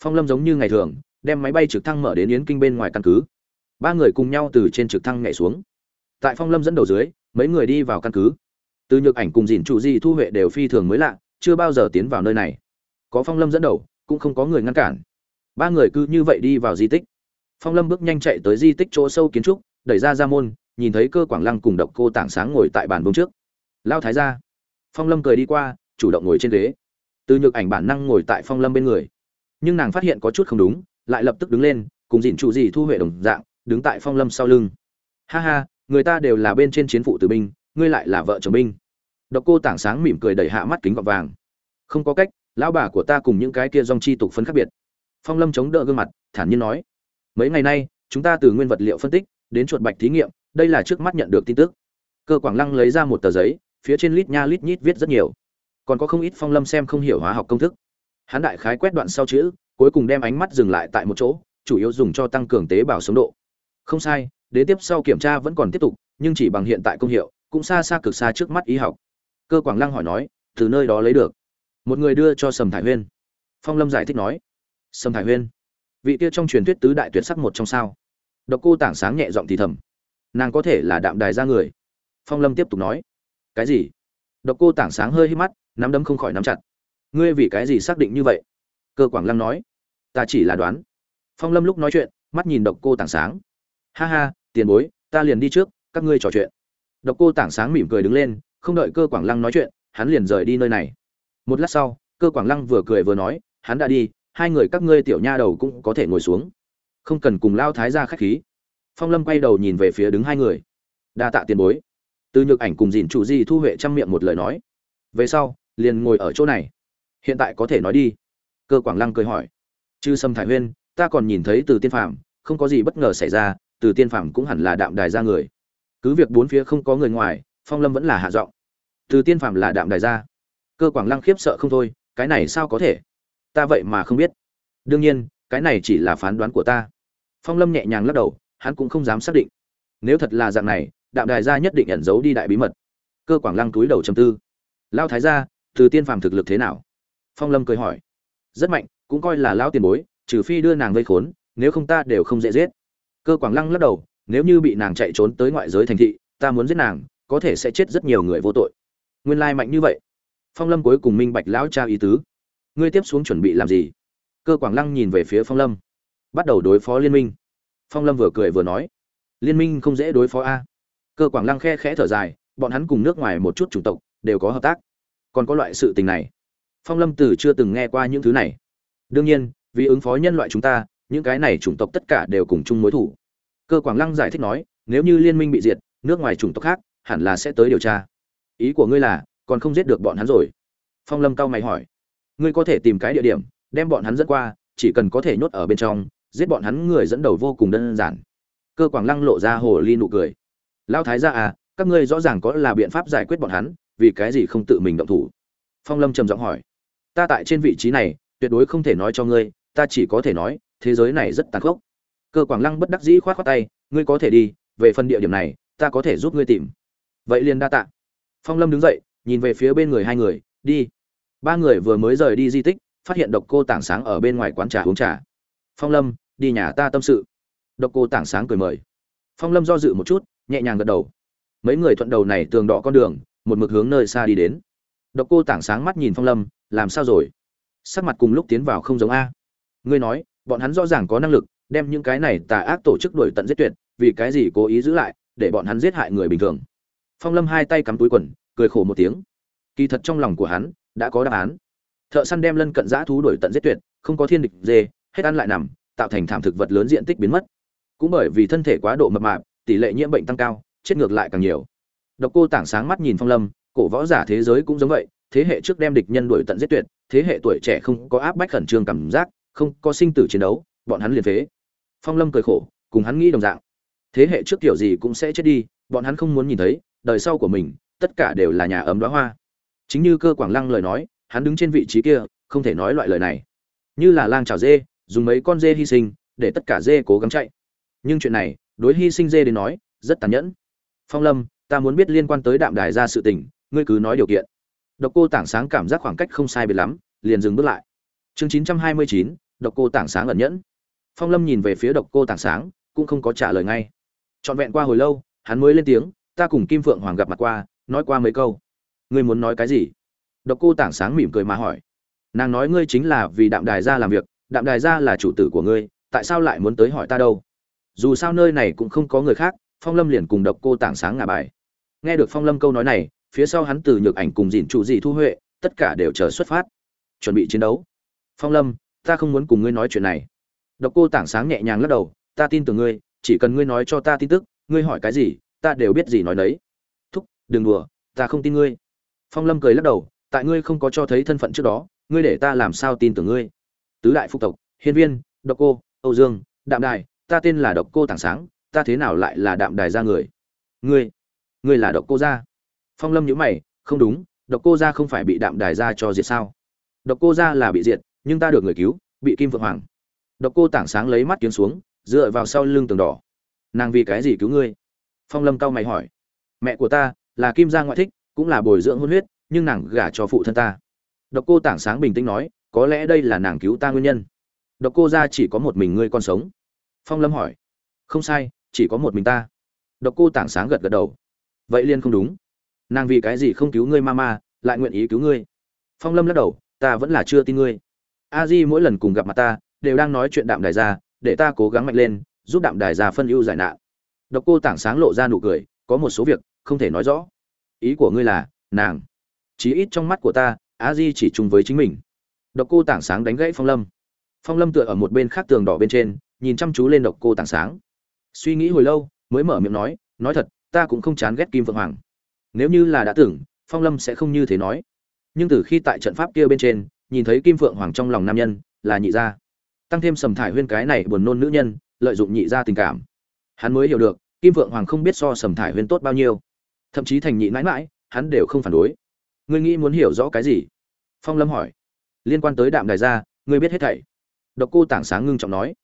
Phong lâm giống như ngày thường đem máy bay trực thăng mở đến yến kinh bên ngoài căn cứ. Ba người cùng nhau từ trên trực thăng nhảy xuống. Tại phong lâm dẫn đầu dưới, mấy người đi vào căn cứ. Từ nhược ảnh cùng dìn trụ di, thu huệ đều phi thường mới lạ, chưa bao giờ tiến vào nơi này. Có phong lâm dẫn đầu, cũng không có người ngăn cản. Ba người cứ như vậy đi vào di tích. Phong lâm bước nhanh chạy tới di tích chỗ sâu kiến trúc, đẩy ra ra môn, nhìn thấy cơ quảng lăng cùng độc cô tảng sáng ngồi tại bàn vương trước. Lao thái ra phong lâm cười đi qua, chủ động ngồi trên ghế. Từ nhược ảnh bản năng ngồi tại phong lâm bên người. Nhưng nàng phát hiện có chút không đúng lại lập tức đứng lên, cùng dịn trụ gì thu huệ đồng dạng, đứng tại phong lâm sau lưng. Ha ha, người ta đều là bên trên chiến phụ tử binh, ngươi lại là vợ chồng binh. Độc cô tảng sáng mỉm cười đẩy hạ mắt kính gọt vàng. Không có cách, lão bà của ta cùng những cái kia dòng chi tục phân khác biệt. Phong lâm chống đỡ gương mặt, thản nhiên nói. Mấy ngày nay, chúng ta từ nguyên vật liệu phân tích, đến chuột bạch thí nghiệm, đây là trước mắt nhận được tin tức. Cơ quảng lăng lấy ra một tờ giấy, phía trên lít nha lít nhít viết rất nhiều. Còn có không ít phong lâm xem không hiểu hóa học công thức. Hắn đại khái quét đoạn sau chữ cuối cùng đem ánh mắt dừng lại tại một chỗ, chủ yếu dùng cho tăng cường tế bào sống độ. Không sai đến tiếp sau kiểm tra vẫn còn tiếp tục, nhưng chỉ bằng hiện tại công hiệu, cũng xa xa cực xa trước mắt y học. Cơ quảng lăng hỏi nói, từ nơi đó lấy được? Một người đưa cho sầm thải huyên. Phong lâm giải thích nói, sầm thải huyên, vị kia trong truyền thuyết tứ đại tuyệt sắc một trong sao. Độc cô tảng sáng nhẹ giọng thì thầm, nàng có thể là đạm đài ra người. Phong lâm tiếp tục nói, cái gì? Độc cô tảng sáng hơi hít mắt, nắm đấm không khỏi nắm chặt. Ngươi vì cái gì xác định như vậy? Cơ quảng lăng nói ta chỉ là đoán. Phong lâm lúc nói chuyện, mắt nhìn độc cô tảng sáng. Ha ha, tiền bối, ta liền đi trước, các ngươi trò chuyện. Độc cô tảng sáng mỉm cười đứng lên, không đợi cơ quảng lăng nói chuyện, hắn liền rời đi nơi này. Một lát sau, cơ quảng lăng vừa cười vừa nói, hắn đã đi, hai người các ngươi tiểu nha đầu cũng có thể ngồi xuống. Không cần cùng lao thái ra khách khí. Phong lâm quay đầu nhìn về phía đứng hai người. Đa tạ tiền bối. Từ nhược ảnh cùng dìn chủ di thu huệ chăm miệng một lời nói. Về sau, liền ngồi ở chỗ này. Hiện tại có thể nói đi. Cơ quảng lăng cười hỏi chư sâm thải huyên, ta còn nhìn thấy từ tiên phạm không có gì bất ngờ xảy ra, từ tiên phạm cũng hẳn là đạm đài ra người. Cứ việc bốn phía không có người ngoài, phong lâm vẫn là hạ giọng. Từ tiên phạm là đạm đài ra. Cơ quảng lăng khiếp sợ không thôi, cái này sao có thể? Ta vậy mà không biết. Đương nhiên, cái này chỉ là phán đoán của ta. Phong lâm nhẹ nhàng lắc đầu, hắn cũng không dám xác định. Nếu thật là dạng này, đạm đài gia nhất định ẩn giấu đi đại bí mật. Cơ quảng lăng túi đầu trầm tư. Lao thái gia, từ tiên phàm thực lực thế nào? Phong lâm cười hỏi. Rất mạnh cũng coi là lao tiền bối, trừ phi đưa nàng vây khốn, nếu không ta đều không dễ giết. Cơ quảng lăng lắc đầu, nếu như bị nàng chạy trốn tới ngoại giới thành thị, ta muốn giết nàng, có thể sẽ chết rất nhiều người vô tội. Nguyên lai mạnh như vậy. Phong lâm cuối cùng minh bạch lão cha ý tứ. Ngươi tiếp xuống chuẩn bị làm gì? Cơ quảng lăng nhìn về phía phong lâm. Bắt đầu đối phó liên minh. Phong lâm vừa cười vừa nói. Liên minh không dễ đối phó a. Cơ quảng lăng khe khẽ thở dài, bọn hắn cùng nước ngoài một chút chủng tộc, đều có hợp tác. Còn có loại sự tình này. Phong lâm từ chưa từng nghe qua những thứ này đương nhiên, vì ứng phó nhân loại chúng ta, những cái này chủng tộc tất cả đều cùng chung mối thủ. Cơ quảng lăng giải thích nói, nếu như liên minh bị diệt, nước ngoài chủng tộc khác hẳn là sẽ tới điều tra. Ý của ngươi là, còn không giết được bọn hắn rồi? Phong lâm cao mày hỏi. Ngươi có thể tìm cái địa điểm, đem bọn hắn dẫn qua, chỉ cần có thể nhốt ở bên trong, giết bọn hắn người dẫn đầu vô cùng đơn giản. Cơ quảng lăng lộ ra hồ ly nụ cười. Lão thái gia à các ngươi rõ ràng có là biện pháp giải quyết bọn hắn, vì cái gì không tự mình động thủ? Phong lâm trầm giọng hỏi. Ta tại trên vị trí này tuyệt đối không thể nói cho ngươi, ta chỉ có thể nói, thế giới này rất tàn khốc. Cơ quảng lăng bất đắc dĩ khoát khoát tay, ngươi có thể đi, về phần địa điểm này, ta có thể giúp ngươi tìm. Vậy liền đa tạ. Phong lâm đứng dậy, nhìn về phía bên người hai người, đi. Ba người vừa mới rời đi di tích, phát hiện độc cô tảng sáng ở bên ngoài quán trà uống trà. Phong lâm, đi nhà ta tâm sự. Độc cô tảng sáng cười mời. Phong lâm do dự một chút, nhẹ nhàng gật đầu. Mấy người thuận đầu này tường đỏ con đường, một mực hướng nơi xa đi đến. Độc cô tảng sáng mắt nhìn phong lâm, làm sao rồi? Sắc mặt cùng lúc tiến vào không giống a. Ngươi nói, bọn hắn rõ ràng có năng lực, đem những cái này tà ác tổ chức đuổi tận giết tuyệt, vì cái gì cố ý giữ lại, để bọn hắn giết hại người bình thường? Phong lâm hai tay cắm túi quần, cười khổ một tiếng. Kỳ thật trong lòng của hắn, đã có đáp án. Thợ săn đem lân cận giã thú đuổi tận giết tuyệt, không có thiên địch dê, hết ăn lại nằm, tạo thành thảm thực vật lớn diện tích biến mất. Cũng bởi vì thân thể quá độ mập mạp, tỷ lệ nhiễm bệnh tăng cao, chết ngược lại càng nhiều. Độc cô tảng sáng mắt nhìn phong lâm, cổ võ giả thế giới cũng giống vậy thế hệ trước đem địch nhân đuổi tận giết tuyệt, thế hệ tuổi trẻ không có áp bách khẩn trương cảm giác, không có sinh tử chiến đấu, bọn hắn liền phế. Phong lâm cười khổ, cùng hắn nghĩ đồng dạng. Thế hệ trước kiểu gì cũng sẽ chết đi, bọn hắn không muốn nhìn thấy, đời sau của mình, tất cả đều là nhà ấm đóa hoa. Chính như cơ quảng lăng lời nói, hắn đứng trên vị trí kia, không thể nói loại lời này. Như là lang chảo dê, dùng mấy con dê hy sinh, để tất cả dê cố gắng chạy. Nhưng chuyện này, đối hy sinh dê đến nói, rất tàn nhẫn. Phong lâm, ta muốn biết liên quan tới đạm đài ra sự tình, ngươi cứ nói điều kiện độc cô tảng sáng cảm giác khoảng cách không sai biệt lắm, liền dừng bước lại. Chương chín trăm hai mươi chín, độc cô tảng sáng ẩn nhẫn. Phong lâm nhìn về phía độc cô tảng sáng, cũng không có trả lời ngay. Trọn vẹn qua hồi lâu, hắn mới lên tiếng, ta cùng kim phượng hoàng gặp mặt qua, nói qua mấy câu. Ngươi muốn nói cái gì? Độc cô tảng sáng mỉm cười mà hỏi. Nàng nói ngươi chính là vì đạm đài Gia làm việc, đạm đài Gia là chủ tử của ngươi, tại sao lại muốn tới hỏi ta đâu? Dù sao nơi này cũng không có người khác, phong lâm liền cùng độc cô tảng sáng ngả bài. Nghe được phong lâm câu nói này phía sau hắn từ nhược ảnh cùng dìn trụ gì thu huệ, tất cả đều chờ xuất phát. Chuẩn bị chiến đấu. Phong lâm, ta không muốn cùng ngươi nói chuyện này. Độc cô tảng sáng nhẹ nhàng lắc đầu, ta tin tưởng ngươi, chỉ cần ngươi nói cho ta tin tức, ngươi hỏi cái gì, ta đều biết gì nói đấy thúc, đừng đùa, ta không tin ngươi. Phong lâm cười lắc đầu, tại ngươi không có cho thấy thân phận trước đó, ngươi để ta làm sao tin tưởng ngươi? Tứ đại phục tộc, hiên viên, độc cô, âu dương, đạm đài, ta tên là độc cô tảng sáng, ta thế nào lại là đạm đài ra người? Ngươi ngươi là độc cô gia? Phong lâm nhíu mày, không đúng, độc cô gia không phải bị đạm đài ra cho diệt sao? Độc cô gia là bị diệt, nhưng ta được người cứu, bị kim Vượng hoàng. Độc cô tảng sáng lấy mắt kiếm xuống, dựa vào sau lưng tường đỏ. Nàng vì cái gì cứu ngươi? Phong lâm cau mày hỏi. Mẹ của ta là kim gia ngoại thích, cũng là bồi dưỡng hôn huyết, nhưng nàng gả cho phụ thân ta. Độc cô tảng sáng bình tĩnh nói, có lẽ đây là nàng cứu ta nguyên nhân. Độc cô gia chỉ có một mình ngươi còn sống. Phong lâm hỏi. Không sai, chỉ có một mình ta. Độc cô tảng sáng gật gật đầu. Vậy liên không đúng nàng vì cái gì không cứu ngươi ma ma lại nguyện ý cứu ngươi? Phong lâm lắc đầu, ta vẫn là chưa tin ngươi. A di mỗi lần cùng gặp mặt ta, đều đang nói chuyện đạm đài gia để ta cố gắng mạnh lên, giúp đạm đài gia phân ưu giải nạn. Độc cô tảng sáng lộ ra nụ cười, có một số việc, không thể nói rõ. Ý của ngươi là, nàng. Chí ít trong mắt của ta, a di chỉ chung với chính mình. Độc cô tảng sáng đánh gãy phong lâm. Phong lâm tựa ở một bên khác tường đỏ bên trên, nhìn chăm chú lên độc cô tảng sáng. Suy nghĩ hồi lâu, mới mở miệng nói nói thật, ta cũng không chán ghét kim phượng hoàng nếu như là đã tưởng, phong lâm sẽ không như thế nói. Nhưng từ khi tại trận pháp kia bên trên, nhìn thấy kim phượng hoàng trong lòng nam nhân, là nhị gia. Tăng thêm sầm thải huyên cái này buồn nôn nữ nhân, lợi dụng nhị gia tình cảm. Hắn mới hiểu được, kim phượng hoàng không biết so sầm thải huyên tốt bao nhiêu. Thậm chí thành nhị mãi mãi, hắn đều không phản đối. Ngươi nghĩ muốn hiểu rõ cái gì? Phong lâm hỏi. Liên quan tới đạm đài gia, ngươi biết hết thảy. Độc cô tảng sáng ngưng trọng nói.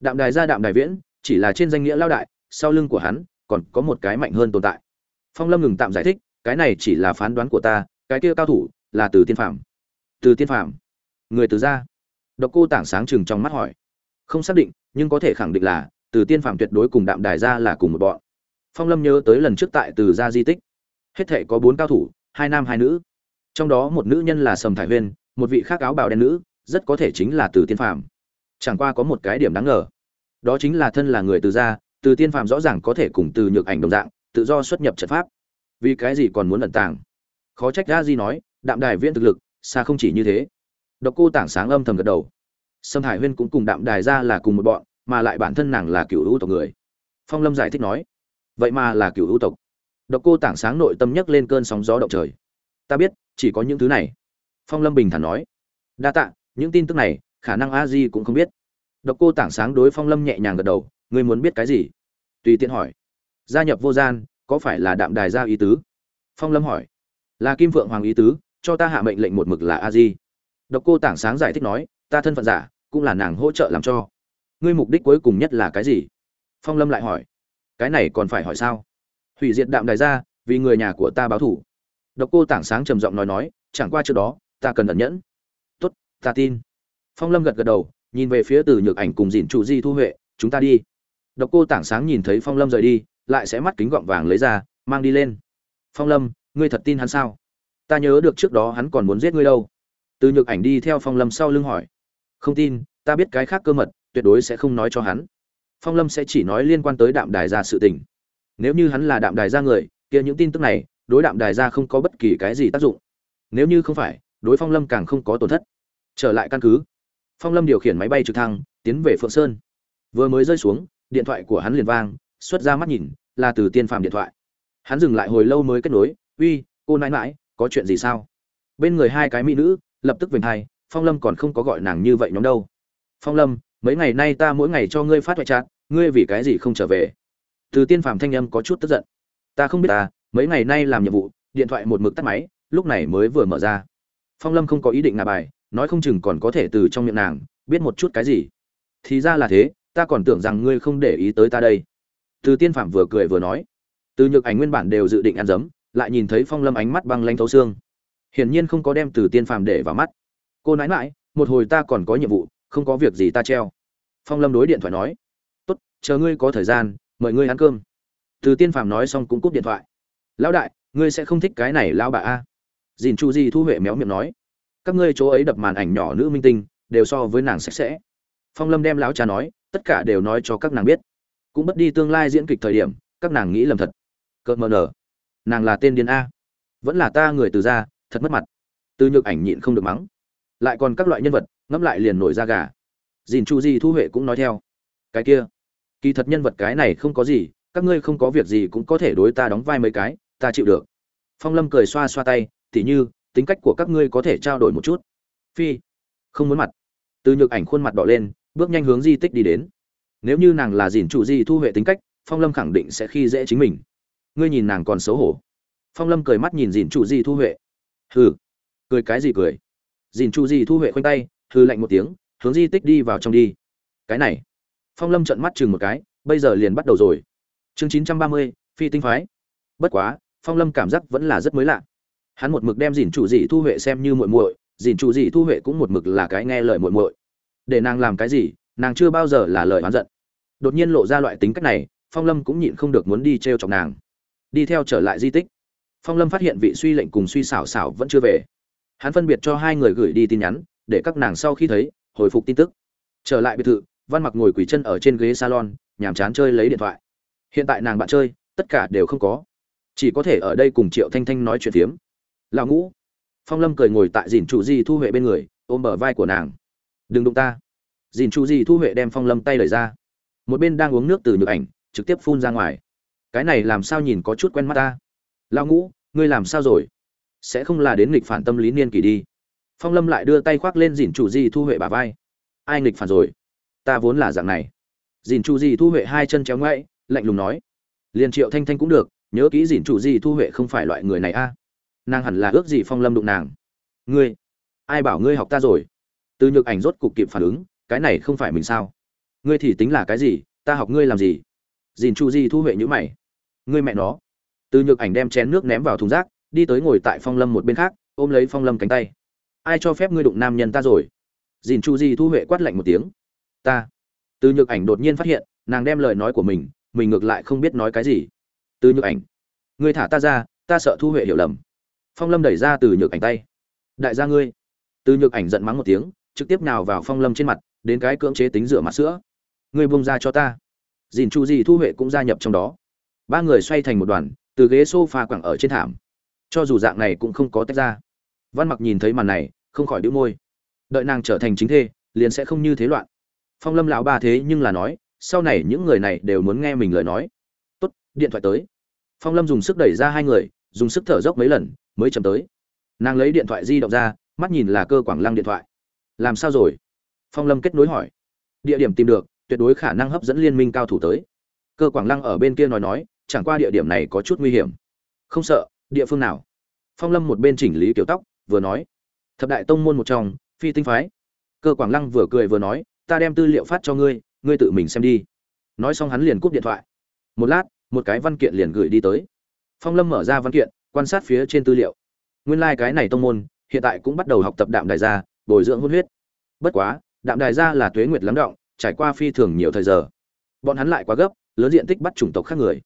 Đạm đài gia, đạm đài viễn, chỉ là trên danh nghĩa lao đại, sau lưng của hắn, còn có một cái mạnh hơn tồn tại phong lâm ngừng tạm giải thích, cái này chỉ là phán đoán của ta, cái kia cao thủ là từ tiên phạm từ tiên phạm người từ gia độc cô tảng sáng chừng trong mắt hỏi. Không xác định, nhưng có thể khẳng định là, từ tiên phạm tuyệt đối cùng đạm đài gia là cùng một bọn. Phong lâm nhớ tới lần trước tại từ gia di tích. Hết thể có bốn cao thủ, hai nam hai nữ. Trong đó một nữ nhân là sầm thải huyên, một vị khác áo bào đen nữ, rất có thể chính là từ tiên phạm chẳng qua có một cái điểm đáng ngờ. Đó chính là thân là người từ gia từ tiên phạm rõ ràng có thể cùng từ nhược ảnh đồng dạng tự do xuất nhập trận pháp. Vì cái gì còn muốn ẩn tàng? Khó trách ra di nói, đạm đài viễn thực lực, xa không chỉ như thế. Độc cô tảng sáng âm thầm gật đầu. Sâm hải huyên cũng cùng đạm đài ra là cùng một bọn, mà lại bản thân nàng là cựu hữu tộc người. Phong lâm giải thích nói, vậy mà là cựu ưu tộc. Độc cô tảng sáng nội tâm nhấc lên cơn sóng gió động trời. Ta biết, chỉ có những thứ này. Phong lâm bình thản nói, đa tạ, những tin tức này, khả năng a di cũng không biết. Độc cô tảng sáng đối phong lâm nhẹ nhàng gật đầu, ngươi muốn biết cái gì? Tùy tiện hỏi gia nhập vô gian, có phải là đạm đài gia ý tứ? Phong lâm hỏi. Là kim vượng hoàng ý tứ, cho ta hạ mệnh lệnh một mực là a di. Độc cô tảng sáng giải thích nói, ta thân phận giả, cũng là nàng hỗ trợ làm cho. Ngươi mục đích cuối cùng nhất là cái gì? Phong lâm lại hỏi. Cái này còn phải hỏi sao? Hủy diệt đạm đài gia vì người nhà của ta báo thủ. Độc cô tảng sáng trầm giọng nói nói, chẳng qua trước đó, ta cần ẩn nhẫn. Tốt, ta tin. Phong lâm gật gật đầu, nhìn về phía từ nhược ảnh cùng dìn chủ di thu huệ, chúng ta đi. Độc cô tảng sáng nhìn thấy phong lâm rời đi lại sẽ mắt kính gọng vàng lấy ra, mang đi lên. Phong lâm, ngươi thật tin hắn sao? Ta nhớ được trước đó hắn còn muốn giết ngươi đâu. Từ nhược ảnh đi theo phong lâm sau lưng hỏi. Không tin, ta biết cái khác cơ mật, tuyệt đối sẽ không nói cho hắn. Phong lâm sẽ chỉ nói liên quan tới đạm đài gia sự tình. Nếu như hắn là đạm đài gia người, kia những tin tức này, đối đạm đài gia không có bất kỳ cái gì tác dụng. Nếu như không phải, đối phong lâm càng không có tổn thất. Trở lại căn cứ. Phong lâm điều khiển máy bay trực thăng, tiến về phượng sơn. Vừa mới rơi xuống, điện thoại của hắn liền vang, xuất ra mắt nhìn là từ tiên phạm điện thoại. Hắn dừng lại hồi lâu mới kết nối, uy, cô nãi mãi có chuyện gì sao? Bên người hai cái mỹ nữ, lập tức vềnh hai, phong lâm còn không có gọi nàng như vậy nhóm đâu. Phong lâm, mấy ngày nay ta mỗi ngày cho ngươi phát thoại trạng ngươi vì cái gì không trở về? Từ tiên phạm thanh âm có chút tức giận. Ta không biết ta mấy ngày nay làm nhiệm vụ, điện thoại một mực tắt máy, lúc này mới vừa mở ra. Phong lâm không có ý định ngà bài, nói không chừng còn có thể từ trong miệng nàng, biết một chút cái gì. Thì ra là thế, ta còn tưởng rằng ngươi không để ý tới ta đây từ tiên phạm vừa cười vừa nói. Từ nhược ảnh nguyên bản đều dự định ăn dấm lại nhìn thấy phong lâm ánh mắt băng lanh thấu xương. Hiển nhiên không có đem từ tiên phạm để vào mắt. Cô nãi mãi một hồi ta còn có nhiệm vụ, không có việc gì ta treo. Phong lâm đối điện thoại nói. Tốt, chờ ngươi có thời gian, mời ngươi ăn cơm. Từ tiên phạm nói xong cũng cúp điện thoại. Lão đại, ngươi sẽ không thích cái này lão bà a? Dìn chu di thu huệ méo miệng nói. Các ngươi chỗ ấy đập màn ảnh nhỏ nữ minh tinh, đều so với nàng sạch sẽ. Phong lâm đem lão cha nói, tất cả đều nói cho các nàng biết cũng bất đi tương lai diễn kịch thời điểm, các nàng nghĩ lầm thật. Cợt mờ nở. Nàng là tên điên a. Vẫn là ta người từ ra thật mất mặt. Từ nhược ảnh nhịn không được mắng. Lại còn các loại nhân vật, ngẫm lại liền nổi ra gà. Dìn chu di thu huệ cũng nói theo. Cái kia. Kỳ thật nhân vật cái này không có gì, các ngươi không có việc gì cũng có thể đối ta đóng vai mấy cái, ta chịu được. Phong lâm cười xoa xoa tay, tỉ như, tính cách của các ngươi có thể trao đổi một chút. Phi. Không muốn mặt. Từ nhược ảnh khuôn mặt đỏ lên, bước nhanh hướng di tích đi đến nếu như nàng là dìn chủ di thu huệ tính cách, phong lâm khẳng định sẽ khi dễ chính mình. Ngươi nhìn nàng còn xấu hổ. Phong lâm cười mắt nhìn dìn chủ di thu huệ. Hừ. Cười cái gì cười? Dìn chủ di thu huệ khoanh tay, hừ lạnh một tiếng, hướng di tích đi vào trong đi. Cái này. Phong lâm trận mắt chừng một cái, bây giờ liền bắt đầu rồi. Chương chín trăm ba mươi, phi tinh phái. Bất quá, phong lâm cảm giác vẫn là rất mới lạ. Hắn một mực đem dìn chủ dị thu huệ xem như muội muội dìn chủ dị thu huệ cũng một mực là cái nghe lời muội muội. Để nàng làm cái gì nàng chưa bao giờ là lời oán giận. Đột nhiên lộ ra loại tính cách này, phong lâm cũng nhịn không được muốn đi t r e o chọc nàng. Đi theo trở lại di tích. Phong lâm phát hiện vị suy lệnh cùng suy xảo xảo vẫn chưa về. Hắn phân biệt cho hai người gửi đi tin nhắn, để các nàng sau khi thấy, hồi phục tin tức. Trở lại biệt thự, văn mặc ngồi quỳ chân ở trên ghế salon, nhàm chán chơi lấy điện thoại. Hiện tại nàng bạn chơi, tất cả đều không có. Chỉ có thể ở đây cùng triệu thanh thanh nói chuyện phiếm. Lão ngũ. Phong lâm cười ngồi tại dìn chủ di thu huệ bên người, ôm bờ vai của nàng. Đừng đụng ta dìn chủ di thu huệ đem phong lâm tay lời ra. Một bên đang uống nước từ nhược ảnh, trực tiếp phun ra ngoài. Cái này làm sao nhìn có chút quen mắt ta? Lão ngũ, ngươi làm sao rồi? Sẽ không là đến nghịch phản tâm lý niên kỷ đi. Phong lâm lại đưa tay khoác lên dìn chủ di thu huệ bà vai. Ai nghịch phản rồi? Ta vốn là dạng này. Dìn chủ di thu huệ hai chân chéo ngoại lạnh lùng nói. Liền triệu thanh thanh cũng được, nhớ kỹ dìn chủ di thu huệ không phải loại người này a. Nàng hẳn là ước gì phong lâm đụng nàng. Ngươi, ai bảo ngươi học ta rồi? Từ nhược ảnh rốt cục kịp phản ứng cái này không phải mình sao? Ngươi thì tính là cái gì? Ta học ngươi làm gì? Dìn chu di thu huệ nhữ mày. Ngươi mẹ nó. Từ nhược ảnh đem chén nước ném vào thùng rác, đi tới ngồi tại phong lâm một bên khác, ôm lấy phong lâm cánh tay. Ai cho phép ngươi đụng nam nhân ta rồi? Dìn chu di thu huệ quát lạnh một tiếng. Ta. Từ nhược ảnh đột nhiên phát hiện, nàng đem lời nói của mình mình ngược lại không biết nói cái gì. Từ nhược ảnh. Ngươi thả ta ra, ta sợ thu huệ hiểu lầm. Phong lâm đẩy ra từ nhược ảnh tay. Đại gia ngươi. Từ nhược ảnh giận mắng một tiếng, trực tiếp nào vào phong lâm trên mặt đến cái cưỡng chế tính rửa mặt sữa. Người buông ra cho ta. Dìn chu gì thu huệ cũng gia nhập trong đó. Ba người xoay thành một đoàn, từ ghế s o f a quẳng ở trên thảm. Cho dù dạng này cũng không có tách ra. Văn mặc nhìn thấy màn này, không khỏi đĩu môi. Đợi nàng trở thành chính thê, liền sẽ không như thế loạn. Phong lâm lão ba thế nhưng là nói, sau này những người này đều muốn nghe mình lời nói. Tốt, điện thoại tới. Phong lâm dùng sức đẩy ra hai người, dùng sức thở dốc mấy lần, mới chậm tới. Nàng lấy điện thoại di động ra, mắt nhìn là cơ quảng lăng điện thoại. Làm sao rồi? Phong lâm kết nối hỏi. Địa điểm tìm được, tuyệt đối khả năng hấp dẫn liên minh cao thủ tới. Cơ quảng lăng ở bên kia nói nói, chẳng qua địa điểm này có chút nguy hiểm. Không sợ, địa phương nào? Phong lâm một bên chỉnh lý kiểu tóc, vừa nói. Thập đại tông môn một trong, phi tinh phái. Cơ quảng lăng vừa cười vừa nói, ta đem tư liệu phát cho ngươi ngươi tự mình xem đi. Nói xong hắn liền cúp điện thoại. Một lát, một cái văn kiện liền gửi đi tới. Phong lâm mở ra văn kiện, quan sát phía trên tư liệu. Nguyên lai、like、cái này tông môn, hiện tại cũng bắt đầu học tập đạm đại gia, bồi dưỡng hôn huyết. Bất quá đạm đài ra là tuế nguyệt lắng động, trải qua phi thường nhiều thời giờ. Bọn hắn lại quá gấp, lớn diện tích bắt chủng tộc khác người.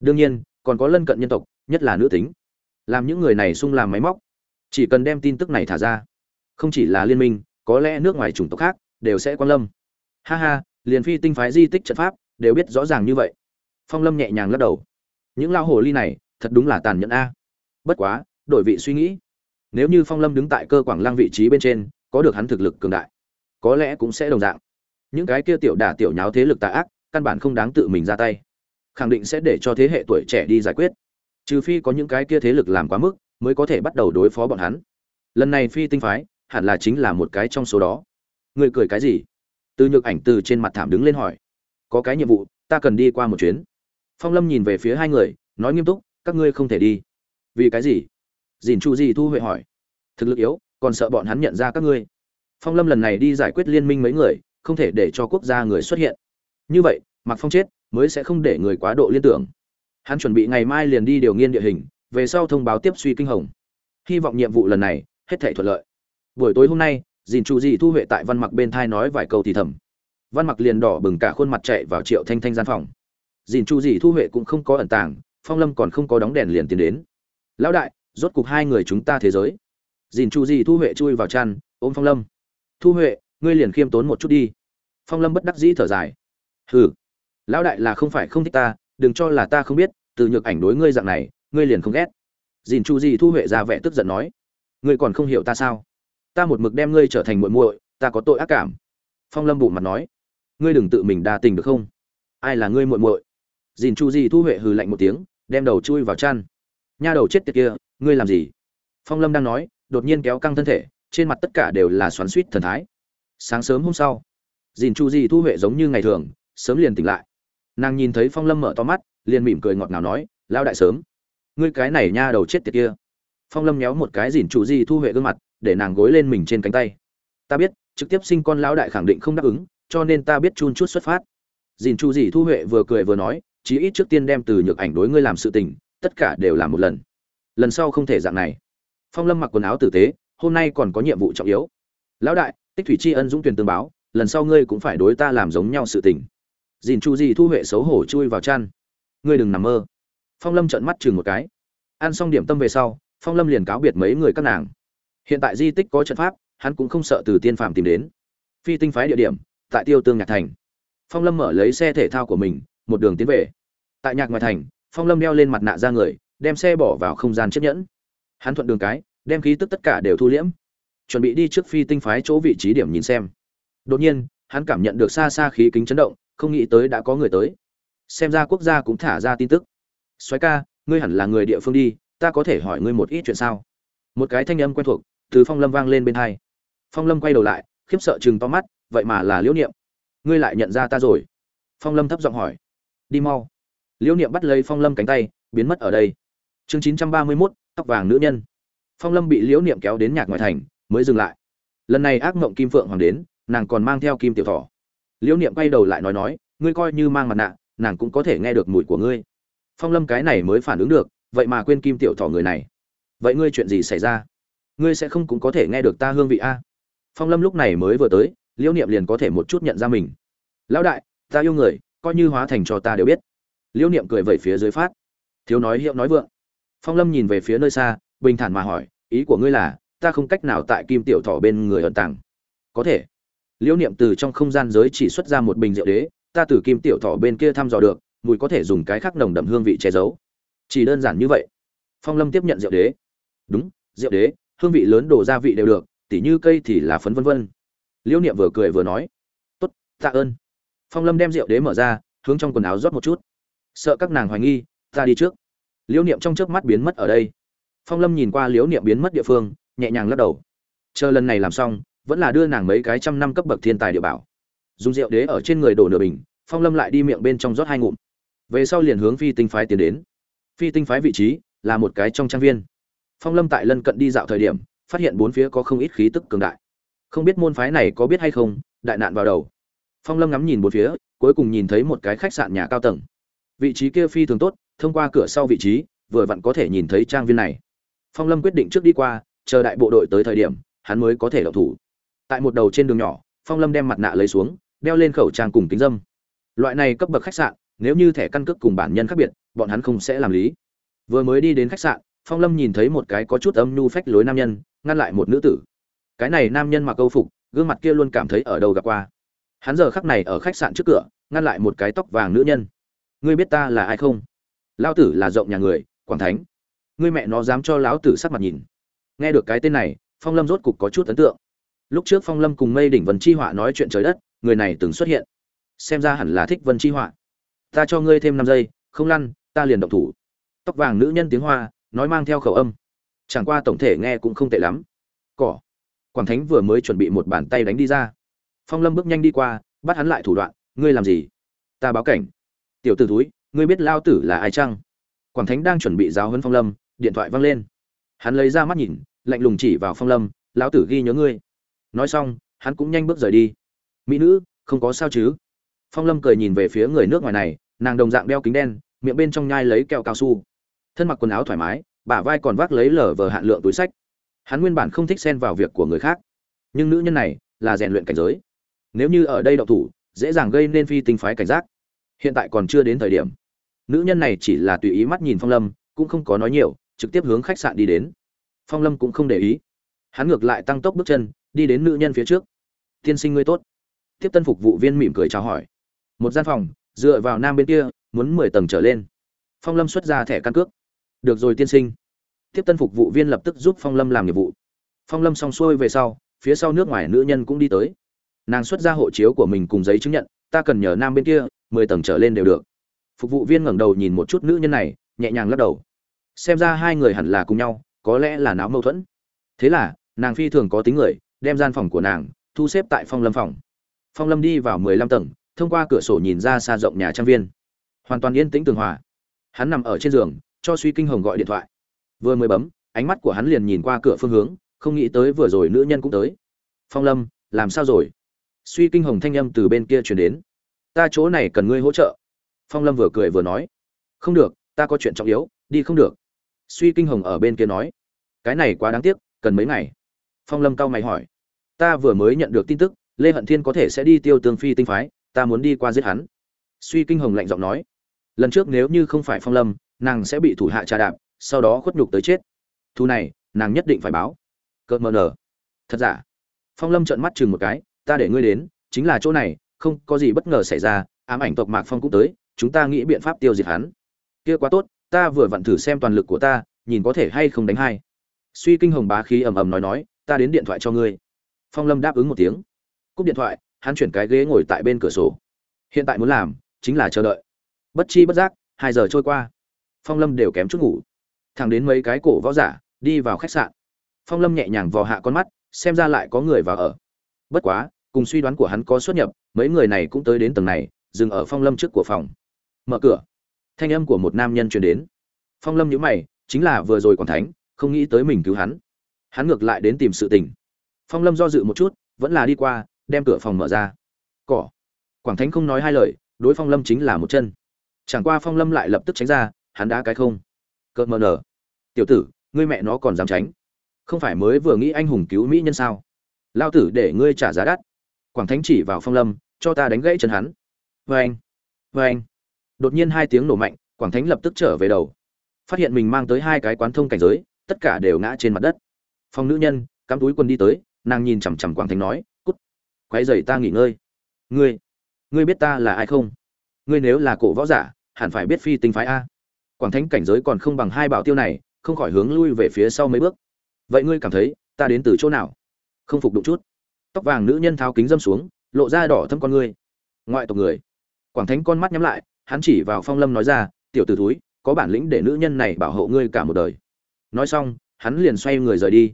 Đương nhiên, còn có lân cận nhân tộc, nhất là nữ tính. Làm những người này sung làm máy móc. Chỉ cần đem tin tức này thả ra. Không chỉ là liên minh, có lẽ nước ngoài chủng tộc khác đều sẽ quan lâm. Ha ha, liền phi tinh phái di tích trận pháp đều biết rõ ràng như vậy. Phong lâm nhẹ nhàng lắc đầu. Những lao hồ ly này, thật đúng là tàn nhẫn a. Bất quá, đổi vị suy nghĩ. Nếu như phong lâm đứng tại cơ quảng lăng vị trí bên trên, có được hắn thực lực cường đại có lẽ cũng sẽ đồng dạng. Những cái kia tiểu đả tiểu nháo thế lực tà ác, căn bản không đáng tự mình ra tay. Khẳng định sẽ để cho thế hệ tuổi trẻ đi giải quyết. Trừ phi có những cái kia thế lực làm quá mức, mới có thể bắt đầu đối phó bọn hắn. Lần này phi tinh phái, hẳn là chính là một cái trong số đó. Người cười cái gì? Từ nhược ảnh từ trên mặt thảm đứng lên hỏi. Có cái nhiệm vụ, ta cần đi qua một chuyến. Phong lâm nhìn về phía hai người, nói nghiêm túc, các ngươi không thể đi. Vì cái gì? Dìn chu gì thu huệ hỏi. Thực lực yếu, còn sợ bọn hắn nhận ra các ngươi phong lâm lần này đi giải quyết liên minh mấy người, không thể để cho quốc gia người xuất hiện. Như vậy mặc phong chết, mới sẽ không để người quá độ liên tưởng. Hắn chuẩn bị ngày mai liền đi điều nghiên địa hình, về sau thông báo tiếp suy kinh hồng. Hy vọng nhiệm vụ lần này, hết thể thuận lợi. Buổi tối hôm nay, dìn chu Dị thu huệ tại văn mặc bên thai nói vài câu thì thầm. Văn mặc liền đỏ bừng cả khuôn mặt chạy vào triệu thanh thanh gian phòng. Dìn chu Dị thu huệ cũng không có ẩn tàng, phong lâm còn không có đóng đèn liền tiến đến. Lão đại, rốt cục hai người chúng ta thế giới. Dìn chu Dị thu huệ chui vào chăn, ôm phong lâm thu huệ, ngươi liền khiêm tốn một chút đi. Phong lâm bất đắc dĩ thở dài. Hừ, lão đại là không phải không thích ta, đừng cho là ta không biết, từ nhược ảnh đối ngươi dạng này, ngươi liền không ghét. Dìn chu Di thu huệ ra vẻ tức giận nói. Ngươi còn không hiểu ta sao? Ta một mực đem ngươi trở thành muội muội, ta có tội ác cảm. Phong lâm bụng mặt nói. Ngươi đừng tự mình đa tình được không? Ai là ngươi muội muội? Dìn chu Di thu huệ hừ lạnh một tiếng, đem đầu chui vào chăn. Nha đầu chết tiệt kia, ngươi làm gì? Phong lâm đang nói, đột nhiên kéo căng thân thể trên mặt tất cả đều là xoắn suýt thần thái. Sáng sớm hôm sau dìn chu di thu huệ giống như ngày thường, sớm liền tỉnh lại. Nàng nhìn thấy phong lâm mở to mắt, liền mỉm cười ngọt ngào nói lao đại sớm, ngươi cái này nha đầu chết tiệt kia. Phong lâm nhéo một cái dìn chu di thu huệ gương mặt, để nàng gối lên mình trên cánh tay. Ta biết, trực tiếp sinh con lão đại khẳng định không đáp ứng, cho nên ta biết chun chút xuất phát. Dìn chu di thu huệ vừa cười vừa nói, chí ít trước tiên đem từ nhược ảnh đối ngươi làm sự tình, tất cả đều làm một lần. Lần sau không thể dạng này. Phong lâm mặc quần áo tử tế hôm nay còn có nhiệm vụ trọng yếu. Lão đại, tích thủy tri ân dũng tuyển tương báo, lần sau ngươi cũng phải đối ta làm giống nhau sự tình. Dìn chu gì thu huệ xấu hổ chui vào chăn. Ngươi đừng nằm mơ. Phong lâm trợn mắt chừng một cái. Ăn xong điểm tâm về sau, phong lâm liền cáo biệt mấy người các nàng. Hiện tại di tích có trận pháp, hắn cũng không sợ từ tiên phàm tìm đến. Phi tinh phái địa điểm, tại tiêu tương nhạc thành. Phong lâm mở lấy xe thể thao của mình, một đường tiến về. Tại nhạc ngoài thành, phong lâm đeo lên mặt nạ ra người, đem xe bỏ vào không gian chiếc nhẫn. Hắn thuận đường cái đem khí tức tất cả đều thu liễm. Chuẩn bị đi trước phi tinh phái chỗ vị trí điểm nhìn xem. Đột nhiên, hắn cảm nhận được xa xa khí kính chấn động, không nghĩ tới đã có người tới. Xem ra quốc gia cũng thả ra tin tức. Soái ca, ngươi hẳn là người địa phương đi, ta có thể hỏi ngươi một ít chuyện sao? Một cái thanh âm quen thuộc từ phong lâm vang lên bên hai. Phong lâm quay đầu lại, khiếp sợ chừng to mắt, vậy mà là liễu niệm. Ngươi lại nhận ra ta rồi. Phong lâm thấp giọng hỏi. Đi mau. Liễu niệm bắt lấy phong lâm cánh tay, biến mất ở đây. Chương chín trăm ba mươi mốt, tóc vàng nữ nhân phong lâm bị liễu niệm kéo đến nhạc ngoại thành, mới dừng lại. Lần này ác mộng kim phượng hoàng đến, nàng còn mang theo kim tiểu thỏ. Liễu niệm quay đầu lại nói nói, ngươi coi như mang mặt nạ, nàng cũng có thể nghe được mùi của ngươi. Phong lâm cái này mới phản ứng được, vậy mà quên kim tiểu thỏ người này. Vậy ngươi chuyện gì xảy ra? Ngươi sẽ không cũng có thể nghe được ta hương vị a? Phong lâm lúc này mới vừa tới, liễu niệm liền có thể một chút nhận ra mình. Lão đại, ta yêu người, coi như hóa thành cho ta đều biết. Liễu niệm cười vẩy phía dưới phát. Thiếu nói hiệu nói vượng. Phong lâm nhìn về phía nơi xa bình thản mà hỏi, ý của ngươi là, ta không cách nào tại kim tiểu thọ bên người ẩn tàng. Có thể. Liễu niệm từ trong không gian giới chỉ xuất ra một bình rượu đế, ta từ kim tiểu thọ bên kia thăm dò được, mùi có thể dùng cái khác nồng đậm hương vị che giấu. Chỉ đơn giản như vậy. Phong lâm tiếp nhận rượu đế. Đúng, rượu đế, hương vị lớn đồ gia vị đều được, tỉ như cây thì là phấn vân vân. Liễu niệm vừa cười vừa nói. Tốt, tạ ơn. Phong lâm đem rượu đế mở ra, hướng trong quần áo rót một chút. Sợ các nàng hoài nghi, ta đi trước. Liễu niệm trong trước mắt biến mất ở đây phong lâm nhìn qua liễu niệm biến mất địa phương, nhẹ nhàng lắc đầu. Chờ lần này làm xong, vẫn là đưa nàng mấy cái trăm năm cấp bậc thiên tài địa bảo. Dùng rượu đế ở trên người đổ nửa bình, phong lâm lại đi miệng bên trong rót hai ngụm. Về sau liền hướng phi tinh phái tiến đến. Phi tinh phái vị trí là một cái trong trang viên. Phong lâm tại lân cận đi dạo thời điểm, phát hiện bốn phía có không ít khí tức cường đại. Không biết môn phái này có biết hay không, đại nạn vào đầu. Phong lâm ngắm nhìn bốn phía, cuối cùng nhìn thấy một cái khách sạn nhà cao tầng. Vị trí kia phi thường tốt, thông qua cửa sau vị trí, vừa vặn có thể nhìn thấy trang viên này phong lâm quyết định trước đi qua, chờ đại bộ đội tới thời điểm, hắn mới có thể đậu thủ. Tại một đầu trên đường nhỏ, phong lâm đem mặt nạ lấy xuống, đeo lên khẩu trang cùng kính dâm. Loại này cấp bậc khách sạn, nếu như thẻ căn cước cùng bản nhân khác biệt, bọn hắn không sẽ làm lý. Vừa mới đi đến khách sạn, phong lâm nhìn thấy một cái có chút âm nhu phách lối nam nhân, ngăn lại một nữ tử. Cái này nam nhân mặc câu phục, gương mặt kia luôn cảm thấy ở đâu gặp qua. Hắn giờ khắc này ở khách sạn trước cửa, ngăn lại một cái tóc vàng nữ nhân. Ngươi biết ta là ai không? Lao tử là rộng nhà người, quảng thánh ngươi mẹ nó dám cho lão tử sắc mặt nhìn. Nghe được cái tên này, phong lâm rốt cục có chút ấn tượng. Lúc trước phong lâm cùng mây đỉnh vân chi họa nói chuyện trời đất, người này từng xuất hiện. Xem ra hẳn là thích vân chi họa. Ta cho ngươi thêm năm giây, không lăn, ta liền động thủ. Tóc vàng nữ nhân tiếng hoa, nói mang theo khẩu âm. Chẳng qua tổng thể nghe cũng không tệ lắm. Cỏ. Quảng thánh vừa mới chuẩn bị một bàn tay đánh đi ra. Phong lâm bước nhanh đi qua, bắt hắn lại thủ đoạn, ngươi làm gì? Ta báo cảnh. Tiểu t ử túi ngươi biết lao tử là ai chăng? Quảng thánh đang chuẩn bị giáo hấn phong lâm điện thoại văng lên. Hắn lấy ra mắt nhìn, lạnh lùng chỉ vào phong lâm, lão tử ghi nhớ ngươi. Nói xong, hắn cũng nhanh bước rời đi. Mỹ nữ, không có sao chứ? Phong lâm cười nhìn về phía người nước ngoài này, nàng đồng dạng đeo kính đen, miệng bên trong nhai lấy kẹo cao su. Thân mặc quần áo thoải mái, bả vai còn vác lấy lở vờ hạn lượng túi sách. Hắn nguyên bản không thích xen vào việc của người khác. Nhưng nữ nhân này là rèn luyện cảnh giới. Nếu như ở đây đậu thủ, dễ dàng gây nên phi tinh phái cảnh giác. Hiện tại còn chưa đến thời điểm. Nữ nhân này chỉ là tùy ý mắt nhìn phong lâm, cũng không có nói nhiều trực tiếp hướng khách sạn đi đến. Phong lâm cũng không để ý. Hắn ngược lại tăng tốc bước chân, đi đến nữ nhân phía trước. Tiên sinh ngươi tốt. Tiếp tân phục vụ viên mỉm cười chào hỏi. Một gian phòng, dựa vào nam bên kia, muốn mười tầng trở lên. Phong lâm xuất ra thẻ căn cước. Được rồi tiên sinh. Tiếp tân phục vụ viên lập tức giúp phong lâm làm nghiệp vụ. Phong lâm xong xuôi về sau, phía sau nước ngoài nữ nhân cũng đi tới. Nàng xuất ra hộ chiếu của mình cùng giấy chứng nhận, ta cần nhờ nam bên kia, mười tầng trở lên đều được. Phục vụ viên ngẩng đầu nhìn một chút nữ nhân này, nhẹ nhàng lắc đầu xem ra hai người hẳn là cùng nhau, có lẽ là náo mâu thuẫn. Thế là, nàng phi thường có tính người, đem gian phòng của nàng thu xếp tại phong lâm phòng. Phong lâm đi vào mười lăm tầng, thông qua cửa sổ nhìn ra xa rộng nhà trang viên. Hoàn toàn yên tĩnh tường hòa. Hắn nằm ở trên giường, cho suy kinh hồng gọi điện thoại. Vừa mới bấm, ánh mắt của hắn liền nhìn qua cửa phương hướng, không nghĩ tới vừa rồi nữ nhân cũng tới. Phong lâm, làm sao rồi? Suy kinh hồng thanh âm từ bên kia chuyển đến. Ta chỗ này cần ngươi hỗ trợ. Phong lâm vừa cười vừa nói. Không được, ta có chuyện trọng yếu, đi không được suy kinh hồng ở bên kia nói, cái này quá đáng tiếc, cần mấy ngày? Phong lâm cao mày hỏi, ta vừa mới nhận được tin tức, lê hận thiên có thể sẽ đi tiêu tương phi tinh phái, ta muốn đi qua giết hắn. Suy kinh hồng lạnh giọng nói, lần trước nếu như không phải phong lâm, nàng sẽ bị thủ hạ trà đạp, sau đó khuất nhục tới chết. Thu này, nàng nhất định phải báo. Cợt mờ nở, thật giả? Phong lâm trợn mắt chừng một cái, ta để ngươi đến, chính là chỗ này, không có gì bất ngờ xảy ra, ám ảnh tộc mạc phong cũng tới, chúng ta nghĩ biện pháp tiêu diệt hắn. Kia quá tốt ta vừa vặn thử xem toàn lực của ta, nhìn có thể hay không đánh hai. Suy kinh hồng bá khí ầm ầm nói nói, ta đến điện thoại cho ngươi. Phong lâm đáp ứng một tiếng. Cúp điện thoại, hắn chuyển cái ghế ngồi tại bên cửa sổ. Hiện tại muốn làm, chính là chờ đợi. Bất chi bất giác, hai giờ trôi qua. Phong lâm đều kém chút ngủ. Thẳng đến mấy cái cổ võ giả, đi vào khách sạn. Phong lâm nhẹ nhàng vò hạ con mắt, xem ra lại có người vào ở. Bất quá, cùng suy đoán của hắn có xuất nhập, mấy người này cũng tới đến tầng này, dừng ở phong lâm trước của phòng. Mở cửa thanh âm của một nam nhân truyền đến. Phong lâm nhữ mày, chính là vừa rồi còn thánh, không nghĩ tới mình cứu hắn. Hắn ngược lại đến tìm sự tình. Phong lâm do dự một chút, vẫn là đi qua, đem cửa phòng mở ra. Cỏ. Quảng thánh không nói hai lời, đối phong lâm chính là một chân. Chẳng qua phong lâm lại lập tức tránh ra, hắn đã cái không. Cợt mờ nở. Tiểu tử, ngươi mẹ nó còn dám tránh. Không phải mới vừa nghĩ anh hùng cứu mỹ nhân sao? Lao tử để ngươi trả giá đắt. Quảng thánh chỉ vào phong lâm, cho ta đánh gãy chân hắn. Vê anh vê anh đột nhiên hai tiếng nổ mạnh, quảng thánh lập tức trở về đầu. Phát hiện mình mang tới hai cái quán thông cảnh giới, tất cả đều ngã trên mặt đất. Phong nữ nhân, cắm túi quân đi tới, nàng nhìn chằm chằm quảng thánh nói, cút. Quay dày ta nghỉ ngơi. Ngươi ngươi biết ta là ai không? Ngươi nếu là cổ võ giả, hẳn phải biết phi tinh phái a. Quảng thánh cảnh giới còn không bằng hai bảo tiêu này, không khỏi hướng lui về phía sau mấy bước. Vậy ngươi cảm thấy, ta đến từ chỗ nào? Không phục đụng chút. Tóc vàng nữ nhân tháo kính dâm xuống, lộ ra đỏ thâm con ngươi. Ngoại tộc người. Quảng thánh con mắt nhắm lại hắn chỉ vào phong lâm nói ra, tiểu t ử thúi, có bản lĩnh để nữ nhân này bảo hộ ngươi cả một đời. Nói xong, hắn liền xoay người rời đi.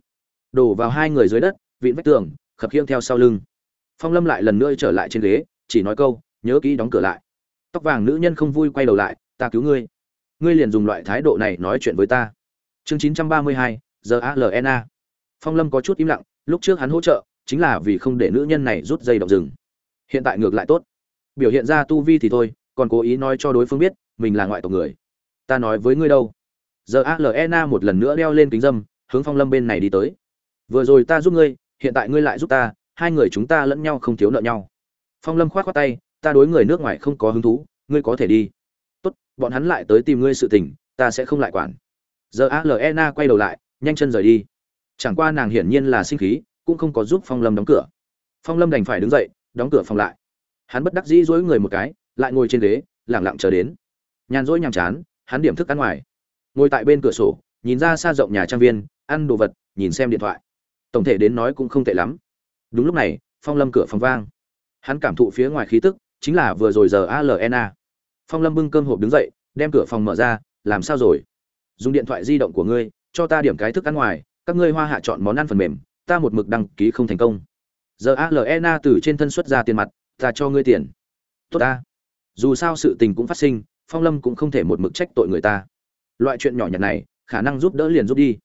Đổ vào hai người dưới đất, vịn vách tường, khập khiêng theo sau lưng. Phong lâm lại lần nữa trở lại trên ghế, chỉ nói câu, nhớ kỹ đóng cửa lại. Tóc vàng nữ nhân không vui quay đầu lại, ta cứu ngươi. Ngươi liền dùng loại thái độ này nói chuyện với ta. Chương chín trăm ba mươi hai giờ alna phong lâm có chút im lặng, lúc trước hắn hỗ trợ, chính là vì không để nữ nhân này rút dây động rừng. Hiện tại ngược lại tốt. Biểu hiện ra tu vi thì thôi còn cố ý nói cho đối phương biết, mình là ngoại tộc người. Ta nói với ngươi đâu? Giờ Alena một lần nữa đeo lên kính dâm, hướng phong lâm bên này đi tới. Vừa rồi ta giúp ngươi, hiện tại ngươi lại giúp ta, hai người chúng ta lẫn nhau không thiếu nợ nhau. Phong lâm khoát khoát tay, ta đối người nước ngoài không có hứng thú, ngươi có thể đi. Tốt, bọn hắn lại tới tìm ngươi sự tình, ta sẽ không lại quản. Giờ alena quay đầu lại, nhanh chân rời đi. Chẳng qua nàng hiển nhiên là sinh khí, cũng không có giúp phong lâm đóng cửa. Phong lâm đành phải đứng dậy, đóng cửa phòng lại. Hắn bất đắc dĩ dối người một cái lại ngồi trên ghế, lẳng lặng chờ đến. Nhàn rỗi nhàm chán, hắn điểm thức ăn ngoài. Ngồi tại bên cửa sổ, nhìn ra xa rộng nhà trang viên, ăn đồ vật, nhìn xem điện thoại. Tổng thể đến nói cũng không tệ lắm. Đúng lúc này, phong lâm cửa phòng vang. Hắn cảm thụ phía ngoài khí tức, chính là vừa rồi giờ alna phong lâm bưng cơm hộp đứng dậy, đem cửa phòng mở ra, làm sao rồi? Dùng điện thoại di động của ngươi, cho ta điểm cái thức ăn ngoài, các ngươi hoa hạ chọn món ăn phần mềm, ta một mực đăng ký không thành công. Giờ alna từ trên thân xuất ra tiền mặt, ta cho ngươi tiền. Tốt ta dù sao sự tình cũng phát sinh, phong lâm cũng không thể một mực trách tội người ta. Loại chuyện nhỏ nhặt này, khả năng giúp đỡ liền giúp đi.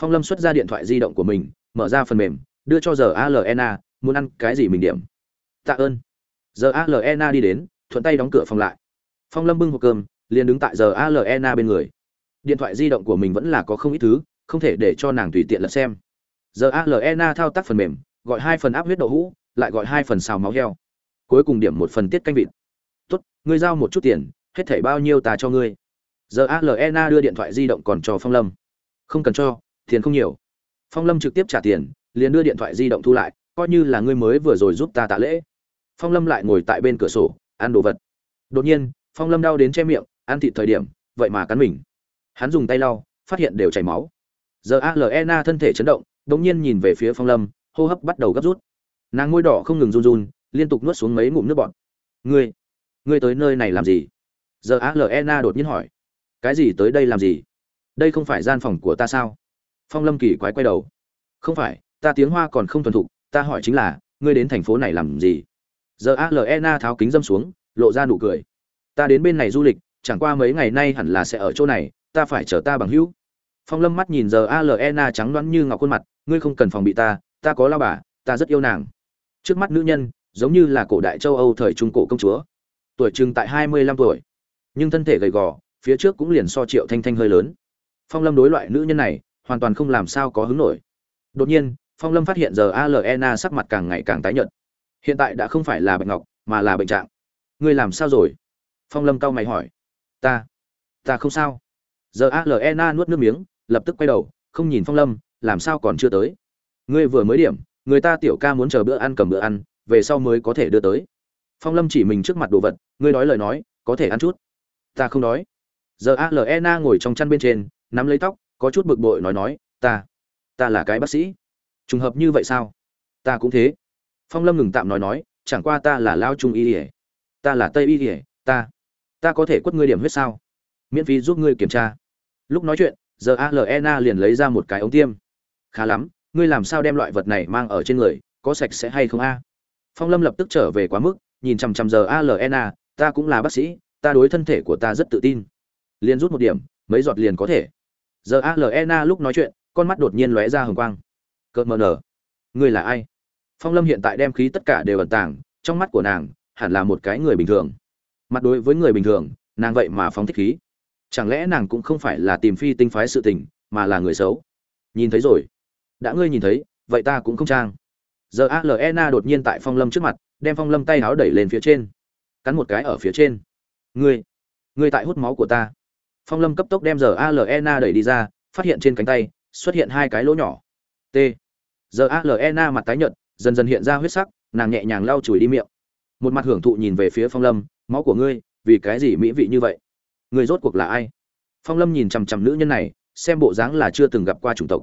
Phong lâm xuất ra điện thoại di động của mình, mở ra phần mềm, đưa cho giờ alena muốn ăn cái gì mình điểm. Tạ ơn. Giờ alena đi đến, thuận tay đóng cửa phòng lại. Phong lâm bưng hộp cơm, liền đứng tại giờ alena bên người. Điện thoại di động của mình vẫn là có không ít thứ, không thể để cho nàng tùy tiện lật xem. Giờ alena thao tác phần mềm, gọi hai phần áp huyết đậu hũ, lại gọi hai phần xào máu heo. Cuối cùng điểm một phần tiết canh vịt ngươi giao một chút tiền, hết thảy bao nhiêu ta cho ngươi. Giờ alena đưa điện thoại di động còn cho phong lâm. Không cần cho, tiền không nhiều. Phong lâm trực tiếp trả tiền, liền đưa điện thoại di động thu lại, coi như là ngươi mới vừa rồi giúp ta tạ lễ. Phong lâm lại ngồi tại bên cửa sổ, ăn đồ vật. Đột nhiên, phong lâm đau đến che miệng, ăn thịt thời điểm, vậy mà cắn mình. Hắn dùng tay lau, phát hiện đều chảy máu. Giờ alena thân thể chấn động đ ỗ n g nhiên nhìn về phía phong lâm, hô hấp bắt đầu gấp rút. Nàng ngôi đỏ không ngừng run run, liên tục nuốt xuống mấy ngụm nước bọt. Ngươi ngươi tới nơi này làm gì? Giờ alena đột nhiên hỏi. Cái gì tới đây làm gì? Đây không phải gian phòng của ta sao? Phong lâm kỳ quái quay đầu. Không phải, ta tiếng hoa còn không thuần thục, ta hỏi chính là, ngươi đến thành phố này làm gì? Giờ alena tháo kính dâm xuống, lộ ra nụ cười. Ta đến bên này du lịch, chẳng qua mấy ngày nay hẳn là sẽ ở chỗ này, ta phải chờ ta bằng hữu. Phong lâm mắt nhìn giờ alena trắng đoán như ngọc khuôn mặt, ngươi không cần phòng bị ta ta có lao bà, ta rất yêu nàng. Trước mắt nữ nhân, giống như là cổ đại châu âu thời trung cổ công chúa tuổi chừng tại hai mươi lăm tuổi. Nhưng thân thể gầy gò, phía trước cũng liền so triệu thanh thanh hơi lớn. Phong lâm đối loại nữ nhân này, hoàn toàn không làm sao có hứng nổi. Đột nhiên, phong lâm phát hiện giờ alena sắc mặt càng ngày càng tái nhợt. Hiện tại đã không phải là bệnh ngọc, mà là bệnh trạng. Ngươi làm sao rồi? Phong lâm cau mày hỏi. Ta ta không sao. Giờ alena nuốt nước miếng, lập tức quay đầu, không nhìn phong lâm, làm sao còn chưa tới? Ngươi vừa mới điểm, người ta tiểu ca muốn chờ bữa ăn cầm bữa ăn, về sau mới có thể đưa tới phong lâm chỉ mình trước mặt đồ vật, ngươi nói lời nói, có thể ăn chút. Ta không đói giờ alena ngồi trong chăn bên trên, nắm lấy tóc, có chút bực bội nói nói, ta ta là cái bác sĩ. Trùng hợp như vậy sao? Ta cũng thế. Phong lâm ngừng tạm nói nói, chẳng qua ta là lao trung y ỉa ta là tây y ỉa ta ta có thể quất ngươi điểm huyết sao? Miễn phí giúp ngươi kiểm tra. Lúc nói chuyện, giờ alena liền lấy ra một cái ống tiêm. Khá lắm, ngươi làm sao đem loại vật này mang ở trên người, có sạch sẽ hay không a? Phong lâm lập tức trở về quá mức nhìn chằm chằm giờ alena ta cũng là bác sĩ, ta đối thân thể của ta rất tự tin. Liền rút một điểm, mấy giọt liền có thể. Giờ alena lúc nói chuyện, con mắt đột nhiên lóe ra hồng quang. Cợt mờ nở. Ngươi là ai? Phong lâm hiện tại đem khí tất cả đều ẩn tàng, trong mắt của nàng, hẳn là một cái người bình thường. Mặt đối với người bình thường, nàng vậy mà phóng thích khí. Chẳng lẽ nàng cũng không phải là tìm phi tinh phái sự tình, mà là người xấu? Nhìn thấy rồi. Đã ngươi nhìn thấy, vậy ta cũng không trang. Giờ alena đột nhiên tại phong lâm trước mặt đem phong lâm tay áo đẩy lên phía trên. Cắn một cái ở phía trên. Ngươi ngươi tại hút máu của ta. Phong lâm cấp tốc đem giờ alena đẩy đi ra, phát hiện trên cánh tay, xuất hiện hai cái lỗ nhỏ. T. Giờ alena mặt tái nhợt, dần dần hiện ra huyết sắc, nàng nhẹ nhàng lau chùi đi miệng. Một mặt hưởng thụ nhìn về phía phong lâm, máu của ngươi, vì cái gì mỹ vị như vậy? Người rốt cuộc là ai? Phong lâm nhìn chằm chằm nữ nhân này, xem bộ dáng là chưa từng gặp qua chủng tộc.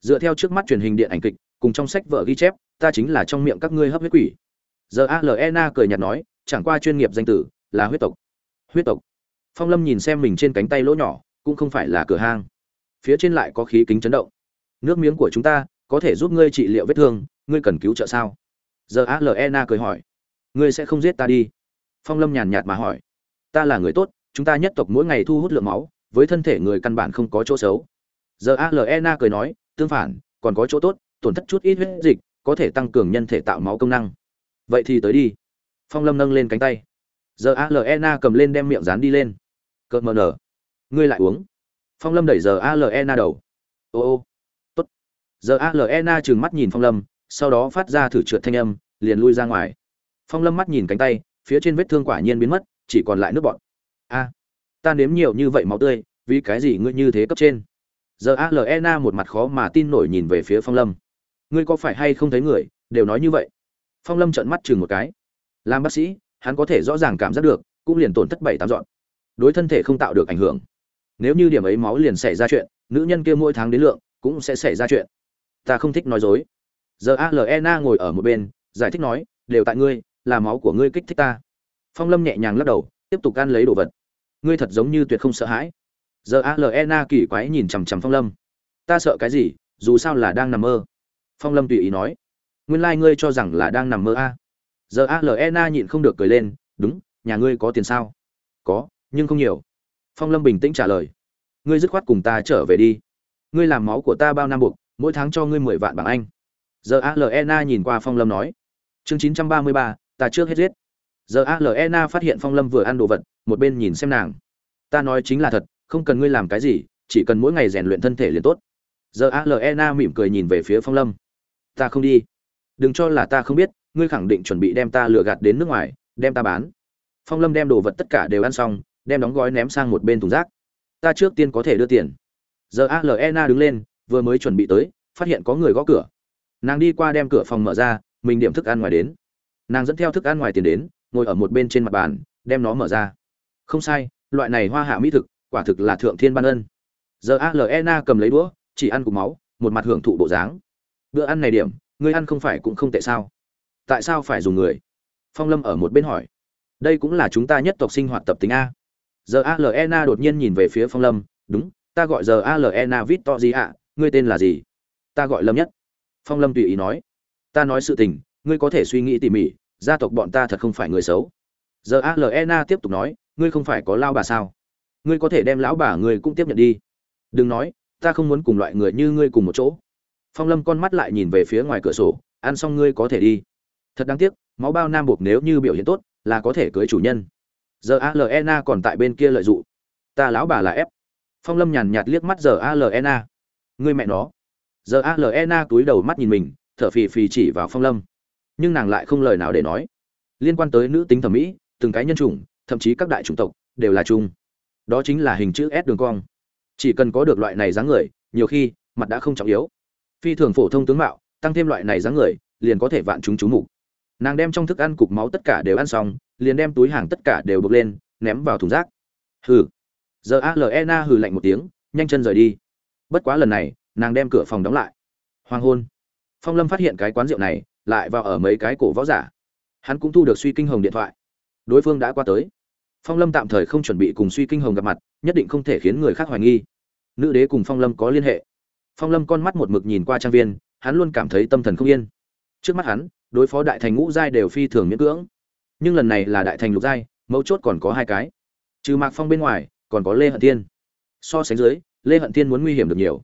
Dựa theo trước mắt truyền hình điện ảnh kịch, cùng trong sách vợ ghi chép, ta chính là trong miệng các ngươi hấp huyết quỷ giờ alena cười nhạt nói, chẳng qua chuyên nghiệp danh tử là huyết tộc. Huyết tộc? Phong lâm nhìn xem mình trên cánh tay lỗ nhỏ, cũng không phải là cửa hang. Phía trên lại có khí kính chấn động. Nước miếng của chúng ta có thể giúp ngươi trị liệu vết thương, ngươi cần cứu trợ sao? Giờ alena cười hỏi. Ngươi sẽ không giết ta đi. Phong lâm nhàn nhạt mà hỏi. Ta là người tốt, chúng ta nhất tộc mỗi ngày thu hút lượng máu, với thân thể người căn bản không có chỗ xấu. Giờ alena cười nói, tương phản, còn có chỗ tốt, tổn thất chút ít huyết dịch, có thể tăng cường nhân thể tạo máu công năng vậy thì tới đi. Phong lâm nâng lên cánh tay. Giờ alena cầm lên đem miệng dán đi lên. Cợt mờ nở. Ngươi lại uống. Phong lâm đẩy giờ alena đầu. Ô ô. Tốt. Giờ alena trừng mắt nhìn phong lâm, sau đó phát ra thử trượt thanh âm, liền lui ra ngoài. Phong lâm mắt nhìn cánh tay, phía trên vết thương quả nhiên biến mất, chỉ còn lại nước bọn a. Ta nếm nhiều như vậy máu tươi, vì cái gì ngươi như thế cấp trên? Giờ alena một mặt khó mà tin nổi nhìn về phía phong lâm. Ngươi có phải hay không thấy người, đều nói như vậy? Phong lâm trợn mắt chừng một cái. Làm bác sĩ, hắn có thể rõ ràng cảm giác được, cũng liền tổn thất bảy tám dọn. Đối thân thể không tạo được ảnh hưởng. Nếu như điểm ấy máu liền xảy ra chuyện, nữ nhân kia mỗi tháng đến lượng, cũng sẽ xảy ra chuyện. Ta không thích nói dối. Giờ alena ngồi ở một bên, giải thích nói, đều tại ngươi, là máu của ngươi kích thích ta. Phong lâm nhẹ nhàng lắc đầu, tiếp tục ăn lấy đồ vật. Ngươi thật giống như tuyệt không sợ hãi. Giờ alena kỳ quái nhìn chằm chằm phong lâm. Ta sợ cái gì, dù sao là đang nằm mơ. Phong lâm tùy ý nói nguyên lai、like、ngươi cho rằng là đang nằm mơ a. À. giờ alena nhịn không được cười lên, đúng, nhà ngươi có tiền sao? Có, nhưng không nhiều. Phong lâm bình tĩnh trả lời, ngươi dứt khoát cùng ta trở về đi. Ngươi làm máu của ta bao năm buộc, mỗi tháng cho ngươi mười vạn bảng anh. Giờ alena nhìn qua phong lâm nói, chương chín trăm ba mươi ba, ta trước hết giết. Giờ alena phát hiện phong lâm vừa ăn đồ vật, một bên nhìn xem nàng. Ta nói chính là thật, không cần ngươi làm cái gì, chỉ cần mỗi ngày rèn luyện thân thể liền tốt. Giờ alena mỉm cười nhìn về phía phong lâm, ta không đi đừng cho là ta không biết, ngươi khẳng định chuẩn bị đem ta lừa gạt đến nước ngoài, đem ta bán. Phong lâm đem đồ vật tất cả đều ăn xong, đem đóng gói ném sang một bên thùng rác. Ta trước tiên có thể đưa tiền. Giờ alena đứng lên, vừa mới chuẩn bị tới, phát hiện có người gõ cửa. Nàng đi qua đem cửa phòng mở ra, mình điểm thức ăn ngoài đến. Nàng dẫn theo thức ăn ngoài tiền đến, ngồi ở một bên trên mặt bàn, đem nó mở ra. Không sai, loại này hoa hạ mỹ thực, quả thực là thượng thiên ban ân. Giờ alena cầm lấy đũa, chỉ ăn cục máu, một mặt hưởng thụ bộ dáng. Bữa ăn này điểm ngươi ăn không phải cũng không tệ sao? Tại sao phải dùng người? Phong lâm ở một bên hỏi. Đây cũng là chúng ta nhất tộc sinh hoạt tập tính a. Giờ alena đột nhiên nhìn về phía phong lâm. Đúng, ta gọi giờ alena vít to gì ạ ngươi tên là gì? Ta gọi lâm nhất. Phong lâm tùy ý nói. Ta nói sự tình, ngươi có thể suy nghĩ tỉ mỉ, gia tộc bọn ta thật không phải người xấu. Giờ alena tiếp tục nói. Ngươi không phải có lao bà sao? Ngươi có thể đem lão bà ngươi cũng tiếp nhận đi. Đừng nói, ta không muốn cùng loại người như ngươi cùng một chỗ phong lâm con mắt lại nhìn về phía ngoài cửa sổ, ăn xong ngươi có thể đi. Thật đáng tiếc, máu bao nam buộc nếu như biểu hiện tốt, là có thể cưới chủ nhân. Giờ alena còn tại bên kia lợi dụng. Ta lão bà là ép. Phong lâm nhàn nhạt liếc mắt giờ alena ngươi mẹ nó. Giờ alena túi đầu mắt nhìn mình, thở phì phì chỉ vào phong lâm. Nhưng nàng lại không lời nào để nói. Liên quan tới nữ tính thẩm mỹ, từng cái nhân chủng, thậm chí các đại chủng tộc, đều là chung. Đó chính là hình chữ s đường cong. Chỉ cần có được loại này dáng người, nhiều khi, mặt đã không trọng yếu phi thường phổ thông tướng mạo, tăng thêm loại này dáng người, liền có thể vạn chúng chú mục. Nàng đem trong thức ăn cục máu tất cả đều ăn xong, liền đem túi hàng tất cả đều bực lên, ném vào thùng rác. Hừ. Giờ alena hừ lạnh một tiếng, nhanh chân rời đi. Bất quá lần này, nàng đem cửa phòng đóng lại. Hoàng hôn. Phong lâm phát hiện cái quán rượu này, lại vào ở mấy cái cổ võ giả. Hắn cũng thu được suy kinh hồng điện thoại. Đối phương đã qua tới. Phong lâm tạm thời không chuẩn bị cùng suy kinh hồng gặp mặt, nhất định không thể khiến người khác hoài nghi. Nữ đế cùng phong lâm có liên hệ phong lâm con mắt một mực nhìn qua trang viên, hắn luôn cảm thấy tâm thần không yên. Trước mắt hắn, đối phó đại thành ngũ giai đều phi thường miễn cưỡng. Nhưng lần này là đại thành lục giai, mấu chốt còn có hai cái. Trừ mạc phong bên ngoài, còn có lê hận tiên so sánh dưới, lê hận tiên muốn nguy hiểm được nhiều.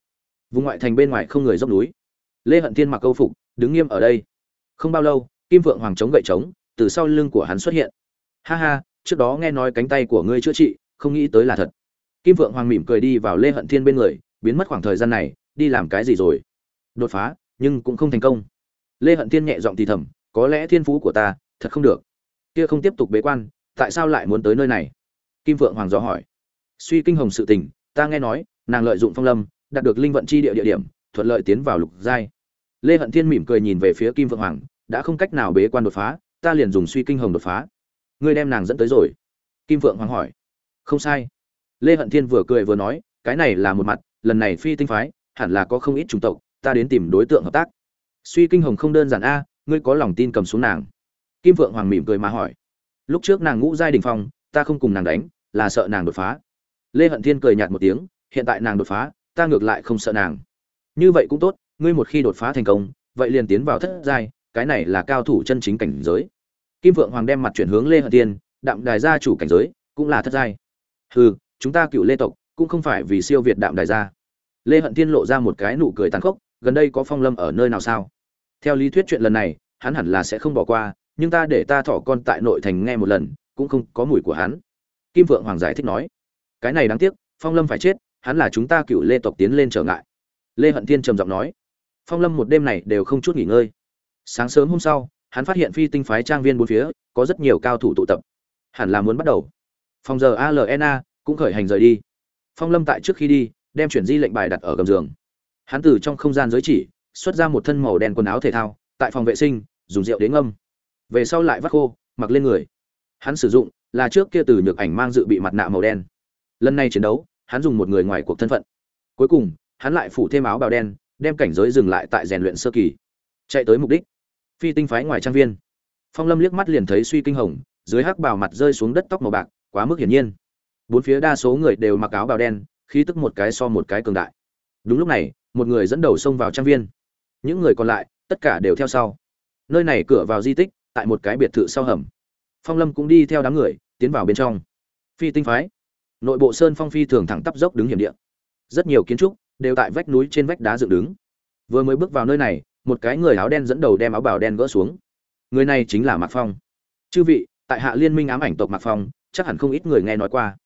Vùng ngoại thành bên ngoài không người dốc núi. Lê hận tiên mặc câu phục, đứng nghiêm ở đây. Không bao lâu, kim vượng hoàng chống gậy trống, từ sau lưng của hắn xuất hiện. Ha ha, trước đó nghe nói cánh tay của ngươi chữa trị, không nghĩ tới là thật. Kim vượng hoàng mỉm cười đi vào lê hận thiên bên người, biến mất khoảng thời gian này đi làm cái gì rồi? Đột phá, nhưng cũng không thành công. Lê hận thiên nhẹ giọng thì thầm, có lẽ thiên phú của ta, thật không được. Kia không tiếp tục bế quan, tại sao lại muốn tới nơi này? Kim vượng hoàng dò hỏi. Suy kinh hồng sự tình, ta nghe nói, nàng lợi dụng phong lâm, đạt được linh vận chi địa địa điểm, thuận lợi tiến vào lục giai. Lê hận thiên mỉm cười nhìn về phía kim vượng hoàng, đã không cách nào bế quan đột phá, ta liền dùng suy kinh hồng đột phá. Ngươi đem nàng dẫn tới rồi? Kim vượng hoàng hỏi. Không sai. Lê hận thiên vừa cười vừa nói, cái này là một mặt, lần này phi tinh phái hẳn là có không ít chủng tộc, ta đến tìm đối tượng hợp tác. Suy kinh hồng không đơn giản a, ngươi có lòng tin cầm xuống nàng? Kim vượng hoàng mỉm cười mà hỏi. Lúc trước nàng ngũ giai đỉnh phong, ta không cùng nàng đánh, là sợ nàng đột phá. Lê hận thiên cười nhạt một tiếng, hiện tại nàng đột phá, ta ngược lại không sợ nàng. Như vậy cũng tốt, ngươi một khi đột phá thành công, vậy liền tiến vào thất giai, cái này là cao thủ chân chính cảnh giới. Kim vượng hoàng đem mặt chuyển hướng lê hận thiên, đạm đài gia chủ cảnh giới, cũng là thất giai. Hừ, chúng ta cựu lê tộc, cũng không phải vì siêu việt đạm đài gia lê hận thiên lộ ra một cái nụ cười tàn khốc, gần đây có phong lâm ở nơi nào sao? Theo lý thuyết chuyện lần này, hắn hẳn là sẽ không bỏ qua, nhưng ta để ta thỏ con tại nội thành nghe một lần, cũng không có mùi của hắn. Kim vượng hoàng giải thích nói, cái này đáng tiếc, phong lâm phải chết, hắn là chúng ta cựu lê tộc tiến lên trở ngại. Lê hận thiên trầm giọng nói, phong lâm một đêm này đều không chút nghỉ ngơi. Sáng sớm hôm sau, hắn phát hiện phi tinh phái trang viên bốn phía, có rất nhiều cao thủ tụ tập. Hẳn là muốn bắt đầu. Phòng giờ alna cũng khởi hành rời đi. Phong lâm tại trước khi đi đem chuyển di lệnh bài đặt ở gầm giường. Hắn từ trong không gian giới chỉ, xuất ra một thân màu đen quần áo thể thao, tại phòng vệ sinh, dùng rượu đến ngâm. Về sau lại vắt khô, mặc lên người. Hắn sử dụng là trước kia từ nhược ảnh mang dự bị mặt nạ màu đen. Lần này chiến đấu, hắn dùng một người ngoài cuộc thân phận. Cuối cùng, hắn lại phủ thêm áo bào đen, đem cảnh giới dừng lại tại rèn luyện sơ kỳ. Chạy tới mục đích. Phi tinh phái ngoài trang viên. Phong lâm liếc mắt liền thấy suy kinh hồng, dưới hắc bào mặt rơi xuống đất tóc màu bạc, quá mức hiển nhiên. Bốn phía đa số người đều mặc áo bào đen khí tức một cái so một cái cường đại. Đúng lúc này, một người dẫn đầu xông vào trang viên. Những người còn lại, tất cả đều theo sau. Nơi này cửa vào di tích, tại một cái biệt thự sau hầm. Phong lâm cũng đi theo đám người, tiến vào bên trong. Phi tinh phái. Nội bộ sơn phong phi thường thẳng tắp dốc đứng hiểm địa. Rất nhiều kiến trúc đều tại vách núi trên vách đá dựng đứng. Vừa mới bước vào nơi này, một cái người áo đen dẫn đầu đem áo bào đen gỡ xuống. Người này chính là mạc phong. Chư vị, tại hạ liên minh ám ảnh tộc mạc phong, chắc hẳn không ít người nghe nói qua.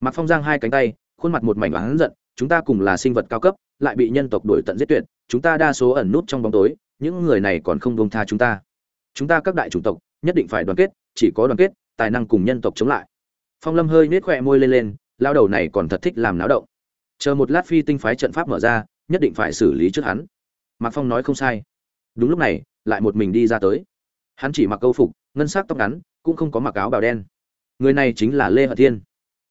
Mạc phong giang hai cánh tay khuôn mặt một mảnh oán giận, chúng ta cùng là sinh vật cao cấp, lại bị nhân tộc đuổi tận giết tuyệt, chúng ta đa số ẩn nút trong bóng tối, những người này còn không buông tha chúng ta. Chúng ta các đại chủng tộc, nhất định phải đoàn kết, chỉ có đoàn kết, tài năng cùng nhân tộc chống lại. Phong lâm hơi nhếch khóe môi lên lên, lao đầu này còn thật thích làm náo động. Chờ một lát phi tinh phái trận pháp mở ra, nhất định phải xử lý trước hắn. Mạc phong nói không sai. Đúng lúc này, lại một mình đi ra tới. Hắn chỉ mặc câu phục, ngân sắc tóc ngắn, cũng không có mặc áo bào đen. Người này chính là lê hận thiên.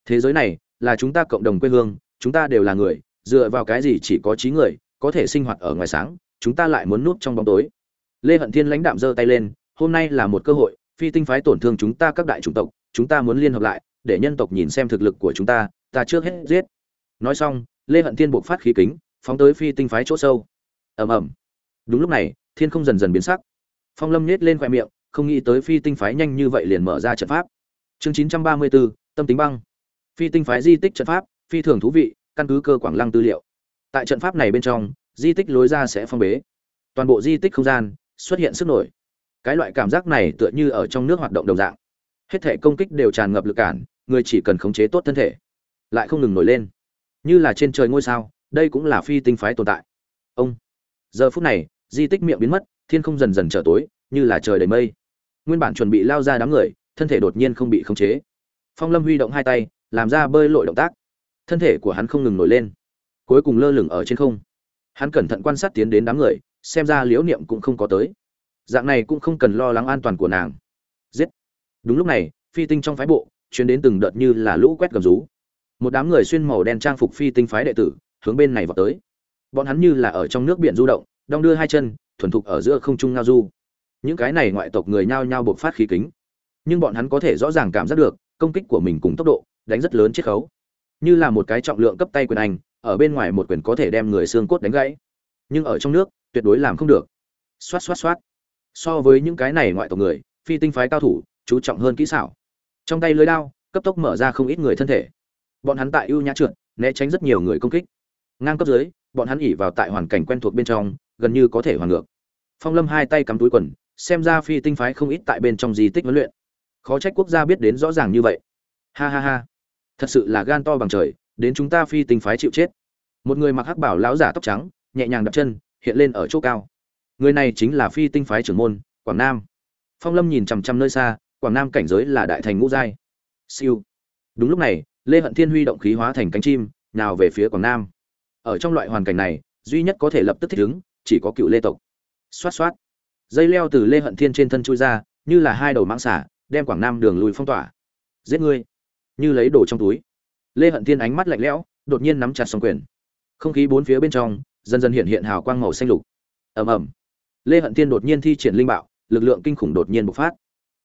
Thế giới này là chúng ta cộng đồng quê hương, chúng ta đều là người, dựa vào cái gì chỉ có trí người, có thể sinh hoạt ở ngoài sáng, chúng ta lại muốn núp trong bóng tối. Lê hận thiên lãnh đạm giơ tay lên, hôm nay là một cơ hội, phi tinh phái tổn thương chúng ta các đại chủng tộc, chúng ta muốn liên hợp lại, để nhân tộc nhìn xem thực lực của chúng ta ta trước hết giết. Nói xong, lê hận thiên buộc phát khí kính, phóng tới phi tinh phái chỗ sâu. Ầm ầm. Đúng lúc này, thiên không dần dần biến sắc. Phong lâm nhếch lên khoe miệng, không nghĩ tới phi tinh phái nhanh như vậy liền mở ra trận pháp. Chương chín trăm ba mươi bốn, tâm tính băng phi tinh phái di tích trận pháp, phi thường thú vị, căn cứ cơ quảng lăng tư liệu. Tại trận pháp này bên trong, di tích lối ra sẽ phong bế. Toàn bộ di tích không gian xuất hiện sức nổi. Cái loại cảm giác này tựa như ở trong nước hoạt động đồng dạng. Hết thể công kích đều tràn ngập lực cản, người chỉ cần khống chế tốt thân thể, lại không ngừng nổi lên. Như là trên trời ngôi sao, đây cũng là phi tinh phái tồn tại. Ông, giờ phút này, di tích miệng biến mất, thiên không dần dần trở tối, như là trời đầy mây. Nguyên bản chuẩn bị lao ra đám người, thân thể đột nhiên không bị khống chế. Phong lâm huy động hai tay làm ra bơi lội động tác. Thân thể của hắn không ngừng nổi lên, cuối cùng lơ lửng ở trên không. Hắn cẩn thận quan sát tiến đến đám người, xem ra liễu niệm cũng không có tới. Dạng này cũng không cần lo lắng an toàn của nàng. Giết! Đúng lúc này, phi tinh trong phái bộ, chuyến đến từng đợt như là lũ quét gầm rú. Một đám người xuyên màu đen trang phục phi tinh phái đệ tử, hướng bên này vào tới. Bọn hắn như là ở trong nước biển du động, đong đưa hai chân, thuần thục ở giữa không trung ngao du. Những cái này ngoại tộc người nhao nhao bộc phát khí kính. Nhưng bọn hắn có thể rõ ràng cảm giác được, công kích của mình cùng tốc độ đánh rất lớn chiết khấu. Như là một cái trọng lượng cấp tay quyền anh, ở bên ngoài một quyền có thể đem người xương cốt đánh gãy. Nhưng ở trong nước, tuyệt đối làm không được. Xoát xoát xoát. So với những cái này ngoại tộc người, phi tinh phái cao thủ, chú trọng hơn kỹ xảo. Trong tay lưới đao, cấp tốc mở ra không ít người thân thể. Bọn hắn tại ưu nhã trượt, né tránh rất nhiều người công kích. Ngang cấp dưới, bọn hắn ỉ vào tại hoàn cảnh quen thuộc bên trong, gần như có thể hoàn ngược. Phong lâm hai tay cắm túi quần, xem ra phi tinh phái không ít tại bên trong di tích huấn luyện. Khó trách quốc gia biết đến rõ ràng như vậy. Ha ha ha thật sự là gan to bằng trời, đến chúng ta phi tinh phái chịu chết. Một người mặc hắc bảo lão giả tóc trắng, nhẹ nhàng đặt chân, hiện lên ở chỗ cao. Người này chính là phi tinh phái trưởng môn, quảng nam. Phong lâm nhìn chằm chằm nơi xa, quảng nam cảnh giới là đại thành ngũ giai. Siêu. Đúng lúc này, lê hận thiên huy động khí hóa thành cánh chim, nào về phía quảng nam. Ở trong loại hoàn cảnh này, duy nhất có thể lập tức thích ứng, chỉ có cựu lê tộc. Xoát xoát. Dây leo từ lê hận thiên trên thân chui ra, như là hai đầu mãng xả, đem quảng nam đường lùi phong tỏa. Giết ngươi như lấy đồ trong túi. Lê hận thiên ánh mắt lạnh lẽo, đột nhiên nắm chặt song quyền. Không khí bốn phía bên trong, dần dần hiện hiện hào quang màu xanh lục. Ầm ầm. Lê hận thiên đột nhiên thi triển linh bạo, lực lượng kinh khủng đột nhiên bộc phát.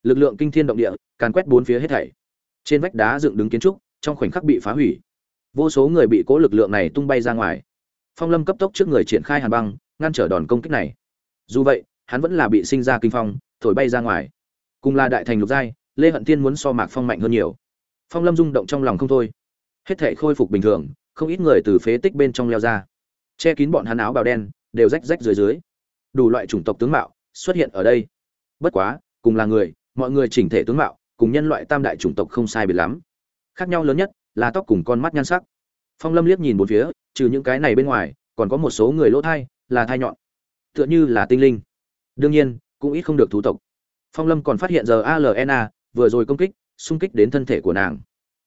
Lực lượng kinh thiên động địa, càn quét bốn phía hết thảy. Trên vách đá dựng đứng kiến trúc, trong khoảnh khắc bị phá hủy. Vô số người bị cố lực lượng này tung bay ra ngoài. Phong lâm cấp tốc trước người triển khai hàn băng, ngăn trở đòn công kích này. Dù vậy, hắn vẫn là bị sinh ra kinh phong, thổi bay ra ngoài. Cùng là đại thành lục giai, lê hận Thiên muốn so mạc phong mạnh hơn nhiều phong lâm rung động trong lòng không thôi. Hết thể khôi phục bình thường, không ít người từ phế tích bên trong leo ra. Che kín bọn hắn áo bào đen, đều rách rách dưới dưới. Đủ loại chủng tộc tướng mạo xuất hiện ở đây. Bất quá, cùng là người, mọi người chỉnh thể tướng mạo, cùng nhân loại tam đại chủng tộc không sai biệt lắm. Khác nhau lớn nhất là tóc cùng con mắt nhan sắc. Phong lâm liếc nhìn một phía, trừ những cái này bên ngoài, còn có một số người lỗ thai, là thai nhọn. Tựa như là tinh linh. Đương nhiên, cũng ít không được thú tộc. Phong lâm còn phát hiện giờ alna vừa rồi công kích xung kích đến thân thể của nàng.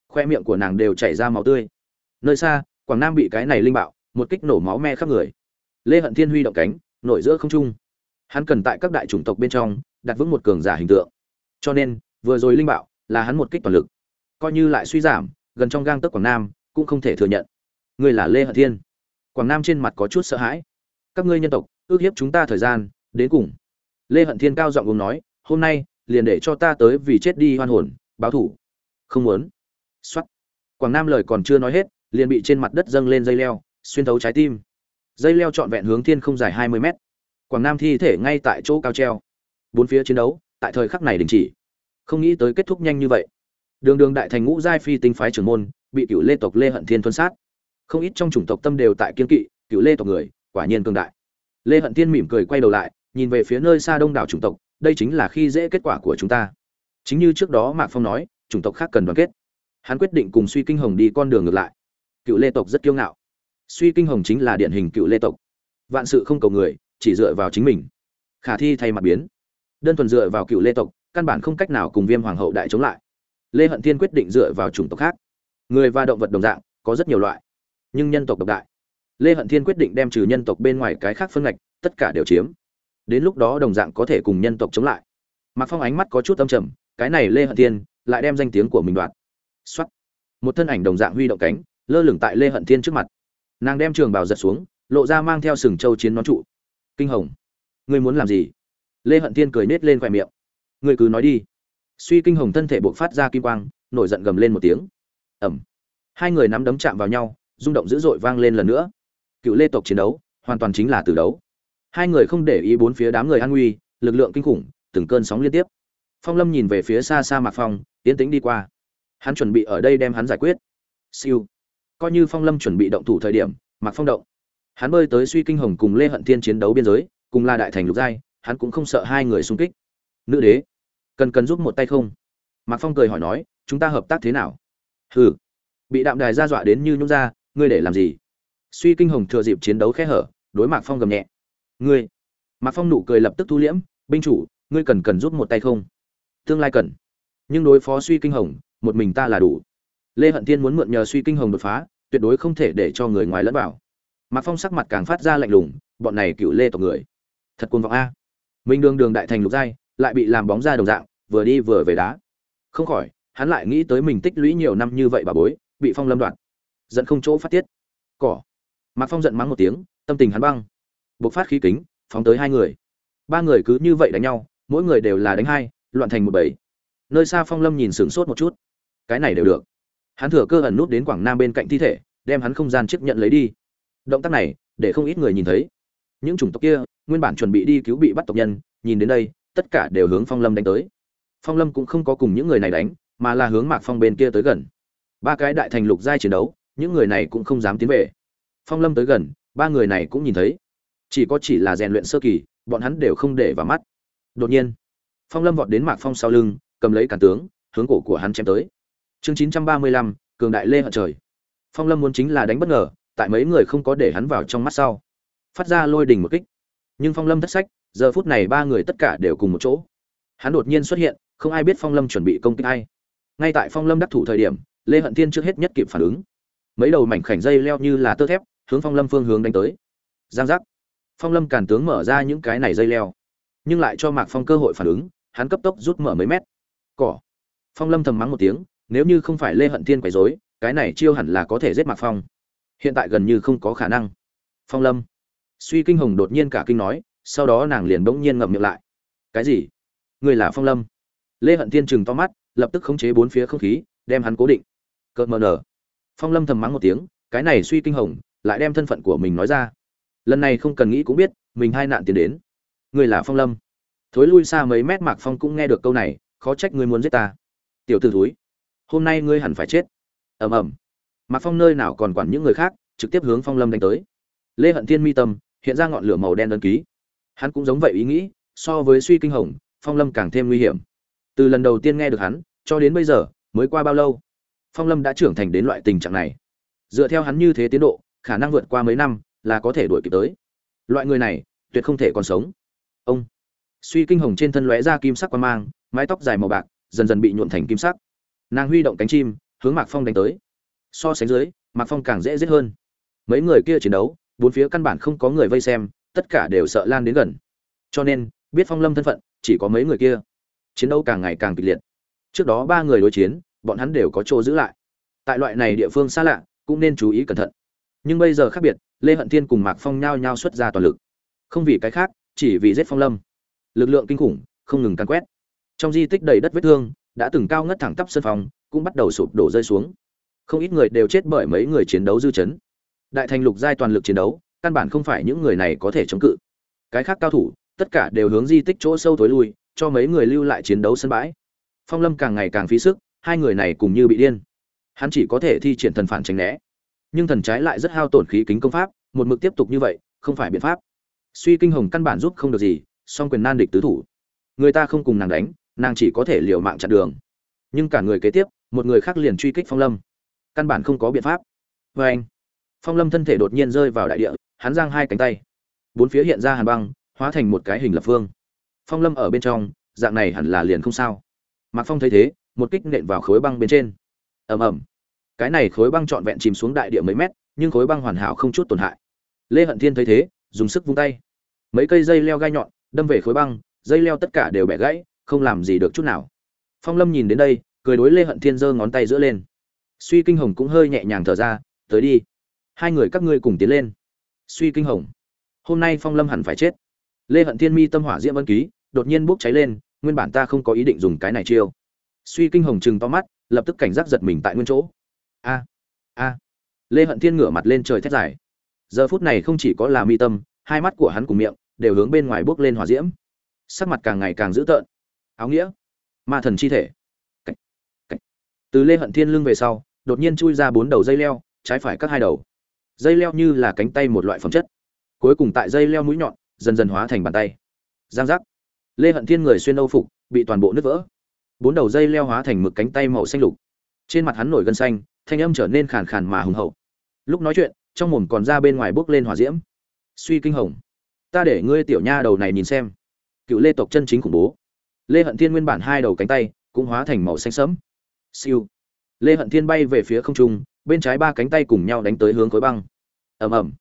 Khoe miệng của nàng đều chảy ra máu tươi. Nơi xa, quảng nam bị cái này linh bạo, một kích nổ máu me khắp người. Lê hận thiên huy động cánh, nổi giữa không trung. Hắn cần tại các đại chủng tộc bên trong, đặt vững một cường giả hình tượng. Cho nên, vừa rồi linh bạo, là hắn một kích toàn lực. Coi như lại suy giảm, gần trong gang tấc quảng nam, cũng không thể thừa nhận. Ngươi là lê hận thiên. Quảng nam trên mặt có chút sợ hãi. Các ngươi nhân tộc, ước hiếp chúng ta thời gian, đến cùng. Lê hận thiên cao giọng uống nói, hôm nay, liền để cho ta tới vì chết đi hoan hồn báo thủ. Không muốn. Xuất quảng nam lời còn chưa nói hết, liền bị trên mặt đất dâng lên dây leo, xuyên thấu trái tim. Dây leo trọn vẹn hướng thiên không dài hai mươi mét. Quảng nam thi thể ngay tại chỗ cao treo. Bốn phía chiến đấu, tại thời khắc này đình chỉ. Không nghĩ tới kết thúc nhanh như vậy. Đường đường đại thành ngũ giai phi tinh phái trưởng môn, bị cựu lê tộc lê hận thiên tuân sát. Không ít trong chủng tộc tâm đều tại kiên kỵ, cựu lê tộc người, quả nhiên cường đại. Lê hận thiên mỉm cười quay đầu lại, nhìn về phía nơi xa đông đảo chủng tộc, đây chính là khi dễ kết quả của chúng ta chính như trước đó mạc phong nói, chủng tộc khác cần đoàn kết. Hắn quyết định cùng suy kinh hồng đi con đường ngược lại. Cựu lê tộc rất kiêu ngạo. Suy kinh hồng chính là điển hình cựu lê tộc. Vạn sự không cầu người, chỉ dựa vào chính mình. Khả thi thay mặt biến. Đơn thuần dựa vào cựu lê tộc, căn bản không cách nào cùng viêm hoàng hậu đại chống lại. Lê hận thiên quyết định dựa vào chủng tộc khác. Người và động vật đồng dạng, có rất nhiều loại. Nhưng nhân tộc độc đại. Lê hận thiên quyết định đem trừ nhân tộc bên ngoài cái khác phân ngạch, tất cả đều chiếm. Đến lúc đó đồng dạng có thể cùng nhân tộc chống lại. Mạc phong ánh mắt có chút âm trầm cái này lê hận thiên lại đem danh tiếng của mình đoạt. Xuất một thân ảnh đồng dạng huy động cánh, lơ lửng tại lê hận thiên trước mặt. Nàng đem trường bào giật xuống, lộ ra mang theo sừng châu chiến nón trụ. Kinh hồng. Ngươi muốn làm gì? Lê hận thiên cười nết lên khoe miệng. Ngươi cứ nói đi. Suy kinh hồng thân thể buộc phát ra kim quang, nổi giận gầm lên một tiếng. Ẩm. Hai người nắm đấm chạm vào nhau, rung động dữ dội vang lên lần nữa. Cựu lê tộc chiến đấu, hoàn toàn chính là từ đấu. Hai người không để ý bốn phía đám người an nguy, lực lượng kinh khủng, từng cơn sóng liên tiếp phong lâm nhìn về phía xa xa mạc phong, tiến tính đi qua. Hắn chuẩn bị ở đây đem hắn giải quyết. Siêu. Coi như phong lâm chuẩn bị động thủ thời điểm, mạc phong động. Hắn bơi tới suy kinh hồng cùng lê hận thiên chiến đấu biên giới, cùng là đại thành lục giai, hắn cũng không sợ hai người xung kích. Nữ đế, cần cần giúp một tay không? Mạc phong cười hỏi nói, chúng ta hợp tác thế nào? Hừ. Bị đạm đài ra dọa đến như nhung ra, ngươi để làm gì? Suy kinh hồng thừa dịp chiến đấu khẽ hở, đối mạc phong gầm nhẹ. Ngươi. Mạc phong nụ cười lập tức thu liễm, binh chủ, ngươi cần cần giúp một tay không? Tương lai cần. Nhưng đối phó suy kinh hồng, một mình ta là đủ. Lê hận thiên muốn mượn nhờ suy kinh hồng đột phá, tuyệt đối không thể để cho người ngoài lẫn vào. Mạc phong sắc mặt càng phát ra lạnh lùng, bọn này cựu lê tộc người. Thật cuồng vọng a. Minh đường đường đại thành lục giai, lại bị làm bóng ra đồng dạng, vừa đi vừa về đá. Không khỏi, hắn lại nghĩ tới mình tích lũy nhiều năm như vậy bà bối, bị phong lâm đoạn giận không chỗ phát tiết. Cỏ. Mạc phong giận mắng một tiếng, tâm tình hắn băng. Bộc phát khí kính, phóng tới hai người. Ba người cứ như vậy đánh nhau, mỗi người đều là đánh hai loạn thành một bảy nơi xa phong lâm nhìn sửng sốt một chút. Cái này đều được. Hắn thừa cơ ẩn nút đến quảng nam bên cạnh thi thể, đem hắn không gian chấp nhận lấy đi. Động tác này, để không ít người nhìn thấy. Những chủng tộc kia, nguyên bản chuẩn bị đi cứu bị bắt tộc nhân, nhìn đến đây, tất cả đều hướng phong lâm đánh tới. Phong lâm cũng không có cùng những người này đánh, mà là hướng mạc phong bên kia tới gần. Ba cái đại thành lục giai chiến đấu, những người này cũng không dám tiến về. Phong lâm tới gần, ba người này cũng nhìn thấy. Chỉ có chỉ là rèn luyện sơ kỳ, bọn hắn đều không để vào mắt. Đột nhiên phong lâm vọt đến mạc phong sau lưng, cầm lấy cản tướng, hướng cổ của hắn chém tới. Chương chín trăm ba mươi lăm, cường đại lê hận trời. Phong lâm muốn chính là đánh bất ngờ, tại mấy người không có để hắn vào trong mắt sau. Phát ra lôi đình một kích. Nhưng phong lâm thất sách, giờ phút này ba người tất cả đều cùng một chỗ. Hắn đột nhiên xuất hiện, không ai biết phong lâm chuẩn bị công kích ai. ngay tại phong lâm đắc thủ thời điểm, lê hận thiên trước hết nhất kịp phản ứng. Mấy đầu mảnh khảnh dây leo như là tơ thép, hướng phong lâm phương hướng đánh tới. Giang giác. Phong lâm cản tướng mở ra những cái này dây leo, nhưng lại cho mạc phong cơ hội phản ứng hắn cấp tốc rút mở mấy mét. Cỏ. Phong lâm thầm mắng một tiếng, nếu như không phải lê hận thiên quấy dối cái này chiêu hẳn là có thể giết mạc phong. Hiện tại gần như không có khả năng. Phong lâm. Suy kinh hồng đột nhiên cả kinh nói, sau đó nàng liền bỗng nhiên ngậm miệng lại. Cái gì? Người là phong lâm. Lê hận thiên chừng to mắt, lập tức khống chế bốn phía không khí, đem hắn cố định. Cợt mờ nở. Phong lâm thầm mắng một tiếng, cái này suy kinh hồng, lại đem thân phận của mình nói ra. Lần này không cần nghĩ cũng biết, mình hai nạn tiến đến. Người là phong lâm thối lui xa mấy mét mạc phong cũng nghe được câu này, khó trách ngươi muốn giết ta. Tiểu t ử thúi, hôm nay ngươi hẳn phải chết. Ầm ầm. Mạc phong nơi nào còn quản những người khác, trực tiếp hướng phong lâm đánh tới. Lê hận thiên mi tâm, hiện ra ngọn lửa màu đen đơn ký. Hắn cũng giống vậy ý nghĩ, so với suy kinh hồng, phong lâm càng thêm nguy hiểm. Từ lần đầu tiên nghe được hắn, cho đến bây giờ, mới qua bao lâu? Phong lâm đã trưởng thành đến loại tình trạng này. Dựa theo hắn như thế tiến độ, khả năng vượt qua mấy năm là có thể đuổi kịp tới. Loại người này, tuyệt không thể còn sống. Ông suy kinh hồng trên thân lóe ra kim sắc quan mang, mái tóc dài màu bạc, dần dần bị nhuộn thành kim sắc. Nàng huy động cánh chim, hướng mạc phong đánh tới. So sánh dưới, mạc phong càng dễ giết hơn. Mấy người kia chiến đấu, bốn phía căn bản không có người vây xem, tất cả đều sợ lan đến gần. Cho nên, biết phong lâm thân phận, chỉ có mấy người kia. Chiến đấu càng ngày càng kịch liệt. Trước đó ba người đối chiến, bọn hắn đều có chỗ giữ lại. Tại loại này địa phương xa lạ, cũng nên chú ý cẩn thận. Nhưng bây giờ khác biệt, lê hận thiên cùng mạc phong nhao nhao xuất ra toàn lực. Không vì cái khác, chỉ vì giết phong lâm lực lượng kinh khủng, không ngừng càn quét. Trong di tích đầy đất vết thương, đã từng cao ngất thẳng tắp sân phòng, cũng bắt đầu sụp đổ rơi xuống. Không ít người đều chết bởi mấy người chiến đấu dư chấn. Đại thành lục giai toàn lực chiến đấu, căn bản không phải những người này có thể chống cự. Cái khác cao thủ, tất cả đều hướng di tích chỗ sâu tối lui, cho mấy người lưu lại chiến đấu sân bãi. Phong lâm càng ngày càng phí sức, hai người này cùng như bị điên. Hắn chỉ có thể thi triển thần phản tránh né. Nhưng thần trái lại rất hao tổn khí kính công pháp, một mực tiếp tục như vậy, không phải biện pháp. Suy kinh hồng căn bản giúp không được gì song quyền nan địch tứ thủ. Người ta không cùng nàng đánh, nàng chỉ có thể liều mạng chặn đường. Nhưng cả người kế tiếp, một người khác liền truy kích phong lâm. Căn bản không có biện pháp. Vê anh, phong lâm thân thể đột nhiên rơi vào đại địa, hắn giang hai cánh tay. Bốn phía hiện ra hàn băng, hóa thành một cái hình lập phương. Phong lâm ở bên trong, dạng này hẳn là liền không sao. Mạc phong thấy thế, một kích nện vào khối băng bên trên. Ầm ầm. Cái này khối băng trọn vẹn chìm xuống đại địa mấy mét, nhưng khối băng hoàn hảo không chút tổn hại. Lê hận thiên thấy thế, dùng sức vung tay. Mấy cây dây leo gai nhọn đâm về khối băng, dây leo tất cả đều bẻ gãy, không làm gì được chút nào. Phong lâm nhìn đến đây, cười đối lê hận thiên giơ ngón tay giữa lên. Suy kinh hồng cũng hơi nhẹ nhàng thở ra, tới đi. Hai người các ngươi cùng tiến lên. Suy kinh hồng. Hôm nay phong lâm hẳn phải chết. Lê hận thiên mi tâm hỏa diễm ân ký, đột nhiên bốc cháy lên, nguyên bản ta không có ý định dùng cái này chiêu. Suy kinh hồng chừng to mắt, lập tức cảnh giác giật mình tại nguyên chỗ. A a. Lê hận thiên ngửa mặt lên trời thét dài. Giờ phút này không chỉ có là mi tâm, hai mắt của hắn cùng miệng đều hướng bên ngoài bước lên hỏa diễm. Sắc mặt càng ngày càng dữ tợn. Áo nghĩa, ma thần chi thể. Cách. Cách. từ lê hận thiên lưng về sau, đột nhiên chui ra bốn đầu dây leo, trái phải các hai đầu. Dây leo như là cánh tay một loại phẩm chất. Cuối cùng tại dây leo mũi nhọn, dần dần hóa thành bàn tay. Giang giác. Lê hận thiên người xuyên âu phục, bị toàn bộ nứt vỡ. Bốn đầu dây leo hóa thành mực cánh tay màu xanh lục. Trên mặt hắn nổi gân xanh, thanh âm trở nên khàn khàn mà hùng hậu. Lúc nói chuyện, trong mồm còn ra bên ngoài bước lên hỏa diễm. Suy kinh hồng ta để ngươi tiểu nha đầu này nhìn xem. Cựu lê tộc chân chính khủng bố. Lê hận thiên nguyên bản hai đầu cánh tay cũng hóa thành màu xanh sẫm. Siêu. Lê hận thiên bay về phía không trung, bên trái ba cánh tay cùng nhau đánh tới hướng khối băng. Ầm ầm.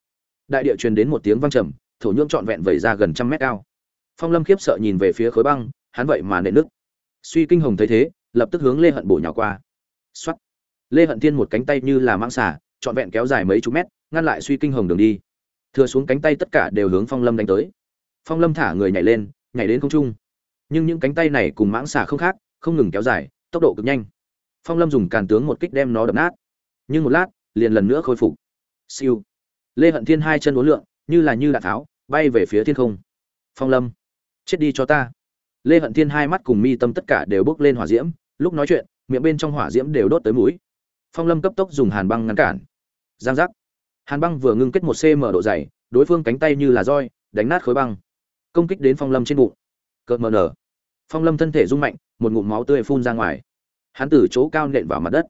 Đại địa truyền đến một tiếng vang trầm, thổ nhưỡng trọn vẹn vẩy ra gần trăm mét cao. Phong lâm khiếp sợ nhìn về phía khối băng, hắn vậy mà nện nước suy kinh hồng thấy thế, lập tức hướng lê hận bổ nhào qua. Xuất lê hận thiên một cánh tay như là mang xả trọn vẹn kéo dài mấy chục mét, ngăn lại suy kinh hồng đường đi thừa xuống cánh tay tất cả đều hướng phong lâm đánh tới. Phong lâm thả người nhảy lên, nhảy đến không trung. Nhưng những cánh tay này cùng mãng xà không khác, không ngừng kéo dài, tốc độ cực nhanh. Phong lâm dùng càn tướng một kích đem nó đập nát. Nhưng một lát, liền lần nữa khôi phục. Siêu. Lê hận thiên hai chân uốn lượn, như là như đạn tháo, bay về phía thiên không. Phong lâm, chết đi cho ta. Lê hận thiên hai mắt cùng mi tâm tất cả đều bước lên hỏa diễm, lúc nói chuyện, miệng bên trong hỏa diễm đều đốt tới mũi. Phong lâm cấp tốc dùng hàn băng ngăn cản. Giang giác hàn băng vừa ngưng kết một cm độ dày, đối phương cánh tay như là roi, đánh nát khối băng. Công kích đến phong lâm trên bụng. Cợt mờ nở. Phong lâm thân thể rung mạnh, một ngụm máu tươi phun ra ngoài. Hắn từ chỗ cao nện vào mặt đất.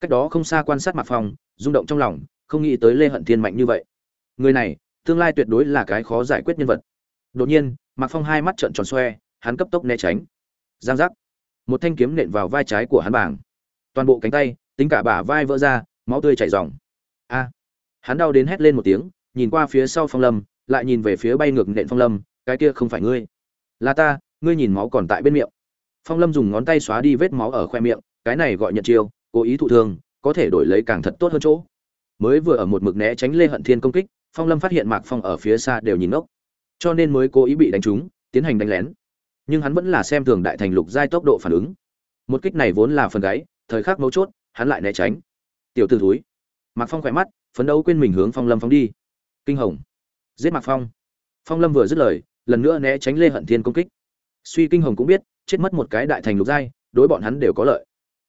Cách đó không xa quan sát mặt phong rung động trong lòng, không nghĩ tới lê hận thiên mạnh như vậy. Người này, tương lai tuyệt đối là cái khó giải quyết nhân vật. Đột nhiên, mạc phong hai mắt trợn tròn xoe, hắn cấp tốc né tránh. Giang giác. Một thanh kiếm nện vào vai trái của hắn bảng. Toàn bộ cánh tay, tính cả bả vai vỡ ra, máu tươi chảy ròng. A hắn đau đến hét lên một tiếng, nhìn qua phía sau phong lâm, lại nhìn về phía bay ngược nện phong lâm, cái kia không phải ngươi. Là ta, ngươi nhìn máu còn tại bên miệng. Phong lâm dùng ngón tay xóa đi vết máu ở khoe miệng, cái này gọi nhận chiêu, cố ý thụ thương, có thể đổi lấy càng thật tốt hơn chỗ. Mới vừa ở một mực né tránh lê hận thiên công kích, phong lâm phát hiện mạc phong ở phía xa đều nhìn ốc cho nên mới cố ý bị đánh trúng, tiến hành đánh lén. Nhưng hắn vẫn là xem thường đại thành lục giai tốc độ phản ứng. Một kích này vốn là phần gáy, thời khắc mấu chốt, hắn lại né tránh. Tiểu tử thúi. Mạc phong khỏe mắt phấn đấu quên mình hướng phong lâm phóng đi. Kinh hồng. Giết mạc phong. Phong lâm vừa dứt lời, lần nữa né tránh lê hận thiên công kích. Suy kinh hồng cũng biết, chết mất một cái đại thành lục giai, đối bọn hắn đều có lợi.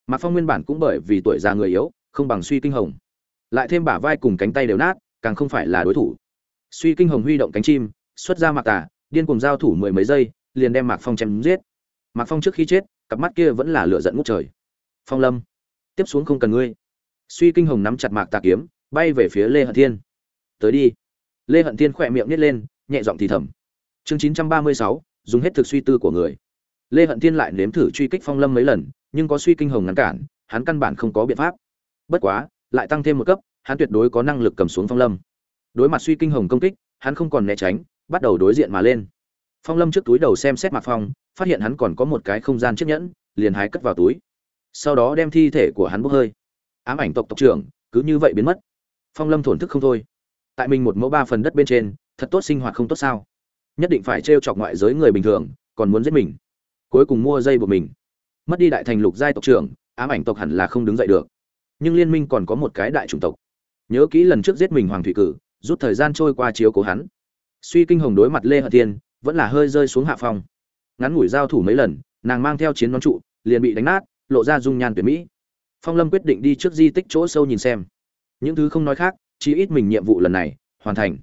Mạc phong nguyên bản cũng bởi vì tuổi già người yếu, không bằng suy kinh hồng. Lại thêm bả vai cùng cánh tay đều nát, càng không phải là đối thủ. Suy kinh hồng huy động cánh chim, xuất ra mạc tả điên cùng giao thủ mười mấy giây, liền đem mạc phong chém giết. Mạc phong trước khi chết, cặp mắt kia vẫn là lửa giận ngút trời. Phong lâm, tiếp xuống không cần ngươi. Suy kinh hồng nắm chặt mạc tà kiếm bay về phía lê hận thiên. Tới đi. Lê hận thiên khỏe miệng nít lên, nhẹ giọng thì thầm. Chương chín trăm ba mươi sáu, dùng hết thực suy tư của người. Lê hận thiên lại nếm thử truy kích phong lâm mấy lần, nhưng có suy kinh hồng ngăn cản, hắn căn bản không có biện pháp. Bất quá, lại tăng thêm một cấp, hắn tuyệt đối có năng lực cầm xuống phong lâm. Đối mặt suy kinh hồng công kích, hắn không còn né tránh, bắt đầu đối diện mà lên. Phong lâm trước túi đầu xem xét mạc phong, phát hiện hắn còn có một cái không gian chiếc nhẫn, liền hái cất vào túi. Sau đó đem thi thể của hắn bốc hơi. Ám ảnh tộc tộc trưởng, cứ như vậy biến mất phong lâm thổn thức không thôi. Tại mình một mẫu ba phần đất bên trên, thật tốt sinh hoạt không tốt sao? Nhất định phải t chọc ngoại giới người bình thường, còn muốn giết mình. Cuối cùng mua dây buộc mình. Mất đi đại thành lục giai tộc trưởng, ám ảnh tộc hẳn là không đứng dậy được. Nhưng liên minh còn có một cái đại chủng tộc. Nhớ kỹ lần trước giết mình hoàng thủy cử, rút thời gian trôi qua chiếu cố hắn. Suy kinh hồng đối mặt lê hận thiên, vẫn là hơi rơi xuống hạ phong. Ngắn ngủi giao thủ mấy lần, nàng mang theo chiến nón trụ, liền bị đánh nát, lộ ra dung nhan tuyệt mỹ. Phong lâm quyết định đi trước di tích chỗ sâu nhìn xem những thứ không nói khác chỉ ít mình nhiệm vụ lần này, hoàn thành.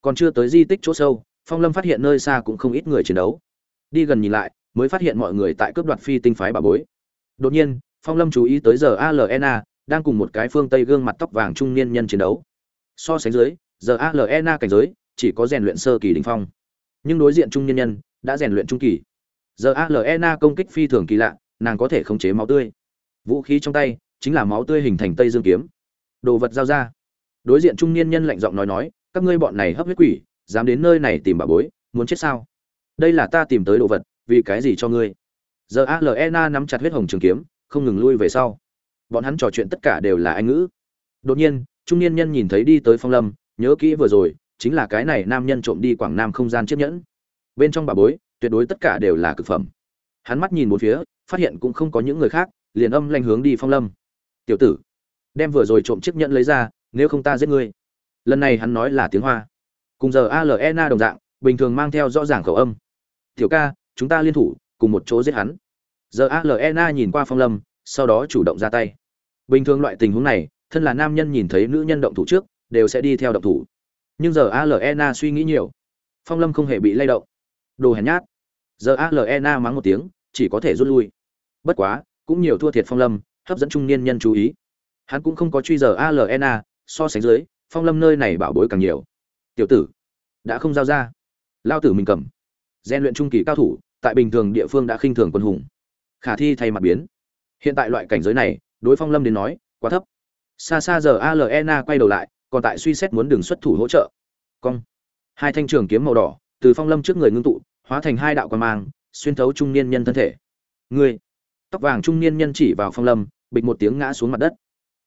Còn chưa tới di tích chỗ sâu, phong lâm phát hiện nơi xa cũng không ít người chiến đấu. Đi gần nhìn lại, mới phát hiện mọi người tại cướp đoạt phi tinh phái bà bối. Đột nhiên, phong lâm chú ý tới giờ alena đang cùng một cái phương tây gương mặt tóc vàng trung niên nhân chiến đấu. So sánh dưới, giờ alena cảnh giới, chỉ có rèn luyện sơ kỳ đình phong. Nhưng đối diện trung niên nhân, đã rèn luyện trung kỳ. Giờ alena công kích phi thường kỳ lạ, nàng có thể khống chế máu tươi. Vũ khí trong tay, chính là máu tươi hình thành tây dương kiếm đồ vật giao ra. Đối diện trung niên nhân lạnh giọng nói nói, các ngươi bọn này hấp huyết quỷ, dám đến nơi này tìm bà bối, muốn chết sao? Đây là ta tìm tới đồ vật, vì cái gì cho ngươi? Giờ alena nắm chặt huyết hồng trường kiếm, không ngừng lui về sau. Bọn hắn trò chuyện tất cả đều là anh ngữ. Đột nhiên, trung niên nhân nhìn thấy đi tới phong lâm, nhớ kỹ vừa rồi, chính là cái này nam nhân trộm đi quảng nam không gian chiếc nhẫn. Bên trong bà bối, tuyệt đối tất cả đều là cực phẩm. Hắn mắt nhìn một phía, phát hiện cũng không có những người khác, liền âm lanh hướng đi phong lâm. Tiểu tử đem vừa rồi trộm chiếc nhẫn lấy ra, nếu không ta giết ngươi. Lần này hắn nói là tiếng hoa. Cùng giờ alena đồng dạng, bình thường mang theo rõ ràng khẩu âm. Tiểu ca, chúng ta liên thủ, cùng một chỗ giết hắn. Giờ alena nhìn qua phong lâm, sau đó chủ động ra tay. Bình thường loại tình huống này, thân là nam nhân nhìn thấy nữ nhân động thủ trước, đều sẽ đi theo động thủ. Nhưng giờ alena suy nghĩ nhiều. Phong lâm không hề bị lay động. Đồ hèn nhát. Giờ alena mắng một tiếng, chỉ có thể rút lui. Bất quá, cũng nhiều thua thiệt phong lâm, hấp dẫn trung niên nhân chú ý hắn cũng không có truy giờ alena so sánh dưới, phong lâm nơi này bảo bối càng nhiều. Tiểu tử, đã không giao ra. Lao tử mình cầm. Gian luyện trung kỳ cao thủ, tại bình thường địa phương đã khinh thường quân hùng. Khả thi thay mặt biến. Hiện tại loại cảnh giới này, đối phong lâm đến nói, quá thấp. Xa xa giờ alena quay đầu lại, còn tại suy xét muốn đường xuất thủ hỗ trợ. Cong. Hai thanh trường kiếm màu đỏ, từ phong lâm trước người ngưng tụ, hóa thành hai đạo quan mang, xuyên thấu trung niên nhân thân thể. Ngươi. Tóc vàng trung niên nhân chỉ vào phong lâm, bịch một tiếng ngã xuống mặt đất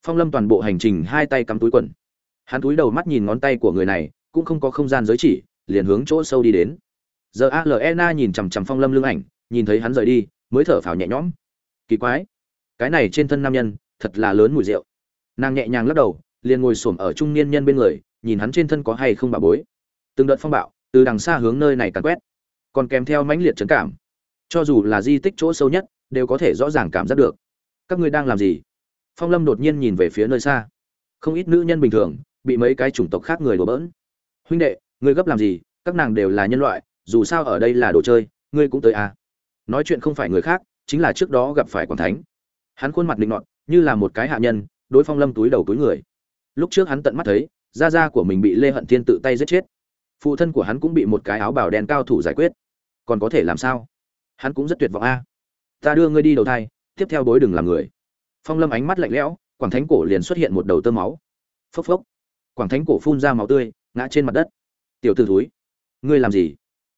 phong lâm toàn bộ hành trình hai tay cắm túi quần. Hắn túi đầu mắt nhìn ngón tay của người này, cũng không có không gian giới chỉ, liền hướng chỗ sâu đi đến. Giờ alena nhìn chằm chằm phong lâm lưng ảnh, nhìn thấy hắn rời đi, mới thở phào nhẹ nhõm. Kỳ quái, cái này trên thân nam nhân, thật là lớn mùi rượu. Nàng nhẹ nhàng lắc đầu, liền ngồi xổm ở trung niên nhân bên người, nhìn hắn trên thân có hay không bà bối. Từng đợt phong bạo, từ đằng xa hướng nơi này càn quét, còn kèm theo mãnh liệt trấn cảm. Cho dù là di tích chỗ sâu nhất, đều có thể rõ ràng cảm giác được. Các ngươi đang làm gì? Phong lâm đột nhiên nhìn về phía nơi xa. Không ít nữ nhân bình thường, bị mấy cái chủng tộc khác người đổ bỡn. Huynh đệ, ngươi gấp làm gì? Các nàng đều là nhân loại, dù sao ở đây là đồ chơi, ngươi cũng tới à. nói chuyện không phải người khác, chính là trước đó gặp phải quảng thánh. Hắn khuôn mặt định nọt, như là một cái hạ nhân, đối phong lâm túi đầu túi người. Lúc trước hắn tận mắt thấy da da của mình bị lê hận thiên tự tay giết chết. Phụ thân của hắn cũng bị một cái áo bào đen cao thủ giải quyết. Còn có thể làm sao? Hắn cũng rất tuyệt vọng a. Ta đưa ngươi đi đầu thai, tiếp theo bối đừng làm người phong lâm ánh mắt lạnh lẽo, quảng thánh cổ liền xuất hiện một đầu tơ máu. Phốc phốc. Quảng thánh cổ phun ra máu tươi, ngã trên mặt đất. Tiểu t ử thúi, ngươi làm gì?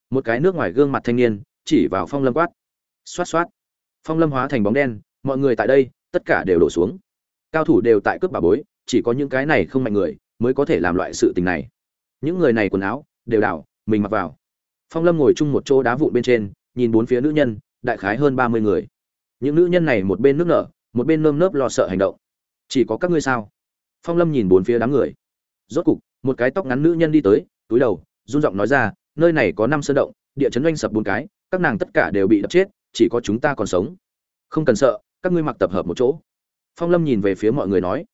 Một cái nước ngoài gương mặt thanh niên chỉ vào phong lâm quát. Xoát xoát. Phong lâm hóa thành bóng đen, mọi người tại đây, tất cả đều đổ xuống. Cao thủ đều tại cướp bà bối, chỉ có những cái này không mạnh người mới có thể làm loại sự tình này. Những người này quần áo, đều đảo, mình mặc vào. Phong lâm ngồi chung một chỗ đá vụn bên trên, nhìn bốn phía nữ nhân, đại khái hơn ba mươi người. Những nữ nhân này một bên nước nở một bên nơm nớp lo sợ hành động. Chỉ có các ngươi sao? Phong lâm nhìn bốn phía đám người. Rốt cục, một cái tóc ngắn nữ nhân đi tới, túi đầu, run giọng nói ra, nơi này có năm sơn động, địa chấn doanh sập bốn cái, các nàng tất cả đều bị đập chết, chỉ có chúng ta còn sống. Không cần sợ, các ngươi mặc tập hợp một chỗ. Phong lâm nhìn về phía mọi người nói,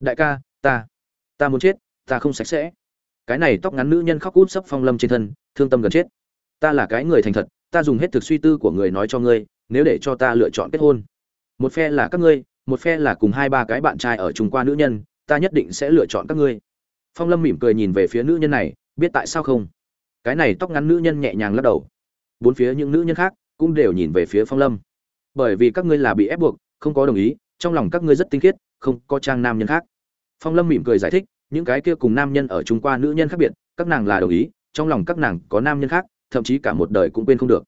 đại ca, ta ta muốn chết, ta không sạch sẽ. Cái này tóc ngắn nữ nhân khóc út sấp phong lâm trên thân, thương tâm gần chết. Ta là cái người thành thật, ta dùng hết thực suy tư của người nói cho ngươi, nếu để cho ta lựa chọn kết hôn một phe là các ngươi, một phe là cùng hai ba cái bạn trai ở chung qua nữ nhân, ta nhất định sẽ lựa chọn các ngươi. Phong lâm mỉm cười nhìn về phía nữ nhân này, biết tại sao không? Cái này tóc ngắn nữ nhân nhẹ nhàng lắc đầu. Bốn phía những nữ nhân khác cũng đều nhìn về phía phong lâm. Bởi vì các ngươi là bị ép buộc, không có đồng ý, trong lòng các ngươi rất tinh khiết, không có trang nam nhân khác. Phong lâm mỉm cười giải thích, những cái kia cùng nam nhân ở chung qua nữ nhân khác biệt, các nàng là đồng ý, trong lòng các nàng có nam nhân khác, thậm chí cả một đời cũng quên không được.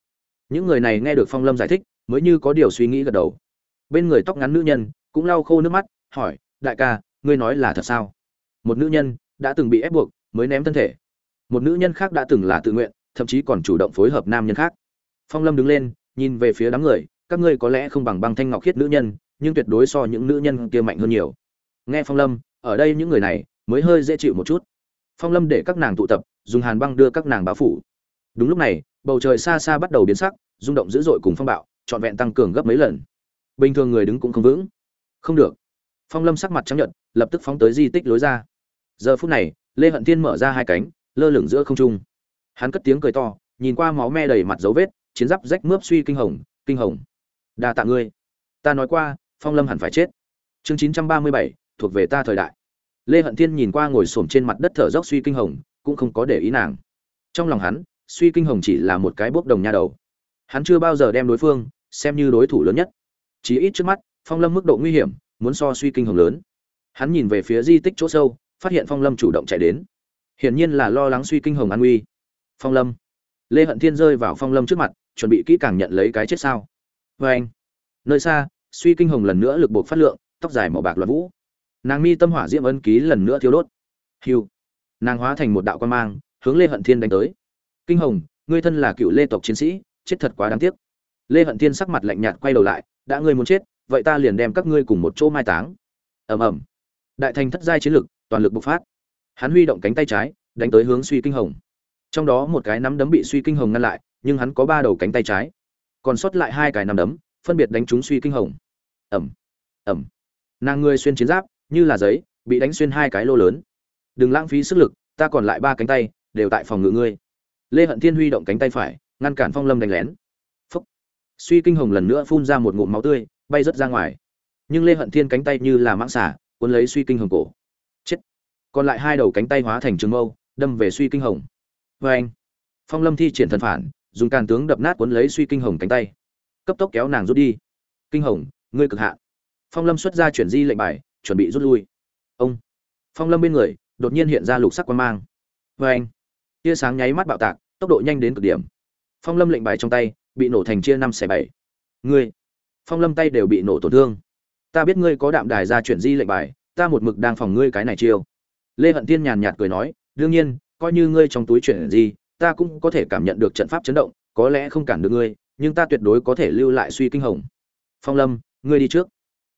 Những người này nghe được phong lâm giải thích, mới như có điều suy nghĩ gật đầu bên người tóc ngắn nữ nhân, cũng lau khô nước mắt, hỏi, đại ca, ngươi nói là thật sao? Một nữ nhân đã từng bị ép buộc mới ném thân thể. Một nữ nhân khác đã từng là tự nguyện, thậm chí còn chủ động phối hợp nam nhân khác. Phong lâm đứng lên, nhìn về phía đám người, các ngươi có lẽ không bằng băng thanh ngọc khiết nữ nhân, nhưng tuyệt đối so những nữ nhân kia mạnh hơn nhiều. Nghe phong lâm, ở đây những người này mới hơi dễ chịu một chút. Phong lâm để các nàng tụ tập, dùng hàn băng đưa các nàng báo phủ. Đúng lúc này, bầu trời xa xa bắt đầu biến sắc, rung động dữ dội cùng phong bạo, trọn vẹn tăng cường gấp mấy lần bình thường người đứng cũng không vững. Không được. Phong lâm sắc mặt chấp nhận lập tức phóng tới di tích lối ra. Giờ phút này, lê hận tiên mở ra hai cánh, lơ lửng giữa không trung. Hắn cất tiếng cười to, nhìn qua máu me đầy mặt dấu vết, chiến giáp rách mướp suy kinh hồng kinh hồng. Đa tạ ngươi. Ta nói qua, phong lâm hẳn phải chết. Chương chín trăm ba mươi bảy, thuộc về ta thời đại. Lê hận thiên nhìn qua ngồi s trên mặt đất thở dốc suy kinh hồng, cũng không có để ý nàng. Trong lòng hắn, suy kinh hồng chỉ là một cái bốc đồng nha đầu. Hắn chưa bao giờ đem đối phương xem như đối thủ lớn nhất chỉ ít trước mắt, phong lâm mức độ nguy hiểm muốn so suy kinh hồng lớn. Hắn nhìn về phía di tích chỗ sâu, phát hiện phong lâm chủ động chạy đến. Hiển nhiên là lo lắng suy kinh hồng an nguy. Phong lâm. Lê hận thiên rơi vào phong lâm trước mặt, chuẩn bị kỹ càng nhận lấy cái chết sao. Vê anh. Nơi xa, suy kinh hồng lần nữa lực buộc phát lượng, tóc dài màu bạc loạn vũ. Nàng mi tâm hỏa diễm ấn ký lần nữa thiếu đốt. Hiu nàng hóa thành một đạo quan mang, hướng lê hận thiên đánh tới. Kinh hồng, ngươi thân là cựu lê tộc chiến sĩ, chết thật quá đáng tiếc. Lê hận thiên sắc mặt lạnh nhạt quay đầu lại đã ngươi muốn chết, vậy ta liền đem các ngươi cùng một chỗ mai táng. Ầm ầm. Đại thành thất giai chiến lực, toàn lực bộc phát. Hắn huy động cánh tay trái, đánh tới hướng suy kinh hồng. Trong đó một cái nắm đấm bị suy kinh hồng ngăn lại, nhưng hắn có ba đầu cánh tay trái. Còn sót lại hai cái nắm đấm, phân biệt đánh trúng suy kinh hồng. Ẩm ẩm nàng ngươi xuyên chiến giáp, như là giấy, bị đánh xuyên hai cái lô lớn. Đừng lãng phí sức lực, ta còn lại ba cánh tay, đều tại phòng ngự ngươi. Lê hận thiên huy động cánh tay phải, ngăn cản phong lâm đánh lén suy kinh hồng lần nữa phun ra một ngụm máu tươi, bay rớt ra ngoài. Nhưng lê hận thiên cánh tay như là mãng xả cuốn lấy suy kinh hồng cổ. Chết! Còn lại hai đầu cánh tay hóa thành trường mâu, đâm về suy kinh hồng. Vê anh, phong lâm thi triển thần phản, dùng càn tướng đập nát cuốn lấy suy kinh hồng cánh tay. Cấp tốc kéo nàng rút đi. Kinh hồng, ngươi cực hạ. Phong lâm xuất ra chuyển di lệnh bài, chuẩn bị rút lui. Ông! Phong lâm bên người, đột nhiên hiện ra lục sắc quan mang. Vê anh, tia sáng nháy mắt bạo tạc, tốc độ nhanh đến cực điểm. Phong lâm lệnh bài trong tay bị nổ thành chia năm xẻ bảy. Ngươi, phong lâm tay đều bị nổ tổn thương. Ta biết ngươi có đạm đài ra chuyển di lệnh bài, ta một mực đang phòng ngươi cái này chiêu. Lê hận tiên nhàn nhạt cười nói, đương nhiên, coi như ngươi trong túi chuyển di, ta cũng có thể cảm nhận được trận pháp chấn động, có lẽ không cản được ngươi, nhưng ta tuyệt đối có thể lưu lại suy kinh hồng. Phong lâm, ngươi đi trước.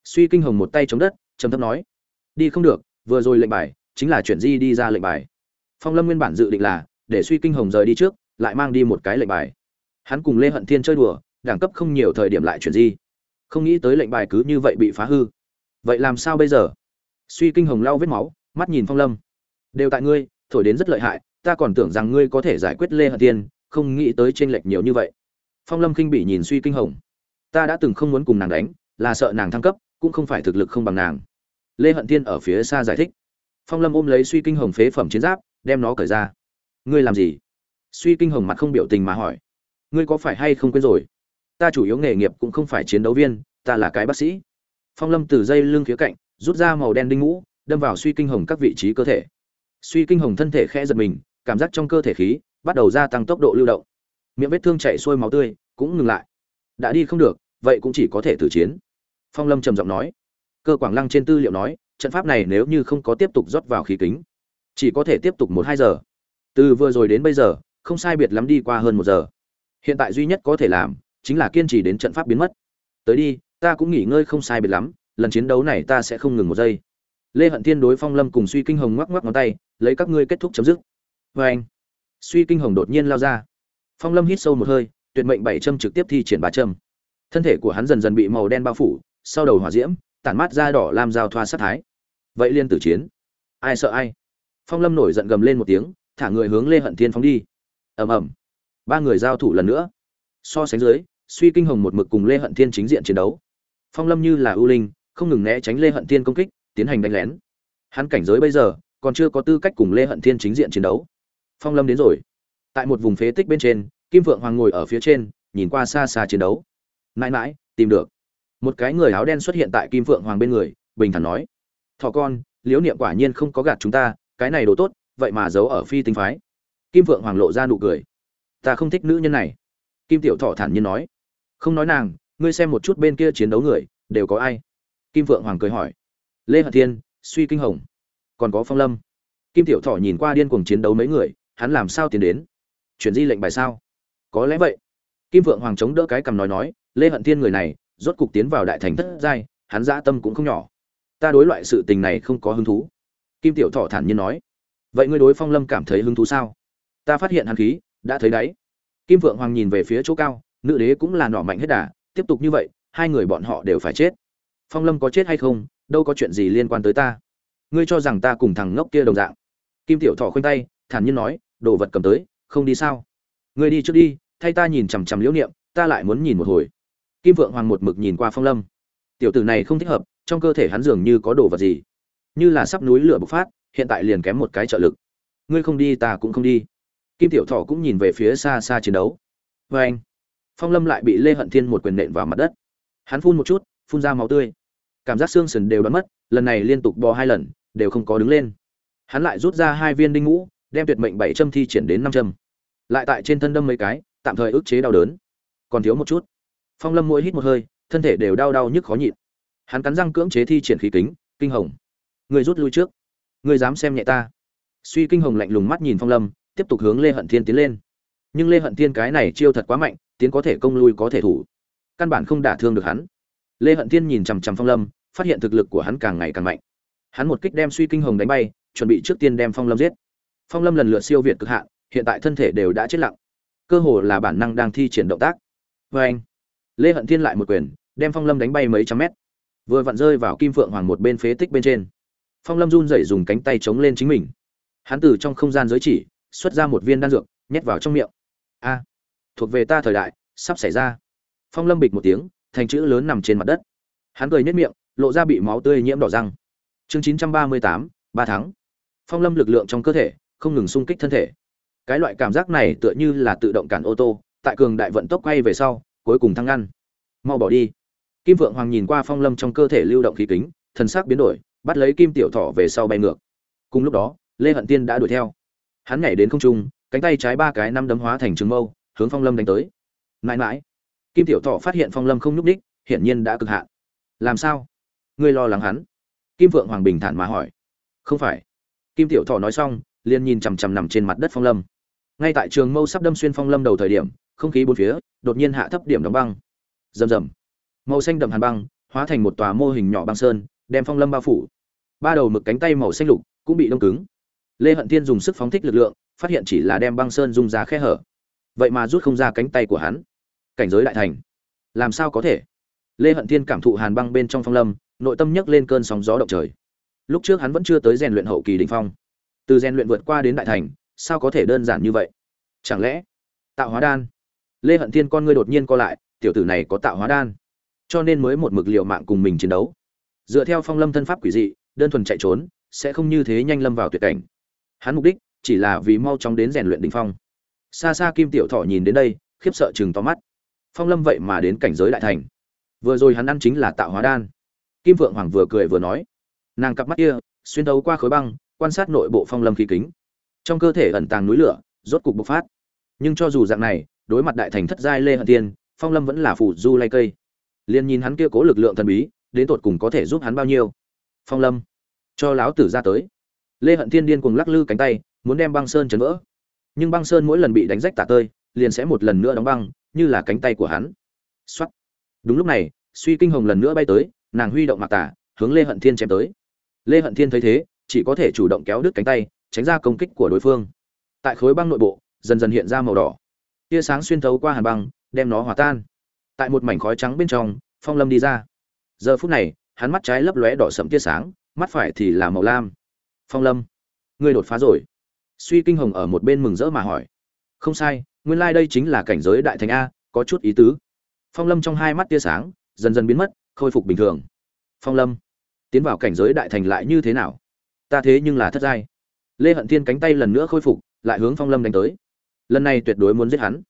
Suy kinh hồng một tay chống đất, trầm thấp nói, đi không được, vừa rồi lệnh bài, chính là chuyển di đi ra lệnh bài. Phong lâm nguyên bản dự định là, để suy kinh hồng rời đi trước, lại mang đi một cái lệnh bài hắn cùng lê hận thiên chơi đùa, đẳng cấp không nhiều thời điểm lại chuyển di. Không nghĩ tới lệnh bài cứ như vậy bị phá hư. Vậy làm sao bây giờ? Suy kinh hồng lau vết máu, mắt nhìn phong lâm. Đều tại ngươi, thổi đến rất lợi hại, ta còn tưởng rằng ngươi có thể giải quyết lê hận thiên, không nghĩ tới t r ê n lệch nhiều như vậy. Phong lâm khinh bị nhìn suy kinh hồng. Ta đã từng không muốn cùng nàng đánh, là sợ nàng thăng cấp, cũng không phải thực lực không bằng nàng. Lê hận thiên ở phía xa giải thích. Phong lâm ôm lấy suy kinh hồng phế phẩm chiến giáp, đem nó cởi ra. Ngươi làm gì? Suy kinh hồng mặt không biểu tình mà hỏi ngươi có phải hay không quên rồi? Ta chủ yếu nghề nghiệp cũng không phải chiến đấu viên, ta là cái bác sĩ. Phong lâm từ dây lưng phía cạnh, rút ra màu đen đinh ngũ, đâm vào suy kinh hồng các vị trí cơ thể. Suy kinh hồng thân thể khẽ giật mình, cảm giác trong cơ thể khí bắt đầu gia tăng tốc độ lưu động. Miệng vết thương chạy xuôi máu tươi, cũng ngừng lại. Đã đi không được, vậy cũng chỉ có thể tử chiến. Phong lâm trầm giọng nói. Cơ quảng lăng trên tư liệu nói, trận pháp này nếu như không có tiếp tục rót vào khí kính, chỉ có thể tiếp tục một hai giờ. Từ vừa rồi đến bây giờ, không sai biệt lắm đi qua hơn một giờ hiện tại duy nhất có thể làm chính là kiên trì đến trận pháp biến mất. Tới đi, ta cũng nghỉ ngơi không sai biệt lắm, lần chiến đấu này ta sẽ không ngừng một giây. Lê hận thiên đối phong lâm cùng suy kinh hồng ngoắc ngoắc ngón tay, lấy các ngươi kết thúc chấm dứt. Vê anh, suy kinh hồng đột nhiên lao ra. Phong lâm hít sâu một hơi, tuyệt mệnh bảy châm trực tiếp thi triển ba châm. Thân thể của hắn dần dần bị màu đen bao phủ, sau đầu hỏa diễm, tản mát da đỏ làm giao thoa sát thái. Vậy liên tử chiến. Ai sợ ai? Phong lâm nổi giận gầm lên một tiếng, thả người hướng lê hận thiên phóng đi. Ầm ầm ba người giao thủ lần nữa. So sánh dưới, suy kinh hồng một mực cùng lê hận thiên chính diện chiến đấu. Phong lâm như là ưu linh, không ngừng né tránh lê hận thiên công kích, tiến hành đánh lén. Hắn cảnh giới bây giờ còn chưa có tư cách cùng lê hận thiên chính diện chiến đấu. Phong lâm đến rồi. Tại một vùng phế tích bên trên, kim vượng hoàng ngồi ở phía trên, nhìn qua xa xa chiến đấu. Mãi mãi, tìm được. Một cái người áo đen xuất hiện tại kim vượng hoàng bên người, bình thản nói. Thọ con, liễu niệm quả nhiên không có gạt chúng ta, cái này đồ tốt, vậy mà giấu ở phi tinh phái. Kim vượng hoàng lộ ra nụ cười ta không thích nữ nhân này. Kim tiểu thọ thản nhiên nói. Không nói nàng, ngươi xem một chút bên kia chiến đấu người, đều có ai? Kim vượng hoàng cười hỏi. Lê hận thiên, suy kinh hồng. Còn có phong lâm. Kim tiểu thọ nhìn qua điên cuồng chiến đấu mấy người, hắn làm sao tiến đến? Chuyển di lệnh bài sao? Có lẽ vậy. Kim vượng hoàng chống đỡ cái cầm nói nói, lê hận thiên người này, rốt cục tiến vào đại thành thất giai, hắn dã tâm cũng không nhỏ. Ta đối loại sự tình này không có hứng thú. Kim tiểu thọ thản nhiên nói. Vậy ngươi đối phong lâm cảm thấy hứng thú sao? Ta phát hiện hắn khí đã thấy đấy, kim vượng hoàng nhìn về phía chỗ cao nữ đế cũng là nọ mạnh hết đà tiếp tục như vậy hai người bọn họ đều phải chết. Phong lâm có chết hay không đâu có chuyện gì liên quan tới ta. Ngươi cho rằng ta cùng thằng ngốc kia đồng dạng. Kim tiểu thọ khoanh tay thản nhiên nói đồ vật cầm tới không đi sao? Ngươi đi trước đi thay ta nhìn chằm chằm liễu niệm ta lại muốn nhìn một hồi. Kim vượng hoàng một mực nhìn qua phong lâm. Tiểu tử này không thích hợp trong cơ thể hắn dường như có đồ vật gì. Như là sắp núi lửa bộc phát hiện tại liền kém một cái trợ lực. Ngươi không đi ta cũng không đi kim tiểu thọ cũng nhìn về phía xa xa chiến đấu. Vê anh, phong lâm lại bị lê hận thiên một quyền nện vào mặt đất. Hắn phun một chút, phun ra máu tươi. Cảm giác xương sườn đều đoán mất, lần này liên tục bò hai lần, đều không có đứng lên. Hắn lại rút ra hai viên đinh ngũ, đem tuyệt mệnh bảy châm thi triển đến năm châm. Lại tại trên thân đâm mấy cái, tạm thời ức chế đau đớn. Còn thiếu một chút. Phong lâm mỗi hít một hơi, thân thể đều đau đau nhức khó nhịn. Hắn cắn răng cưỡng chế thi triển khí kính, kinh hồng. Người rút lui trước. Người dám xem nhẹ ta. Suy kinh hồng lạnh lùng mắt nhìn phong lâm tiếp tục hướng lê hận thiên tiến lên. Nhưng lê hận thiên cái này chiêu thật quá mạnh, tiến có thể công lui có thể thủ. Căn bản không đả thương được hắn. Lê hận thiên nhìn chằm chằm phong lâm, phát hiện thực lực của hắn càng ngày càng mạnh. Hắn một kích đem suy kinh hồng đánh bay, chuẩn bị trước tiên đem phong lâm giết. Phong lâm lần lượt siêu việt cực hạn, hiện tại thân thể đều đã chết lặng. Cơ hồ là bản năng đang thi triển động tác. Vê anh, lê hận thiên lại một quyền, đem phong lâm đánh bay mấy trăm mét. Vừa vặn rơi vào kim phượng hoàng một bên phế tích bên trên. Phong lâm run rẩy dùng cánh tay chống lên chính mình. Hắn từ trong không gian giới chỉ xuất ra một viên đan dược, nhét vào trong miệng. A, thuộc về ta thời đại, sắp xảy ra. Phong lâm bịch một tiếng, thành chữ lớn nằm trên mặt đất. Hắn cười nhếch miệng, lộ ra bị máu tươi nhiễm đỏ răng. Chương chín trăm ba mươi tám, ba tháng phong lâm lực lượng trong cơ thể, không ngừng xung kích thân thể. Cái loại cảm giác này tựa như là tự động cản ô tô, tại cường đại vận tốc quay về sau, cuối cùng thăng ngăn. Mau bỏ đi. Kim vượng hoàng nhìn qua phong lâm trong cơ thể lưu động khí kính, thần sắc biến đổi, bắt lấy kim tiểu Thỏ về sau bay ngược. Cùng lúc đó, lê hận tiên đã đuổi theo hắn nhảy đến không trung, cánh tay trái ba cái năm đấm hóa thành trường mâu, hướng phong lâm đánh tới. Mãi mãi, kim tiểu thọ phát hiện phong lâm không nhúc ních hiển nhiên đã cực hạn. Làm sao? Ngươi lo lắng hắn? Kim vượng hoàng bình thản mà hỏi. Không phải. Kim tiểu thọ nói xong, liền nhìn chằm chằm nằm trên mặt đất phong lâm. Ngay tại trường mâu sắp đâm xuyên phong lâm đầu thời điểm, không khí bốn phía, đột nhiên hạ thấp điểm đóng băng. Rầm rầm. Màu xanh đậm hàn băng, hóa thành một tòa mô hình nhỏ băng sơn, đem phong lâm bao phủ. Ba đầu mực cánh tay màu xanh lục cũng bị đông cứng lê hận thiên dùng sức phóng thích lực lượng, phát hiện chỉ là đem băng sơn dung ra khe hở. Vậy mà rút không ra cánh tay của hắn. Cảnh giới đại thành. Làm sao có thể? Lê hận thiên cảm thụ hàn băng bên trong phong lâm, nội tâm nhấc lên cơn sóng gió động trời. Lúc trước hắn vẫn chưa tới rèn luyện hậu kỳ đỉnh phong. Từ rèn luyện vượt qua đến đại thành, sao có thể đơn giản như vậy? Chẳng lẽ tạo hóa đan? Lê hận thiên con ngươi đột nhiên co lại, tiểu tử này có tạo hóa đan. Cho nên mới một mực liều mạng cùng mình chiến đấu. Dựa theo phong lâm thân pháp quỷ dị, đơn thuần chạy trốn, sẽ không như thế nhanh lâm vào tuyệt cảnh hắn mục đích chỉ là vì mau chóng đến rèn luyện đỉnh phong. Xa xa kim tiểu thọ nhìn đến đây, khiếp sợ chừng to mắt. Phong lâm vậy mà đến cảnh giới đại thành. Vừa rồi hắn ăn chính là tạo hóa đan. Kim vượng hoàng vừa cười vừa nói, nàng cặp mắt kia, xuyên đấu qua khối băng, quan sát nội bộ phong lâm khí kính. Trong cơ thể ẩn tàng núi lửa, rốt cục bộc phát. Nhưng cho dù dạng này, đối mặt đại thành thất giai lê hận tiên phong lâm vẫn là phủ du lay cây. Liền nhìn hắn kia cố lực lượng thần bí, đến tột cùng có thể giúp hắn bao nhiêu? Phong lâm, cho láo tử ra tới lê hận thiên điên cuồng lắc lư cánh tay, muốn đem băng sơn chấn vỡ. Nhưng băng sơn mỗi lần bị đánh rách tả tơi, liền sẽ một lần nữa đóng băng, như là cánh tay của hắn. Xuất đúng lúc này, suy kinh hồng lần nữa bay tới, nàng huy động mặc tả hướng lê hận thiên chém tới. Lê hận thiên thấy thế, chỉ có thể chủ động kéo đứt cánh tay, tránh ra công kích của đối phương. Tại khối băng nội bộ, dần dần hiện ra màu đỏ. Tia sáng xuyên thấu qua hàn băng, đem nó hòa tan. Tại một mảnh khói trắng bên trong, phong lâm đi ra. Giờ phút này, hắn mắt trái lấp lóe đỏ sẫm tia sáng, mắt phải thì là màu lam phong lâm. Ngươi đột phá rồi. Suy kinh hồng ở một bên mừng rỡ mà hỏi. Không sai, nguyên lai đây chính là cảnh giới đại thành a, có chút ý tứ. Phong lâm trong hai mắt tia sáng, dần dần biến mất, khôi phục bình thường. Phong lâm, tiến vào cảnh giới đại thành lại như thế nào? Ta thế nhưng là thất giai. Lê hận thiên cánh tay lần nữa khôi phục, lại hướng phong lâm đánh tới. Lần này tuyệt đối muốn giết hắn.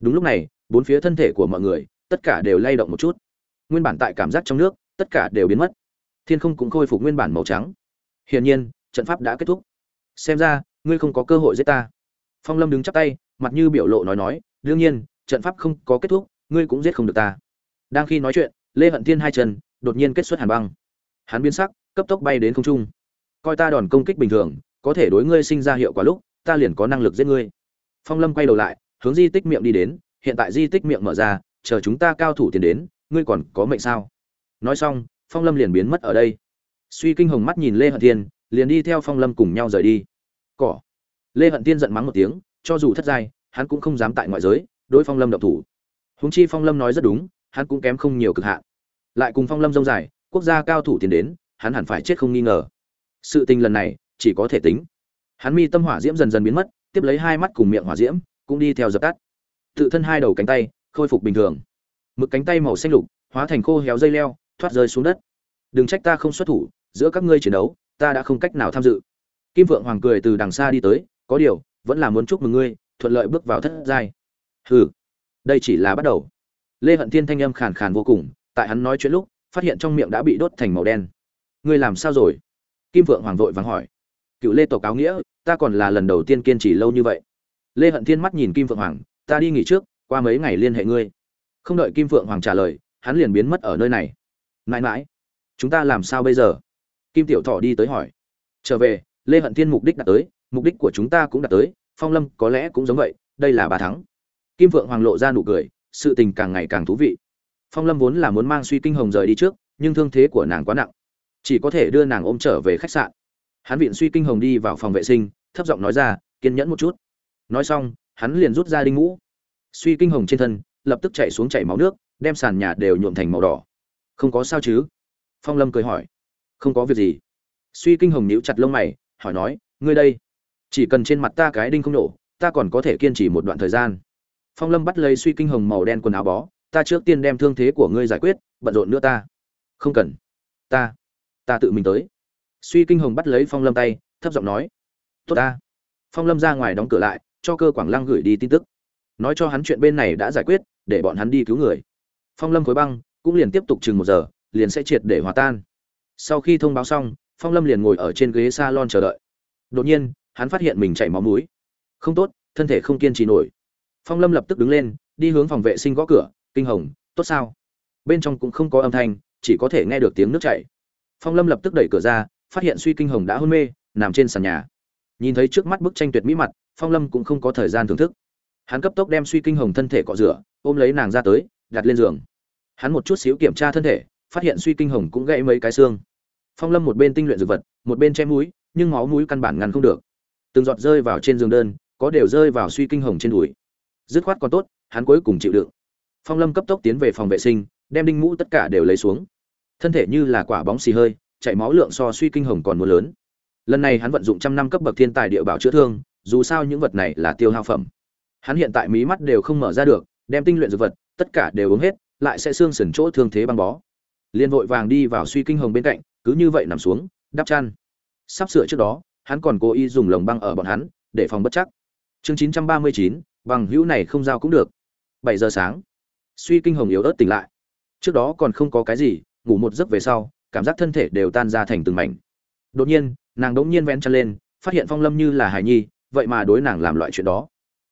Đúng lúc này, bốn phía thân thể của mọi người, tất cả đều lay động một chút. Nguyên bản tại cảm giác trong nước, tất cả đều biến mất. Thiên không cũng khôi phục nguyên bản màu trắng. Hiển nhiên trận pháp đã kết thúc. Xem ra, ngươi không có cơ hội giết ta. Phong lâm đứng chắp tay, mặt như biểu lộ nói nói, đương nhiên, trận pháp không có kết thúc, ngươi cũng giết không được ta. Đang khi nói chuyện, lê hận thiên hai chân đột nhiên kết xuất hàn băng. Hắn biến sắc, cấp tốc bay đến không trung. Coi ta đòn công kích bình thường, có thể đối ngươi sinh ra hiệu quả lúc, ta liền có năng lực giết ngươi. Phong lâm quay đầu lại, hướng di tích miệng đi đến, hiện tại di tích miệng mở ra, chờ chúng ta cao thủ tiền đến, ngươi còn có mệnh sao? Nói xong, phong lâm liền biến mất ở đây. Suy kinh hồng mắt nhìn lê hận thiên liền đi theo phong lâm cùng nhau rời đi. Cỏ. Lê hận thiên giận mắng một tiếng, cho dù thất giai, hắn cũng không dám tại ngoại giới đối phong lâm độc thủ. Húng chi phong lâm nói rất đúng, hắn cũng kém không nhiều cực hạn. Lại cùng phong lâm rông dài, quốc gia cao thủ tiến đến, hắn hẳn phải chết không nghi ngờ. Sự tình lần này, chỉ có thể tính. Hắn mi tâm hỏa diễm dần dần biến mất, tiếp lấy hai mắt cùng miệng hỏa diễm, cũng đi theo dập tắt. Tự thân hai đầu cánh tay, khôi phục bình thường. Mực cánh tay màu xanh lục, hóa thành khô héo dây leo, thoát rơi xuống đất. Đừng trách ta không xuất thủ, giữa các ngươi chiến đấu ta đã không cách nào tham dự. Kim vượng hoàng cười từ đằng xa đi tới, có điều, vẫn là muốn chúc mừng ngươi, thuận lợi bước vào thất giai. Hừ, đây chỉ là bắt đầu. Lê hận thiên thanh âm khàn khàn vô cùng, tại hắn nói chuyện lúc, phát hiện trong miệng đã bị đốt thành màu đen. Ngươi làm sao rồi? Kim vượng hoàng vội vàng hỏi. Cựu lê tộc áo nghĩa, ta còn là lần đầu tiên kiên trì lâu như vậy. Lê hận thiên mắt nhìn kim vượng hoàng, ta đi nghỉ trước, qua mấy ngày liên hệ ngươi. Không đợi kim vượng hoàng trả lời, hắn liền biến mất ở nơi này. Mãi mãi, chúng ta làm sao bây giờ? Kim tiểu thọ đi tới hỏi. Trở về, lê hận thiên mục đích đã tới, mục đích của chúng ta cũng đã tới, phong lâm có lẽ cũng giống vậy, đây là bà thắng. Kim vượng hoàng lộ ra nụ cười, sự tình càng ngày càng thú vị. Phong lâm vốn là muốn mang suy kinh hồng rời đi trước, nhưng thương thế của nàng quá nặng. Chỉ có thể đưa nàng ôm trở về khách sạn. Hắn viện suy kinh hồng đi vào phòng vệ sinh, thấp giọng nói ra, kiên nhẫn một chút. Nói xong, hắn liền rút ra đinh ngũ. Suy kinh hồng trên thân, lập tức chạy xuống chảy máu nước, đem sàn nhà đều nhuộm thành màu đỏ. Không có sao chứ? Phong lâm cười hỏi không có việc gì. Suy kinh hồng nhíu chặt lông mày, hỏi nói, ngươi đây, chỉ cần trên mặt ta cái đinh không nổ, ta còn có thể kiên trì một đoạn thời gian. Phong lâm bắt lấy suy kinh hồng màu đen quần áo bó, ta trước tiên đem thương thế của ngươi giải quyết, bận rộn nữa ta. Không cần, ta ta tự mình tới. Suy kinh hồng bắt lấy phong lâm tay, thấp giọng nói, tốt ta. Phong lâm ra ngoài đóng cửa lại, cho cơ quảng lăng gửi đi tin tức. Nói cho hắn chuyện bên này đã giải quyết, để bọn hắn đi cứu người. Phong lâm khối băng, cũng liền tiếp tục chừng một giờ, liền sẽ triệt để hòa tan sau khi thông báo xong, phong lâm liền ngồi ở trên ghế s a lon chờ đợi. Đột nhiên, hắn phát hiện mình chảy máu mũi. Không tốt, thân thể không kiên trì nổi. Phong lâm lập tức đứng lên, đi hướng phòng vệ sinh gõ cửa, kinh hồng, tốt sao? Bên trong cũng không có âm thanh, chỉ có thể nghe được tiếng nước chảy. Phong lâm lập tức đẩy cửa ra, phát hiện suy kinh hồng đã hôn mê, nằm trên sàn nhà. Nhìn thấy trước mắt bức tranh tuyệt mỹ mặt, phong lâm cũng không có thời gian thưởng thức. Hắn cấp tốc đem suy kinh hồng thân thể cọ rửa, ôm lấy nàng ra tới, đặt lên giường. Hắn một chút xíu kiểm tra thân thể, phát hiện suy kinh hồng cũng gãy mấy cái xương phong lâm một bên tinh luyện dược vật, một bên che mũi, nhưng máu mũi căn bản ngăn không được. Từng giọt rơi vào trên giường đơn, có đều rơi vào suy kinh hồng trên đùi. Dứt khoát còn tốt, hắn cuối cùng chịu đựng. Phong lâm cấp tốc tiến về phòng vệ sinh, đem đinh mũ tất cả đều lấy xuống. Thân thể như là quả bóng xì hơi, chạy máu lượng so suy kinh hồng còn muốn lớn. Lần này hắn vận dụng trăm năm cấp bậc thiên tài địa bảo chữa thương, dù sao những vật này là tiêu hao phẩm. Hắn hiện tại mí mắt đều không mở ra được, đem tinh luyện dược vật, tất cả đều uống hết, lại sẽ xương sườn chỗ thương thế băng bó. Liên vội vàng đi vào suy kinh hồng bên cạnh cứ như vậy nằm xuống, đắp chăn. Sắp sửa trước đó, hắn còn cố ý dùng lồng băng ở bọn hắn, để phòng bất chắc. Chương chín trăm ba mươi chín, bằng hữu này không giao cũng được. Bảy giờ sáng. Suy kinh hồng yếu ớt tỉnh lại. Trước đó còn không có cái gì, ngủ một giấc về sau, cảm giác thân thể đều tan ra thành từng mảnh. Đột nhiên, nàng đống nhiên vén chân lên, phát hiện phong lâm như là hải nhi, vậy mà đối nàng làm loại chuyện đó.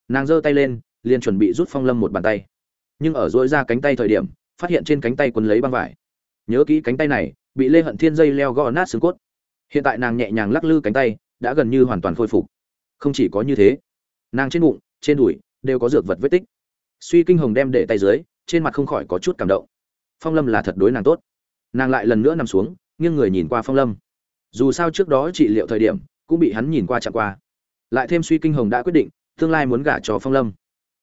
Nàng giơ tay lên, liền chuẩn bị rút phong lâm một bàn tay. Nhưng ở dỗi ra cánh tay thời điểm, phát hiện trên cánh tay quấn lấy băng vải. Nhớ kỹ cánh tay này bị lê hận thiên dây leo gõ nát xương cốt. Hiện tại nàng nhẹ nhàng lắc lư cánh tay, đã gần như hoàn toàn khôi phục. Không chỉ có như thế, nàng trên bụng, trên đùi đều có dược vật vết tích. Suy kinh hồng đem để tay dưới, trên mặt không khỏi có chút cảm động. Phong lâm là thật đối nàng tốt. Nàng lại lần nữa nằm xuống, nghiêng người nhìn qua phong lâm. Dù sao trước đó trị liệu thời điểm, cũng bị hắn nhìn qua chạm qua. Lại thêm suy kinh hồng đã quyết định, tương lai muốn gả cho phong lâm.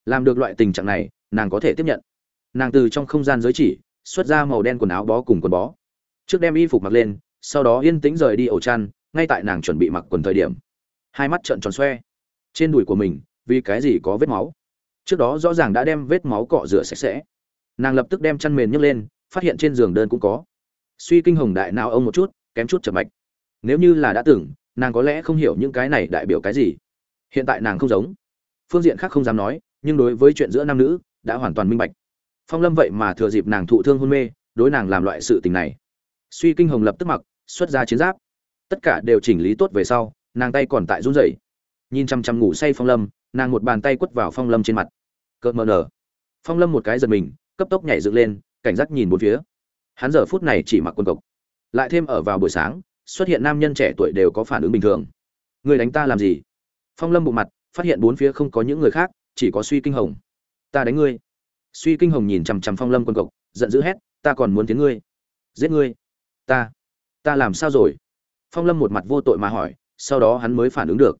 Làm được loại tình trạng này, nàng có thể tiếp nhận. Nàng từ trong không gian giới chỉ, xuất ra màu đen quần áo bó cùng quần bó trước đem y phục mặc lên, sau đó yên tĩnh rời đi ổ chăn, ngay tại nàng chuẩn bị mặc quần thời điểm. Hai mắt trợn tròn xoe. Trên đùi của mình, vì cái gì có vết máu? Trước đó rõ ràng đã đem vết máu cọ rửa sạch sẽ. Nàng lập tức đem chăn mền nhấc lên, phát hiện trên giường đơn cũng có. Suy kinh hồng đại nào ông một chút, kém chút chập mạch. Nếu như là đã từng, nàng có lẽ không hiểu những cái này đại biểu cái gì. Hiện tại nàng không giống. Phương diện khác không dám nói, nhưng đối với chuyện giữa nam nữ, đã hoàn toàn minh bạch. Phong lâm vậy mà thừa dịp nàng thụ thương hôn mê, đối nàng làm loại sự tình này suy kinh hồng lập tức mặc, xuất ra chiến giáp. Tất cả đều chỉnh lý tốt về sau, nàng tay còn tại run rẩy. Nhìn chăm chăm ngủ say phong lâm, nàng một bàn tay quất vào phong lâm trên mặt. Cợt mờ nở. Phong lâm một cái giật mình, cấp tốc nhảy dựng lên, cảnh giác nhìn bốn phía. Hắn giờ phút này chỉ mặc quần cộc. Lại thêm ở vào buổi sáng, xuất hiện nam nhân trẻ tuổi đều có phản ứng bình thường. Người đánh ta làm gì? Phong lâm bộ mặt, phát hiện bốn phía không có những người khác, chỉ có suy kinh hồng. Ta đánh ngươi. Suy kinh hồng nhìn chằm chằm phong lâm quân cộc, giận dữ hét, ta còn muốn tiếng ngươi. Giết ngươi ta ta làm sao rồi? Phong lâm một mặt vô tội mà hỏi, sau đó hắn mới phản ứng được.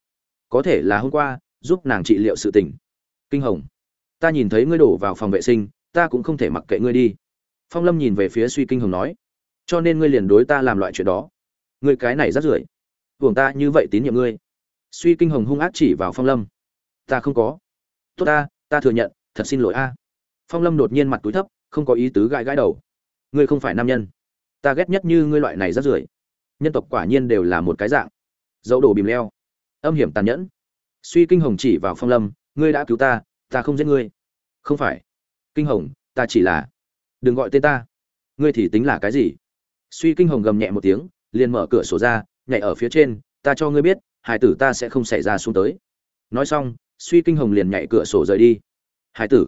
Có thể là hôm qua, giúp nàng trị liệu sự tình. Kinh hồng, ta nhìn thấy ngươi đổ vào phòng vệ sinh, ta cũng không thể mặc kệ ngươi đi. Phong lâm nhìn về phía suy kinh hồng nói, cho nên ngươi liền đối ta làm loại chuyện đó. Ngươi cái này rất rưởi, hưởng ta như vậy tín nhiệm ngươi. Suy kinh hồng hung ác chỉ vào phong lâm, ta không có. Tốt ta ta thừa nhận, thật xin lỗi a. Phong lâm đột nhiên mặt túi thấp, không có ý tứ gãi gãi đầu. Ngươi không phải nam nhân ta ghét nhất như ngươi loại này rất rưởi. Nhân tộc quả nhiên đều là một cái dạng. Dẫu đồ bìm leo. Âm hiểm tàn nhẫn. Suy kinh hồng chỉ vào phong lâm, ngươi đã cứu ta ta không giết ngươi. Không phải. Kinh hồng, ta chỉ là đừng gọi tên ta. Ngươi thì tính là cái gì? Suy kinh hồng gầm nhẹ một tiếng, liền mở cửa sổ ra, nhảy ở phía trên, ta cho ngươi biết, hải tử ta sẽ không xảy ra xuống tới. Nói xong, suy kinh hồng liền nhảy cửa sổ rời đi. Hải tử,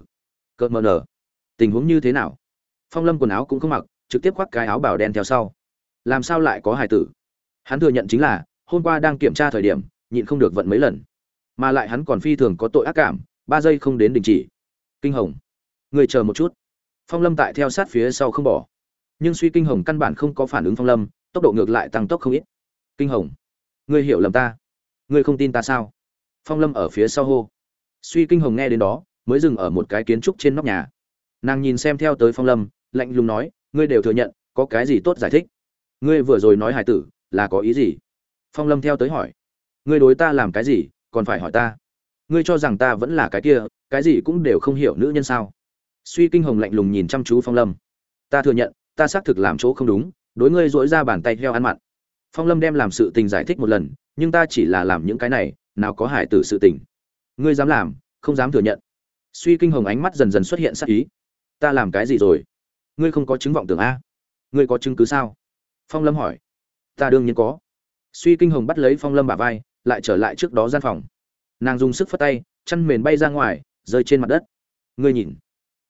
cợt mờ nở. Tình huống như thế nào? Phong lâm quần áo cũng không mặc trực tiếp khoác cái áo bảo đen theo sau. Làm sao lại có hải tử? Hắn thừa nhận chính là, hôm qua đang kiểm tra thời điểm, nhịn không được vận mấy lần. Mà lại hắn còn phi thường có tội ác cảm, ba giây không đến đình chỉ. Kinh hồng, người chờ một chút. Phong lâm tại theo sát phía sau không bỏ. Nhưng suy kinh hồng căn bản không có phản ứng phong lâm, tốc độ ngược lại tăng tốc không ít. Kinh hồng ngươi hiểu lầm ta. Ngươi không tin ta sao? Phong lâm ở phía sau hô. Suy kinh hồng nghe đến đó, mới dừng ở một cái kiến trúc trên nóc nhà. Nàng nhìn xem theo tới phong lâm, lạnh lùng nói ngươi đều thừa nhận, có cái gì tốt giải thích? Ngươi vừa rồi nói hải tử, là có ý gì? Phong lâm theo tới hỏi. Ngươi đối ta làm cái gì, còn phải hỏi ta? Ngươi cho rằng ta vẫn là cái kia, cái gì cũng đều không hiểu nữ nhân sao? Suy kinh hồng lạnh lùng nhìn chăm chú phong lâm. Ta thừa nhận, ta xác thực làm chỗ không đúng, đối ngươi dỗi ra bàn tay heo ăn mặn. Phong lâm đem làm sự tình giải thích một lần, nhưng ta chỉ là làm những cái này, nào có hải tử sự tình. Ngươi dám làm, không dám thừa nhận. Suy kinh hồng ánh mắt dần dần xuất hiện sắc ý. Ta làm cái gì rồi? Ngươi không có chứng vọng tưởng a? Ngươi có chứng cứ sao? Phong lâm hỏi. Ta đương nhiên có. Suy kinh hồng bắt lấy phong lâm bả vai, lại trở lại trước đó gian phòng. Nàng dùng sức phất tay chăn mền bay ra ngoài, rơi trên mặt đất. Ngươi nhìn.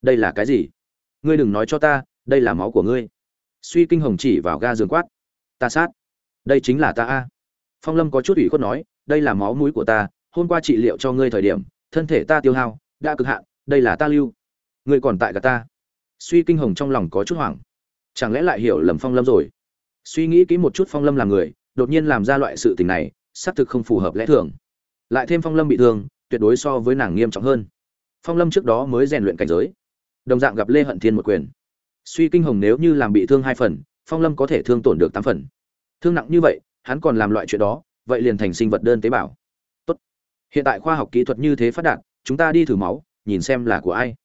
Đây là cái gì? Ngươi đừng nói cho ta, đây là máu của ngươi. Suy kinh hồng chỉ vào ga giường quát. Ta sát. Đây chính là ta a. Phong lâm có chút ủy khuất nói, đây là máu mũi của ta, hôm qua trị liệu cho ngươi thời điểm, thân thể ta tiêu hao, đã cực hạn, đây là ta lưu. Ngươi còn tại cả ta suy kinh hồng trong lòng có chút hoảng. Chẳng lẽ lại hiểu lầm phong lâm rồi? Suy nghĩ kỹ một chút phong lâm là người, đột nhiên làm ra loại sự tình này, xác thực không phù hợp lẽ thường. Lại thêm phong lâm bị thương, tuyệt đối so với nàng nghiêm trọng hơn. Phong lâm trước đó mới rèn luyện cảnh giới. Đồng dạng gặp lê hận thiên một quyền. Suy kinh hồng nếu như làm bị thương hai phần, phong lâm có thể thương tổn được tám phần. Thương nặng như vậy, hắn còn làm loại chuyện đó, vậy liền thành sinh vật đơn tế bào. Tốt. hiện tại khoa học kỹ thuật như thế phát đạt, chúng ta đi thử máu, nhìn xem là của ai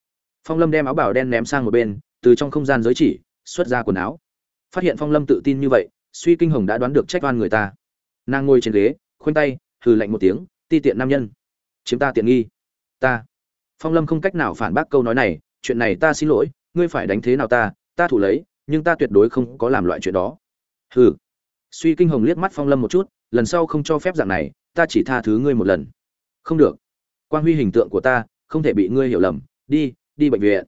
phong lâm đem áo bảo đen ném sang một bên, từ trong không gian giới chỉ, xuất ra quần áo. Phát hiện phong lâm tự tin như vậy, suy kinh hồng đã đoán được trách oan người ta. Nàng ngồi trên ghế, khoanh tay, hừ lạnh một tiếng, ti tiện nam nhân, chiếm ta tiện nghi. Ta. Phong lâm không cách nào phản bác câu nói này, chuyện này ta xin lỗi, ngươi phải đánh thế nào ta ta thủ lấy, nhưng ta tuyệt đối không có làm loại chuyện đó. Hừ. Suy kinh hồng liếc mắt phong lâm một chút, lần sau không cho phép dạng này, ta chỉ tha thứ ngươi một lần. Không được. Quan huy hình tượng của ta, không thể bị ngươi hiểu lầm. Đi đi bệnh viện.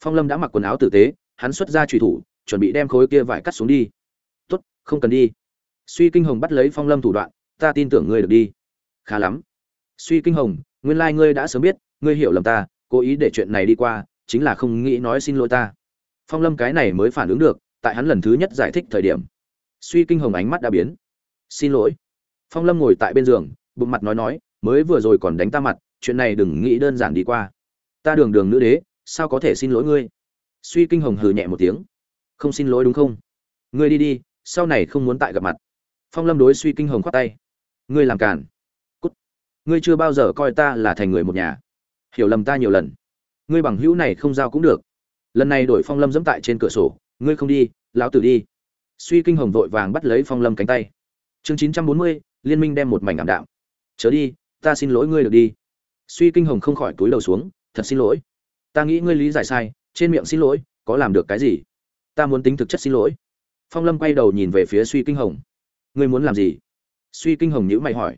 Phong lâm đã mặc quần áo tử tế, hắn xuất ra trùy thủ, chuẩn bị đem khối kia vải cắt xuống đi. Tốt, không cần đi. Suy kinh hồng bắt lấy phong lâm thủ đoạn, ta tin tưởng ngươi được đi. Khá lắm. Suy kinh hồng, nguyên lai ngươi đã sớm biết, ngươi hiểu lầm ta, cố ý để chuyện này đi qua, chính là không nghĩ nói xin lỗi ta. Phong lâm cái này mới phản ứng được, tại hắn lần thứ nhất giải thích thời điểm, suy kinh hồng ánh mắt đã biến. Xin lỗi. Phong lâm ngồi tại bên giường, bụng mặt nói nói, mới vừa rồi còn đánh ta mặt, chuyện này đừng nghĩ đơn giản đi qua ta đường đường nữ đế, sao có thể xin lỗi ngươi? Suy kinh hồng hừ nhẹ một tiếng. Không xin lỗi đúng không? Ngươi đi đi, sau này không muốn tại gặp mặt. Phong lâm đối suy kinh hồng khoát tay. Ngươi làm cản cút. Ngươi chưa bao giờ coi ta là thành người một nhà. Hiểu lầm ta nhiều lần. Ngươi bằng hữu này không giao cũng được. Lần này đổi phong lâm dẫm tại trên cửa sổ. Ngươi không đi, lão tử đi. Suy kinh hồng vội vàng bắt lấy phong lâm cánh tay. Chương chín trăm bốn mươi, liên minh đem một mảnh ảm đạm. Chớ đi, ta xin lỗi ngươi được đi. Suy kinh hồng không khỏi túi đầu xuống thật xin lỗi. Ta nghĩ ngươi lý giải sai, trên miệng xin lỗi, có làm được cái gì? Ta muốn tính thực chất xin lỗi. Phong lâm quay đầu nhìn về phía suy kinh hồng. Ngươi muốn làm gì? Suy kinh hồng nhữ mày hỏi.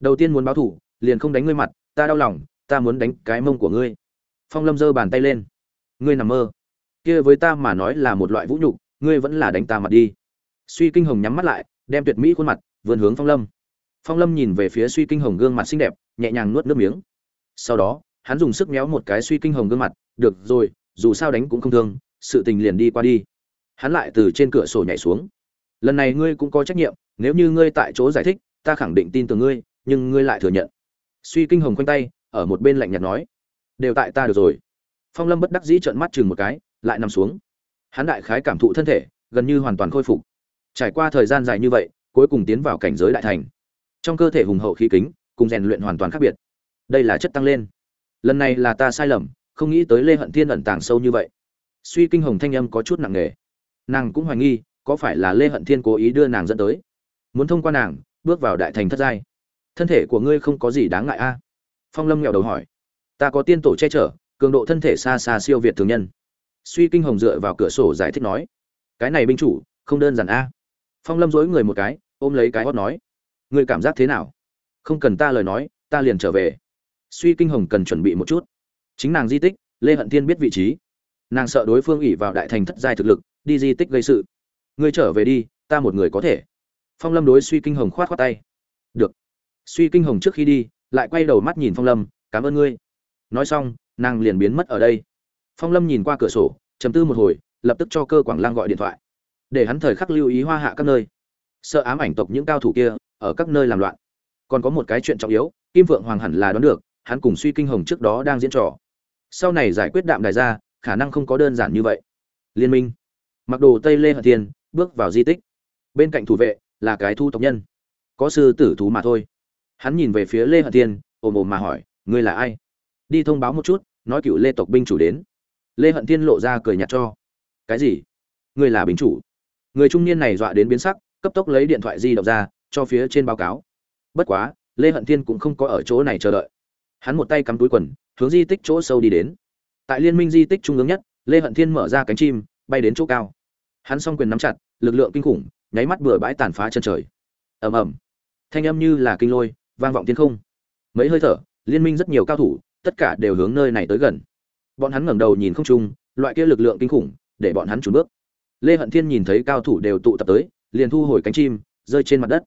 Đầu tiên muốn báo thủ liền không đánh ngươi mặt, ta đau lòng, ta muốn đánh cái mông của ngươi. Phong lâm giơ bàn tay lên. Ngươi nằm mơ. Kia với ta mà nói là một loại vũ nhục, ngươi vẫn là đánh ta mặt đi. Suy kinh hồng nhắm mắt lại, đem tuyệt mỹ khuôn mặt, vươn hướng phong lâm. Phong lâm nhìn về phía suy kinh hồng gương mặt xinh đẹp, nhẹ nhàng nuốt nước miếng. Sau đó hắn dùng sức méo một cái suy kinh hồng gương mặt, được rồi, dù sao đánh cũng không thương, sự tình liền đi qua đi. Hắn lại từ trên cửa sổ nhảy xuống. Lần này ngươi cũng có trách nhiệm, nếu như ngươi tại chỗ giải thích, ta khẳng định tin tưởng ngươi, nhưng ngươi lại thừa nhận. Suy kinh hồng khoanh tay, ở một bên lạnh nhạt nói, đều tại ta được rồi. Phong lâm bất đắc dĩ trợn mắt chừng một cái, lại nằm xuống. Hắn đại khái cảm thụ thân thể, gần như hoàn toàn khôi phục. Trải qua thời gian dài như vậy, cuối cùng tiến vào cảnh giới đại thành. Trong cơ thể hùng hậu khí kính, cùng rèn luyện hoàn toàn khác biệt. Đây là chất tăng lên lần này là ta sai lầm, không nghĩ tới lê hận thiên ẩn tàng sâu như vậy. Suy kinh hồng thanh âm có chút nặng nề. Nàng cũng hoài nghi, có phải là lê hận thiên cố ý đưa nàng dẫn tới? Muốn thông qua nàng, bước vào đại thành thất giai. Thân thể của ngươi không có gì đáng ngại a? Phong lâm nghèo đầu hỏi. Ta có tiên tổ che chở, cường độ thân thể xa xa siêu việt thường nhân. Suy kinh hồng dựa vào cửa sổ giải thích nói. Cái này binh chủ, không đơn giản a. Phong lâm dối người một cái, ôm lấy cái hót nói. Ngươi cảm giác thế nào? Không cần ta lời nói, ta liền trở về suy kinh hồng cần chuẩn bị một chút. Chính nàng di tích, lê hận thiên biết vị trí. Nàng sợ đối phương ỉ vào đại thành thất giai thực lực, đi di tích gây sự. Ngươi trở về đi, ta một người có thể. Phong lâm đối suy kinh hồng khoát khoát tay. Được. Suy kinh hồng trước khi đi, lại quay đầu mắt nhìn phong lâm, cảm ơn ngươi. Nói xong, nàng liền biến mất ở đây. Phong lâm nhìn qua cửa sổ chấm tư một hồi, lập tức cho cơ quảng lang gọi điện thoại. Để hắn thời khắc lưu ý hoa hạ các nơi. Sợ ám ảnh tộc những cao thủ kia, ở các nơi làm loạn. Còn có một cái chuyện trọng yếu, kim vượng hoàng hẳn là đoán được hắn cùng suy kinh hồng trước đó đang diễn trò. Sau này giải quyết đạm đài ra, khả năng không có đơn giản như vậy. Liên minh. Mặc đồ tây lê hận thiên, bước vào di tích. Bên cạnh thủ vệ, là cái thu tộc nhân. Có sư tử thú mà thôi. Hắn nhìn về phía lê hận thiên, ồm ồm mà hỏi, ngươi là ai? Đi thông báo một chút, nói cựu lê tộc binh chủ đến. Lê hận thiên lộ ra cười nhạt cho. Cái gì? Ngươi là binh chủ? Người trung niên này dọa đến biến sắc, cấp tốc lấy điện thoại di động ra, cho phía trên báo cáo. Bất quá, lê hận thiên cũng không có ở chỗ này chờ đợi hắn một tay cắm túi quần, hướng di tích chỗ sâu đi đến. Tại liên minh di tích trung ương nhất, lê hận thiên mở ra cánh chim, bay đến chỗ cao. Hắn s o n g quyền nắm chặt, lực lượng kinh khủng, nháy mắt bừa bãi tàn phá chân trời. Ầm ầm. Thanh âm như là kinh lôi, vang vọng thiên không. Mấy hơi thở, liên minh rất nhiều cao thủ, tất cả đều hướng nơi này tới gần. Bọn hắn ngẩng đầu nhìn không trung, loại kia lực lượng kinh khủng, để bọn hắn trùn bước. Lê hận thiên nhìn thấy cao thủ đều tụ tập tới, liền thu hồi cánh chim, rơi trên mặt đất.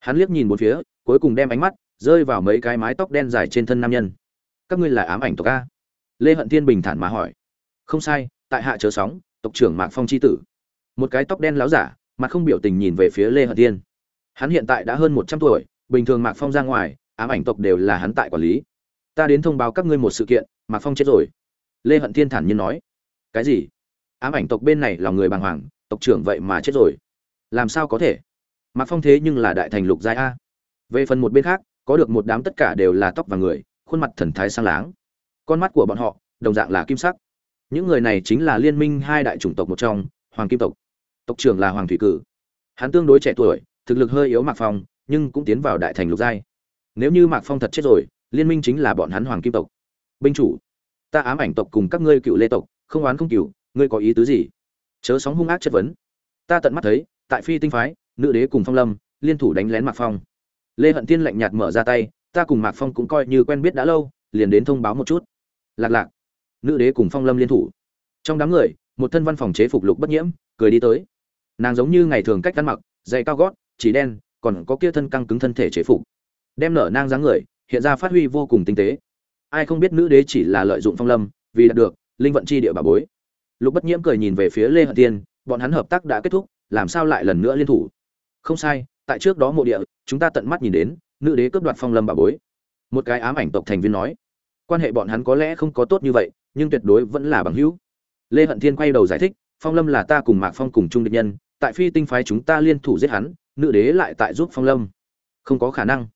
Hắn liếc nhìn một phía, cuối cùng đem ánh mắt rơi vào mấy cái mái tóc đen dài trên thân nam nhân. Các ngươi là ám ảnh tộc a? Lê hận thiên bình thản mà hỏi. Không sai, tại hạ chớ sóng, tộc trưởng mạc phong c h i tử. Một cái tóc đen láo giả, mặt không biểu tình nhìn về phía lê hận thiên. Hắn hiện tại đã hơn một trăm tuổi, bình thường mạc phong ra ngoài, ám ảnh tộc đều là hắn tại quản lý. Ta đến thông báo các ngươi một sự kiện, mạc phong chết rồi. Lê hận thiên thản nhiên nói. Cái gì? Ám ảnh tộc bên này là người bàng hoàng, tộc trưởng vậy mà chết rồi. Làm sao có thể? Mạc phong thế nhưng là đại thành lục giai a. Về phần một bên khác có được một đám tất cả đều là tóc và người, khuôn mặt thần thái sang láng. Con mắt của bọn họ, đồng dạng là kim sắc. Những người này chính là liên minh hai đại chủng tộc một trong, hoàng kim tộc. Tộc trưởng là hoàng thủy cử. Hắn tương đối trẻ tuổi, thực lực hơi yếu mạc phong, nhưng cũng tiến vào đại thành lục giai. Nếu như mạc phong thật chết rồi, liên minh chính là bọn hắn hoàng kim tộc. Binh chủ, ta ám ảnh tộc cùng các ngươi cựu lê tộc, không oán không cựu ngươi có ý tứ gì? Chớ sóng hung ác chất vấn. Ta tận mắt thấy, tại phi tinh phái, nữ đế cùng phong lâm, liên thủ đánh lén mạc phong lê hận tiên lạnh nhạt mở ra tay, ta cùng mạc phong cũng coi như quen biết đã lâu, liền đến thông báo một chút. Lạc lạc, nữ đế cùng phong lâm liên thủ. Trong đám người, một thân văn phòng chế phục lục bất nhiễm, cười đi tới. Nàng giống như ngày thường cách ăn mặc, dày cao gót, chỉ đen, còn có kia thân căng cứng thân thể chế phục. Đem nở nang dáng người, hiện ra phát huy vô cùng tinh tế. Ai không biết nữ đế chỉ là lợi dụng phong lâm, vì đạt được linh vận chi địa bà bối. Lục bất nhiễm cười nhìn về phía lê hận tiên bọn hắn hợp tác đã kết thúc, làm sao lại lần nữa liên thủ? Không sai tại trước đó mộ địa, chúng ta tận mắt nhìn đến, nữ đế cướp đoạt phong lâm bà bối. Một cái ám ảnh tộc thành viên nói, quan hệ bọn hắn có lẽ không có tốt như vậy, nhưng tuyệt đối vẫn là bằng hữu. Lê hận thiên quay đầu giải thích, phong lâm là ta cùng mạc phong cùng chung địch nhân, tại phi tinh phái chúng ta liên thủ giết hắn, nữ đế lại tại giúp phong lâm. Không có khả năng.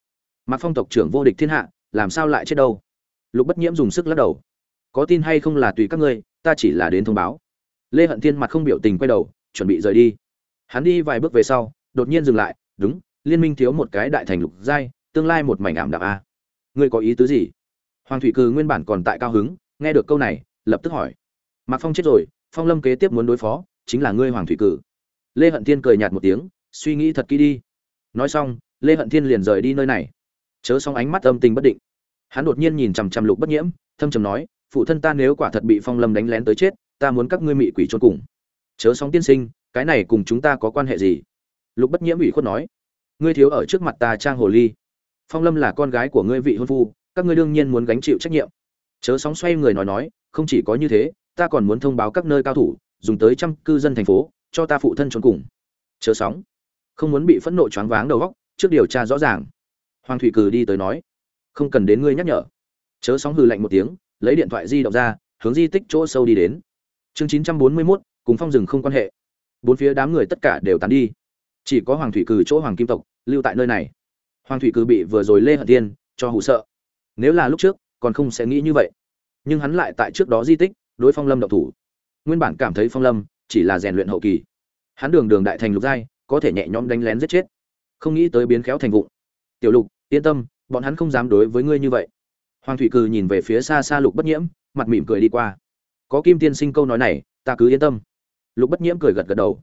Mạc phong tộc trưởng vô địch thiên hạ, làm sao lại chết đâu? Lục bất nhiễm dùng sức lắc đầu. Có tin hay không là tùy các ngươi, ta chỉ là đến thông báo. Lê hận thiên mặt không biểu tình quay đầu, chuẩn bị rời đi. Hắn đi vài bước về sau, đột nhiên dừng lại đúng, liên minh thiếu một cái đại thành lục giai, tương lai một mảnh ảm đạm a. Ngươi có ý tứ gì? Hoàng thủy cừ nguyên bản còn tại cao hứng, nghe được câu này, lập tức hỏi. Mạc phong chết rồi, phong lâm kế tiếp muốn đối phó, chính là ngươi hoàng thủy cử lê hận thiên cười nhạt một tiếng, suy nghĩ thật kỹ đi. Nói xong, lê hận thiên liền rời đi nơi này. Chớ xong ánh mắt âm tình bất định. Hắn đột nhiên nhìn chằm chằm lục bất nhiễm, thâm trầm nói, phụ thân ta nếu quả thật bị phong lâm đánh lén tới chết, ta muốn các ngươi mị quỷ trốn cùng. Chớ sóng tiên sinh, cái này cùng chúng ta có quan hệ gì? Lục bất nhiễm ủy khuất nói ngươi thiếu ở trước mặt ta trang hồ ly. Phong lâm là con gái của ngươi vị hôn phu các ngươi đương nhiên muốn gánh chịu trách nhiệm. Chớ sóng xoay người nói nói không chỉ có như thế ta còn muốn thông báo các nơi cao thủ dùng tới trăm cư dân thành phố cho ta phụ thân trốn cùng. Chớ sóng. Không muốn bị phẫn nộ choáng váng đầu góc trước điều tra rõ ràng. Hoàng thủy cử đi tới nói không cần đến ngươi nhắc nhở. Chớ sóng hừ lạnh một tiếng lấy điện thoại di động ra hướng di tích chỗ sâu đi đến. Chương chín trăm bốn mươi 941, cùng phong rừng không quan hệ. Bốn phía đám người tất cả đều tán đi chỉ có hoàng thủy cử chỗ hoàng kim tộc lưu tại nơi này. Hoàng thủy cử bị vừa rồi lê hận tiên cho hụ sợ. Nếu là lúc trước, còn không sẽ nghĩ như vậy. Nhưng hắn lại tại trước đó di tích, đối phong lâm độc thủ. Nguyên bản cảm thấy phong lâm chỉ là rèn luyện hậu kỳ. Hắn đường đường đại thành lục giai, có thể nhẹ nhõm đánh lén giết chết. Không nghĩ tới biến khéo thành vụng. Tiểu lục, yên tâm, bọn hắn không dám đối với ngươi như vậy. Hoàng thủy cừ nhìn về phía xa xa lục bất nhiễm, mặt mỉm cười đi qua. Có kim tiên sinh câu nói này, ta cứ yên tâm. Lục bất nhiễm cười gật gật đầu.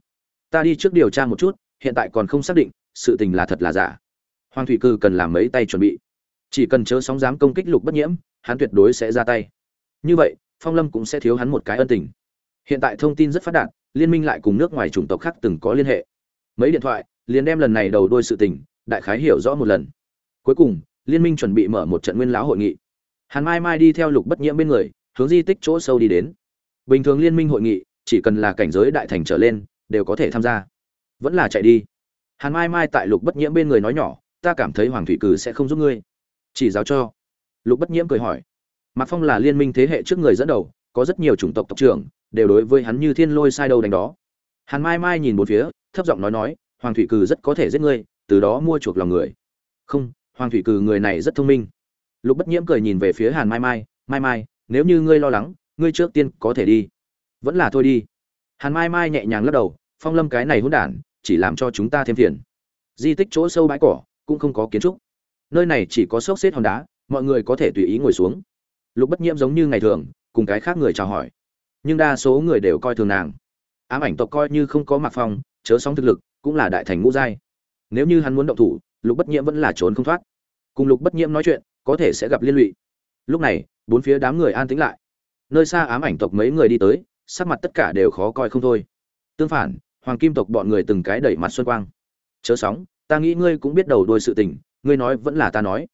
Ta đi trước điều tra một chút hiện tại còn không xác định sự tình là thật là giả. Hoàng thủy Cư cần làm mấy tay chuẩn bị. Chỉ cần chớ sóng dám công kích lục bất nhiễm, hắn tuyệt đối sẽ ra tay. Như vậy, phong lâm cũng sẽ thiếu hắn một cái ân tình. Hiện tại thông tin rất phát đạt, liên minh lại cùng nước ngoài chủng tộc khác từng có liên hệ. Mấy điện thoại, liền đem lần này đầu đôi sự tình, đại khái hiểu rõ một lần. Cuối cùng, liên minh chuẩn bị mở một trận nguyên lão hội nghị. Hàn mai mai đi theo lục bất nhiễm bên người, hướng di tích chỗ sâu đi đến. Bình thường liên minh hội nghị, chỉ cần là cảnh giới đại thành trở lên, đều có thể tham gia vẫn là chạy đi. Hàn mai mai tại lục bất nhiễm bên người nói nhỏ, ta cảm thấy hoàng thủy cử sẽ không giúp ngươi. Chỉ giáo cho. Lục bất nhiễm cười hỏi. Mạc phong là liên minh thế hệ trước người dẫn đầu, có rất nhiều chủng tộc tộc trưởng, đều đối với hắn như thiên lôi sai đầu đánh đó. Hàn mai mai nhìn một phía, thấp giọng nói nói, hoàng thủy cử rất có thể giết ngươi, từ đó mua chuộc lòng người. Không, hoàng thủy cử người này rất thông minh. Lục bất nhiễm cười nhìn về phía hàn mai mai mai mai, nếu như ngươi lo lắng, ngươi trước tiên có thể đi. Vẫn là thôi đi. Hàn mai mai nhẹ nhàng lắc đầu, phong lâm cái này hỗn đản chỉ làm cho chúng ta thêm phiền. Di tích chỗ sâu bãi cỏ cũng không có kiến trúc. Nơi này chỉ có xốc xếp hòn đá, mọi người có thể tùy ý ngồi xuống. Lục bất nhiễm giống như ngày thường, cùng cái khác người chào hỏi. Nhưng đa số người đều coi thường nàng. Ám ảnh tộc coi như không có mặc phong, chớ sóng thực lực cũng là đại thành ngũ giai. Nếu như hắn muốn động thủ, lục bất nhiễm vẫn là trốn không thoát. Cùng lục bất nhiễm nói chuyện, có thể sẽ gặp liên lụy. Lúc này, bốn phía đám người an tĩnh lại. Nơi xa ám ảnh tộc mấy người đi tới, sắc mặt tất cả đều khó coi không thôi. Tương phản hoàng kim tộc bọn người từng cái đẩy mặt xuân quang. Chớ sóng, ta nghĩ ngươi cũng biết đầu đuôi sự tình, ngươi nói vẫn là ta nói.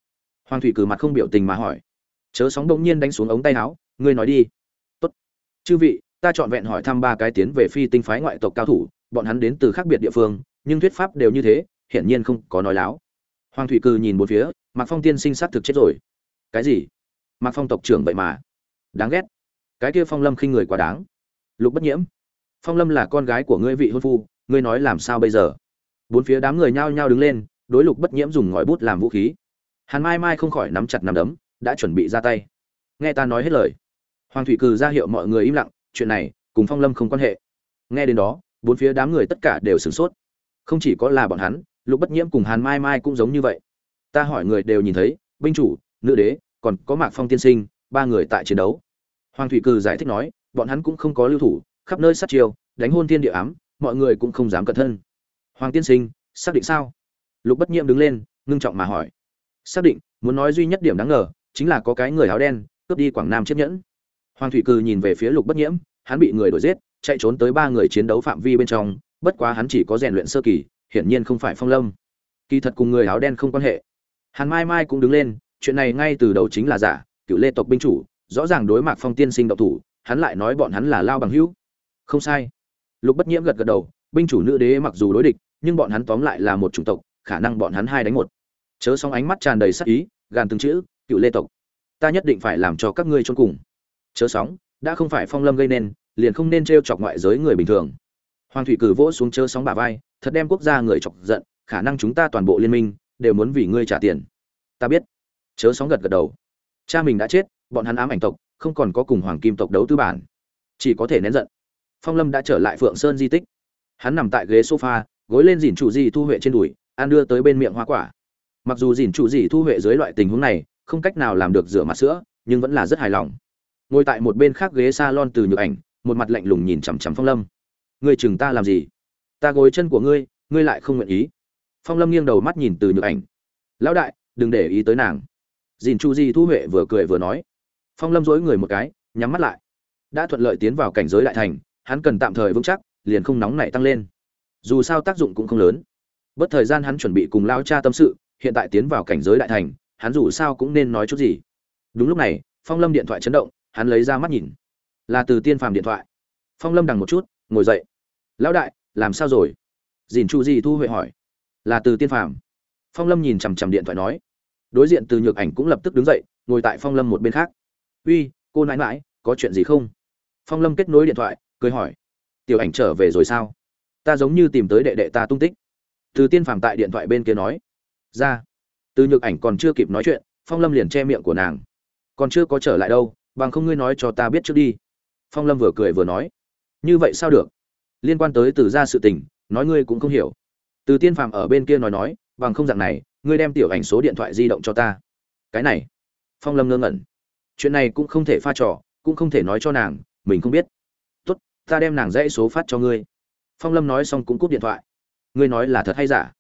Hoàng thủy cử mặt không biểu tình mà hỏi. Chớ sóng đông nhiên đánh xuống ống tay áo, ngươi nói đi. Tốt. Chư vị, ta chọn vẹn hỏi thăm ba cái tiến về phi tinh phái ngoại tộc cao thủ, bọn hắn đến từ khác biệt địa phương, nhưng thuyết pháp đều như thế, hiển nhiên không có nói láo. Hoàng thủy cử nhìn một phía, mạc phong tiên sinh sát thực chết rồi. Cái gì? Mạc phong tộc trưởng vậy mà. Đáng ghét. Cái kia phong lâm khinh người quá đáng. Lục bất nhiễm phong lâm là con gái của ngươi vị hôn phu, ngươi nói làm sao bây giờ? Bốn phía đám người nhao nhao đứng lên, đối lục bất nhiễm dùng ngòi bút làm vũ khí. Hàn mai mai không khỏi nắm chặt nắm đấm, đã chuẩn bị ra tay. Nghe ta nói hết lời. Hoàng thủy cừ ra hiệu mọi người im lặng, chuyện này cùng phong lâm không quan hệ. Nghe đến đó, bốn phía đám người tất cả đều sửng sốt. Không chỉ có là bọn hắn, lục bất nhiễm cùng hàn mai mai cũng giống như vậy. Ta hỏi người đều nhìn thấy, binh chủ, nữ đế, còn có mạc phong tiên sinh, ba người tại chiến đấu. Hoàng thủy cừ giải thích nói, bọn hắn cũng không có lưu thủ khắp nơi sát chiều đánh hôn thiên địa ám, mọi người cũng không dám cẩn thân. Hoàng tiên sinh, xác định sao? Lục bất nhiễm đứng lên, ngưng trọng mà hỏi. Xác định, muốn nói duy nhất điểm đáng ngờ, chính là có cái người áo đen, cướp đi quảng nam chiếc nhẫn. Hoàng thủy cừ nhìn về phía lục bất nhiễm, hắn bị người đuổi giết, chạy trốn tới ba người chiến đấu phạm vi bên trong, bất quá hắn chỉ có rèn luyện sơ kỳ, hiển nhiên không phải phong lâm. Kỳ thật cùng người áo đen không quan hệ. Hàn mai mai cũng đứng lên, chuyện này ngay từ đầu chính là giả, cựu lê tộc binh chủ, rõ ràng đối mặt phong tiên sinh độc thủ, hắn lại nói bọn hắn là lao bằng hữu không sai. Lục bất nhiễm gật gật đầu, binh chủ nữ đế mặc dù đối địch, nhưng bọn hắn tóm lại là một chủng tộc, khả năng bọn hắn hai đánh một. Chớ xong ánh mắt tràn đầy sắc ý, gàn từng chữ, cựu lê tộc. Ta nhất định phải làm cho các ngươi chôn cùng. Chớ sóng, đã không phải phong lâm gây nên, liền không nên t chọc ngoại giới người bình thường. Hoàng thủy cử vỗ xuống chớ sóng bả vai, thật đem quốc gia người chọc giận, khả năng chúng ta toàn bộ liên minh, đều muốn vì ngươi trả tiền. Ta biết. Chớ sóng gật gật đầu. Cha mình đã chết, bọn hắn ám ảnh tộc, không còn có cùng hoàng kim tộc đấu tư bản. Chỉ có thể nén giận phong lâm đã trở lại phượng sơn di tích. Hắn nằm tại ghế sofa, gối lên dìn chủ dì thu huệ trên đùi an đưa tới bên miệng hoa quả. Mặc dù dìn chủ dì thu huệ dưới loại tình huống này, không cách nào làm được rửa mặt sữa, nhưng vẫn là rất hài lòng. Ngồi tại một bên khác ghế salon từ nhược ảnh, một mặt lạnh lùng nhìn chằm chằm phong lâm. Ngươi chừng ta làm gì? Ta gối chân của ngươi ngươi lại không nguyện ý. Phong lâm nghiêng đầu mắt nhìn từ nhược ảnh. Lão đại, đừng để ý tới nàng. Dìn chu di thu huệ vừa cười vừa nói. Phong lâm dối người một cái, nhắm mắt lại. Đã thuận lợi tiến vào cảnh giới đại thành hắn cần tạm thời vững chắc, liền không nóng nảy tăng lên. Dù sao tác dụng cũng không lớn. Bất thời gian hắn chuẩn bị cùng lao cha tâm sự, hiện tại tiến vào cảnh giới đại thành, hắn dù sao cũng nên nói chút gì. Đúng lúc này, phong lâm điện thoại chấn động, hắn lấy ra mắt nhìn. Là từ tiên phàm điện thoại. Phong lâm đằng một chút, ngồi dậy. Lão đại, làm sao rồi? Dìn chu di thu huệ hỏi. Là từ tiên phàm. Phong lâm nhìn chằm chằm điện thoại nói. Đối diện từ nhược ảnh cũng lập tức đứng dậy, ngồi tại phong lâm một bên khác. Uy, cô nãi mãi có chuyện gì không? Phong lâm kết nối điện thoại cười hỏi, tiểu ảnh trở về rồi sao? Ta giống như tìm tới đệ đệ ta tung tích. Từ tiên phàm tại điện thoại bên kia nói, ra. Từ nhược ảnh còn chưa kịp nói chuyện, phong lâm liền che miệng của nàng, còn chưa có trở lại đâu, bằng không ngươi nói cho ta biết trước đi. Phong lâm vừa cười vừa nói, như vậy sao được? Liên quan tới từ ra sự tình, nói ngươi cũng không hiểu. Từ tiên phàm ở bên kia nói nói, bằng không dạng này, ngươi đem tiểu ảnh số điện thoại di động cho ta. Cái này, phong lâm ngơ ngẩn, chuyện này cũng không thể pha trò, cũng không thể nói cho nàng, mình không biết ta đem nàng dãy số phát cho ngươi. Phong lâm nói xong cũng cúp điện thoại. Ngươi nói là thật hay giả?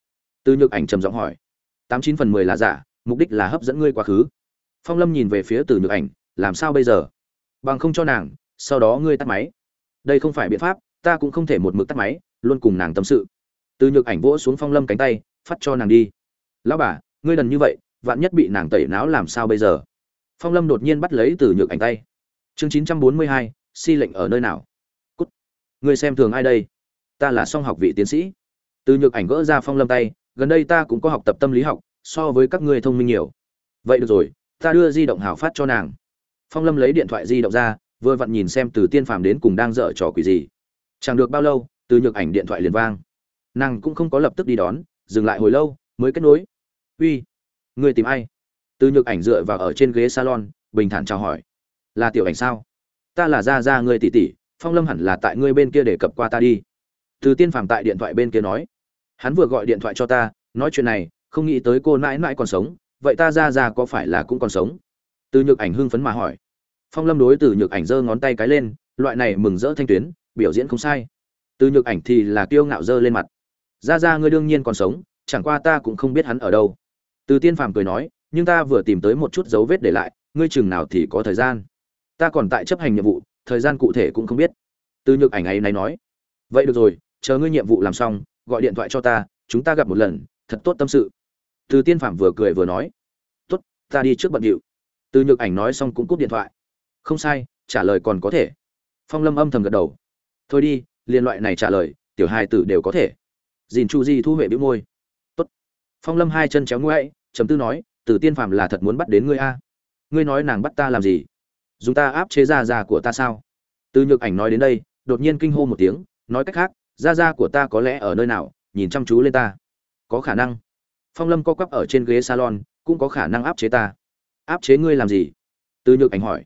Từ nhược ảnh trầm giọng hỏi. Tám chín phần mười là giả, mục đích là hấp dẫn ngươi quá khứ. Phong lâm nhìn về phía từ nhược ảnh, làm sao bây giờ? Bằng không cho nàng, sau đó ngươi tắt máy. Đây không phải biện pháp, ta cũng không thể một mực tắt máy, luôn cùng nàng tâm sự. Từ nhược ảnh vỗ xuống phong lâm cánh tay, phát cho nàng đi. Lão bà, ngươi đần như vậy, vạn nhất bị nàng tẩy não làm sao bây giờ? Phong lâm đột nhiên bắt lấy từ nhược ảnh tay. Chương chín trăm bốn mươi hai, si lệnh ở nơi nào? Ngươi xem thường ai đây? Ta là song học vị tiến sĩ. Từ nhược ảnh gỡ ra phong lâm tay, gần đây ta cũng có học tập tâm lý học, so với các ngươi thông minh nhiều. Vậy được rồi, ta đưa di động hào phát cho nàng. Phong lâm lấy điện thoại di động ra, vừa vặn nhìn xem từ tiên phàm đến cùng đang dở trò quỷ gì. Chẳng được bao lâu, từ nhược ảnh điện thoại liền vang. Nàng cũng không có lập tức đi đón, dừng lại hồi lâu, mới kết nối. Uy người tìm ai? Từ nhược ảnh dựa vào ở trên ghế salon, bình thản chào hỏi. Là tiểu ảnh sao? Ta là gia gia người tỷ tỷ phong lâm hẳn là tại ngươi bên kia để cập qua ta đi. Từ tiên phàm tại điện thoại bên kia nói. Hắn vừa gọi điện thoại cho ta, nói chuyện này, không nghĩ tới cô mãi mãi còn sống, vậy ta ra ra có phải là cũng còn sống? Từ nhược ảnh hưng phấn mà hỏi. Phong lâm đối từ nhược ảnh giơ ngón tay cái lên, loại này mừng rỡ thanh tuyến, biểu diễn không sai. Từ nhược ảnh thì là kiêu ngạo giơ lên mặt. Ra ra ngươi đương nhiên còn sống, chẳng qua ta cũng không biết hắn ở đâu. Từ tiên phàm cười nói, nhưng ta vừa tìm tới một chút dấu vết để lại, ngươi chừng nào thì có thời gian. Ta còn tại chấp hành nhiệm vụ thời gian cụ thể cũng không biết. Từ nhược ảnh ấy này nói, vậy được rồi, chờ ngươi nhiệm vụ làm xong, gọi điện thoại cho ta, chúng ta gặp một lần, thật tốt tâm sự. Từ tiên phạm vừa cười vừa nói, tốt, ta đi trước bận điệu. Từ nhược ảnh nói xong cũng cúp điện thoại. Không sai, trả lời còn có thể. Phong lâm âm thầm gật đầu. Thôi đi, liên loại này trả lời, tiểu hai tử đều có thể. Dìn chu di thu huệ bĩu môi. Tốt. Phong lâm hai chân chéo ngoáy chấm tư nói, từ tiên phạm là thật muốn bắt đến ngươi a. Ngươi nói nàng bắt ta làm gì? Dùng ta áp chế ra già của ta sao? Từ nhược ảnh nói đến đây, đột nhiên kinh hô một tiếng, nói cách khác, gia gia của ta có lẽ ở nơi nào, nhìn chăm chú lên ta. Có khả năng. Phong lâm co quắp ở trên ghế salon, cũng có khả năng áp chế ta. Áp chế ngươi làm gì? Từ nhược ảnh hỏi.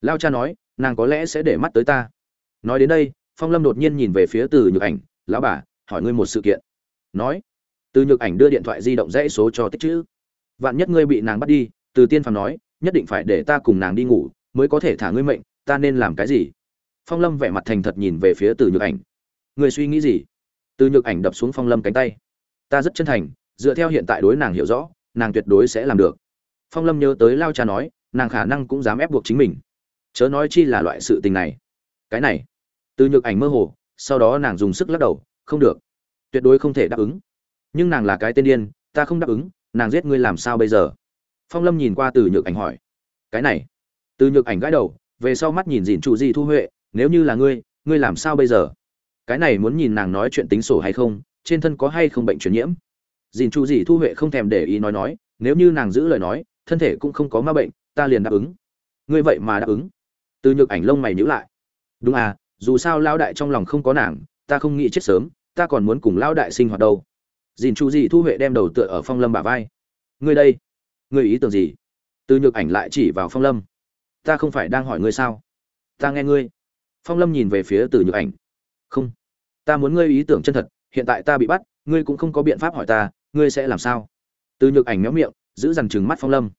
Lao cha nói, nàng có lẽ sẽ để mắt tới ta. Nói đến đây, phong lâm đột nhiên nhìn về phía từ nhược ảnh, lão bà, hỏi ngươi một sự kiện. Nói. Từ nhược ảnh đưa điện thoại di động dãy số cho tích chữ. Vạn nhất ngươi bị nàng bắt đi, từ tiên phàm nói, nhất định phải để ta cùng nàng đi ngủ mới có thể thả ngươi mệnh, ta nên làm cái gì? Phong lâm vẻ mặt thành thật nhìn về phía từ nhược ảnh. Người suy nghĩ gì? Từ nhược ảnh đập xuống phong lâm cánh tay. Ta rất chân thành, dựa theo hiện tại đối nàng hiểu rõ, nàng tuyệt đối sẽ làm được. Phong lâm nhớ tới lao cha nói, nàng khả năng cũng dám ép buộc chính mình. Chớ nói chi là loại sự tình này. Cái này. Từ nhược ảnh mơ hồ, sau đó nàng dùng sức lắc đầu, không được. Tuyệt đối không thể đáp ứng. Nhưng nàng là cái tên điên, ta không đáp ứng, nàng giết ngươi làm sao bây giờ? Phong lâm nhìn qua từ nhược ảnh hỏi. Cái này từ nhược ảnh gãi đầu, về sau mắt nhìn dìn chủ gì thu huệ, nếu như là ngươi ngươi làm sao bây giờ? Cái này muốn nhìn nàng nói chuyện tính sổ hay không, trên thân có hay không bệnh truyền nhiễm? Dìn chủ gì thu huệ không thèm để ý nói nói, nếu như nàng giữ lời nói, thân thể cũng không có ma bệnh, ta liền đáp ứng. Ngươi vậy mà đáp ứng? Từ nhược ảnh lông mày nhữ lại. Đúng à dù sao lao đại trong lòng không có nàng, ta không nghĩ chết sớm, ta còn muốn cùng lao đại sinh hoạt đâu. Dìn chủ gì thu huệ đem đầu tựa ở phong lâm bả vai. Ngươi đây, ngươi ý tưởng gì? Từ nhược ảnh lại chỉ vào phong lâm ta không phải đang hỏi ngươi sao? Ta nghe ngươi. Phong lâm nhìn về phía từ nhược ảnh. Không. Ta muốn ngươi ý tưởng chân thật, hiện tại ta bị bắt, ngươi cũng không có biện pháp hỏi ta, ngươi sẽ làm sao? Từ nhược ảnh méo miệng, giữ dằn chừng mắt phong lâm.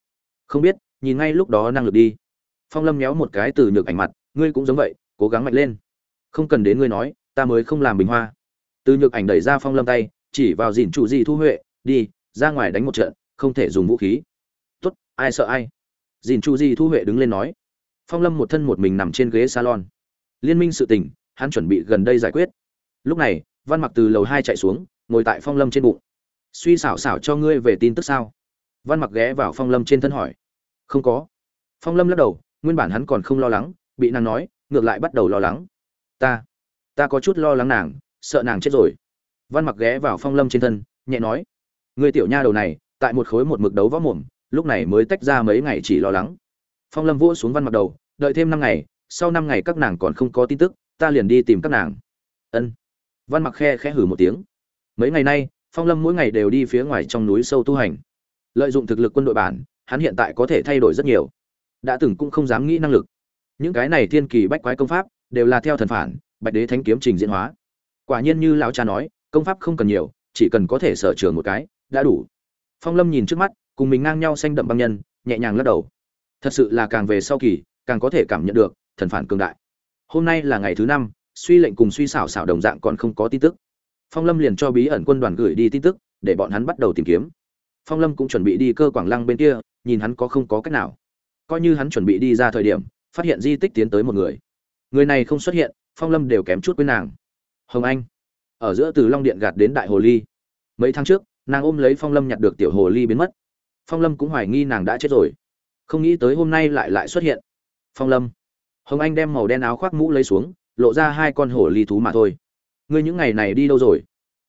Không biết, nhìn ngay lúc đó năng lực đi. Phong lâm méo một cái từ nhược ảnh mặt, ngươi cũng giống vậy, cố gắng mạnh lên. Không cần đến ngươi nói, ta mới không làm bình hoa. Từ nhược ảnh đẩy ra phong lâm tay, chỉ vào dìn chủ gì thu huệ, đi, ra ngoài đánh một trận, không thể dùng vũ khí. Tốt, ai sợ ai? Dìn Chu Di thu huệ đứng lên nói, phong lâm một thân một mình nằm trên ghế salon. Liên minh sự tình, hắn chuẩn bị gần đây giải quyết. Lúc này, văn mặc từ lầu hai chạy xuống, ngồi tại phong lâm trên bụng. Suy xảo xảo cho ngươi về tin tức sao? Văn mặc ghé vào phong lâm trên thân hỏi. Không có. Phong lâm lắc đầu, nguyên bản hắn còn không lo lắng, bị nàng nói, ngược lại bắt đầu lo lắng. Ta ta có chút lo lắng nàng, sợ nàng chết rồi. Văn mặc ghé vào phong lâm trên thân, nhẹ nói. Người tiểu nha đầu này, tại một khối một mực đấu võ mồm lúc này mới tách ra mấy ngày chỉ lo lắng. Phong lâm vỗ xuống văn mặc đầu, đợi thêm năm ngày, sau năm ngày các nàng còn không có tin tức, ta liền đi tìm các nàng. Ân. Văn mặc khe khẽ hử một tiếng. Mấy ngày nay, phong lâm mỗi ngày đều đi phía ngoài trong núi sâu tu hành. Lợi dụng thực lực quân đội bản, hắn hiện tại có thể thay đổi rất nhiều. Đã từng cũng không dám nghĩ năng lực. Những cái này thiên kỳ bách quái công pháp, đều là theo thần phản, bạch đế thánh kiếm trình diễn hóa. Quả nhiên như lão cha nói, công pháp không cần nhiều, chỉ cần có thể sở trường một cái, đã đủ. Phong lâm nhìn trước mắt cùng mình ngang nhau xanh đậm băng nhân, nhẹ nhàng lắc đầu. Thật sự là càng về sau kỳ, càng có thể cảm nhận được, thần phản cường đại. Hôm nay là ngày thứ năm, suy lệnh cùng suy xảo xảo đồng dạng còn không có tin tức. Phong lâm liền cho bí ẩn quân đoàn gửi đi tin tức, để bọn hắn bắt đầu tìm kiếm. Phong lâm cũng chuẩn bị đi cơ quảng lăng bên kia, nhìn hắn có không có cách nào. Coi như hắn chuẩn bị đi ra thời điểm, phát hiện di tích tiến tới một người. Người này không xuất hiện, phong lâm đều kém chút với nàng. Hồng anh, ở giữa từ long điện gạt đến đại hồ ly. Mấy tháng trước, nàng ôm lấy phong lâm nhặt được tiểu hồ ly biến mất phong lâm cũng hoài nghi nàng đã chết rồi. Không nghĩ tới hôm nay lại lại xuất hiện. Phong lâm. Hồng anh đem màu đen áo khoác mũ lấy xuống, lộ ra hai con hổ ly thú mà thôi. Ngươi những ngày này đi đâu rồi?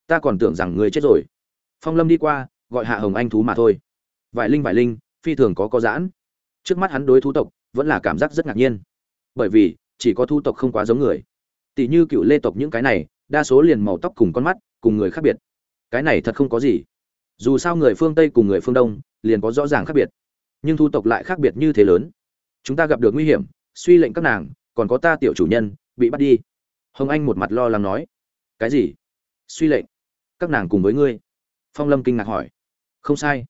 Ta còn tưởng rằng ngươi chết rồi. Phong lâm đi qua, gọi hạ hồng anh thú mà thôi. Vải linh vải linh, phi thường có có giãn. Trước mắt hắn đối thú tộc, vẫn là cảm giác rất ngạc nhiên. Bởi vì, chỉ có thu tộc không quá giống người. Tỷ như cựu lê tộc những cái này, đa số liền màu tóc cùng con mắt, cùng người khác biệt. Cái này thật không có gì dù sao người phương tây cùng người phương đông liền có rõ ràng khác biệt, nhưng thu tộc lại khác biệt như thế lớn. Chúng ta gặp được nguy hiểm, suy lệnh các nàng, còn có ta tiểu chủ nhân, bị bắt đi. Hồng anh một mặt lo lắng nói. Cái gì? Suy lệnh? Các nàng cùng với ngươi? Phong lâm kinh ngạc hỏi. Không sai.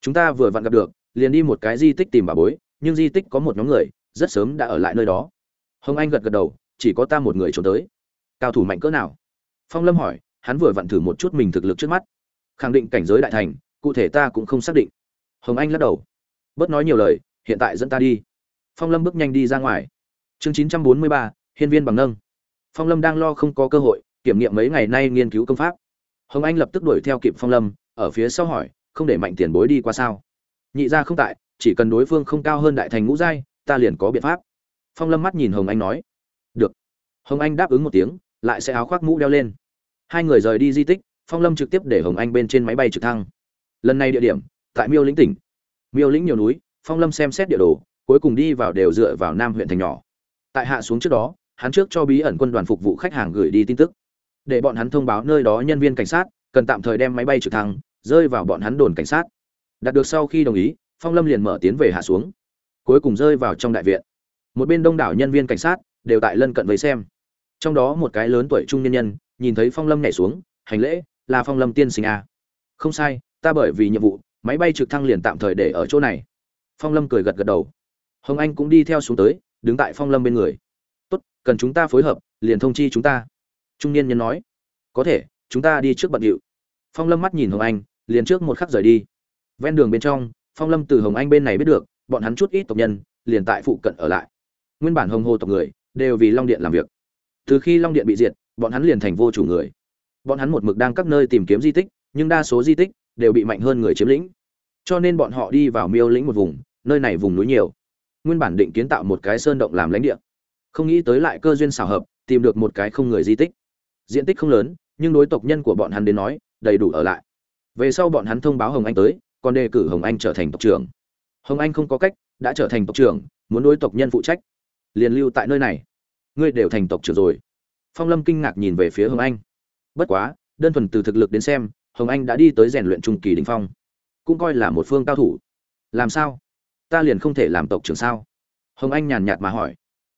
Chúng ta vừa vặn gặp được, liền đi một cái di tích tìm bà bối, nhưng di tích có một nhóm người, rất sớm đã ở lại nơi đó. Hồng anh gật gật đầu, chỉ có ta một người trốn tới. Cao thủ mạnh cỡ nào? Phong lâm hỏi, hắn vừa vặn thử một chút mình thực lực trước mắt khẳng định cảnh giới đại thành, cụ thể ta cũng không xác định. Hồng anh lắc đầu. Bớt nói nhiều lời, hiện tại dẫn ta đi. Phong lâm bước nhanh đi ra ngoài. Chương chín trăm bốn mươi ba, hiên viên bằng nâng. Phong lâm đang lo không có cơ hội, kiểm nghiệm mấy ngày nay nghiên cứu công pháp. Hồng anh lập tức đuổi theo kịp phong lâm, ở phía sau hỏi, không để mạnh tiền bối đi qua sao? Nhị ra không tại, chỉ cần đối phương không cao hơn đại thành ngũ giai, ta liền có biện pháp. Phong lâm mắt nhìn hồng anh nói, được. Hồng anh đáp ứng một tiếng, lại sẽ áo khoác mũ đeo lên. Hai người rời đi di tích phong lâm trực tiếp để hồng anh bên trên máy bay trực thăng. Lần này địa điểm, tại miêu lĩnh tỉnh. Miêu lĩnh nhiều núi, phong lâm xem xét địa đồ, cuối cùng đi vào đều dựa vào nam huyện thành nhỏ. Tại hạ xuống trước đó, hắn trước cho bí ẩn quân đoàn phục vụ khách hàng gửi đi tin tức. Để bọn hắn thông báo nơi đó nhân viên cảnh sát, cần tạm thời đem máy bay trực thăng, rơi vào bọn hắn đồn cảnh sát. Đạt được sau khi đồng ý, phong lâm liền mở tiến về hạ xuống. Cuối cùng rơi vào trong đại viện. Một bên đông đảo nhân viên cảnh sát, đều tại lân cận với xem. Trong đó một cái lớn tuổi trung nhân nhân, nhìn thấy phong lâm nhảy xuống, hành lễ là phong lâm tiên sinh à? không sai, ta bởi vì nhiệm vụ, máy bay trực thăng liền tạm thời để ở chỗ này. Phong lâm cười gật gật đầu. Hồng anh cũng đi theo xuống tới, đứng tại phong lâm bên người. Tốt, cần chúng ta phối hợp, liền thông chi chúng ta. Trung niên nhân nói. Có thể, chúng ta đi trước bận điệu. Phong lâm mắt nhìn hồng anh, liền trước một khắc rời đi. Ven đường bên trong, phong lâm từ hồng anh bên này biết được, bọn hắn chút ít tộc nhân, liền tại phụ cận ở lại. Nguyên bản hồng hồ tộc người, đều vì long điện làm việc. Từ khi long điện bị diệt, bọn hắn liền thành vô chủ người bọn hắn một mực đang các nơi tìm kiếm di tích, nhưng đa số di tích đều bị mạnh hơn người chiếm lĩnh. Cho nên bọn họ đi vào miêu lĩnh một vùng, nơi này vùng núi nhiều. Nguyên bản định kiến tạo một cái sơn động làm lãnh địa. Không nghĩ tới lại cơ duyên xảo hợp, tìm được một cái không người di tích. Diện tích không lớn, nhưng đối tộc nhân của bọn hắn đến nói, đầy đủ ở lại. Về sau bọn hắn thông báo hồng anh tới, còn đề cử hồng anh trở thành tộc trưởng. Hồng anh không có cách, đã trở thành tộc trưởng, muốn đối tộc nhân phụ trách. Liền lưu tại nơi này. Ngươi đều thành tộc trưởng rồi. Phong lâm kinh ngạc nhìn về phía hồng anh bất quá, đơn thuần từ thực lực đến xem, hồng anh đã đi tới rèn luyện trung kỳ đình phong. Cũng coi là một phương cao thủ. Làm sao? Ta liền không thể làm tộc trưởng sao? Hồng anh nhàn nhạt mà hỏi.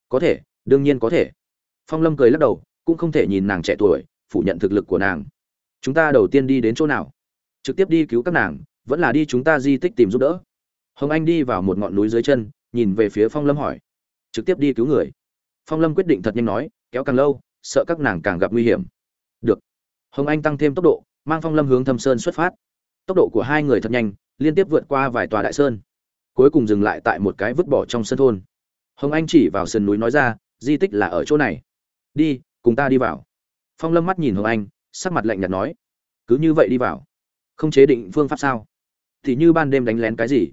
Có thể, đương nhiên có thể. Phong lâm cười lắc đầu, cũng không thể nhìn nàng trẻ tuổi, phủ nhận thực lực của nàng. Chúng ta đầu tiên đi đến chỗ nào? Trực tiếp đi cứu các nàng, vẫn là đi chúng ta di tích tìm giúp đỡ. Hồng anh đi vào một ngọn núi dưới chân, nhìn về phía phong lâm hỏi. Trực tiếp đi cứu người. Phong lâm quyết định thật nhanh nói, kéo càng lâu, sợ các nàng càng gặp nguy hiểm hồng anh tăng thêm tốc độ, mang phong lâm hướng thâm sơn xuất phát. Tốc độ của hai người thật nhanh, liên tiếp vượt qua vài tòa đại sơn. Cuối cùng dừng lại tại một cái vứt bỏ trong sân thôn. Hồng anh chỉ vào sườn núi nói ra, di tích là ở chỗ này. Đi, cùng ta đi vào. Phong lâm mắt nhìn hồng anh, sắc mặt lạnh nhạt nói, cứ như vậy đi vào. Không chế định phương pháp sao? Thì như ban đêm đánh lén cái gì?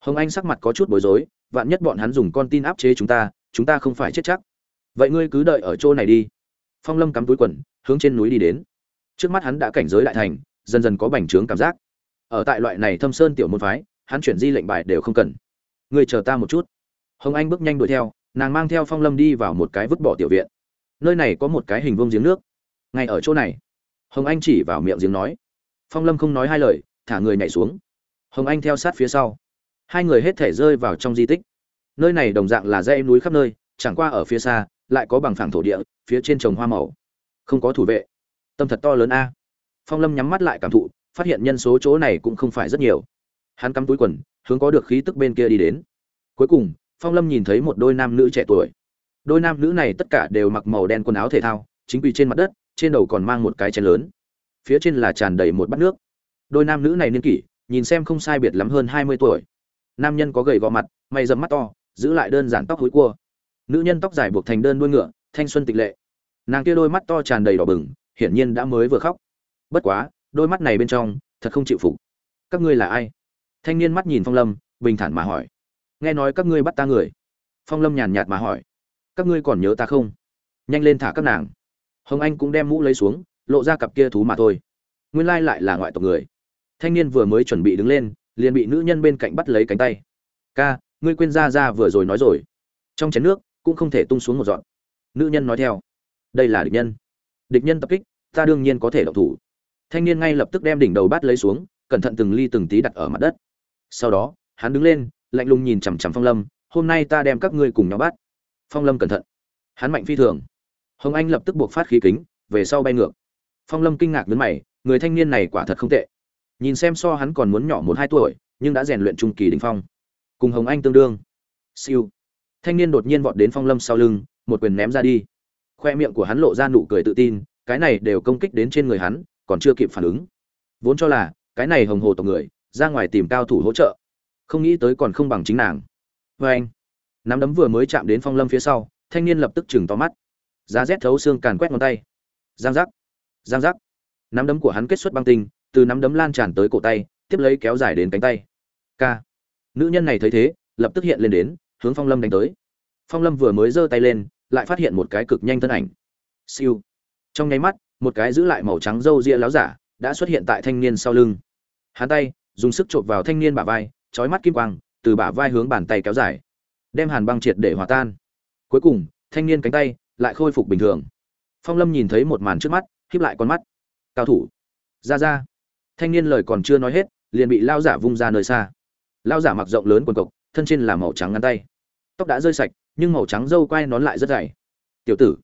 Hồng anh sắc mặt có chút bối rối, vạn nhất bọn hắn dùng con tin áp chế chúng ta chúng ta không phải chết chắc. Vậy ngươi cứ đợi ở chỗ này đi. Phong lâm cắm túi quần, hướng trên núi đi đến trước mắt hắn đã cảnh giới đại thành, dần dần có bành trướng cảm giác. Ở tại loại này thâm sơn tiểu môn phái, hắn chuyển di lệnh bài đều không cần. Người chờ ta một chút. Hồng anh bước nhanh đuổi theo, nàng mang theo phong lâm đi vào một cái vứt bỏ tiểu viện. Nơi này có một cái hình vuông giếng nước. Ngay ở chỗ này, hồng anh chỉ vào miệng giếng nói. Phong lâm không nói hai lời, thả người nhảy xuống. Hồng anh theo sát phía sau. Hai người hết thể rơi vào trong di tích. Nơi này đồng dạng là dãy núi khắp nơi, chẳng qua ở phía xa, lại có bằng phẳng thổ địa, phía trên trồng hoa màu. Không có thủ vệ tâm thật to lớn a. Phong lâm nhắm mắt lại cảm thụ, phát hiện nhân số chỗ này cũng không phải rất nhiều. Hắn cắm túi quần, hướng có được khí tức bên kia đi đến. Cuối cùng, phong lâm nhìn thấy một đôi nam nữ trẻ tuổi. Đôi nam nữ này tất cả đều mặc màu đen quần áo thể thao, chính quy trên mặt đất, trên đầu còn mang một cái chén lớn. Phía trên là tràn đầy một bát nước. Đôi nam nữ này niên kỷ, nhìn xem không sai biệt lắm hơn hai mươi tuổi. Nam nhân có gầy gò mặt, mày dầm mắt to, giữ lại đơn giản tóc hối cua. Nữ nhân tóc dài buộc thành đơn đuôi ngựa, thanh xuân tịch lệ. Nàng kia đôi mắt to tràn đầy đỏ bừng hiển nhiên đã mới vừa khóc. Bất quá, đôi mắt này bên trong, thật không chịu phục. Các ngươi là ai? Thanh niên mắt nhìn phong lâm, bình thản mà hỏi. Nghe nói các ngươi bắt ta người. Phong lâm nhàn nhạt mà hỏi. Các ngươi còn nhớ ta không? Nhanh lên thả các nàng. Hồng anh cũng đem mũ lấy xuống, lộ ra cặp kia thú mà thôi. Nguyên lai lại là ngoại tộc người. Thanh niên vừa mới chuẩn bị đứng lên, liền bị nữ nhân bên cạnh bắt lấy cánh tay. Ca, ngươi quên ra ra vừa rồi nói rồi. Trong chén nước, cũng không thể tung xuống một dọn nữ nhân nói theo. Đây là địch nhân địch nhân tập kích, ta đương nhiên có thể động thủ. Thanh niên ngay lập tức đem đỉnh đầu bát lấy xuống, cẩn thận từng ly từng tí đặt ở mặt đất. Sau đó, hắn đứng lên, lạnh lùng nhìn chằm chằm phong lâm, hôm nay ta đem các ngươi cùng nhau bắt. Phong lâm cẩn thận. Hắn mạnh phi thường. Hồng anh lập tức buộc phát khí kính, về sau bay ngược. Phong lâm kinh ngạc đến mày, người thanh niên này quả thật không tệ. Nhìn xem so hắn còn muốn nhỏ một hai tuổi, nhưng đã rèn luyện trung kỳ đình phong. Cùng hồng anh tương đương. Siêu. Thanh niên đột nhiên vọt đến phong lâm sau lưng, một quyền ném ra đi khoe miệng của hắn lộ ra nụ cười tự tin, cái này đều công kích đến trên người hắn, còn chưa kịp phản ứng. Vốn cho là, cái này hồng hồ tộc người, ra ngoài tìm cao thủ hỗ trợ. Không nghĩ tới còn không bằng chính nàng. Vê anh. Nắm đấm vừa mới chạm đến phong lâm phía sau, thanh niên lập tức chừng to mắt. Giá rét thấu xương càn quét ngón tay. Giang giác. Giang giác. Nắm đấm của hắn kết xuất băng tinh, từ nắm đấm lan tràn tới cổ tay, tiếp lấy kéo dài đến cánh tay. K nữ nhân này thấy thế, lập tức hiện lên đến, hướng phong lâm đánh tới. Phong lâm vừa mới giơ tay lên lại phát hiện một cái cực nhanh thân ảnh. Siêu. Trong nháy mắt, một cái giữ lại màu trắng râu ria láo giả đã xuất hiện tại thanh niên sau lưng. Hắn tay dùng sức chộp vào thanh niên bả vai trói mắt kim quang, từ bả vai hướng bàn tay kéo dài, đem hàn băng triệt để hòa tan. Cuối cùng, thanh niên cánh tay lại khôi phục bình thường. Phong lâm nhìn thấy một màn trước mắt híp lại con mắt. Cao thủ. Ra ra. Thanh niên lời còn chưa nói hết, liền bị lao giả vung ra nơi xa. Lao giả mặc rộng lớn quần cộc, thân trên là màu trắng ngắn tay tóc đã rơi sạch, nhưng màu trắng dâu quai nón lại rất dày. Tiểu tử,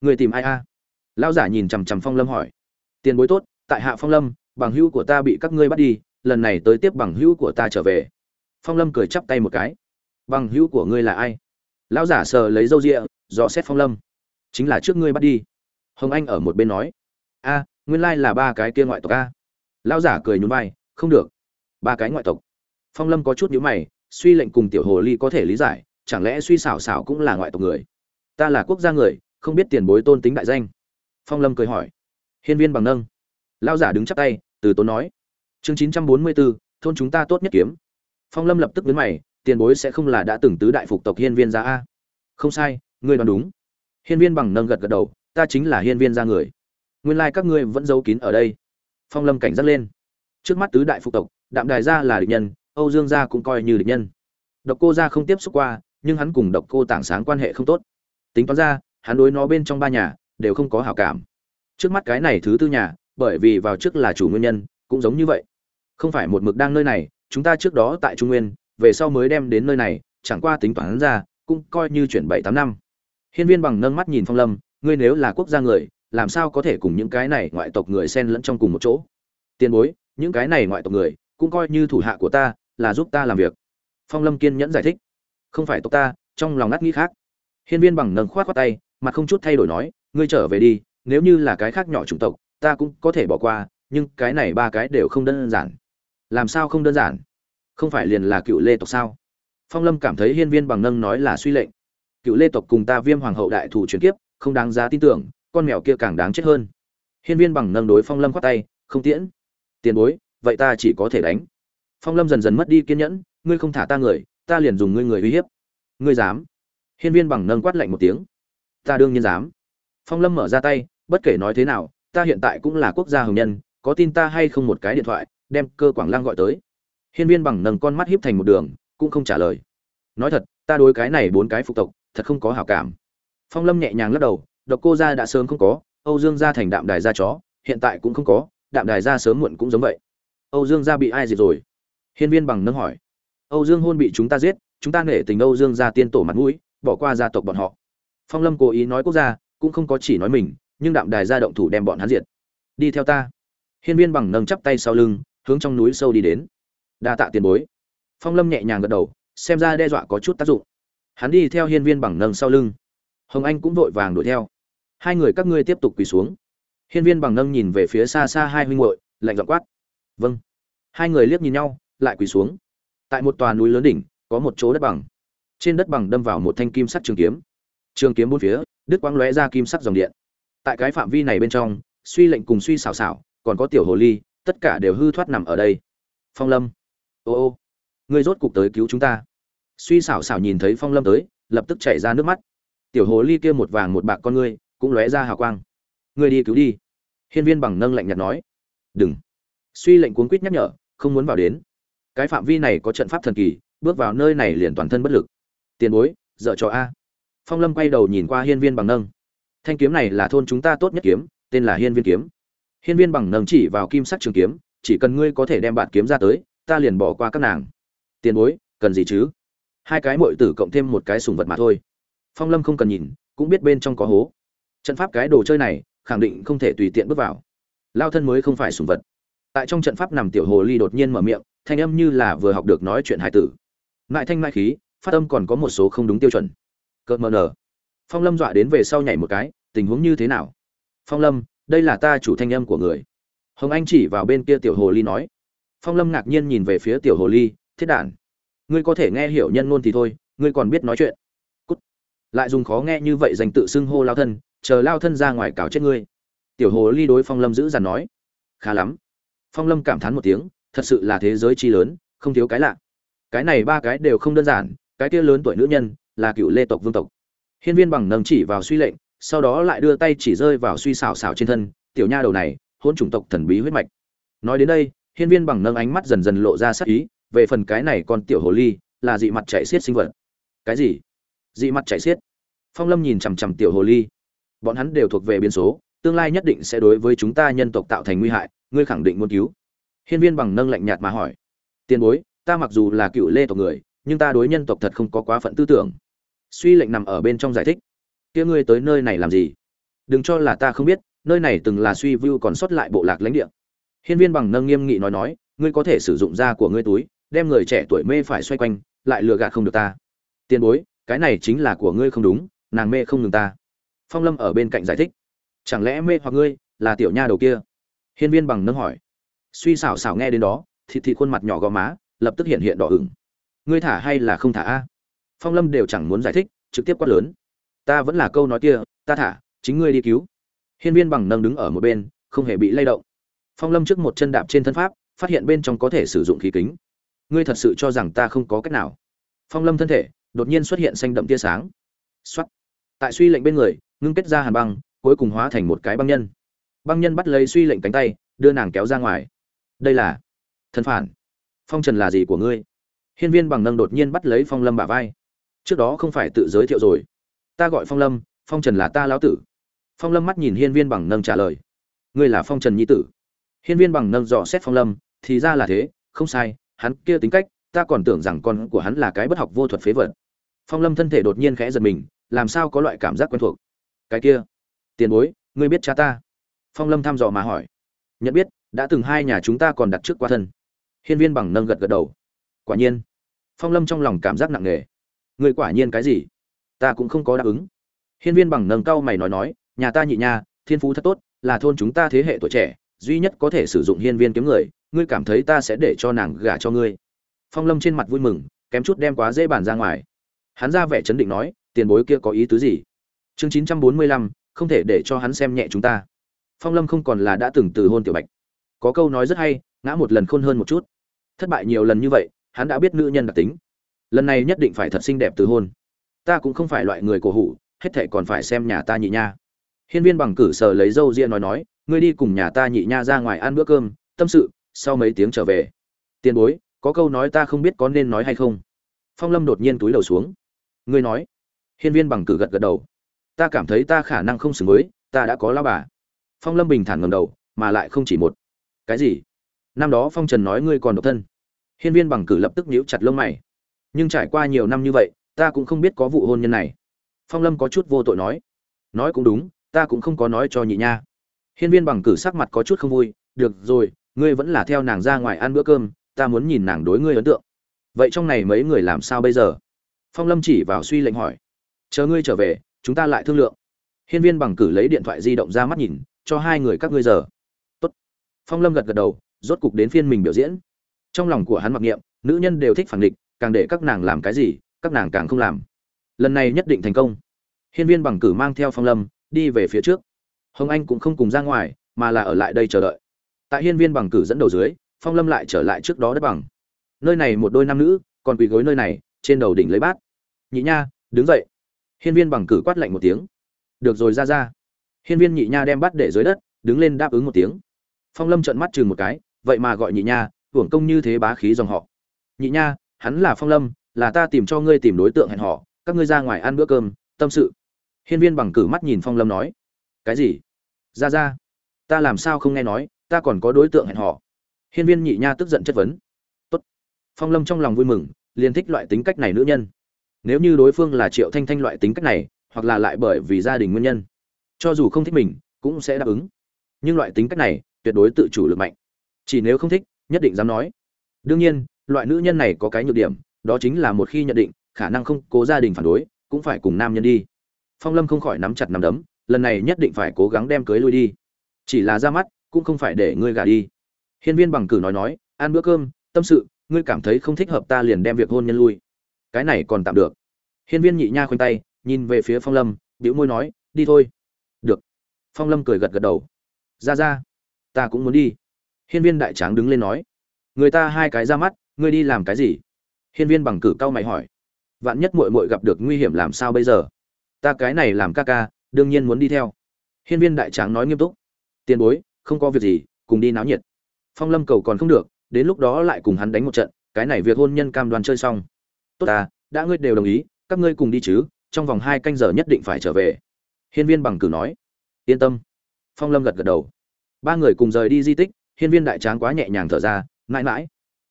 người tìm ai a? Lao giả nhìn chằm chằm phong lâm hỏi. Tiền bối tốt, tại hạ phong lâm, bằng hữu của ta bị các ngươi bắt đi, lần này tới tiếp bằng hữu của ta trở về. Phong lâm cười chắp tay một cái. Bằng hữu của ngươi là ai? Lão giả sờ lấy râu rịa dò xét phong lâm. Chính là trước ngươi bắt đi. Hồng anh ở một bên nói. A, nguyên lai là ba cái kia ngoại tộc a. Lão giả cười nhún vai. Không được, ba cái ngoại tộc. Phong lâm có chút nhíu mày, suy lệnh cùng tiểu hồ ly có thể lý giải chẳng lẽ suy xảo xảo cũng là ngoại tộc người? Ta là quốc gia người, không biết tiền bối tôn tính đại danh. Phong lâm cười hỏi. Hiên viên bằng nâng. Lao giả đứng chắp tay, từ tốn nói. Chương chín trăm bốn mươi bốn thôn chúng ta tốt nhất kiếm. Phong lâm lập tức biến mày, tiền bối sẽ không là đã từng tứ đại phục tộc hiên viên gia a? Không sai, ngươi đoán đúng. Hiên viên bằng nâng gật gật đầu, ta chính là hiên viên gia người. Nguyên lai các ngươi vẫn giấu kín ở đây. Phong lâm cảnh giác lên. Trước mắt tứ đại phục tộc, đạm đài gia là địch nhân, âu dương gia cũng coi như địch nhân. Độc cô gia không tiếp xúc qua nhưng hắn cùng độc cô tảng sáng quan hệ không tốt. Tính toán ra, hắn đối nó bên trong ba nhà đều không có hảo cảm. Trước mắt cái này thứ tư nhà, bởi vì vào trước là chủ nguyên nhân, cũng giống như vậy. Không phải một mực đang nơi này, chúng ta trước đó tại trung nguyên, về sau mới đem đến nơi này, chẳng qua tính toán ra, cũng coi như chuyển bảy tám năm. Hiên viên bằng nâng mắt nhìn phong lâm, ngươi nếu là quốc gia người, làm sao có thể cùng những cái này ngoại tộc người xen lẫn trong cùng một chỗ? Tiền bối, những cái này ngoại tộc người, cũng coi như thủ hạ của ta, là giúp ta làm việc. Phong lâm kiên nhẫn giải thích không phải tộc ta, trong lòng ngắt nghĩ khác. Hiên viên bằng nâng khoát khoát tay, mặt không chút thay đổi nói, ngươi trở về đi, nếu như là cái khác nhỏ chủng tộc, ta cũng có thể bỏ qua, nhưng cái này ba cái đều không đơn giản. Làm sao không đơn giản? Không phải liền là cựu lê tộc sao? Phong lâm cảm thấy hiên viên bằng nâng nói là suy lệnh. Cựu lê tộc cùng ta viêm hoàng hậu đại thủ chuyển kiếp, không đáng giá tin tưởng, con mèo kia càng đáng chết hơn. Hiên viên bằng nâng đối phong lâm khoát tay, không tiễn. Tiền bối, vậy ta chỉ có thể đánh. Phong lâm dần dần mất đi kiên nhẫn, ngươi không thả ta người ta liền dùng ngươi người uy hiếp. Ngươi dám? Hiên viên bằng nâng quát lạnh một tiếng. Ta đương nhiên dám. Phong lâm mở ra tay, bất kể nói thế nào, ta hiện tại cũng là quốc gia hồng nhân, có tin ta hay không một cái điện thoại, đem cơ quảng Lang gọi tới. Hiên viên bằng nâng con mắt hiếp thành một đường, cũng không trả lời. Nói thật, ta đối cái này bốn cái phục tộc, thật không có hảo cảm. Phong lâm nhẹ nhàng lắc đầu, độc cô gia đã sớm không có, âu dương gia thành đạm đài gia chó, hiện tại cũng không có, đạm đài gia sớm muộn cũng giống vậy. Âu dương gia bị ai diệt rồi? Hiên viên bằng nâng hỏi âu dương hôn bị chúng ta giết, chúng ta nể tình âu dương gia tiên tổ mặt mũi, bỏ qua gia tộc bọn họ. Phong lâm cố ý nói quốc gia, cũng không có chỉ nói mình, nhưng đạm đài gia động thủ đem bọn hắn diệt. Đi theo ta. Hiên viên bằng nâng chắp tay sau lưng, hướng trong núi sâu đi đến. Đa tạ tiền bối. Phong lâm nhẹ nhàng gật đầu, xem ra đe dọa có chút tác dụng. Hắn đi theo hiên viên bằng nâng sau lưng. Hồng anh cũng vội vàng đuổi theo. Hai người các ngươi tiếp tục quỳ xuống. Hiên viên bằng nâng nhìn về phía xa xa hai huynh muội, lạnh giọng quát. Vâng. Hai người liếc nhìn nhau, lại quỳ xuống tại một tòa núi lớn đỉnh, có một chỗ đất bằng. Trên đất bằng đâm vào một thanh kim sắt trường kiếm. Trường kiếm bốn phía, đứt quang lóe ra kim sắc dòng điện. Tại cái phạm vi này bên trong, suy lệnh cùng suy xảo xảo, còn có tiểu hồ ly, tất cả đều hư thoát nằm ở đây. Phong lâm. Ô ô, ngươi rốt cục tới cứu chúng ta. Suy xảo xảo nhìn thấy phong lâm tới, lập tức chảy ra nước mắt. Tiểu hồ ly kia một vàng một bạc con ngươi, cũng lóe ra hào quang. Ngươi đi cứu đi. Hiên viên bằng nâng lạnh nhạt nói. Đừng. Suy lệnh cuốn quýt nhắc nhở, không muốn vào đến cái phạm vi này có trận pháp thần kỳ, bước vào nơi này liền toàn thân bất lực. Tiền bối dợ cho a. Phong lâm quay đầu nhìn qua hiên viên bằng nâng. Thanh kiếm này là thôn chúng ta tốt nhất kiếm, tên là hiên viên kiếm. Hiên viên bằng nâng chỉ vào kim sắc trường kiếm, chỉ cần ngươi có thể đem bạn kiếm ra tới, ta liền bỏ qua các nàng. Tiền bối, cần gì chứ? Hai cái mội tử cộng thêm một cái sùng vật mà thôi. Phong lâm không cần nhìn, cũng biết bên trong có hố. Trận pháp cái đồ chơi này, khẳng định không thể tùy tiện bước vào. Lao thân mới không phải sùng vật. Tại trong trận pháp nằm tiểu hồ ly đột nhiên mở miệng thanh âm như là vừa học được nói chuyện hải tử. Mại thanh mại khí, phát âm còn có một số không đúng tiêu chuẩn. Cợt mờ nở. Phong lâm dọa đến về sau nhảy một cái, tình huống như thế nào? Phong lâm, đây là ta chủ thanh âm của người. Hồng anh chỉ vào bên kia tiểu hồ ly nói. Phong lâm ngạc nhiên nhìn về phía tiểu hồ ly, thiết đản. Ngươi có thể nghe hiểu nhân ngôn thì thôi, ngươi còn biết nói chuyện. Cút. lại dùng khó nghe như vậy dành tự xưng hô lao thân, chờ lao thân ra ngoài cáo chết ngươi. Tiểu hồ ly đối phong lâm giữ dằn nói. Khá lắm. Phong lâm cảm thán một tiếng thật sự là thế giới chi lớn, không thiếu cái lạ. Cái này ba cái đều không đơn giản, cái kia lớn tuổi nữ nhân là cựu lê tộc vương tộc. Hiên viên bằng nâng chỉ vào suy lệnh, sau đó lại đưa tay chỉ rơi vào suy xảo xảo trên thân, tiểu nha đầu này, hôn chủng tộc thần bí huyết mạch. Nói đến đây, hiên viên bằng nâng ánh mắt dần dần lộ ra sắc ý, về phần cái này còn tiểu hồ ly là dị mặt chạy xiết sinh vật. Cái gì? Dị mặt chạy xiết? Phong lâm nhìn chằm chằm tiểu hồ ly. Bọn hắn đều thuộc về biến số, tương lai nhất định sẽ đối với chúng ta nhân tộc tạo thành nguy hại, ngươi khẳng định muốn cứu hiên viên bằng nâng lạnh nhạt mà hỏi, tiền bối, ta mặc dù là cựu lê tộc người, nhưng ta đối nhân tộc thật không có quá phận tư tưởng. Suy lệnh nằm ở bên trong giải thích, kia ngươi tới nơi này làm gì? Đừng cho là ta không biết, nơi này từng là suy view còn sót lại bộ lạc lãnh địa. Hiên viên bằng nâng nghiêm nghị nói nói, ngươi có thể sử dụng da của ngươi túi, đem người trẻ tuổi mê phải xoay quanh, lại lừa gạt không được ta. Tiền bối, cái này chính là của ngươi không đúng, nàng mê không ngừng ta. Phong lâm ở bên cạnh giải thích, chẳng lẽ mê hoặc ngươi là tiểu nha đầu kia? Hiên viên bằng nâng hỏi suy xảo xảo nghe đến đó, thịt thịt khuôn mặt nhỏ gò má, lập tức hiện hiện đỏ ửng. Ngươi thả hay là không thả a? Phong lâm đều chẳng muốn giải thích, trực tiếp quát lớn. Ta vẫn là câu nói kia, ta thả, chính ngươi đi cứu. Hiên viên bằng nâng đứng ở một bên, không hề bị lay động. Phong lâm trước một chân đạp trên thân pháp, phát hiện bên trong có thể sử dụng khí kính. Ngươi thật sự cho rằng ta không có cách nào? Phong lâm thân thể, đột nhiên xuất hiện xanh đậm tia sáng. Xuất tại suy lệnh bên người, ngưng kết ra hàn băng, cuối cùng hóa thành một cái băng nhân. Băng nhân bắt lấy suy lệnh cánh tay, đưa nàng kéo ra ngoài đây là thân phản. Phong trần là gì của ngươi? Hiên viên bằng nâng đột nhiên bắt lấy phong lâm bả vai. Trước đó không phải tự giới thiệu rồi. Ta gọi phong lâm, phong trần là ta lão tử. Phong lâm mắt nhìn hiên viên bằng nâng trả lời. Ngươi là phong trần nhi tử. Hiên viên bằng nâng dò xét phong lâm, thì ra là thế, không sai, hắn kia tính cách, ta còn tưởng rằng con của hắn là cái bất học vô thuật phế vật. Phong lâm thân thể đột nhiên khẽ giật mình, làm sao có loại cảm giác quen thuộc? Cái kia, tiền bối, ngươi biết cha ta? Phong lâm thăm dò mà hỏi. Nhận biết đã từng hai nhà chúng ta còn đặt trước qua thân. Hiên viên bằng nâng gật gật đầu. Quả nhiên, phong lâm trong lòng cảm giác nặng nề. Người quả nhiên cái gì? Ta cũng không có đáp ứng. Hiên viên bằng nâng cao mày nói nói, nhà ta nhị nha, thiên phú thật tốt, là thôn chúng ta thế hệ tuổi trẻ, duy nhất có thể sử dụng hiên viên kiếm người, ngươi cảm thấy ta sẽ để cho nàng gả cho ngươi. Phong lâm trên mặt vui mừng, kém chút đem quá dễ bàn ra ngoài. Hắn ra vẻ chấn định nói, tiền bối kia có ý tứ gì? Chương chín trăm bốn mươi lăm, không thể để cho hắn xem nhẹ chúng ta. Phong lâm không còn là đã từng từ hôn tiểu bạch có câu nói rất hay ngã một lần khôn hơn một chút. Thất bại nhiều lần như vậy hắn đã biết nữ nhân đặc tính. Lần này nhất định phải thật xinh đẹp từ hôn. Ta cũng không phải loại người cổ hủ hết thệ còn phải xem nhà ta nhị nha. Hiên viên bằng cử sờ lấy dâu ria nói nói ngươi đi cùng nhà ta nhị nha ra ngoài ăn bữa cơm tâm sự sau mấy tiếng trở về. Tiền bối có câu nói ta không biết có nên nói hay không? Phong lâm đột nhiên túi đầu xuống. Ngươi nói. Hiên viên bằng cử gật gật đầu. Ta cảm thấy ta khả năng không xử mới, ta đã có lao bà. Phong lâm bình thản ngầm đầu mà lại không chỉ một cái gì? Năm đó phong trần nói ngươi còn độc thân. Hiên viên bằng cử lập tức nhíu chặt lông mày. Nhưng trải qua nhiều năm như vậy, ta cũng không biết có vụ hôn nhân này. Phong lâm có chút vô tội nói. Nói cũng đúng, ta cũng không có nói cho nhị nha. Hiên viên bằng cử sắc mặt có chút không vui. Được rồi, ngươi vẫn là theo nàng ra ngoài ăn bữa cơm, ta muốn nhìn nàng đối ngươi ấn tượng. Vậy trong này mấy người làm sao bây giờ? Phong lâm chỉ vào suy lệnh hỏi. Chờ ngươi trở về, chúng ta lại thương lượng. Hiên viên bằng cử lấy điện thoại di động ra mắt nhìn, cho hai người các ngươi giờ phong lâm gật gật đầu, rốt cục đến phiên mình biểu diễn. Trong lòng của hắn mặc niệm, nữ nhân đều thích phản địch, càng để các nàng làm cái gì, các nàng càng không làm. Lần này nhất định thành công. Hiên viên bằng cử mang theo phong lâm, đi về phía trước. Hồng anh cũng không cùng ra ngoài, mà là ở lại đây chờ đợi. Tại hiên viên bằng cử dẫn đầu dưới, phong lâm lại trở lại trước đó đất bằng. Nơi này một đôi nam nữ, còn quỳ gối nơi này, trên đầu đỉnh lấy bát. Nhị nha, đứng dậy. Hiên viên bằng cử quát lạnh một tiếng. Được rồi, ra ra. Hiên viên nhị nha đem bát để dưới đất, đứng lên đáp ứng một tiếng phong lâm trợn mắt chừng một cái, vậy mà gọi nhị nha, hưởng công như thế bá khí dòng họ. Nhị nha, hắn là phong lâm, là ta tìm cho ngươi tìm đối tượng hẹn họ các ngươi ra ngoài ăn bữa cơm, tâm sự. Hiên viên bằng cử mắt nhìn phong lâm nói, cái gì? Ra ra, ta làm sao không nghe nói, ta còn có đối tượng hẹn họ hiên viên nhị nha tức giận chất vấn, Tốt. phong lâm trong lòng vui mừng, liền thích loại tính cách này nữ nhân. Nếu như đối phương là triệu thanh thanh loại tính cách này, hoặc là lại bởi vì gia đình nguyên nhân, cho dù không thích mình, cũng sẽ đáp ứng. Nhưng loại tính cách này tuyệt đối tự chủ lực mạnh. Chỉ nếu không thích, nhất định dám nói. Đương nhiên, loại nữ nhân này có cái nhược điểm, đó chính là một khi nhận định, khả năng không cố gia đình phản đối, cũng phải cùng nam nhân đi. Phong lâm không khỏi nắm chặt nắm đấm, lần này nhất định phải cố gắng đem cưới lui đi. Chỉ là ra mắt, cũng không phải để ngươi gả đi. Hiên viên bằng cử nói nói, ăn bữa cơm, tâm sự, ngươi cảm thấy không thích hợp ta liền đem việc hôn nhân lui. Cái này còn tạm được. Hiên viên nhị nha khoanh tay, nhìn về phía phong lâm, bĩu môi nói, đi thôi. Được. Phong lâm cười gật gật đầu. Ra ra ta cũng muốn đi. Hiên viên đại tráng đứng lên nói. Người ta hai cái ra mắt, ngươi đi làm cái gì? Hiên viên bằng cử cao mày hỏi. Vạn nhất muội muội gặp được nguy hiểm làm sao bây giờ? Ta cái này làm ca ca, đương nhiên muốn đi theo. Hiên viên đại tráng nói nghiêm túc. Tiền bối, không có việc gì, cùng đi náo nhiệt. Phong lâm cầu còn không được, đến lúc đó lại cùng hắn đánh một trận, cái này việc hôn nhân cam đoan chơi xong. Tốt ta, đã ngươi đều đồng ý, các ngươi cùng đi chứ, trong vòng hai canh giờ nhất định phải trở về. Hiên viên bằng cử nói. Yên tâm. Phong lâm gật gật đầu ba người cùng rời đi di tích, hiên viên đại tráng quá nhẹ nhàng thở ra, mãi mãi,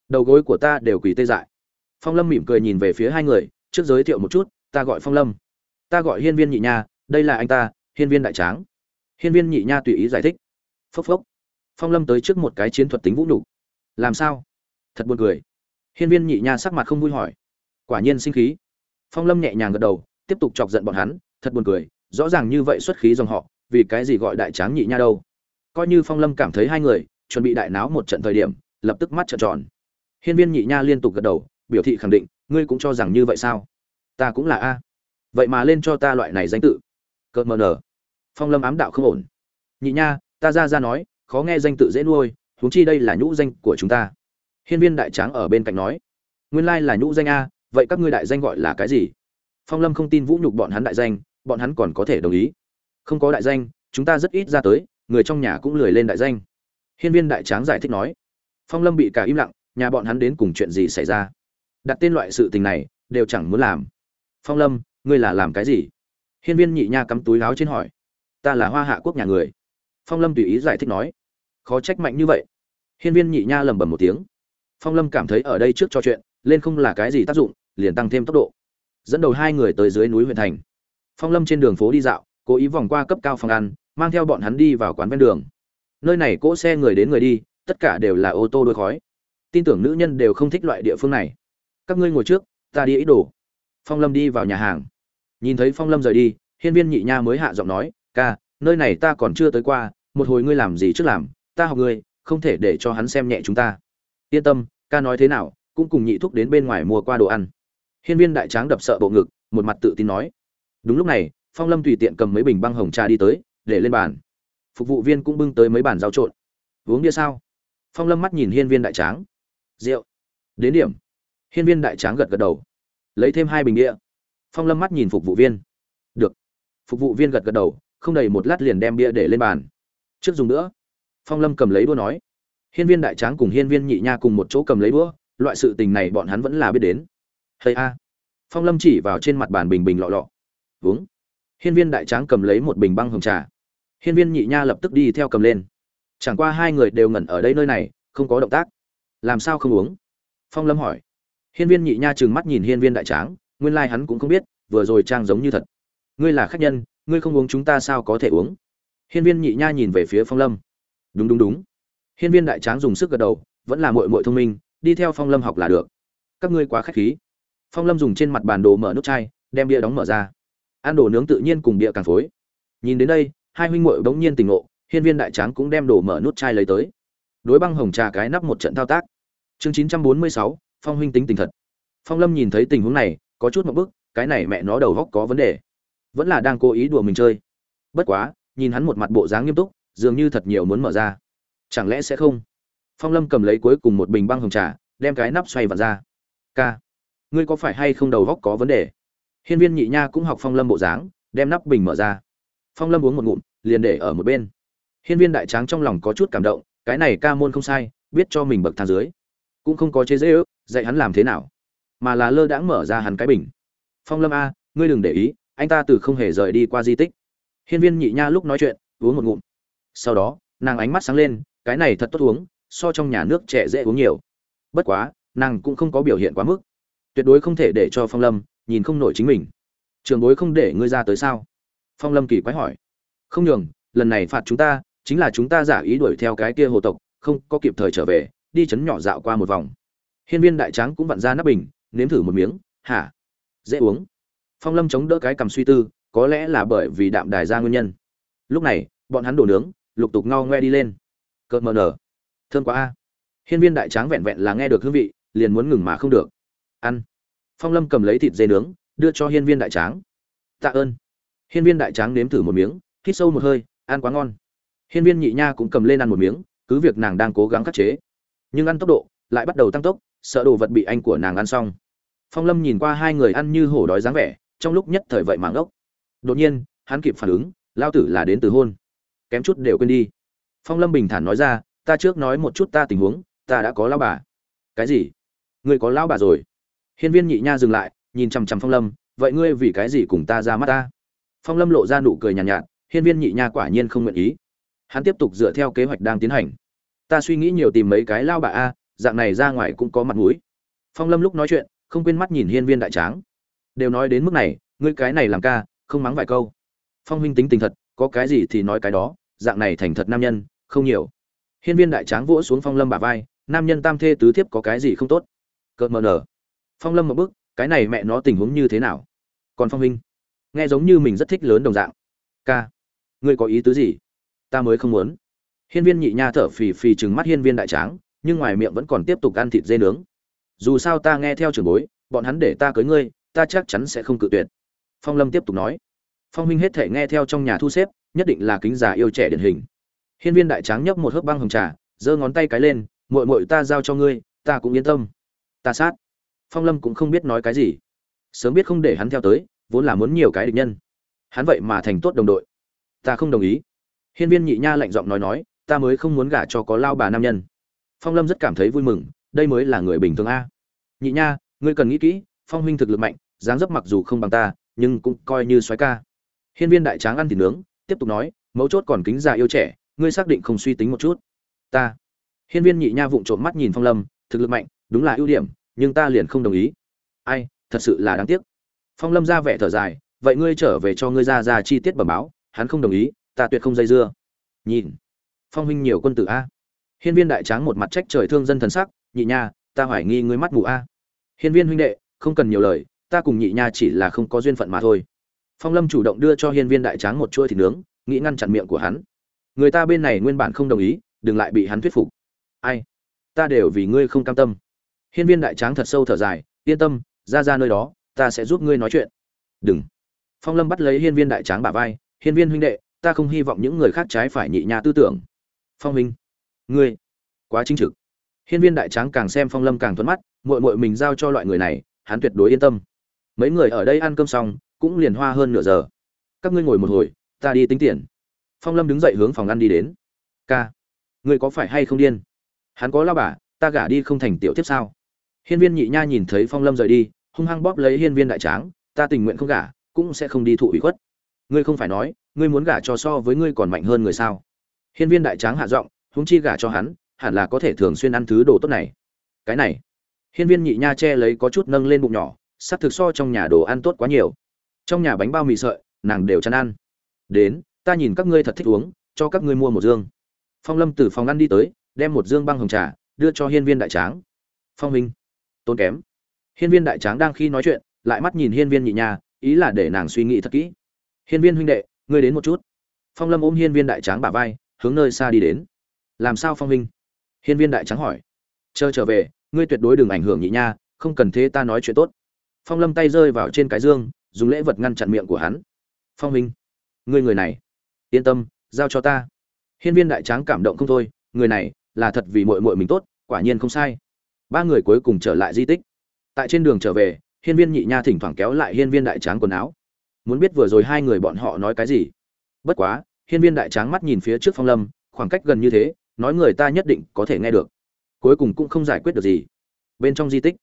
đầu gối của ta đều quỳ tê dại. Phong lâm mỉm cười nhìn về phía hai người, trước giới thiệu một chút, ta gọi phong lâm. Ta gọi hiên viên nhị nha, đây là anh ta, hiên viên đại tráng. Hiên viên nhị nha tùy ý giải thích. Phốc phốc. Phong lâm tới trước một cái chiến thuật tính vũ nhục. Làm sao? Thật buồn cười. Hiên viên nhị nha sắc mặt không vui hỏi. Quả nhiên sinh khí. Phong lâm nhẹ nhàng gật đầu, tiếp tục chọc giận bọn hắn, thật buồn cười, rõ ràng như vậy xuất khí dòng họ, vì cái gì gọi đại tráng nhị nha đâu? Coi như phong lâm cảm thấy hai người chuẩn bị đại náo một trận thời điểm, lập tức mắt trợn tròn. Hiên viên nhị nha liên tục gật đầu, biểu thị khẳng định, ngươi cũng cho rằng như vậy sao? Ta cũng là a. Vậy mà lên cho ta loại này danh tự. Cợt mờ nở. Phong lâm ám đạo không ổn. Nhị nha, ta ra ra nói, khó nghe danh tự dễ nuôi, huống chi đây là nhũ danh của chúng ta. Hiên viên đại tráng ở bên cạnh nói, nguyên lai là nhũ danh a, vậy các ngươi đại danh gọi là cái gì? Phong lâm không tin vũ nhục bọn hắn đại danh, bọn hắn còn có thể đồng ý. Không có đại danh, chúng ta rất ít ra tới người trong nhà cũng lười lên đại danh. Hiên viên đại tráng giải thích nói, phong lâm bị cả im lặng, nhà bọn hắn đến cùng chuyện gì xảy ra? Đặt tên loại sự tình này, đều chẳng muốn làm. Phong lâm, ngươi là làm cái gì? Hiên viên nhị nha cắm túi láo trên hỏi, ta là hoa hạ quốc nhà người. Phong lâm tùy ý giải thích nói, khó trách mạnh như vậy. Hiên viên nhị nha lẩm bẩm một tiếng. Phong lâm cảm thấy ở đây trước cho chuyện, lên không là cái gì tác dụng, liền tăng thêm tốc độ. Dẫn đầu hai người tới dưới núi huyện thành. Phong lâm trên đường phố đi dạo, cố ý vòng qua cấp cao phòng ăn mang theo bọn hắn đi vào quán ven đường. Nơi này cỗ xe người đến người đi, tất cả đều là ô tô đôi khói. Tin tưởng nữ nhân đều không thích loại địa phương này. Các ngươi ngồi trước, ta đi ý đồ. Phong lâm đi vào nhà hàng. Nhìn thấy phong lâm rời đi, hiên viên nhị nha mới hạ giọng nói, ca, nơi này ta còn chưa tới qua, một hồi ngươi làm gì trước làm, ta học ngươi, không thể để cho hắn xem nhẹ chúng ta. Yên tâm, ca nói thế nào, cũng cùng nhị thúc đến bên ngoài mua qua đồ ăn. Hiên viên đại tráng đập sợ bộ ngực, một mặt tự tin nói. Đúng lúc này, phong lâm tùy tiện cầm mấy bình băng hồng trà đi tới để lên bàn. Phục vụ viên cũng bưng tới mấy bàn rau trộn. Uống bia sao? Phong lâm mắt nhìn hiên viên đại tráng. Rượu. Đến điểm. Hiên viên đại tráng gật gật đầu. Lấy thêm hai bình bia. Phong lâm mắt nhìn phục vụ viên. Được. Phục vụ viên gật gật đầu, không đầy một lát liền đem bia để lên bàn. Trước dùng nữa. Phong lâm cầm lấy đũa nói. Hiên viên đại tráng cùng hiên viên nhị nha cùng một chỗ cầm lấy đũa, loại sự tình này bọn hắn vẫn là biết đến. Hay a. Phong lâm chỉ vào trên mặt bàn bình bình lọ lọ. Uống. Hiên viên đại tráng cầm lấy một bình băng hồng trà hiên viên nhị nha lập tức đi theo cầm lên. Chẳng qua hai người đều ngẩn ở đây nơi này, không có động tác. Làm sao không uống? Phong lâm hỏi. Hiên viên nhị nha trừng mắt nhìn hiên viên đại tráng, nguyên lai hắn cũng không biết, vừa rồi trang giống như thật. Ngươi là khách nhân, ngươi không uống chúng ta sao có thể uống? Hiên viên nhị nha nhìn về phía phong lâm. Đúng đúng đúng. Hiên viên đại tráng dùng sức gật đầu, vẫn là mội mội thông minh, đi theo phong lâm học là được. Các ngươi quá k h á c h khí. Phong lâm dùng trên mặt bàn đồ mở nút chai, đem bia đóng mở ra. Ăn đồ nướng tự nhiên cùng bia càng phối. Nhìn đến đây hai huynh muội bỗng nhiên tình ngộ, hiên viên đại tráng cũng đem đồ mở nút chai lấy tới. Đối băng hồng trà cái nắp một trận thao tác. Chương chín trăm bốn mươi sáu, phong huynh tính tình thật. Phong lâm nhìn thấy tình huống này, có chút một bức, cái này mẹ nó đầu góc có vấn đề. Vẫn là đang cố ý đùa mình chơi. Bất quá, nhìn hắn một mặt bộ dáng nghiêm túc, dường như thật nhiều muốn mở ra. Chẳng lẽ sẽ không? Phong lâm cầm lấy cuối cùng một bình băng hồng trà, đem cái nắp xoay vặn ra. K ngươi có phải hay không đầu góc có vấn đề? Hiên viên nhị nha cũng học phong lâm bộ dáng, đem nắp bình mở ra phong lâm uống một ngụm, liền để ở một bên. Hiên viên đại tráng trong lòng có chút cảm động, cái này ca môn không sai, biết cho mình bậc thang dưới. Cũng không có chế dễ ước dạy hắn làm thế nào, mà là lơ đãng mở ra hắn cái bình. Phong lâm a, ngươi đừng để ý, anh ta từ không hề rời đi qua di tích. Hiên viên nhị nha lúc nói chuyện, uống một ngụm. Sau đó, nàng ánh mắt sáng lên, cái này thật tốt uống, so trong nhà nước trẻ dễ uống nhiều. Bất quá, nàng cũng không có biểu hiện quá mức. Tuyệt đối không thể để cho phong lâm nhìn không nổi chính mình. Trường bối không để ngươi ra tới sao? Phong lâm kỳ quái hỏi. Không nhường, lần này phạt chúng ta, chính là chúng ta giả ý đuổi theo cái kia hồ tộc, không có kịp thời trở về, đi chấn nhỏ dạo qua một vòng. Hiên viên đại tráng cũng vặn ra nắp bình, nếm thử một miếng, hả? Dễ uống. Phong lâm chống đỡ cái cầm suy tư, có lẽ là bởi vì đạm đài ra nguyên nhân. Lúc này, bọn hắn đổ nướng, lục tục ngao ngoe đi lên. Cợt mờ nở. Thơm quá a. Hiên viên đại tráng vẹn vẹn là nghe được hương vị, liền muốn ngừng mà không được. Ăn. Phong lâm cầm lấy thịt dê nướng, đưa cho hiên viên đại tráng. Tạ ơn hiên viên đại tráng nếm thử một miếng, hít sâu một hơi, ăn quá ngon. Hiên viên nhị nha cũng cầm lên ăn một miếng, cứ việc nàng đang cố gắng khắc chế. Nhưng ăn tốc độ lại bắt đầu tăng tốc, sợ đồ vật bị anh của nàng ăn xong. Phong lâm nhìn qua hai người ăn như hổ đói dáng vẻ, trong lúc nhất thời vậy mảng ốc đột nhiên, hắn kịp phản ứng, lao tử là đến từ hôn. Kém chút đều quên đi. Phong lâm bình thản nói ra, ta trước nói một chút ta tình huống, ta đã có lão bà. Cái gì? Ngươi có lão bà rồi? Hiên viên nhị nha dừng lại, nhìn chằm chằm phong lâm, vậy ngươi vì cái gì cùng ta ra mắt ta? Phong lâm lộ ra nụ cười nhàn nhạt, nhạt hiên viên nhị nha quả nhiên không nguyện ý. Hắn tiếp tục dựa theo kế hoạch đang tiến hành. Ta suy nghĩ nhiều tìm mấy cái lao bà a dạng này ra ngoài cũng có mặt mũi. Phong lâm lúc nói chuyện không quên mắt nhìn hiên viên đại tráng. Đều nói đến mức này ngươi cái này làm ca không mắng vài câu. Phong huynh tính tình thật có cái gì thì nói cái đó dạng này thành thật nam nhân không nhiều. Hiên viên đại tráng vỗ xuống phong lâm bả vai nam nhân tam thê tứ thiếp có cái gì không tốt? Cợt mờ nở. Phong lâm một bước, cái này mẹ nó tình huống như thế nào? Còn phong huynh? Nghe giống như mình rất thích lớn đồng dạng. Ca, ngươi có ý tứ gì? Ta mới không muốn. Hiên viên nhị nha thở phì phì chừng mắt hiên viên đại tráng, nhưng ngoài miệng vẫn còn tiếp tục ăn thịt dê nướng. Dù sao ta nghe theo trường bối, bọn hắn để ta cưới ngươi, ta chắc chắn sẽ không cự tuyệt. Phong lâm tiếp tục nói. Phong minh hết thể nghe theo trong nhà thu xếp, nhất định là kính già yêu trẻ điển hình. Hiên viên đại tráng nhấp một hớp băng hồng trà, giơ ngón tay cái lên, muội muội ta giao cho ngươi, ta cũng yên tâm. Ta sát. Phong lâm cũng không biết nói cái gì. Sớm biết không để hắn theo tới vốn là muốn nhiều cái địch nhân. Hắn vậy mà thành tốt đồng đội. Ta không đồng ý. Hiên viên nhị nha lạnh giọng nói nói, ta mới không muốn gả cho có lao bà nam nhân. Phong lâm rất cảm thấy vui mừng, đây mới là người bình thường a. Nhị nha, ngươi cần nghĩ kỹ, phong huynh thực lực mạnh, dáng dấp mặc dù không bằng ta, nhưng cũng coi như soái ca. Hiên viên đại tráng ăn thịt nướng, tiếp tục nói, mấu chốt còn kính già yêu trẻ, ngươi xác định không suy tính một chút. Ta. Hiên viên nhị nha vụng trộm mắt nhìn phong lâm, thực lực mạnh, đúng là ưu điểm, nhưng ta liền không đồng ý. Ai, thật sự là đáng tiếc phong lâm ra vẻ thở dài, vậy ngươi trở về cho ngươi ra ra chi tiết bẩm báo, hắn không đồng ý, ta tuyệt không dây dưa. Nhìn, phong huynh nhiều quân tử a. Hiên viên đại tráng một mặt trách trời thương dân thần sắc, nhị nha, ta hoài nghi ngươi mắt mù a. Hiên viên huynh đệ, không cần nhiều lời, ta cùng nhị nha chỉ là không có duyên phận mà thôi. Phong lâm chủ động đưa cho hiên viên đại tráng một chuỗi thịt nướng, nghĩ ngăn chặn miệng của hắn. Người ta bên này nguyên bản không đồng ý, đừng lại bị hắn thuyết phục. Ai? Ta đều vì ngươi không cam tâm. Hiên viên đại tráng thật sâu thở dài, yên tâm, ra ra nơi đó ta sẽ giúp ngươi nói chuyện. Đừng. Phong lâm bắt lấy hiên viên đại tráng bả vai, hiên viên huynh đệ, ta không hy vọng những người khác trái phải nhị nha tư tưởng. Phong huynh, ngươi quá chính trực. Hiên viên đại tráng càng xem phong lâm càng thuận mắt, muội muội mình giao cho loại người này, hắn tuyệt đối yên tâm. Mấy người ở đây ăn cơm xong, cũng liền hoa hơn nửa giờ. Các ngươi ngồi một hồi, ta đi tính tiền. Phong lâm đứng dậy hướng phòng ăn đi đến. Ca, ngươi có phải hay không điên? Hắn có lao bà, ta gả đi không thành tiểu tiếp sao? Hiên viên nhị nha nhìn thấy phong lâm rời đi hung hăng bóp lấy hiên viên đại tráng, ta tình nguyện không gả, cũng sẽ không đi thụ ủy khuất. Ngươi không phải nói, ngươi muốn gả cho so với ngươi còn mạnh hơn người sao? Hiên viên đại tráng hạ giọng húng chi gả cho hắn, hẳn là có thể thường xuyên ăn thứ đồ tốt này. Cái này. Hiên viên nhị nha che lấy có chút nâng lên bụng nhỏ sắc thực so trong nhà đồ ăn tốt quá nhiều. Trong nhà bánh bao mì sợi, nàng đều chăn ăn. Đến, ta nhìn các ngươi thật thích uống, cho các ngươi mua một dương. Phong lâm từ phòng ăn đi tới, đem một dương băng hồng trà, đưa cho hiên viên đại tráng. Phong minh tốn kém hiên viên đại tráng đang khi nói chuyện, lại mắt nhìn hiên viên nhị nha, ý là để nàng suy nghĩ thật kỹ. Hiên viên huynh đệ, ngươi đến một chút. Phong lâm ôm hiên viên đại tráng bả vai, hướng nơi xa đi đến. Làm sao phong minh hiên viên đại tráng hỏi. Chờ trở về, ngươi tuyệt đối đừng ảnh hưởng nhị nha, không cần thế ta nói chuyện tốt. Phong lâm tay rơi vào trên cái dương, dùng lễ vật ngăn chặn miệng của hắn. Phong minh ngươi người này, yên tâm, giao cho ta. Hiên viên đại tráng cảm động không thôi, người này là thật vì muội muội mình tốt, quả nhiên không sai. Ba người cuối cùng trở lại di tích tại trên đường trở về, hiên viên nhị nha thỉnh thoảng kéo lại hiên viên đại tráng quần áo. Muốn biết vừa rồi hai người bọn họ nói cái gì? Bất quá, hiên viên đại tráng mắt nhìn phía trước phong lâm, khoảng cách gần như thế, nói người ta nhất định có thể nghe được. Cuối cùng cũng không giải quyết được gì. Bên trong di tích,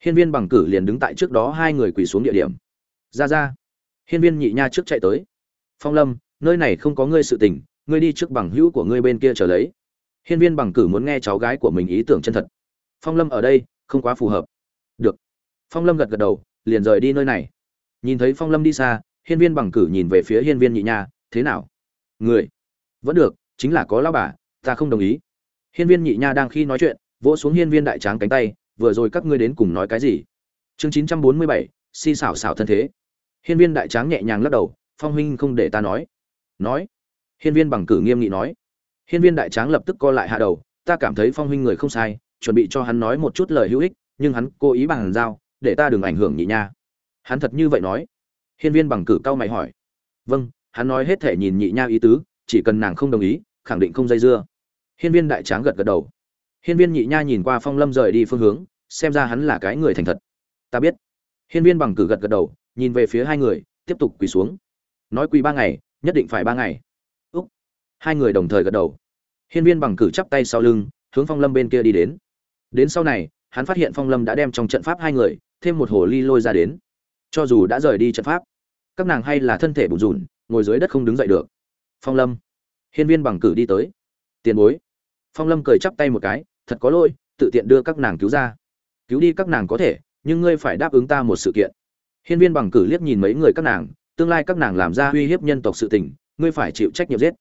hiên viên bằng cử liền đứng tại trước đó hai người quỳ xuống địa điểm. Ra ra. Hiên viên nhị nha trước chạy tới. Phong lâm, nơi này không có ngươi sự tình, ngươi đi trước bằng hữu của ngươi bên kia trở lấy. Hiên viên bằng cử muốn nghe cháu gái của mình ý tưởng chân thật. Phong lâm ở đây, không quá phù hợp phong lâm gật gật đầu, liền rời đi nơi này. Nhìn thấy phong lâm đi xa, hiên viên bằng cử nhìn về phía hiên viên nhị nha, thế nào? Người. Vẫn được, chính là có lao bà, ta không đồng ý. Hiên viên nhị nha đang khi nói chuyện, vỗ xuống hiên viên đại tráng cánh tay, vừa rồi các ngươi đến cùng nói cái gì? Chương chín trăm bốn mươi bảy, si xảo xảo thân thế. Hiên viên đại tráng nhẹ nhàng lắc đầu, phong huynh không để ta nói. Nói? Hiên viên bằng cử nghiêm nghị nói. Hiên viên đại tráng lập tức co lại hạ đầu, ta cảm thấy phong huynh người không sai, chuẩn bị cho hắn nói một chút lời hữu ích, nhưng hắn cố ý bằng giao để ta đừng ảnh hưởng nhị nha. Hắn thật như vậy nói. Hiên viên bằng cử cao mày hỏi. Vâng hắn nói hết thể nhìn nhị nha ý tứ, chỉ cần nàng không đồng ý, khẳng định không dây dưa. Hiên viên đại tráng gật gật đầu. Hiên viên nhị nha nhìn qua phong lâm rời đi phương hướng, xem ra hắn là cái người thành thật. Ta biết. Hiên viên bằng cử gật gật đầu, nhìn về phía hai người, tiếp tục quỳ xuống. Nói quỳ ba ngày, nhất định phải ba ngày. Úc. Hai người đồng thời gật đầu. Hiên viên bằng cử chắp tay sau lưng, hướng phong lâm bên kia đi đến. Đến sau này, hắn phát hiện phong lâm đã đem trong trận pháp hai người thêm một hồ ly lôi ra đến. Cho dù đã rời đi trận pháp, các nàng hay là thân thể bùn rùn, ngồi dưới đất không đứng dậy được. Phong lâm, hiên viên bằng cử đi tới. Tiền bối. Phong lâm cười chắp tay một cái, thật có lỗi, tự tiện đưa các nàng cứu ra. Cứu đi các nàng có thể, nhưng ngươi phải đáp ứng ta một sự kiện. Hiên viên bằng cử liếc nhìn mấy người các nàng, tương lai các nàng làm ra uy hiếp nhân tộc sự tình, ngươi phải chịu trách nhiệm giết.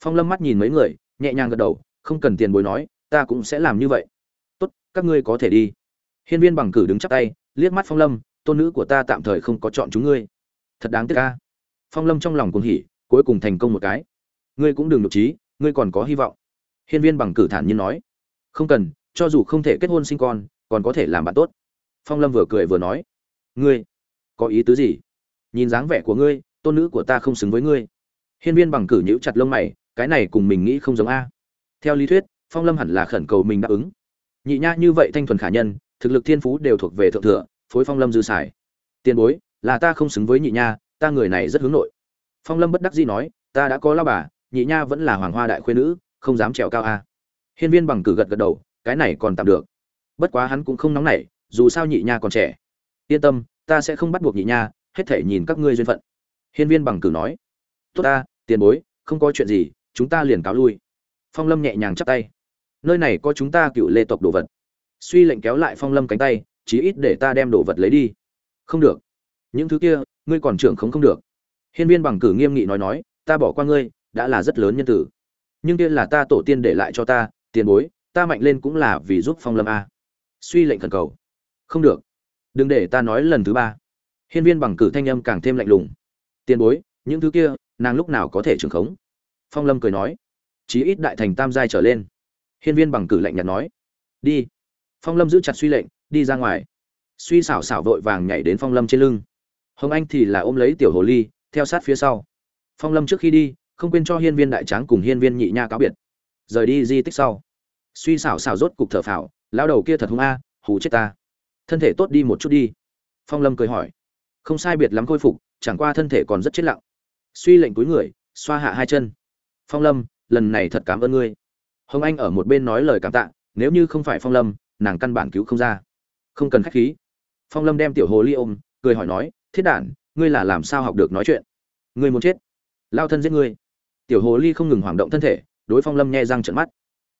Phong lâm mắt nhìn mấy người, nhẹ nhàng gật đầu, không cần tiền bối nói, ta cũng sẽ làm như vậy. Tốt, các ngươi có thể đi. Hiên viên bằng cử đứng chắp tay liếc mắt phong lâm, tôn nữ của ta tạm thời không có chọn chúng ngươi. Thật đáng tiếc ca phong lâm trong lòng cuồng hỉ, cuối cùng thành công một cái. Ngươi cũng đừng nhục trí ngươi còn có hy vọng. Hiên viên bằng cử thản nhiên nói. Không cần, cho dù không thể kết hôn sinh con, còn có thể làm bạn tốt. Phong lâm vừa cười vừa nói. Ngươi, có ý tứ gì? Nhìn dáng vẻ của ngươi, tôn nữ của ta không xứng với ngươi. Hiên viên bằng cử nhíu chặt lông mày, cái này cùng mình nghĩ không giống a. Theo lý thuyết, phong lâm hẳn là khẩn cầu mình đáp ứng. Nhị nha như vậy thanh thuần khả nhân thực lực thiên phú đều thuộc về thượng thừa, phối phong lâm dư xài. Tiền bối, là ta không xứng với nhị nha, ta người này rất hướng nội. Phong lâm bất đắc dĩ nói, ta đã có lao bà, nhị nha vẫn là hoàng hoa đại khuyên nữ, không dám trèo cao a. Hiên viên bằng cử gật gật đầu, cái này còn tạm được. Bất quá hắn cũng không nóng nảy, dù sao nhị nha còn trẻ. Yên tâm, ta sẽ không bắt buộc nhị nha, hết thể nhìn các ngươi duyên phận. Hiên viên bằng cử nói, tốt ta, tiền bối, không có chuyện gì, chúng ta liền cáo lui. Phong lâm nhẹ nhàng chắp tay. Nơi này có chúng ta cựu lê tộc đồ vật suy lệnh kéo lại phong lâm cánh tay, chí ít để ta đem đồ vật lấy đi. Không được. Những thứ kia, ngươi còn trưởng không không được. Hiên viên bằng cử nghiêm nghị nói nói, ta bỏ qua ngươi, đã là rất lớn nhân tử. Nhưng kia là ta tổ tiên để lại cho ta, tiền bối, ta mạnh lên cũng là vì giúp phong lâm a. Suy lệnh khẩn cầu. Không được. Đừng để ta nói lần thứ ba. Hiên viên bằng cử thanh âm càng thêm lạnh lùng. Tiền bối, những thứ kia, nàng lúc nào có thể trưởng khống? Phong lâm cười nói. Chí ít đại thành tam giai trở lên. Hiên viên bằng cử lạnh nhạt nói. Đi phong lâm giữ chặt suy lệnh, đi ra ngoài. Suy xảo xảo vội vàng nhảy đến phong lâm trên lưng. Hồng anh thì là ôm lấy tiểu hồ ly, theo sát phía sau. Phong lâm trước khi đi, không quên cho hiên viên đại tráng cùng hiên viên nhị nha cáo biệt. Rời đi di tích sau. Suy xảo xảo rốt cục thở phào lao đầu kia thật hung a, hù chết ta. Thân thể tốt đi một chút đi. Phong lâm cười hỏi. Không sai biệt lắm khôi phục, chẳng qua thân thể còn rất chết lặng. Suy lệnh túi người, xoa hạ hai chân. Phong lâm, lần này thật cảm ơn ngươi. Hồng anh ở một bên nói lời cảm tạ, nếu như không phải phong lâm nàng căn bản cứu không ra. Không cần khách khí. Phong lâm đem tiểu hồ ly ôm, cười hỏi nói, thiết đản, ngươi là làm sao học được nói chuyện? Ngươi muốn chết, lao thân giết ngươi. Tiểu hồ ly không ngừng hoảng động thân thể, đối phong lâm nhẹ răng trận mắt.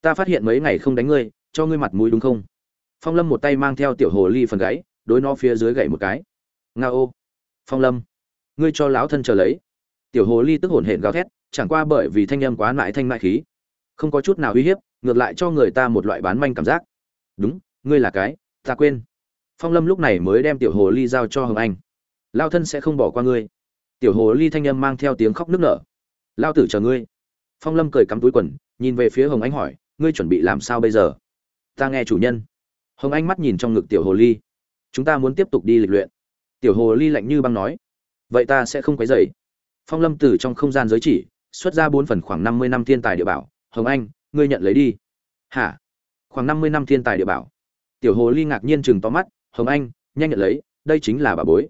Ta phát hiện mấy ngày không đánh ngươi, cho ngươi mặt mũi đúng không? Phong lâm một tay mang theo tiểu hồ ly phần gáy, đối nó phía dưới gậy một cái. Nga ô, phong lâm, ngươi cho lão thân chờ lấy. Tiểu hồ ly tức hổn hển gào thét, chẳng qua bởi vì thanh âm quá nại thanh mại khí, không có chút nào uy hiếp, ngược lại cho người ta một loại bán manh cảm giác đúng, ngươi là cái, ta quên. Phong lâm lúc này mới đem tiểu hồ ly giao cho hồng anh. Lao thân sẽ không bỏ qua ngươi. Tiểu hồ ly thanh âm mang theo tiếng khóc nức nở. Lao tử chờ ngươi. Phong lâm cười cắm túi quần, nhìn về phía hồng anh hỏi, ngươi chuẩn bị làm sao bây giờ? Ta nghe chủ nhân. Hồng anh mắt nhìn trong ngực tiểu hồ ly. Chúng ta muốn tiếp tục đi lịch luyện. Tiểu hồ ly lạnh như băng nói. Vậy ta sẽ không quấy dày phong lâm từ trong không gian giới chỉ, xuất ra bốn phần khoảng năm mươi năm thiên tài địa bảo. Hồng anh, ngươi nhận lấy đi. Hả? Khoảng năm mươi năm thiên tài địa bảo. Tiểu hồ ly ngạc nhiên chừng to mắt, hồng anh, nhanh nhận lấy, đây chính là bà bối.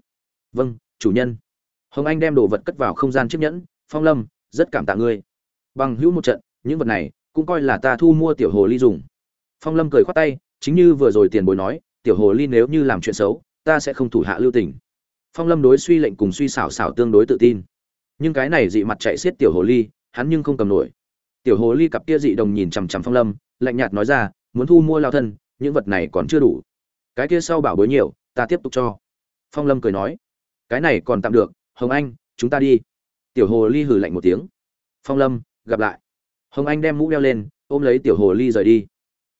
Vâng chủ nhân. Hồng anh đem đồ vật cất vào không gian chiếc nhẫn, phong lâm, rất cảm tạ ngươi. Bằng hữu một trận, những vật này cũng coi là ta thu mua tiểu hồ ly dùng. Phong lâm cười khoát tay, chính như vừa rồi tiền bối nói, tiểu hồ ly nếu như làm chuyện xấu, ta sẽ không thủ hạ lưu tình. Phong lâm đối suy lệnh cùng suy xảo xảo tương đối tự tin. Nhưng cái này dị mặt chạy xiết tiểu hồ ly, hắn nhưng không cầm nổi. Tiểu hồ ly cặp kia dị đồng nhìn chằm chằm phong lâm, lạnh nhạt nói ra muốn thu mua lao thân, những vật này còn chưa đủ. Cái kia sau bảo bối nhiều, ta tiếp tục cho. Phong lâm cười nói. Cái này còn tạm được, hồng anh, chúng ta đi. Tiểu hồ ly hừ lạnh một tiếng. Phong lâm, gặp lại. Hồng anh đem mũ đeo lên, ôm lấy tiểu hồ ly rời đi.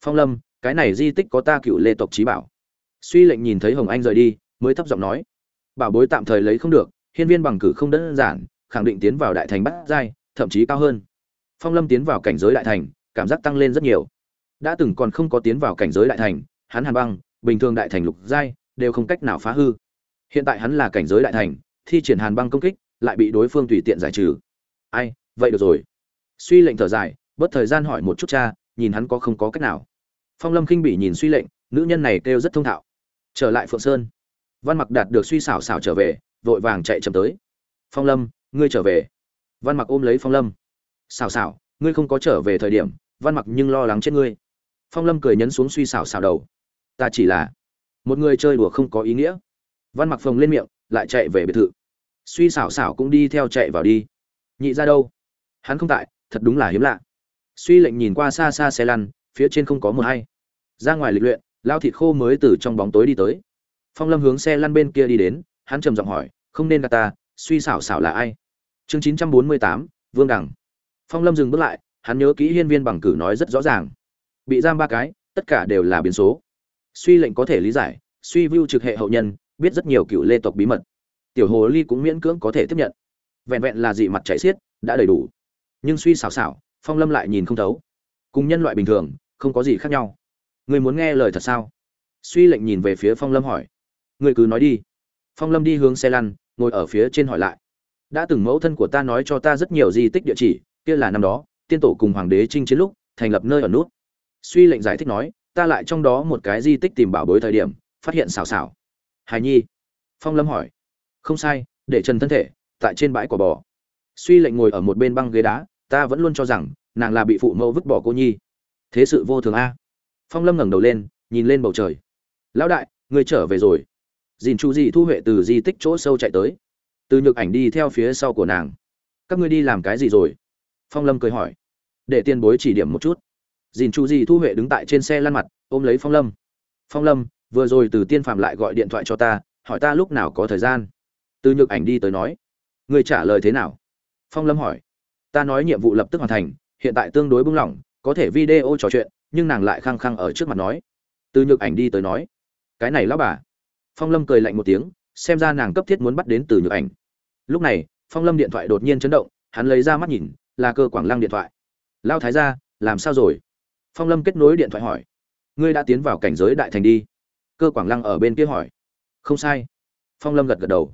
Phong lâm, cái này di tích có ta cựu lê tộc trí bảo. Suy lệnh nhìn thấy hồng anh rời đi, mới thấp giọng nói. Bảo bối tạm thời lấy không được, hiên viên bằng cử không đơn giản, khẳng định tiến vào đại thành bắt giai, thậm chí cao hơn. Phong lâm tiến vào cảnh giới đại thành, cảm giác tăng lên rất nhiều đã từng còn không có tiến vào cảnh giới đại thành, hắn hàn băng, bình thường đại thành lục giai, đều không cách nào phá hư. Hiện tại hắn là cảnh giới đại thành, thi triển hàn băng công kích, lại bị đối phương tùy tiện giải trừ. Ai, vậy được rồi. Suy lệnh thở dài bớt thời gian hỏi một chút cha, nhìn hắn có không có cách nào. Phong lâm khinh bị nhìn suy lệnh, nữ nhân này kêu rất thông thạo. Trở lại phượng sơn. Văn mặc đạt được suy xảo xảo trở về, vội vàng chạy chậm tới. Phong lâm, ngươi trở về. Văn mặc ôm lấy phong lâm. Xảo xảo, ngươi không có trở về thời điểm, văn mặc nhưng lo lắng chết ngươi phong lâm cười nhấn xuống suy xảo xảo đầu. Ta chỉ là một người chơi đùa không có ý nghĩa. Văn mặc phồng lên miệng, lại chạy về biệt thự. Suy xảo xảo cũng đi theo chạy vào đi. Nhị ra đâu? Hắn không tại, thật đúng là hiếm lạ. Suy lệnh nhìn qua xa xa xe lăn, phía trên không có mờ hay. Ra ngoài lịch luyện, lao thịt khô mới từ trong bóng tối đi tới. Phong lâm hướng xe lăn bên kia đi đến, hắn trầm giọng hỏi, không nên gà ta, suy xảo xảo là ai? Chương chín trăm bốn mươi tám, vương đẳng phong lâm dừng bước lại, hắn nhớ kỹ hiên viên bằng cử nói rất rõ ràng bị giam ba cái, tất cả đều là biến số. Suy lệnh có thể lý giải, suy view trực hệ hậu nhân, biết rất nhiều cựu lê tộc bí mật. Tiểu hồ ly cũng miễn cưỡng có thể tiếp nhận. Vẹn vẹn là dị mặt chạy xiết, đã đầy đủ. Nhưng suy xào xảo, phong lâm lại nhìn không thấu. Cùng nhân loại bình thường, không có gì khác nhau. Người muốn nghe lời thật sao? Suy lệnh nhìn về phía phong lâm hỏi. Người cứ nói đi. Phong lâm đi hướng xe lăn, ngồi ở phía trên hỏi lại. Đã từng mẫu thân của ta nói cho ta rất nhiều di tích địa chỉ, kia là năm đó, tiên tổ cùng hoàng đế chinh chiến lúc, thành lập nơi ở nút suy lệnh giải thích nói, ta lại trong đó một cái di tích tìm bảo bối thời điểm, phát hiện xào xào hài nhi. Phong lâm hỏi. Không sai, để trần thân thể, tại trên bãi quả bò. Suy lệnh ngồi ở một bên băng ghế đá, ta vẫn luôn cho rằng, nàng là bị phụ mẫu vứt bỏ cô nhi. Thế sự vô thường a. Phong lâm ngẩng đầu lên, nhìn lên bầu trời. Lão đại, người trở về rồi. Dìn chu dị thu huệ từ di tích chỗ sâu chạy tới. Từ nhược ảnh đi theo phía sau của nàng. Các ngươi đi làm cái gì rồi? Phong lâm cười hỏi. Để tiền bối chỉ điểm một chút dìn chu dị thu huệ đứng tại trên xe lăn mặt, ôm lấy phong lâm. Phong lâm, vừa rồi từ tiên phạm lại gọi điện thoại cho ta, hỏi ta lúc nào có thời gian? Từ nhược ảnh đi tới nói. Người trả lời thế nào? Phong lâm hỏi. Ta nói nhiệm vụ lập tức hoàn thành, hiện tại tương đối bung lỏng, có thể video trò chuyện, nhưng nàng lại khăng khăng ở trước mặt nói. Từ nhược ảnh đi tới nói. Cái này lão bà. Phong lâm cười lạnh một tiếng, xem ra nàng cấp thiết muốn bắt đến từ nhược ảnh. Lúc này, phong lâm điện thoại đột nhiên chấn động, hắn lấy ra mắt nhìn, là cơ quảng lăng điện thoại. Lao thái ra làm sao rồi? Phong lâm kết nối điện thoại hỏi. Ngươi đã tiến vào cảnh giới đại thành đi. Cơ quảng lăng ở bên kia hỏi. Không sai. Phong lâm gật gật đầu.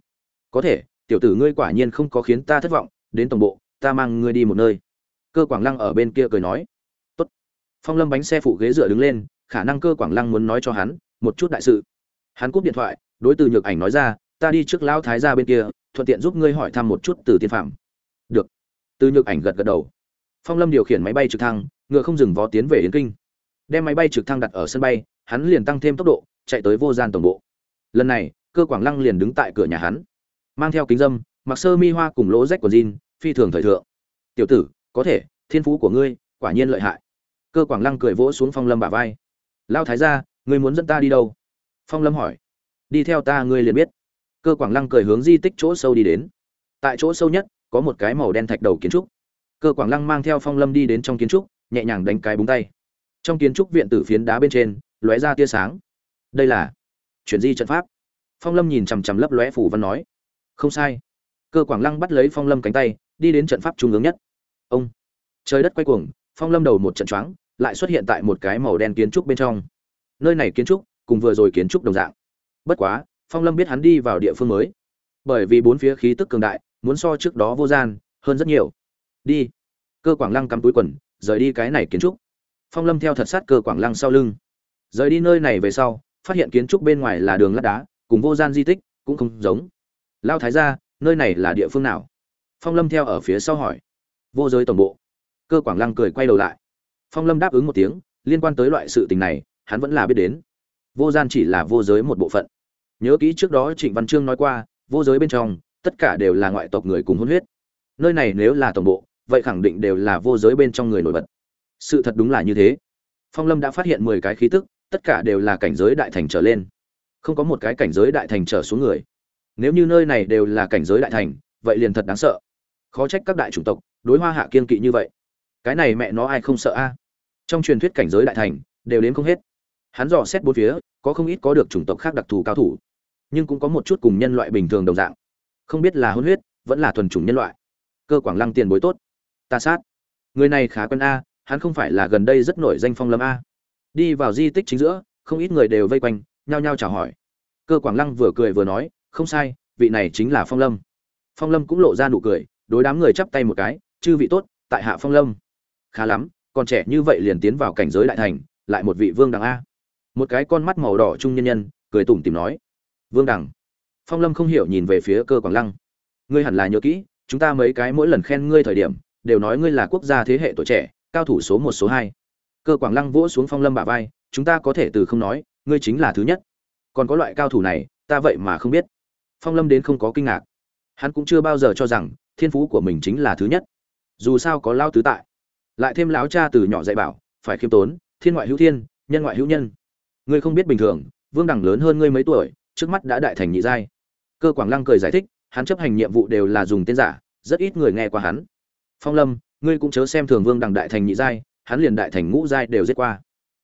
Có thể, tiểu tử ngươi quả nhiên không có khiến ta thất vọng, đến tổng bộ, ta mang ngươi đi một nơi. Cơ quảng lăng ở bên kia cười nói. Tốt. phong lâm bánh xe phụ ghế dựa đứng lên, khả năng cơ quảng lăng muốn nói cho hắn một chút đại sự. Hắn cúp điện thoại, đối từ nhược ảnh nói ra, ta đi trước lão thái gia bên kia, thuận tiện giúp ngươi hỏi thăm một chút từ tiên phạm. Được. Từ nhược ảnh gật gật đầu. Phong lâm điều khiển máy bay trực thăng ngựa không dừng vó tiến về yến kinh. Đem máy bay trực thăng đặt ở sân bay, hắn liền tăng thêm tốc độ, chạy tới vô gian tổng bộ. Lần này, cơ quảng lăng liền đứng tại cửa nhà hắn, mang theo kính dâm, mặc sơ mi hoa cùng lỗ rách của jean, phi thường thời thượng. Tiểu tử, có thể, thiên phú của ngươi quả nhiên lợi hại. Cơ quảng lăng cười vỗ xuống phong lâm bả vai. Lao thái ra ngươi muốn dẫn ta đi đâu? Phong lâm hỏi. Đi theo ta ngươi liền biết. Cơ quảng lăng cười hướng di tích chỗ sâu đi đến. Tại chỗ sâu nhất, có một cái màu đen thạch đầu kiến trúc. Cơ quảng lăng mang theo phong lâm đi đến trong kiến trúc nhẹ nhàng đánh cái búng tay. Trong kiến trúc viện tử phiến đá bên trên, lóe ra tia sáng. Đây là chuyển di trận pháp. Phong lâm nhìn chằm chằm lấp lóe phủ văn nói, không sai. Cơ quảng lăng bắt lấy phong lâm cánh tay, đi đến trận pháp trung ương nhất. Ông, trời đất quay cuồng, phong lâm đầu một trận choáng, lại xuất hiện tại một cái màu đen kiến trúc bên trong. Nơi này kiến trúc cùng vừa rồi kiến trúc đồng dạng. Bất quá, phong lâm biết hắn đi vào địa phương mới. Bởi vì bốn phía khí tức cường đại, muốn so trước đó vô gian, hơn rất nhiều. Đi. Cơ quảng lăng cắm túi quần rời đi cái này kiến trúc. Phong lâm theo thật sát cơ quảng lăng sau lưng. Rời đi nơi này về sau, phát hiện kiến trúc bên ngoài là đường lát đá, cùng vô gian di tích cũng không giống. Lao thái ra nơi này là địa phương nào? Phong lâm theo ở phía sau hỏi. Vô giới tổng bộ. Cơ quảng lăng cười quay đầu lại. Phong lâm đáp ứng một tiếng, liên quan tới loại sự tình này, hắn vẫn là biết đến. Vô gian chỉ là vô giới một bộ phận. Nhớ kỹ trước đó trịnh văn trương nói qua, vô giới bên trong, tất cả đều là ngoại tộc người cùng hôn huyết. Nơi này nếu là tổng bộ vậy khẳng định đều là vô giới bên trong người nổi bật. Sự thật đúng là như thế. Phong lâm đã phát hiện mười cái khí tức, tất cả đều là cảnh giới đại thành trở lên. Không có một cái cảnh giới đại thành trở xuống người. Nếu như nơi này đều là cảnh giới đại thành, vậy liền thật đáng sợ. Khó trách các đại chủng tộc, đối hoa hạ kiên kỵ như vậy. Cái này mẹ nó ai không sợ a? À? Trong truyền thuyết cảnh giới đại thành, đều đến không hết. Hắn dò xét bốn phía, có không ít có được chủng tộc khác đặc thù cao thủ, nhưng cũng có một chút cùng nhân loại bình thường đồng dạng. Không biết là hôn huyết, vẫn là thuần chủng nhân loại. Cơ quảng lăng tiền bối tốt ta sát. Người này khá quen a, hắn không phải là gần đây rất nổi danh phong lâm a. Đi vào di tích chính giữa, không ít người đều vây quanh, nhao nhao chào hỏi. Cơ quảng lăng vừa cười vừa nói, không sai, vị này chính là phong lâm. Phong lâm cũng lộ ra nụ cười, đối đám người chắp tay một cái, chư vị tốt, tại hạ phong lâm. Khá lắm, còn trẻ như vậy liền tiến vào cảnh giới đại thành, lại một vị vương đằng a. Một cái con mắt màu đỏ trung nhân nhân, cười tủm tìm nói, vương đằng phong lâm không hiểu nhìn về phía cơ quảng lăng. Ngươi hẳn là nhớ kỹ, chúng ta mấy cái mỗi lần khen ngươi thời điểm đều nói ngươi là quốc gia thế hệ tuổi trẻ, cao thủ số một, số hai. Cơ quảng lăng vỗ xuống phong lâm bả vai, chúng ta có thể từ không nói, ngươi chính là thứ nhất. Còn có loại cao thủ này, ta vậy mà không biết. Phong lâm đến không có kinh ngạc. Hắn cũng chưa bao giờ cho rằng, thiên phú của mình chính là thứ nhất. Dù sao có lao tứ tại. Lại thêm láo cha từ nhỏ dạy bảo, phải khiêm tốn, thiên ngoại hữu thiên, nhân ngoại hữu nhân. Ngươi không biết bình thường, vương đẳng lớn hơn ngươi mấy tuổi, trước mắt đã đại thành nhị giai. Cơ quảng lăng cười giải thích, hắn chấp hành nhiệm vụ đều là dùng tên giả, rất ít người nghe qua hắn phong lâm, ngươi cũng chớ xem thường vương đằng đại thành nhị giai, hắn liền đại thành ngũ giai đều giết qua.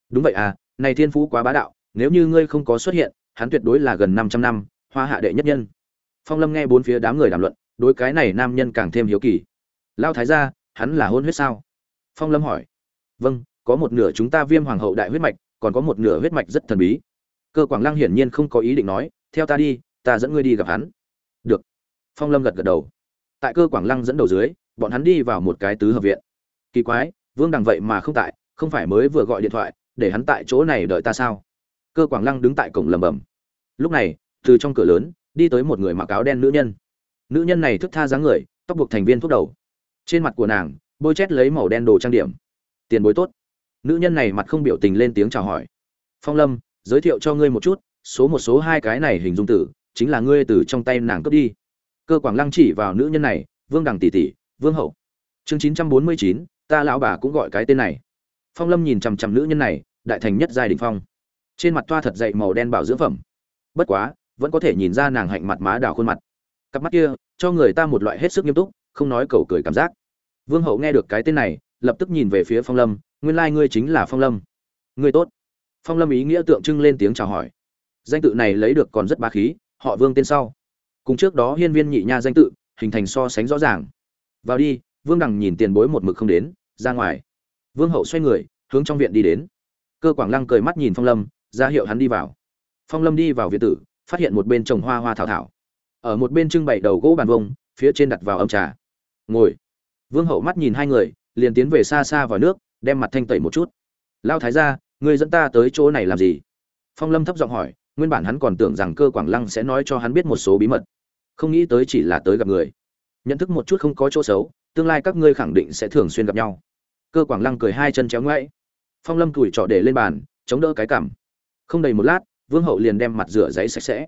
Đúng vậy à này thiên phú quá bá đạo, nếu như ngươi không có xuất hiện, hắn tuyệt đối là gần 500 năm, hoa hạ đệ nhất nhân. Phong lâm nghe bốn phía đám người đàm luận, đối cái này nam nhân càng thêm hiếu kỳ. Lao thái gia, hắn là hôn huyết sao? Phong lâm hỏi. Vâng có một nửa chúng ta viêm hoàng hậu đại huyết mạch, còn có một nửa huyết mạch rất thần bí. Cơ quảng lăng hiển nhiên không có ý định nói, theo ta đi, ta dẫn ngươi đi gặp hắn. Được. Phong lâm gật gật đầu. Tại cơ quảng lăng dẫn đầu dưới bọn hắn đi vào một cái tứ hợp viện. Kỳ quái, vương đằng vậy mà không tại, không phải mới vừa gọi điện thoại, để hắn tại chỗ này đợi ta sao? Cơ quảng lăng đứng tại cổng lầm bầm lúc này, từ trong cửa lớn, đi tới một người mặc áo đen nữ nhân. Nữ nhân này thức tha dáng người, tóc buộc thành viên thuốc đầu. Trên mặt của nàng, bôi chét lấy màu đen đồ trang điểm. Tiền bối tốt. Nữ nhân này mặt không biểu tình lên tiếng chào hỏi. Phong lâm, giới thiệu cho ngươi một chút, số một số hai cái này hình dung tử, chính là ngươi từ trong tay nàng cướp đi. Cơ quảng lăng chỉ vào nữ nhân này, vương đằng tỷ tỷ vương hậu. Chương chín trăm bốn mươi chín, ta lão bà cũng gọi cái tên này. Phong lâm nhìn chằm chằm nữ nhân này, đại thành nhất giai đình phong. Trên mặt toa thật dậy màu đen bảo dưỡng phẩm. Bất quá, vẫn có thể nhìn ra nàng hạnh mặt má đào khuôn mặt. Cặp mắt kia, cho người ta một loại hết sức nghiêm túc, không nói cầu cười cảm giác. Vương hậu nghe được cái tên này, lập tức nhìn về phía phong lâm, nguyên lai、like、ngươi chính là phong lâm. Ngươi tốt. Phong lâm ý nghĩa tượng trưng lên tiếng chào hỏi. Danh tự này lấy được còn rất ba khí, họ vương tên sau. Cùng trước đó hiên viên nhị nha danh tự, hình thành so sánh rõ ràng vào đi, vương đằng nhìn tiền bối một mực không đến, ra ngoài. Vương hậu xoay người, hướng trong viện đi đến. Cơ quảng lăng cười mắt nhìn phong lâm, ra hiệu hắn đi vào. Phong lâm đi vào viện tử, phát hiện một bên trồng hoa hoa thảo thảo. Ở một bên trưng bày đầu gỗ bàn vông, phía trên đặt vào ấm trà. Ngồi. Vương hậu mắt nhìn hai người, liền tiến về xa xa vào nước, đem mặt thanh tẩy một chút. Lao thái ra người dẫn ta tới chỗ này làm gì? Phong lâm thấp giọng hỏi, nguyên bản hắn còn tưởng rằng cơ quảng lăng sẽ nói cho hắn biết một số bí mật. Không nghĩ tới chỉ là tới gặp người nhận thức một chút không có chỗ xấu, tương lai các ngươi khẳng định sẽ thường xuyên gặp nhau. Cơ quảng lăng cười hai chân chéo ngoãy phong lâm cùi trọ để lên bàn, chống đỡ cái cảm không đầy một lát, vương hậu liền đem mặt rửa giấy sạch sẽ.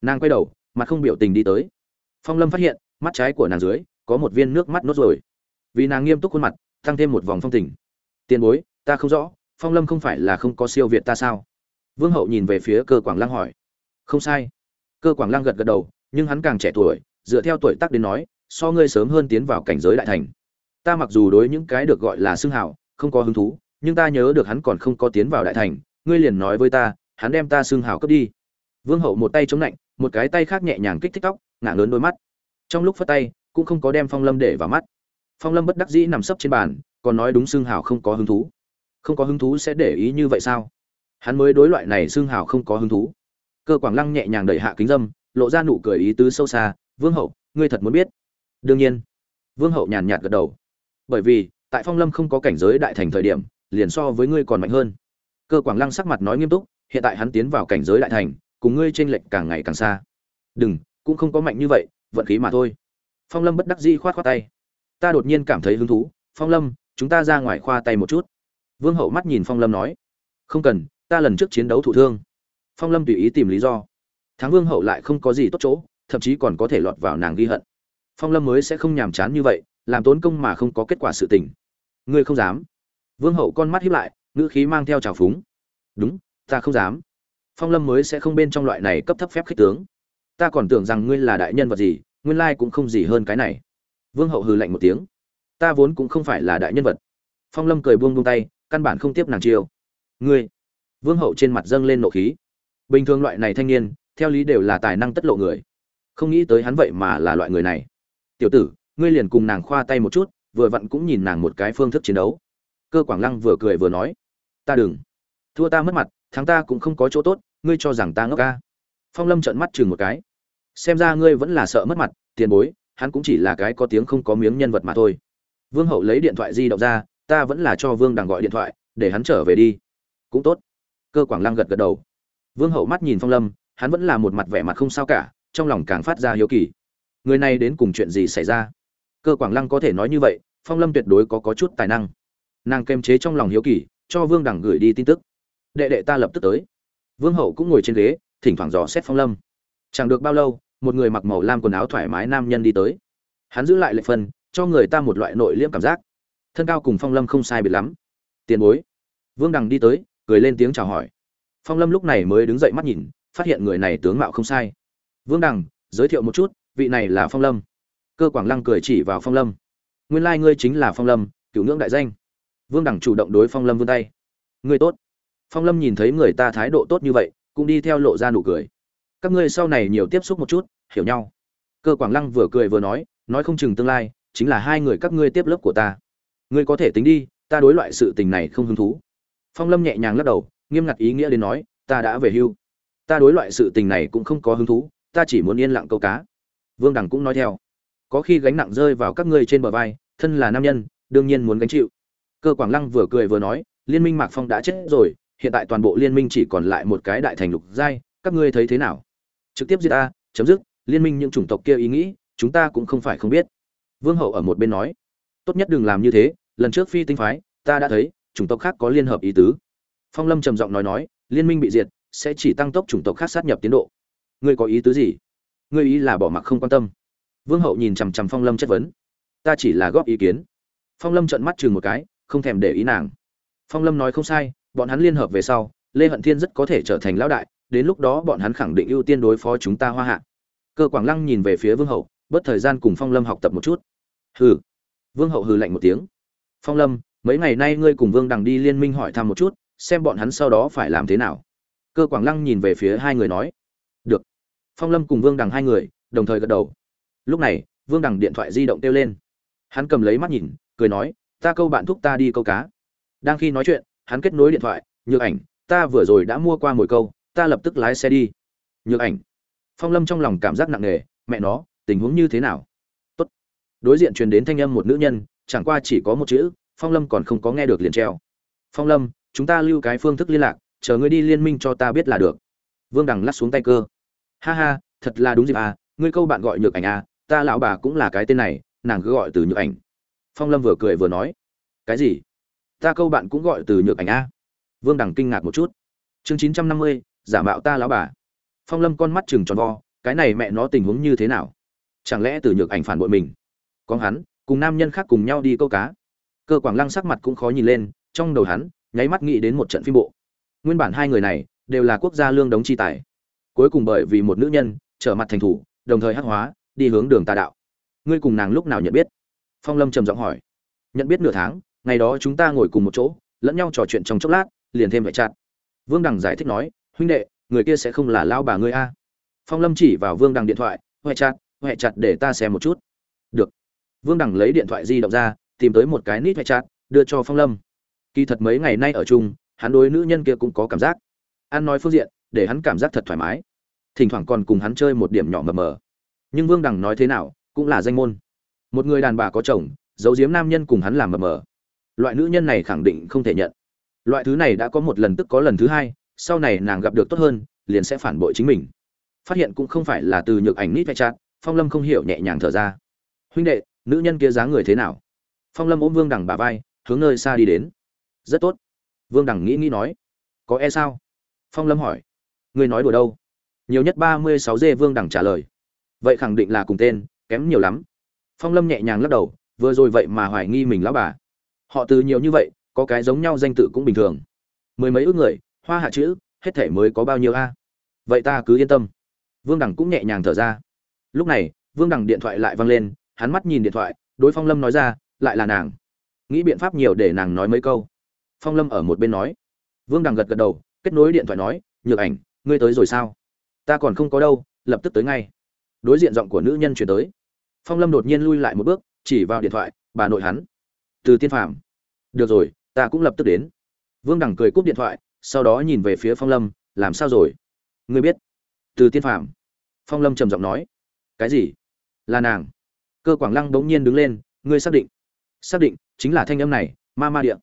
Nàng quay đầu, mặt không biểu tình đi tới. Phong lâm phát hiện, mắt trái của nàng dưới, có một viên nước mắt nốt rồi vì nàng nghiêm túc khuôn mặt, tăng thêm một vòng phong tình. Tiền bối, ta không rõ, phong lâm không phải là không có siêu việt ta sao? Vương hậu nhìn về phía cơ quảng lăng hỏi. Không sai. Cơ quảng lăng gật gật đầu, nhưng hắn càng trẻ tuổi, dựa theo tuổi tác đến nói so ngươi sớm hơn tiến vào cảnh giới đại thành. Ta mặc dù đối những cái được gọi là xưng hảo không có hứng thú, nhưng ta nhớ được hắn còn không có tiến vào đại thành, ngươi liền nói với ta, hắn đem ta xưng hảo cướp đi. Vương hậu một tay chống lạnh một cái tay khác nhẹ nhàng kích thích tóc, ngả lớn đôi mắt. Trong lúc phất tay, cũng không có đem phong lâm để vào mắt. Phong lâm bất đắc dĩ nằm sấp trên bàn, còn nói đúng xưng hào không có hứng thú. Không có hứng thú sẽ để ý như vậy sao? Hắn mới đối loại này xưng hào không có hứng thú. Cơ quảng lăng nhẹ nhàng đẩy hạ kính dâm, lộ ra nụ cười ý tứ sâu xa. Vương hậu, ngươi thật muốn biết đương nhiên, vương hậu nhàn nhạt gật đầu. Bởi vì, tại phong lâm không có cảnh giới đại thành thời điểm, liền so với ngươi còn mạnh hơn. Cơ quảng lăng sắc mặt nói nghiêm túc, hiện tại hắn tiến vào cảnh giới đại thành, cùng ngươi tranh lệch càng ngày càng xa. Đừng, cũng không có mạnh như vậy, vận khí mà thôi. Phong lâm bất đắc dĩ khoát khoát tay. Ta đột nhiên cảm thấy hứng thú. Phong lâm, chúng ta ra ngoài khoa tay một chút. Vương hậu mắt nhìn phong lâm nói. Không cần, ta lần trước chiến đấu thụ thương. Phong lâm tùy ý tìm lý do. Thắng vương hậu lại không có gì tốt chỗ, thậm chí còn có thể lọt vào nàng ghi hận phong lâm mới sẽ không nhàm chán như vậy, làm tốn công mà không có kết quả sự tình. Ngươi không dám. Vương hậu con mắt hiếp lại, ngữ khí mang theo trào phúng. Đúng, ta không dám. Phong lâm mới sẽ không bên trong loại này cấp thấp phép khích tướng. Ta còn tưởng rằng ngươi là đại nhân vật gì, nguyên lai cũng không gì hơn cái này. Vương hậu hừ lạnh một tiếng. Ta vốn cũng không phải là đại nhân vật. Phong lâm cười buông buông tay, căn bản không tiếp nàng chiêu. Ngươi. Vương hậu trên mặt dâng lên nộ khí. Bình thường loại này thanh niên, theo lý đều là tài năng tất lộ người. Không nghĩ tới hắn vậy mà là loại người này tiểu tử, ngươi liền cùng nàng khoa tay một chút, vừa vặn cũng nhìn nàng một cái phương thức chiến đấu. Cơ quảng lăng vừa cười vừa nói, ta đừng. Thua ta mất mặt, thắng ta cũng không có chỗ tốt, ngươi cho rằng ta ngốc ca. Phong lâm trợn mắt chừng một cái. Xem ra ngươi vẫn là sợ mất mặt, tiền bối, hắn cũng chỉ là cái có tiếng không có miếng nhân vật mà thôi. Vương hậu lấy điện thoại di động ra, ta vẫn là cho vương đằng gọi điện thoại, để hắn trở về đi. Cũng tốt. Cơ quảng lăng gật gật đầu. Vương hậu mắt nhìn phong lâm, hắn vẫn là một mặt vẻ mặt không sao cả, trong lòng càng phát ra hiếu kỳ người này đến cùng chuyện gì xảy ra? Cơ quảng lăng có thể nói như vậy phong lâm tuyệt đối có, có chút tài năng. Nàng kềm chế trong lòng hiếu kỳ cho vương đằng gửi đi tin tức. Đệ đệ ta lập tức tới. Vương hậu cũng ngồi trên ghế thỉnh thoảng dò xét phong lâm. Chẳng được bao lâu một người mặc màu lam quần áo thoải mái nam nhân đi tới. Hắn giữ lại lệ phân cho người ta một loại nội liễm cảm giác. Thân cao cùng phong lâm không sai biệt lắm. Tiền bối. Vương đằng đi tới cười lên tiếng chào hỏi. Phong lâm lúc này mới đứng dậy mắt nhìn phát hiện người này tướng mạo không sai. Vương đằng giới thiệu một chút vị này là phong lâm. Cơ quảng lăng cười chỉ vào phong lâm. Nguyên lai、like、ngươi chính là phong lâm, cựu ngưỡng đại danh. Vương đẳng chủ động đối phong lâm vươn tay. Ngươi tốt. Phong lâm nhìn thấy người ta thái độ tốt như vậy, cũng đi theo lộ ra nụ cười. Các ngươi sau này nhiều tiếp xúc một chút, hiểu nhau. Cơ quảng lăng vừa cười vừa nói nói không chừng tương lai, chính là hai người các ngươi tiếp lớp của ta. Ngươi có thể tính đi, ta đối loại sự tình này không hứng thú. Phong lâm nhẹ nhàng lắc đầu, nghiêm ngặt ý nghĩa đến nói, ta đã về hưu. Ta đối loại sự tình này cũng không có hứng thú, ta chỉ muốn yên lặng câu cá vương đằng cũng nói theo. Có khi gánh nặng rơi vào các ngươi trên bờ vai, thân là nam nhân, đương nhiên muốn gánh chịu. Cơ quảng lăng vừa cười vừa nói, liên minh mạc phong đã chết rồi, hiện tại toàn bộ liên minh chỉ còn lại một cái đại thành lục giai, các ngươi thấy thế nào? Trực tiếp giết ta, chấm dứt, liên minh những chủng tộc kia ý nghĩ, chúng ta cũng không phải không biết. Vương hậu ở một bên nói, tốt nhất đừng làm như thế, lần trước phi tinh phái, ta đã thấy, chủng tộc khác có liên hợp ý tứ. Phong lâm trầm giọng nói nói, liên minh bị diệt, sẽ chỉ tăng tốc chủng tộc khác sát nhập tiến độ. Ngươi có ý tứ gì? Ngươi ý là bỏ mặc không quan tâm. Vương hậu nhìn chằm chằm phong lâm chất vấn. Ta chỉ là góp ý kiến. Phong lâm trợn mắt chừng một cái, không thèm để ý nàng. Phong lâm nói không sai, bọn hắn liên hợp về sau, lê hận thiên rất có thể trở thành lão đại, đến lúc đó bọn hắn khẳng định ưu tiên đối phó chúng ta hoa hạ. Cơ quảng lăng nhìn về phía vương hậu, bớt thời gian cùng phong lâm học tập một chút. Hừ. Vương hậu hừ lạnh một tiếng. Phong lâm, mấy ngày nay ngươi cùng vương đằng đi liên minh hỏi thăm một chút, xem bọn hắn sau đó phải làm thế nào. Cơ quảng lăng nhìn về phía hai người nói phong lâm cùng vương đằng hai người, đồng thời gật đầu. Lúc này, vương đằng điện thoại di động kêu lên. Hắn cầm lấy mắt nhìn, cười nói, ta câu bạn thúc ta đi câu cá. Đang khi nói chuyện, hắn kết nối điện thoại, nhược ảnh, ta vừa rồi đã mua qua mồi câu, ta lập tức lái xe đi. Nhược ảnh. Phong lâm trong lòng cảm giác nặng nề, mẹ nó, tình huống như thế nào? Tốt. đối diện truyền đến thanh âm một nữ nhân, chẳng qua chỉ có một chữ, phong lâm còn không có nghe được liền treo. Phong lâm, chúng ta lưu cái phương thức liên lạc, chờ ngươi đi liên minh cho ta biết là được. Vương đằng lắc xuống tay cơ ha ha, thật là đúng dịp à ngươi câu bạn gọi nhược ảnh à ta lão bà cũng là cái tên này, nàng cứ gọi từ nhược ảnh. Phong lâm vừa cười vừa nói. Cái gì? Ta câu bạn cũng gọi từ nhược ảnh a à? vương đằng kinh ngạc một chút. Chương chín trăm năm mươi, giả mạo ta lão bà. Phong lâm con mắt chừng tròn vo, cái này mẹ nó tình huống như thế nào? Chẳng lẽ từ nhược ảnh phản bội mình? Có hắn, cùng nam nhân khác cùng nhau đi câu cá. Cơ quảng lăng sắc mặt cũng khó nhìn lên, trong đầu hắn, nháy mắt nghĩ đến một trận phim bộ. Nguyên bản hai người này, đều là quốc gia lương đống chi tài cuối cùng bởi vì một nữ nhân, trở mặt thành thủ, đồng thời hắc hóa, đi hướng đường tà đạo. Ngươi cùng nàng lúc nào nhận biết? Phong lâm trầm giọng hỏi. Nhận biết nửa tháng, ngày đó chúng ta ngồi cùng một chỗ, lẫn nhau trò chuyện trong chốc lát, liền thêm vệ chặt. Vương đằng giải thích nói, huynh đệ, người kia sẽ không là lao bà ngươi a. Phong lâm chỉ vào vương đằng điện thoại huệ chặt huệ chặt để ta xem một chút. Được. Vương đằng lấy điện thoại di động ra, tìm tới một cái nít huệ chặt, đưa cho phong lâm. Kỳ thật mấy ngày nay ở chung, hắn đối nữ nhân kia cũng có cảm giác. Ăn nói phương diện, để hắn cảm giác thật thoải mái thỉnh thoảng còn cùng hắn chơi một điểm nhỏ mờ mờ. Nhưng vương đằng nói thế nào, cũng là danh môn. Một người đàn bà có chồng, giấu giếm nam nhân cùng hắn làm mờ mờ. Loại nữ nhân này khẳng định không thể nhận. Loại thứ này đã có một lần tức có lần thứ hai, sau này nàng gặp được tốt hơn, liền sẽ phản bội chính mình. Phát hiện cũng không phải là từ nhược ảnh nít vai chát phong lâm không hiểu nhẹ nhàng thở ra. Huynh đệ, nữ nhân kia dáng người thế nào? Phong lâm ôm vương đằng bà vai, hướng nơi xa đi đến. Rất tốt. Vương đằng nghĩ nghĩ nói. Có e sao? Phong lâm hỏi. Ngươi nói đùa đâu? Nhiều nhất ba mươi sáu dê vương đẳng trả lời. Vậy khẳng định là cùng tên, kém nhiều lắm. Phong lâm nhẹ nhàng lắc đầu, vừa rồi vậy mà hoài nghi mình lão bà. Họ từ nhiều như vậy, có cái giống nhau danh tự cũng bình thường. Mười mấy ước người, hoa hạ chữ, hết thể mới có bao nhiêu a? Vậy ta cứ yên tâm. Vương đẳng cũng nhẹ nhàng thở ra. Lúc này, vương đẳng điện thoại lại văng lên, hắn mắt nhìn điện thoại, đối phong lâm nói ra, lại là nàng. Nghĩ biện pháp nhiều để nàng nói mấy câu. Phong lâm ở một bên nói. Vương đằng gật gật đầu, kết nối điện thoại nói, nhược ảnh, ngươi tới rồi sao? Ta còn không có đâu, lập tức tới ngay. Đối diện giọng của nữ nhân chuyển tới. Phong lâm đột nhiên lui lại một bước, chỉ vào điện thoại, bà nội hắn. Từ tiên phạm được rồi, ta cũng lập tức đến. Vương đằng cười cúp điện thoại, sau đó nhìn về phía phong lâm, làm sao rồi? Ngươi biết. Từ tiên phạm phong lâm trầm giọng nói. Cái gì? Là nàng. Cơ quảng lăng bỗng nhiên đứng lên, ngươi xác định. Xác định, chính là thanh âm này, ma ma điện.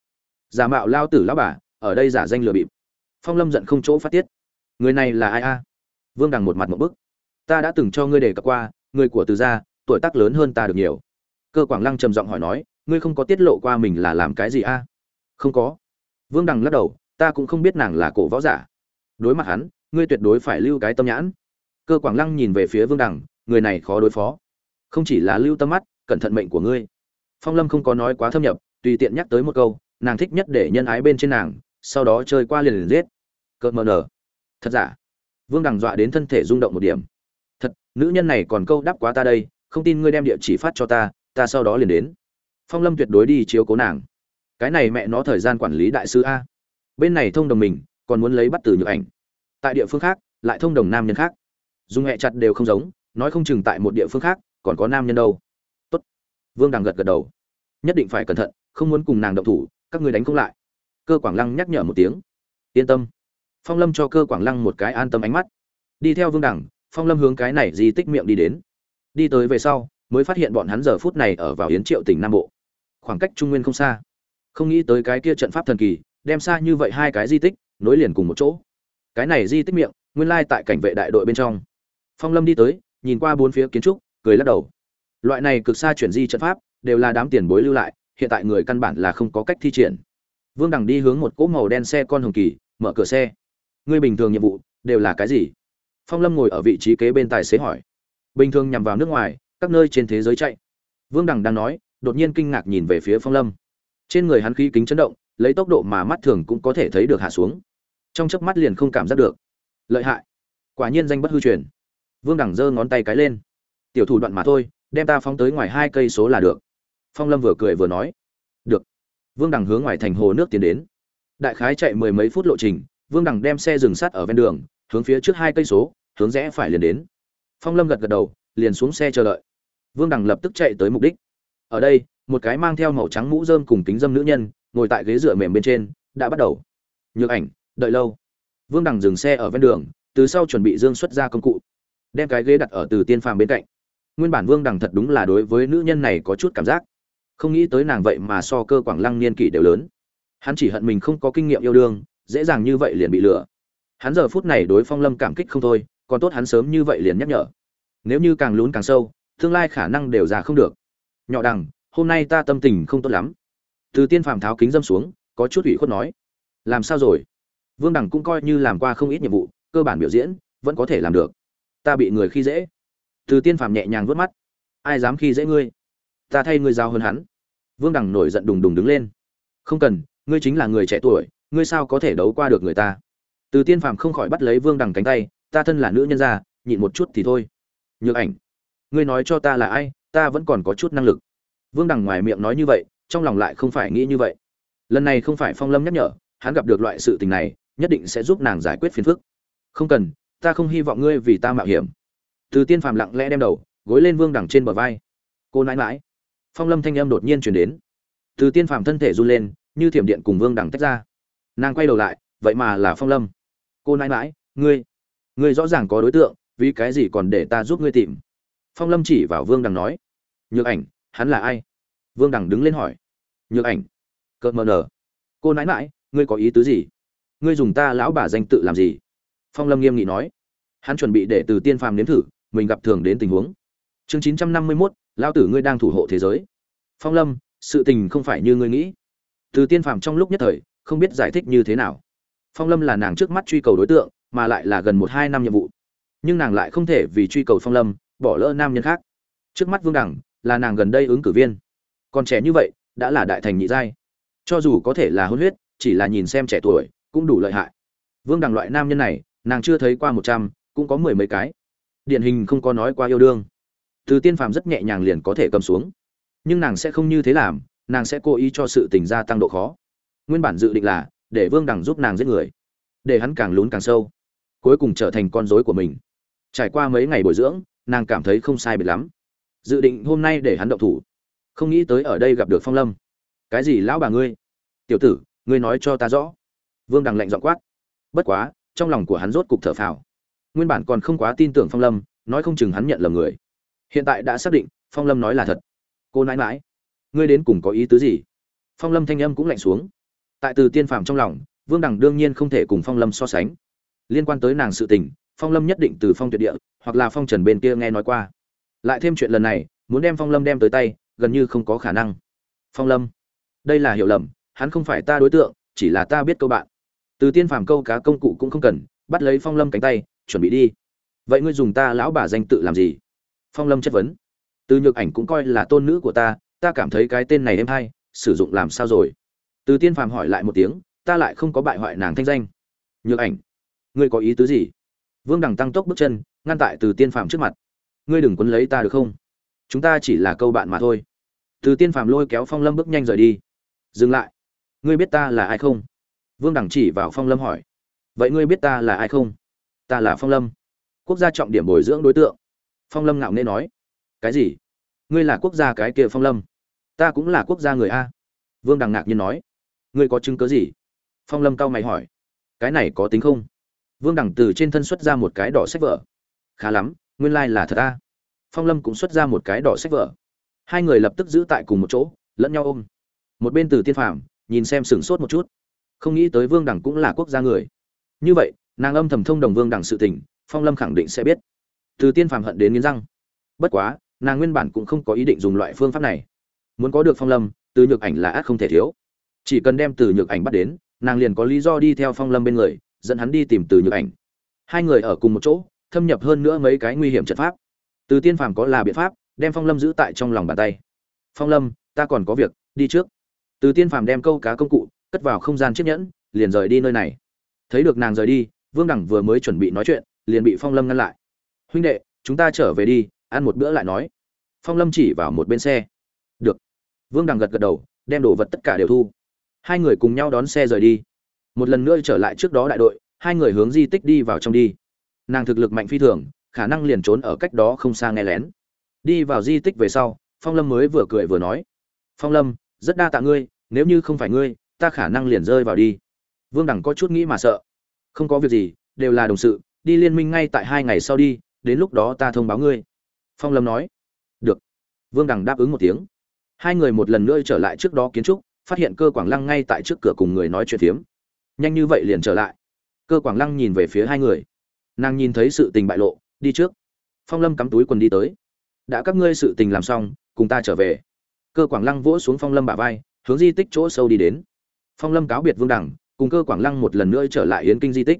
Giả mạo lao tử lao bà, ở đây giả danh lừa bịp. Phong lâm giận không chỗ phát tiết. Người này là ai a? Vương đằng một mặt một bức. Ta đã từng cho ngươi đề cập qua người của từ gia, tuổi tác lớn hơn ta được nhiều. Cơ quảng lăng trầm giọng hỏi nói, ngươi không có tiết lộ qua mình là làm cái gì a? Không có. Vương đằng lắc đầu, ta cũng không biết nàng là cổ võ giả. Đối mặt hắn, ngươi tuyệt đối phải lưu cái tâm nhãn. Cơ quảng lăng nhìn về phía vương đằng, người này khó đối phó. Không chỉ là lưu tâm mắt, cẩn thận mệnh của ngươi. Phong lâm không có nói quá thâm nhập, tùy tiện nhắc tới một câu, nàng thích nhất để nhân ái bên trên nàng, sau đó chơi qua liền liền giết. Cợt mờ nở. Thật giả? Vương đằng dọa đến thân thể rung động một điểm. Thật, nữ nhân này còn câu đáp quá ta đây, không tin ngươi đem địa chỉ phát cho ta ta sau đó liền đến. Phong lâm tuyệt đối đi chiếu cố nàng. Cái này mẹ nó thời gian quản lý đại sư a. Bên này thông đồng mình, còn muốn lấy bắt từ nhược ảnh. Tại địa phương khác, lại thông đồng nam nhân khác. Dùng hẹ chặt đều không giống, nói không chừng tại một địa phương khác, còn có nam nhân đâu. Tốt. Vương đằng gật gật đầu. Nhất định phải cẩn thận, không muốn cùng nàng động thủ, các người đánh không lại. Cơ quảng lăng nhắc nhở một tiếng. Yên tâm phong lâm cho cơ quảng lăng một cái an tâm ánh mắt. Đi theo vương đẳng phong lâm hướng cái này di tích miệng đi đến. Đi tới về sau, mới phát hiện bọn hắn giờ phút này ở vào yến triệu tỉnh nam bộ. Khoảng cách trung nguyên không xa. Không nghĩ tới cái kia trận pháp thần kỳ, đem xa như vậy hai cái di tích, nối liền cùng một chỗ. Cái này di tích miệng, nguyên lai tại cảnh vệ đại đội bên trong. Phong lâm đi tới, nhìn qua bốn phía kiến trúc, cười lắc đầu. Loại này cực xa chuyển di trận pháp, đều là đám tiền bối lưu lại, hiện tại người căn bản là không có cách thi triển. Vương đằng đi hướng một cỗ màu đen xe con hồng kỳ, mở cửa xe ngươi bình thường nhiệm vụ đều là cái gì? Phong lâm ngồi ở vị trí kế bên tài xế hỏi. Bình thường nhằm vào nước ngoài, các nơi trên thế giới chạy. Vương đằng đang nói, đột nhiên kinh ngạc nhìn về phía phong lâm. Trên người hắn khí kính chấn động, lấy tốc độ mà mắt thường cũng có thể thấy được hạ xuống. Trong chớp mắt liền không cảm giác được. Lợi hại. Quả nhiên danh bất hư truyền. Vương đẳng giơ ngón tay cái lên. Tiểu thủ đoạn mà thôi, đem ta phóng tới ngoài hai cây số là được. Phong lâm vừa cười vừa nói. Được. Vương đẳng hướng ngoài thành hồ nước tiến đến. Đại khái chạy mười mấy phút lộ trình vương Đằng đem xe dừng sát ở ven đường, hướng phía trước hai cây số, hướng rẽ phải liền đến. Phong lâm gật gật đầu, liền xuống xe chờ đợi. Vương Đằng lập tức chạy tới mục đích. Ở đây, một cái mang theo màu trắng mũ rơm cùng kính dâm nữ nhân, ngồi tại ghế dựa mềm bên trên, đã bắt đầu. Nhược ảnh, đợi lâu. Vương đằng dừng xe ở ven đường, từ sau chuẩn bị dương xuất ra công cụ. Đem cái ghế đặt ở từ tiên phàm bên cạnh. Nguyên bản vương đằng thật đúng là đối với nữ nhân này có chút cảm giác. Không nghĩ tới nàng vậy mà so cơ quảng lăng niên kỷ đều lớn. Hắn chỉ hận mình không có kinh nghiệm yêu đương dễ dàng như vậy liền bị lừa. Hắn giờ phút này đối phong lâm cảm kích không thôi, còn tốt hắn sớm như vậy liền nhắc nhở. Nếu như càng lún càng sâu, tương lai khả năng đều già không được. Nhỏ đằng, hôm nay ta tâm tình không tốt lắm. Từ tiên phàm tháo kính dâm xuống, có chút ủy khuất nói. Làm sao rồi? Vương đằng cũng coi như làm qua không ít nhiệm vụ, cơ bản biểu diễn, vẫn có thể làm được. Ta bị người khi dễ. Từ tiên phàm nhẹ nhàng vớt mắt. Ai dám khi dễ ngươi? Ta thay ngươi giao hơn hắn. Vương đằng nổi giận đùng đùng đứng lên. Không cần, ngươi chính là người trẻ tuổi ngươi sao có thể đấu qua được người ta? Từ tiên phàm không khỏi bắt lấy vương đằng cánh tay, ta thân là nữ nhân gia, nhịn một chút thì thôi. Nhược ảnh, ngươi nói cho ta là ai, ta vẫn còn có chút năng lực. Vương đằng ngoài miệng nói như vậy, trong lòng lại không phải nghĩ như vậy. Lần này không phải phong lâm nhắc nhở, hắn gặp được loại sự tình này, nhất định sẽ giúp nàng giải quyết phiền phức. Không cần, ta không hy vọng ngươi vì ta mạo hiểm. Từ tiên phàm lặng lẽ đem đầu, gối lên vương đằng trên bờ vai. Cô nãi mãi phong lâm thanh âm đột nhiên chuyển đến. Từ tiên phàm thân thể run lên, như thiểm điện cùng vương đằng tách ra nàng quay đầu lại, vậy mà là phong lâm. Cô nãi mãi ngươi ngươi rõ ràng có đối tượng, vì cái gì còn để ta giúp ngươi tìm? Phong lâm chỉ vào vương đằng nói. Nhược ảnh, hắn là ai? Vương đằng đứng lên hỏi. Nhược ảnh. Cợt mờ nở. Cô nãi mãi ngươi có ý tứ gì? Ngươi dùng ta lão bà danh tự làm gì? Phong lâm nghiêm nghị nói. Hắn chuẩn bị để từ tiên phàm nếm thử, mình gặp thường đến tình huống. Chương chín trăm năm mươi mốt lao tử ngươi đang thủ hộ thế giới. Phong lâm, sự tình không phải như ngươi nghĩ. Từ tiên phàm trong lúc nhất thời không biết giải thích như thế nào. Phong lâm là nàng trước mắt truy cầu đối tượng, mà lại là gần một hai năm nhiệm vụ. Nhưng nàng lại không thể vì truy cầu phong lâm, bỏ lỡ nam nhân khác. Trước mắt vương đẳng là nàng gần đây ứng cử viên. Còn trẻ như vậy, đã là đại thành nhị giai. Cho dù có thể là hôn huyết, chỉ là nhìn xem trẻ tuổi, cũng đủ lợi hại. Vương đằng loại nam nhân này, nàng chưa thấy qua một trăm, cũng có mười mấy cái. Điển hình không có nói qua yêu đương. Từ tiên phàm rất nhẹ nhàng liền có thể cầm xuống. Nhưng nàng sẽ không như thế làm, nàng sẽ cố ý cho sự tình gia tăng độ khó nguyên bản dự định là để vương đằng giúp nàng giết người, để hắn càng lún càng sâu, cuối cùng trở thành con rối của mình. Trải qua mấy ngày bồi dưỡng, nàng cảm thấy không sai biệt lắm. Dự định hôm nay để hắn động thủ. Không nghĩ tới ở đây gặp được phong lâm. Cái gì lão bà ngươi? Tiểu tử, ngươi nói cho ta rõ. Vương đằng lạnh dọn quát. Bất quá, trong lòng của hắn rốt cục thở phào. Nguyên bản còn không quá tin tưởng phong lâm, nói không chừng hắn nhận lầm người. Hiện tại đã xác định, phong lâm nói là thật. Cô nãi mãi ngươi đến cùng có ý tứ gì? Phong lâm thanh âm cũng lạnh xuống tại từ tiên phàm trong lòng, vương đẳng đương nhiên không thể cùng phong lâm so sánh. Liên quan tới nàng sự tình, phong lâm nhất định từ phong tuyệt địa, hoặc là phong trần bên kia nghe nói qua. Lại thêm chuyện lần này, muốn đem phong lâm đem tới tay, gần như không có khả năng. Phong lâm, đây là hiểu lầm, hắn không phải ta đối tượng, chỉ là ta biết câu bạn. Từ tiên phàm câu cá công cụ cũng không cần, bắt lấy phong lâm cánh tay, chuẩn bị đi. Vậy ngươi dùng ta lão bà danh tự làm gì? Phong lâm chất vấn. Từ nhược ảnh cũng coi là tôn nữ của ta ta cảm thấy cái tên này em hay, sử dụng làm sao rồi? Từ tiên phàm hỏi lại một tiếng, ta lại không có bại hoại nàng thanh danh. Nhược ảnh, ngươi có ý tứ gì? Vương đằng tăng tốc bước chân, ngăn tại từ tiên phàm trước mặt. Ngươi đừng quấn lấy ta được không? Chúng ta chỉ là câu bạn mà thôi. Từ tiên phàm lôi kéo phong lâm bước nhanh rời đi. Dừng lại. Ngươi biết ta là ai không? Vương Đằng chỉ vào phong lâm hỏi. Vậy ngươi biết ta là ai không? Ta là phong lâm. Quốc gia trọng điểm bồi dưỡng đối tượng. Phong lâm ngạo nghê nói. Cái gì? Ngươi là quốc gia cái kia phong lâm? Ta cũng là quốc gia người a. Vương đằng ngạc nhiên nói ngươi có chứng cứ gì? Phong lâm cau mày hỏi. Cái này có tính không? Vương Đẳng từ trên thân xuất ra một cái đỏ sách vở. Khá lắm, nguyên lai、like、là thật a. Phong lâm cũng xuất ra một cái đỏ sách vở. Hai người lập tức giữ tại cùng một chỗ, lẫn nhau ôm. Một bên từ tiên phàm, nhìn xem sửng sốt một chút. Không nghĩ tới vương đẳng cũng là quốc gia người. Như vậy, nàng âm thầm thông đồng vương đẳng sự tình, phong lâm khẳng định sẽ biết. Từ tiên phàm hận đến nghiến răng. Bất quá, nàng nguyên bản cũng không có ý định dùng loại phương pháp này. Muốn có được phong lâm, từ nhược ảnh là át không thể thiếu chỉ cần đem từ nhược ảnh bắt đến, nàng liền có lý do đi theo phong lâm bên người, dẫn hắn đi tìm từ nhược ảnh. Hai người ở cùng một chỗ, thâm nhập hơn nữa mấy cái nguy hiểm trận pháp. Từ tiên phàm có là biện pháp, đem phong lâm giữ tại trong lòng bàn tay. Phong lâm, ta còn có việc, đi trước. Từ tiên phàm đem câu cá công cụ, cất vào không gian chiếc nhẫn, liền rời đi nơi này. Thấy được nàng rời đi, vương đẳng vừa mới chuẩn bị nói chuyện, liền bị phong lâm ngăn lại. Huynh đệ, chúng ta trở về đi, ăn một bữa lại nói. Phong lâm chỉ vào một bên xe. Được. Vương đằng gật gật đầu, đem đồ vật tất cả đều thu hai người cùng nhau đón xe rời đi. Một lần nữa trở lại trước đó đại đội, hai người hướng di tích đi vào trong đi. Nàng thực lực mạnh phi thường, khả năng liền trốn ở cách đó không xa nghe lén. Đi vào di tích về sau, phong lâm mới vừa cười vừa nói. Phong lâm, rất đa tạ ngươi, nếu như không phải ngươi, ta khả năng liền rơi vào đi. Vương đẳng có chút nghĩ mà sợ. Không có việc gì, đều là đồng sự, đi liên minh ngay tại hai ngày sau đi, đến lúc đó ta thông báo ngươi. Phong lâm nói. Được. Vương đằng đáp ứng một tiếng. Hai người một lần nữa trở lại trước đó kiến trúc phát hiện cơ quảng lăng ngay tại trước cửa cùng người nói chuyện phiếm. Nhanh như vậy liền trở lại. Cơ quảng lăng nhìn về phía hai người. Nàng nhìn thấy sự tình bại lộ, đi trước. Phong lâm cắm túi quần đi tới. Đã các ngươi sự tình làm xong, cùng ta trở về. Cơ quảng lăng vỗ xuống phong lâm bả vai, hướng di tích chỗ sâu đi đến. Phong lâm cáo biệt vương đẳng, cùng cơ quảng lăng một lần nữa trở lại yến kinh di tích.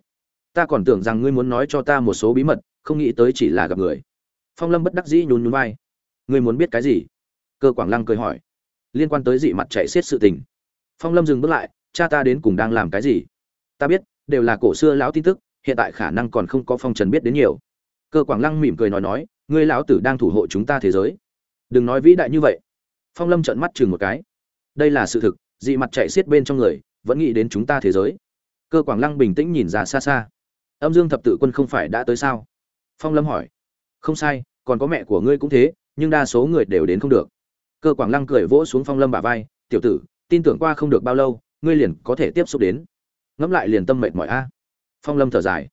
Ta còn tưởng rằng ngươi muốn nói cho ta một số bí mật, không nghĩ tới chỉ là gặp người. Phong lâm bất đắc dĩ nhún nhún vai. Ngươi muốn biết cái gì? Cơ quảng lăng cười hỏi liên quan tới dị mặt chạy xiết sự tình. Phong lâm dừng bước lại, cha ta đến cùng đang làm cái gì? Ta biết, đều là cổ xưa lão tin tức, hiện tại khả năng còn không có phong trần biết đến nhiều. Cơ quảng lăng mỉm cười nói nói, ngươi lão tử đang thủ hộ chúng ta thế giới. Đừng nói vĩ đại như vậy. Phong lâm trợn mắt chừng một cái. Đây là sự thực, dị mặt chạy xiết bên trong người, vẫn nghĩ đến chúng ta thế giới. Cơ quảng lăng bình tĩnh nhìn ra xa xa. Âm dương thập tự quân không phải đã tới sao? Phong lâm hỏi. Không sai, còn có mẹ của ngươi cũng thế, nhưng đa số người đều đến không được cơ quảng lăng cười vỗ xuống phong lâm bả vai, tiểu tử, tin tưởng qua không được bao lâu, ngươi liền có thể tiếp xúc đến. Ngẫm lại liền tâm mệt mỏi a. Phong lâm thở dài.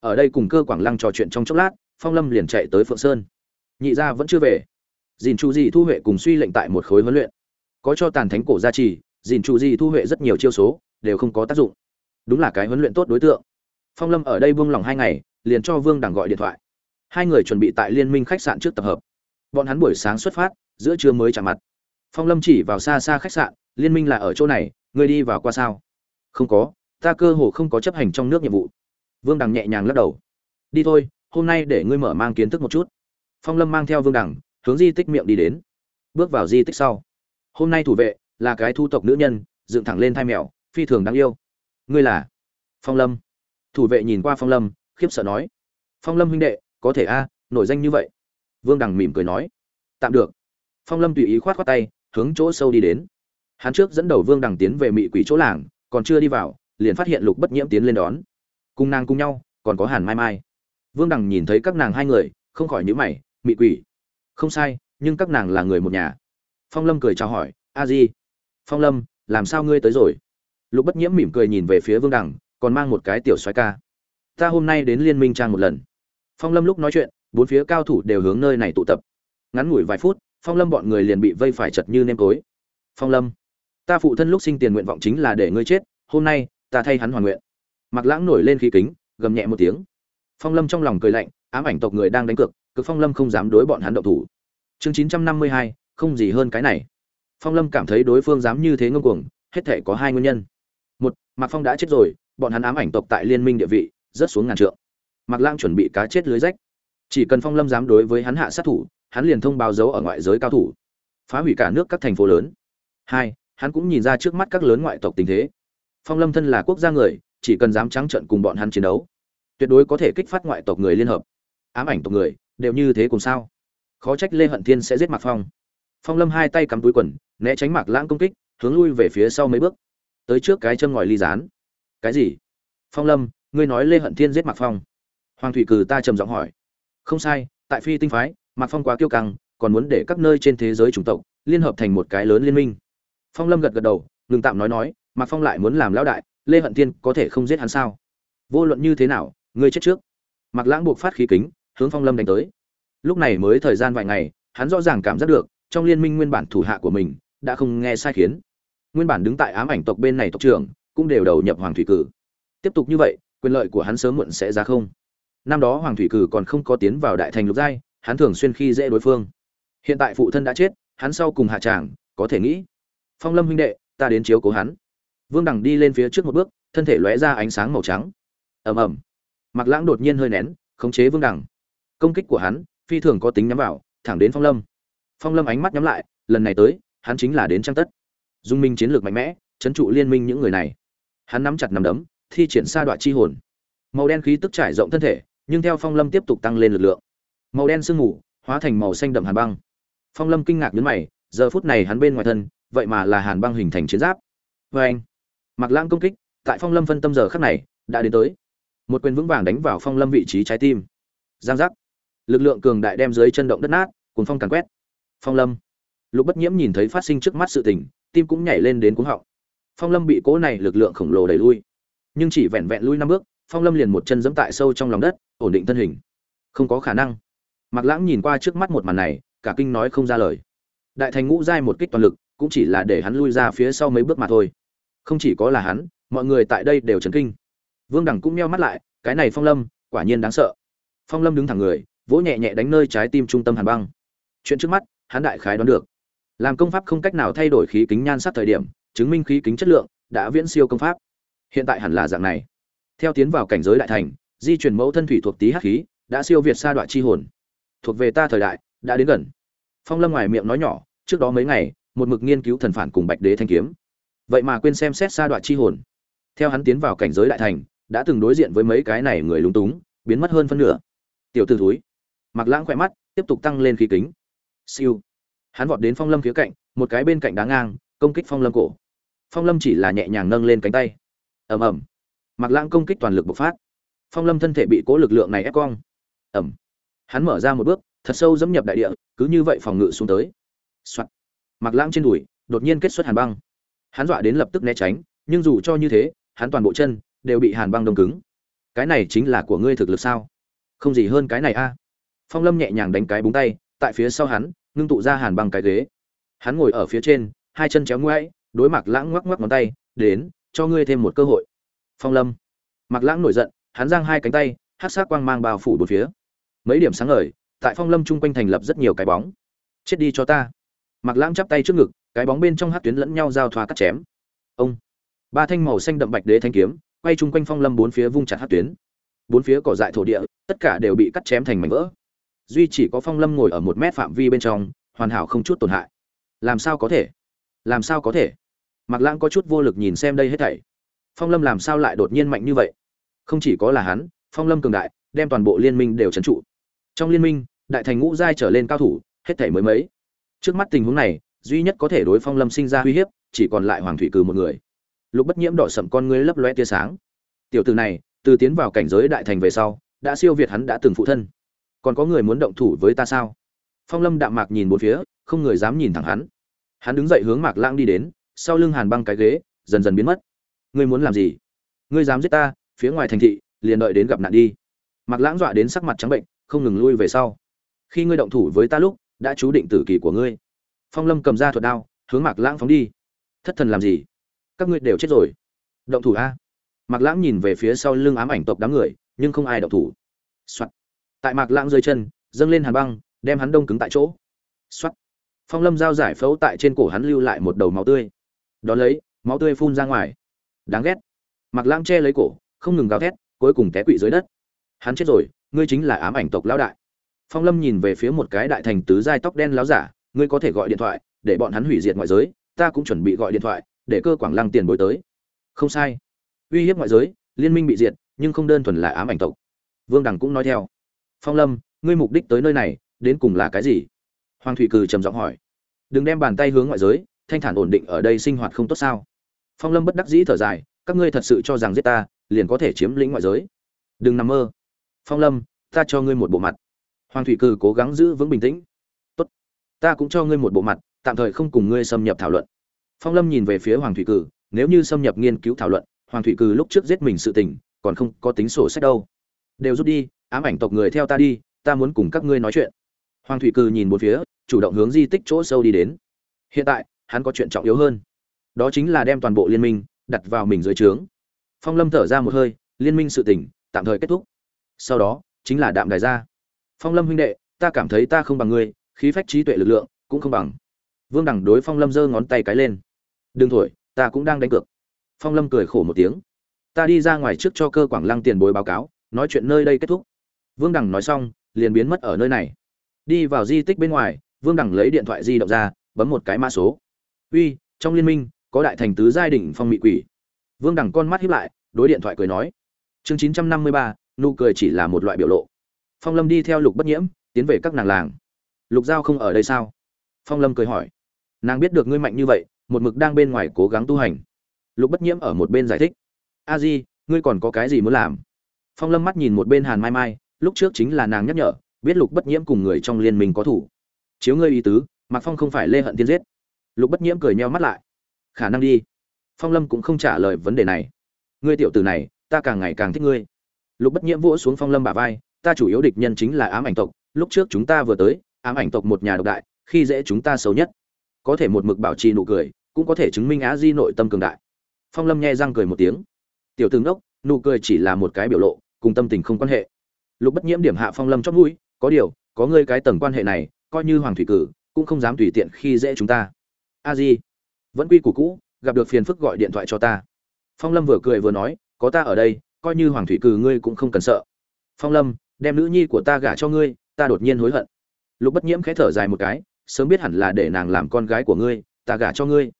Ở đây cùng cơ quảng lăng trò chuyện trong chốc lát, phong lâm liền chạy tới phượng sơn. Nhị gia vẫn chưa về. Dìn chu di, thu huệ cùng suy lệnh tại một khối huấn luyện. Có cho tàn thánh cổ gia trì, dìn chu di, thu huệ rất nhiều chiêu số, đều không có tác dụng. Đúng là cái huấn luyện tốt đối tượng. Phong lâm ở đây buông lỏng hai ngày, liền cho vương đằng gọi điện thoại. Hai người chuẩn bị tại liên minh khách sạn trước tập hợp. Bọn hắn buổi sáng xuất phát giữa trưa mới chạm mặt. Phong lâm chỉ vào xa xa khách sạn, liên minh là ở chỗ này, ngươi đi vào qua sao? Không có, ta cơ hồ không có chấp hành trong nước nhiệm vụ. Vương đằng nhẹ nhàng lắc đầu. Đi thôi, hôm nay để ngươi mở mang kiến thức một chút. Phong lâm mang theo vương đằng, hướng di tích miệng đi đến. Bước vào di tích sau. Hôm nay thủ vệ là cái thu tộc nữ nhân, dựng thẳng lên thai mèo, phi thường đáng yêu. Ngươi là? Phong lâm. Thủ vệ nhìn qua phong lâm, khiếp sợ nói. Phong lâm huynh đệ, có thể a, nổi danh như vậy. Vương đằng mỉm cười nói. Tạm được phong lâm tùy ý khoát khoát tay, hướng chỗ sâu đi đến. Hắn trước dẫn đầu vương đằng tiến về mị quỷ chỗ làng, còn chưa đi vào, liền phát hiện lục bất nhiễm tiến lên đón. Cùng nàng cùng nhau, còn có hàn mai mai. Vương đằng nhìn thấy các nàng hai người, không khỏi nhữ mày, mị quỷ? Không sai, nhưng các nàng là người một nhà. Phong lâm cười chào hỏi, a di. Phong lâm, làm sao ngươi tới rồi? Lục bất nhiễm mỉm cười nhìn về phía vương đằng, còn mang một cái tiểu xoái ca. Ta hôm nay đến liên minh trang một lần. Phong lâm lúc nói chuyện, bốn phía cao thủ đều hướng nơi này tụ tập. Ngắn ngủi vài phút phong lâm bọn người liền bị vây phải chật như nêm tối phong lâm, ta phụ thân lúc sinh tiền nguyện vọng chính là để ngươi chết, hôm nay, ta thay hắn hoàn nguyện. Mặc lãng nổi lên khí kính, gầm nhẹ một tiếng. Phong lâm trong lòng cười lạnh, ám ảnh tộc người đang đánh cược cực phong lâm không dám đối bọn hắn động thủ. Chương chín trăm năm mươi hai, không gì hơn cái này. Phong lâm cảm thấy đối phương dám như thế ngông cuồng, hết thể có hai nguyên nhân. Một, mạc phong đã chết rồi, bọn hắn ám ảnh tộc tại liên minh địa vị rất xuống ngàn trượng. Mạc lãng chuẩn bị cá chết lưới rách. Chỉ cần phong lâm dám đối với hắn hạ sát thủ hắn liền thông báo dấu ở ngoại giới cao thủ, phá hủy cả nước các thành phố lớn. Hai, hắn cũng nhìn ra trước mắt các lớn ngoại tộc tình thế. Phong lâm thân là quốc gia người, chỉ cần dám trắng trận cùng bọn hắn chiến đấu, tuyệt đối có thể kích phát ngoại tộc người liên hợp. Ám ảnh tộc người, đều như thế cùng sao? Khó trách lê hận thiên sẽ giết mạc phong. Phong lâm hai tay cắm túi quần, né tránh mạc lãng công kích, hướng lui về phía sau mấy bước. Tới trước cái chân ngòi ly dán cái gì? Phong lâm, ngươi nói lê hận thiên giết mạc phong. Hoàng thủy cử ta trầm giọng hỏi. Không sai, tại phi tinh phái mạc phong quá kiêu căng, còn muốn để các nơi trên thế giới chủng tộc liên hợp thành một cái lớn liên minh. Phong lâm gật gật đầu, ngừng tạm nói nói, mạc phong lại muốn làm lão đại, lê hận thiên có thể không giết hắn sao? Vô luận như thế nào, ngươi chết trước. Mạc lãng buộc phát khí kính, hướng phong lâm đánh tới. Lúc này mới thời gian vài ngày, hắn rõ ràng cảm giác được, trong liên minh nguyên bản thủ hạ của mình đã không nghe sai khiến. Nguyên bản đứng tại ám ảnh tộc bên này tộc trưởng cũng đều đầu nhập hoàng thủy cử. Tiếp tục như vậy, quyền lợi của hắn sớm muộn sẽ ra không. Năm đó hoàng thủy cử còn không có tiến vào đại thành lục giai hắn thường xuyên khi dễ đối phương. Hiện tại phụ thân đã chết, hắn sau cùng hạ tràng, có thể nghĩ. Phong lâm huynh đệ, ta đến chiếu cố hắn. Vương đằng đi lên phía trước một bước, thân thể lóe ra ánh sáng màu trắng. Ầm ầm. Mặc lãng đột nhiên hơi nén, khống chế vương đằng. Công kích của hắn, phi thường có tính nhắm vào, thẳng đến phong lâm. Phong lâm ánh mắt nhắm lại, lần này tới, hắn chính là đến trang tất. Dung minh chiến lược mạnh mẽ, chấn trụ liên minh những người này. Hắn nắm chặt nằm đấm, thi triển sa đoạn chi hồn. Màu đen khí tức trải rộng thân thể, nhưng theo phong lâm tiếp tục tăng lên lực lượng màu đen sương mù, hóa thành màu xanh đậm hàn băng. Phong lâm kinh ngạc nhấn mày, giờ phút này hắn bên ngoài thân, vậy mà là hàn băng hình thành chiến giáp. Vê anh mặc lãng công kích, tại phong lâm phân tâm giờ khắc này, đã đến tới. Một quyền vững vàng đánh vào phong lâm vị trí trái tim. Giang giác. Lực lượng cường đại đem dưới chân động đất nát, cuốn phong càn quét. Phong lâm. Lục bất nhiễm nhìn thấy phát sinh trước mắt sự tình, tim cũng nhảy lên đến cuống họng. Phong lâm bị cố này lực lượng khổng lồ đẩy lui. Nhưng chỉ vẹn vẹn lui năm bước, phong lâm liền một chân giẫm tại sâu trong lòng đất, ổn định thân hình. Không có khả năng. Mạc Lãng nhìn qua trước mắt một màn này, cả kinh nói không ra lời. Đại thành ngũ giai một kích toàn lực, cũng chỉ là để hắn lui ra phía sau mấy bước mà thôi. Không chỉ có là hắn, mọi người tại đây đều chấn kinh. Vương Đẳng cũng nheo mắt lại, cái này Phong Lâm, quả nhiên đáng sợ. Phong Lâm đứng thẳng người, vỗ nhẹ nhẹ đánh nơi trái tim trung tâm hàn băng. Chuyện trước mắt, hắn đại khái đoán được. Làm công pháp không cách nào thay đổi khí kính nhan sắc thời điểm, chứng minh khí kính chất lượng đã viễn siêu công pháp. Hiện tại hẳn là dạng này. Theo tiến vào cảnh giới đại thành, di chuyển mẫu thân thủy thuộc tí hắc khí, đã siêu việt xa đoạn chi hồn thuộc về ta thời đại, đã đến gần. Phong lâm ngoài miệng nói nhỏ, trước đó mấy ngày, một mực nghiên cứu thần phản cùng bạch đế thanh kiếm. Vậy mà quên xem xét sa đoạn chi hồn. Theo hắn tiến vào cảnh giới đại thành, đã từng đối diện với mấy cái này người lúng túng, biến mất hơn phân nửa. Tiểu t ử thúi. Mặc lãng khỏe mắt, tiếp tục tăng lên khí kính. Siêu. Hắn vọt đến phong lâm khía cạnh, một cái bên cạnh đá ngang, công kích phong lâm cổ. Phong lâm chỉ là nhẹ nhàng nâng lên cánh tay. Ẩm ẩm mặc lãng công kích toàn lực bộc phát. Phong lâm thân thể bị cố lực lượng này ép cong. Ẩm hắn mở ra một bước, thật sâu dẫm nhập đại địa, cứ như vậy phòng ngự xuống tới. Soạt. mặc lãng trên đùi, đột nhiên kết xuất hàn băng. Hắn dọa đến lập tức né tránh, nhưng dù cho như thế, hắn toàn bộ chân đều bị hàn băng đông cứng. Cái này chính là của ngươi thực lực sao? Không gì hơn cái này a. Phong lâm nhẹ nhàng đánh cái búng tay, tại phía sau hắn, ngưng tụ ra hàn băng cái ghế. Hắn ngồi ở phía trên, hai chân chéo ngoãi đối mặt lãng ngoắc ngoắc ngón tay, đến, cho ngươi thêm một cơ hội. Phong lâm. Mặc lãng nổi giận, hắn giang hai cánh tay hát sát quang mang bao phủ bốn phía mấy điểm sáng ngời, tại phong lâm chung quanh thành lập rất nhiều cái bóng. Chết đi cho ta. Mặc lãng chắp tay trước ngực, cái bóng bên trong hát tuyến lẫn nhau giao thoa cắt chém. Ông. Ba thanh màu xanh đậm bạch đế thanh kiếm, quay chung quanh phong lâm bốn phía vung chặt hát tuyến. Bốn phía cỏ dại thổ địa, tất cả đều bị cắt chém thành mảnh vỡ. Duy chỉ có phong lâm ngồi ở một mét phạm vi bên trong, hoàn hảo không chút tổn hại. Làm sao có thể? Làm sao có thể? Mặc lãng có chút vô lực nhìn xem đây hết thảy. Phong lâm làm sao lại đột nhiên mạnh như vậy? Không chỉ có là hắn, phong lâm cường đại, đem toàn bộ liên minh đều trấn trụ trong liên minh, đại thành ngũ giai trở lên cao thủ, hết thảy mới mấy. Trước mắt tình huống này, duy nhất có thể đối phong lâm sinh ra uy hiếp, chỉ còn lại hoàng thủy cử một người. Lục bất nhiễm đỏ sậm con ngươi lấp loe tia sáng. Tiểu tử này, từ tiến vào cảnh giới đại thành về sau, đã siêu việt hắn đã từng phụ thân. Còn có người muốn động thủ với ta sao? Phong lâm đạm mạc nhìn bốn phía, không người dám nhìn thẳng hắn. Hắn đứng dậy hướng mạc lãng đi đến, sau lưng hàn băng cái ghế, dần dần biến mất. Ngươi muốn làm gì? Ngươi dám giết ta, phía ngoài thành thị, liền đợi đến gặp nạn đi. Mạc lãng dọa đến sắc mặt trắng bệnh không ngừng lui về sau. Khi ngươi động thủ với ta lúc, đã chú định tử kỳ của ngươi. Phong lâm cầm ra thuật đao, hướng mạc lãng phóng đi. Thất thần làm gì? Các ngươi đều chết rồi. Động thủ a. Mạc lãng nhìn về phía sau lưng ám ảnh tộc đám người, nhưng không ai động thủ、Soạn. tại mạc lãng rơi chân, dâng lên hàn băng, đem hắn đông cứng tại chỗ. X phong lâm giao giải phẫu tại trên cổ hắn lưu lại một đầu máu tươi. Đ ó lấy, máu tươi phun ra ngoài. Đáng ghét. Mạc lãng che lấy cổ, không ngừng gào thét, cuối cùng té quỵ dưới đất. Hắn chết rồi ngươi chính là ám ảnh tộc lão đại. Phong lâm nhìn về phía một cái đại thành tứ giai tóc đen láo giả, ngươi có thể gọi điện thoại, để bọn hắn hủy diệt ngoại giới, ta cũng chuẩn bị gọi điện thoại, để cơ quảng lăng tiền bối tới. Không sai. Uy hiếp ngoại giới, liên minh bị diệt, nhưng không đơn thuần là ám ảnh tộc. Vương đằng cũng nói theo. Phong lâm, ngươi mục đích tới nơi này, đến cùng là cái gì? Hoàng thủy cừ trầm giọng hỏi. Đừng đem bàn tay hướng ngoại giới, thanh thản ổn định ở đây sinh hoạt không tốt sao? Phong lâm bất đắc dĩ thở dài, các ngươi thật sự cho rằng giết ta, liền có thể chiếm lĩnh ngoại giới. Đừng nằm mơ phong lâm, ta cho ngươi một bộ mặt. Hoàng thủy cử cố gắng giữ vững bình tĩnh. Tốt. Ta cũng cho ngươi một bộ mặt, tạm thời không cùng ngươi xâm nhập thảo luận. Phong lâm nhìn về phía hoàng thủy cử, nếu như xâm nhập nghiên cứu thảo luận, hoàng thủy cử lúc trước giết mình sự tình, còn không có tính sổ sách đâu. Đều rút đi, ám ảnh tộc người theo ta đi, ta muốn cùng các ngươi nói chuyện. Hoàng thủy cử nhìn một phía, chủ động hướng di tích chỗ sâu đi đến. Hiện tại, hắn có chuyện trọng yếu hơn. Đó chính là đem toàn bộ liên minh đặt vào mình dưới trướng. Phong lâm thở ra một hơi, liên minh sự tỉnh tạm thời kết thúc sau đó, chính là đạm đài gia phong lâm huynh đệ, ta cảm thấy ta không bằng ngươi, khí phách trí tuệ lực lượng cũng không bằng. Vương đẳng đối phong lâm giơ ngón tay cái lên. Đừng thổi, ta cũng đang đánh cược. Phong lâm cười khổ một tiếng. Ta đi ra ngoài trước cho cơ quảng lăng tiền bối báo cáo, nói chuyện nơi đây kết thúc. Vương đẳng nói xong, liền biến mất ở nơi này. Đi vào di tích bên ngoài, vương đẳng lấy điện thoại di động ra, bấm một cái mã số. Uy, trong liên minh, có đại thành tứ giai đỉnh phong mị quỷ. Vương đẳng con mắt hiếp lại, đối điện thoại cười nói. Chương chín trăm năm mươi ba nụ cười chỉ là một loại biểu lộ. Phong lâm đi theo lục bất nhiễm, tiến về các nàng làng. Lục giao không ở đây sao? Phong lâm cười hỏi. Nàng biết được ngươi mạnh như vậy, một mực đang bên ngoài cố gắng tu hành. Lục bất nhiễm ở một bên giải thích. A di, ngươi còn có cái gì muốn làm? Phong lâm mắt nhìn một bên hàn mai mai, lúc trước chính là nàng nhắc nhở, biết lục bất nhiễm cùng người trong liên minh có thủ. Chiếu ngươi ý tứ, mạc phong không phải lê hận tiên giết. Lục bất nhiễm cười nheo mắt lại. Khả năng đi. Phong lâm cũng không trả lời vấn đề này. Ngươi tiểu tử này, ta càng ngày càng thích ngươi lục bất nhiễm vỗ xuống phong lâm bả vai, ta chủ yếu địch nhân chính là ám ảnh tộc, lúc trước chúng ta vừa tới, ám ảnh tộc một nhà độc đại, khi dễ chúng ta xấu nhất. Có thể một mực bảo trì nụ cười, cũng có thể chứng minh á di nội tâm cường đại. Phong lâm nghe răng cười một tiếng. Tiểu tướng đốc, nụ cười chỉ là một cái biểu lộ, cùng tâm tình không quan hệ. Lục bất nhiễm điểm hạ phong lâm chót mũi, có điều, có ngươi cái tầng quan hệ này, coi như hoàng thủy cử, cũng không dám tùy tiện khi dễ chúng ta. A di, vẫn quy củ cũ, gặp được phiền phức gọi điện thoại cho ta. Phong lâm vừa cười vừa nói, có ta ở đây coi như hoàng thủy cử ngươi cũng không cần sợ. Phong lâm, đem nữ nhi của ta gả cho ngươi, ta đột nhiên hối hận. Lục bất nhiễm khẽ thở dài một cái, sớm biết hẳn là để nàng làm con gái của ngươi, ta gả cho ngươi.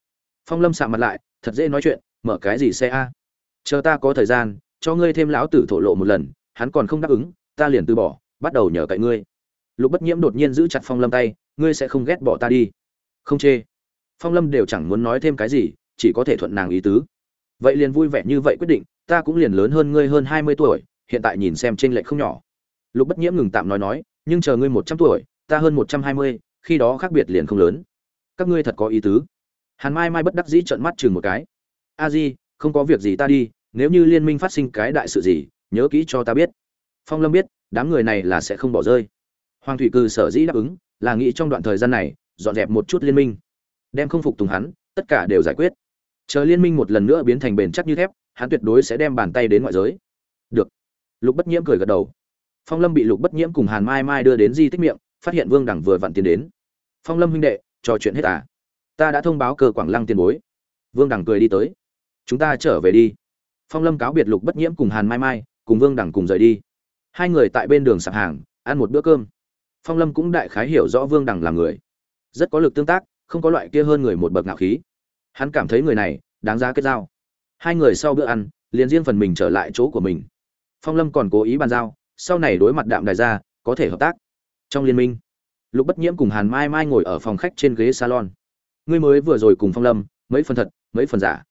Phong lâm sạ mặt lại, thật dễ nói chuyện, mở cái gì xe a? Chờ ta có thời gian, cho ngươi thêm lão tử thổ lộ một lần, hắn còn không đáp ứng, ta liền từ bỏ, bắt đầu nhờ cậy ngươi. Lục bất nhiễm đột nhiên giữ chặt phong lâm tay, ngươi sẽ không ghét bỏ ta đi. Không chê. Phong lâm đều chẳng muốn nói thêm cái gì, chỉ có thể thuận nàng ý tứ. Vậy liền vui vẻ như vậy quyết định ta cũng liền lớn hơn ngươi hơn hai mươi tuổi, hiện tại nhìn xem trên lệch không nhỏ. Lục bất nhiễm ngừng tạm nói nói, nhưng chờ ngươi một trăm tuổi, ta hơn một trăm hai mươi, khi đó khác biệt liền không lớn. Các ngươi thật có ý tứ. Hàn mai mai bất đắc dĩ trợn mắt chừng một cái. A di, không có việc gì ta đi, nếu như liên minh phát sinh cái đại sự gì, nhớ kỹ cho ta biết. Phong lâm biết, đám người này là sẽ không bỏ rơi. Hoàng thủy cư sở dĩ đáp ứng, là nghĩ trong đoạn thời gian này, dọn dẹp một chút liên minh. Đem không phục tùng hắn, tất cả đều giải quyết. Chờ liên minh một lần nữa biến thành bền chắc như thép hắn tuyệt đối sẽ đem bàn tay đến ngoại giới. Được. Lục bất nhiễm cười gật đầu. Phong lâm bị lục bất nhiễm cùng hàn mai mai đưa đến di tích miệng, phát hiện vương đẳng vừa vặn tiến đến. Phong lâm huynh đệ, trò chuyện hết à? Ta đã thông báo cơ quảng lăng tiền bối. Vương đẳng cười đi tới. Chúng ta trở về đi. Phong lâm cáo biệt lục bất nhiễm cùng hàn mai mai, cùng vương đẳng cùng rời đi. Hai người tại bên đường sạp hàng, ăn một bữa cơm. Phong lâm cũng đại khái hiểu rõ vương đẳng là người. Rất có lực tương tác, không có loại kia hơn người một bậc ngạo khí. Hắn cảm thấy người này, đáng giá kết giao hai người sau bữa ăn, liền riêng phần mình trở lại chỗ của mình. Phong lâm còn cố ý bàn giao, sau này đối mặt đạm đài ra, có thể hợp tác. Trong liên minh, lục bất nhiễm cùng hàn mai mai ngồi ở phòng khách trên ghế salon. Ngươi mới vừa rồi cùng phong lâm, mấy phần thật, mấy phần giả.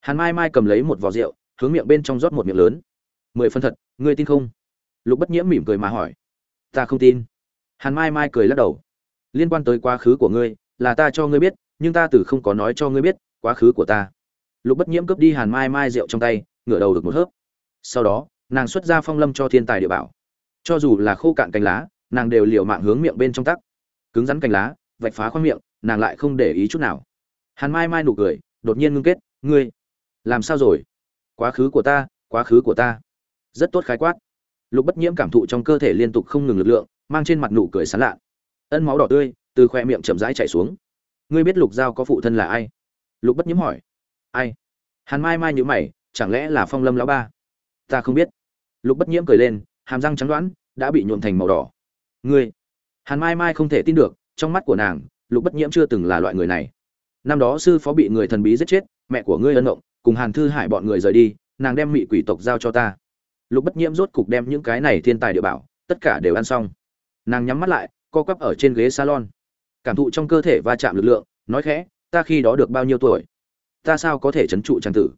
Hàn mai mai cầm lấy một vò rượu, hướng miệng bên trong rót một miệng lớn. Mười phần thật, ngươi tin không? Lục bất nhiễm mỉm cười mà hỏi. Ta không tin. Hàn mai mai cười lắc đầu. Liên quan tới quá khứ của ngươi, là ta cho ngươi biết, nhưng ta từ không có nói cho ngươi biết, quá khứ của ta lục bất nhiễm cướp đi hàn mai mai rượu trong tay, ngửa đầu được một hớp. Sau đó, nàng xuất ra phong lâm cho thiên tài địa bảo. Cho dù là khô cạn cành lá, nàng đều liều mạng hướng miệng bên trong tắc. Cứng rắn cành lá, vạch phá khoang miệng, nàng lại không để ý chút nào. Hàn mai mai nụ cười, đột nhiên ngưng kết, ngươi, làm sao rồi? Quá khứ của ta, quá khứ của ta. Rất tốt khái quát. Lục bất nhiễm cảm thụ trong cơ thể liên tục không ngừng lực lượng, mang trên mặt nụ cười sán lạ ân máu đỏ tươi, từ khoe miệng chậm rãi chảy xuống. Ngươi biết lục giao có phụ thân là ai? Lục bất nhiễm hỏi ai? Hàn mai mai nhữ mày, chẳng lẽ là phong lâm lão ba? Ta không biết. Lục bất nhiễm cười lên, hàm răng trắng đoán, đã bị nhuộm thành màu đỏ. Ngươi? Hàn mai mai không thể tin được, trong mắt của nàng, lục bất nhiễm chưa từng là loại người này. Năm đó sư phó bị người thần bí giết chết, mẹ của ngươi ân ngộng cùng hàn thư hải bọn người rời đi, nàng đem mị quỷ tộc giao cho ta. Lục bất nhiễm rốt cục đem những cái này thiên tài địa bảo, tất cả đều ăn xong. Nàng nhắm mắt lại, co quắp ở trên ghế salon. Cảm thụ trong cơ thể va chạm lực lượng, nói khẽ, ta khi đó được bao nhiêu tuổi? Ta sao có thể trấn trụ trang tử?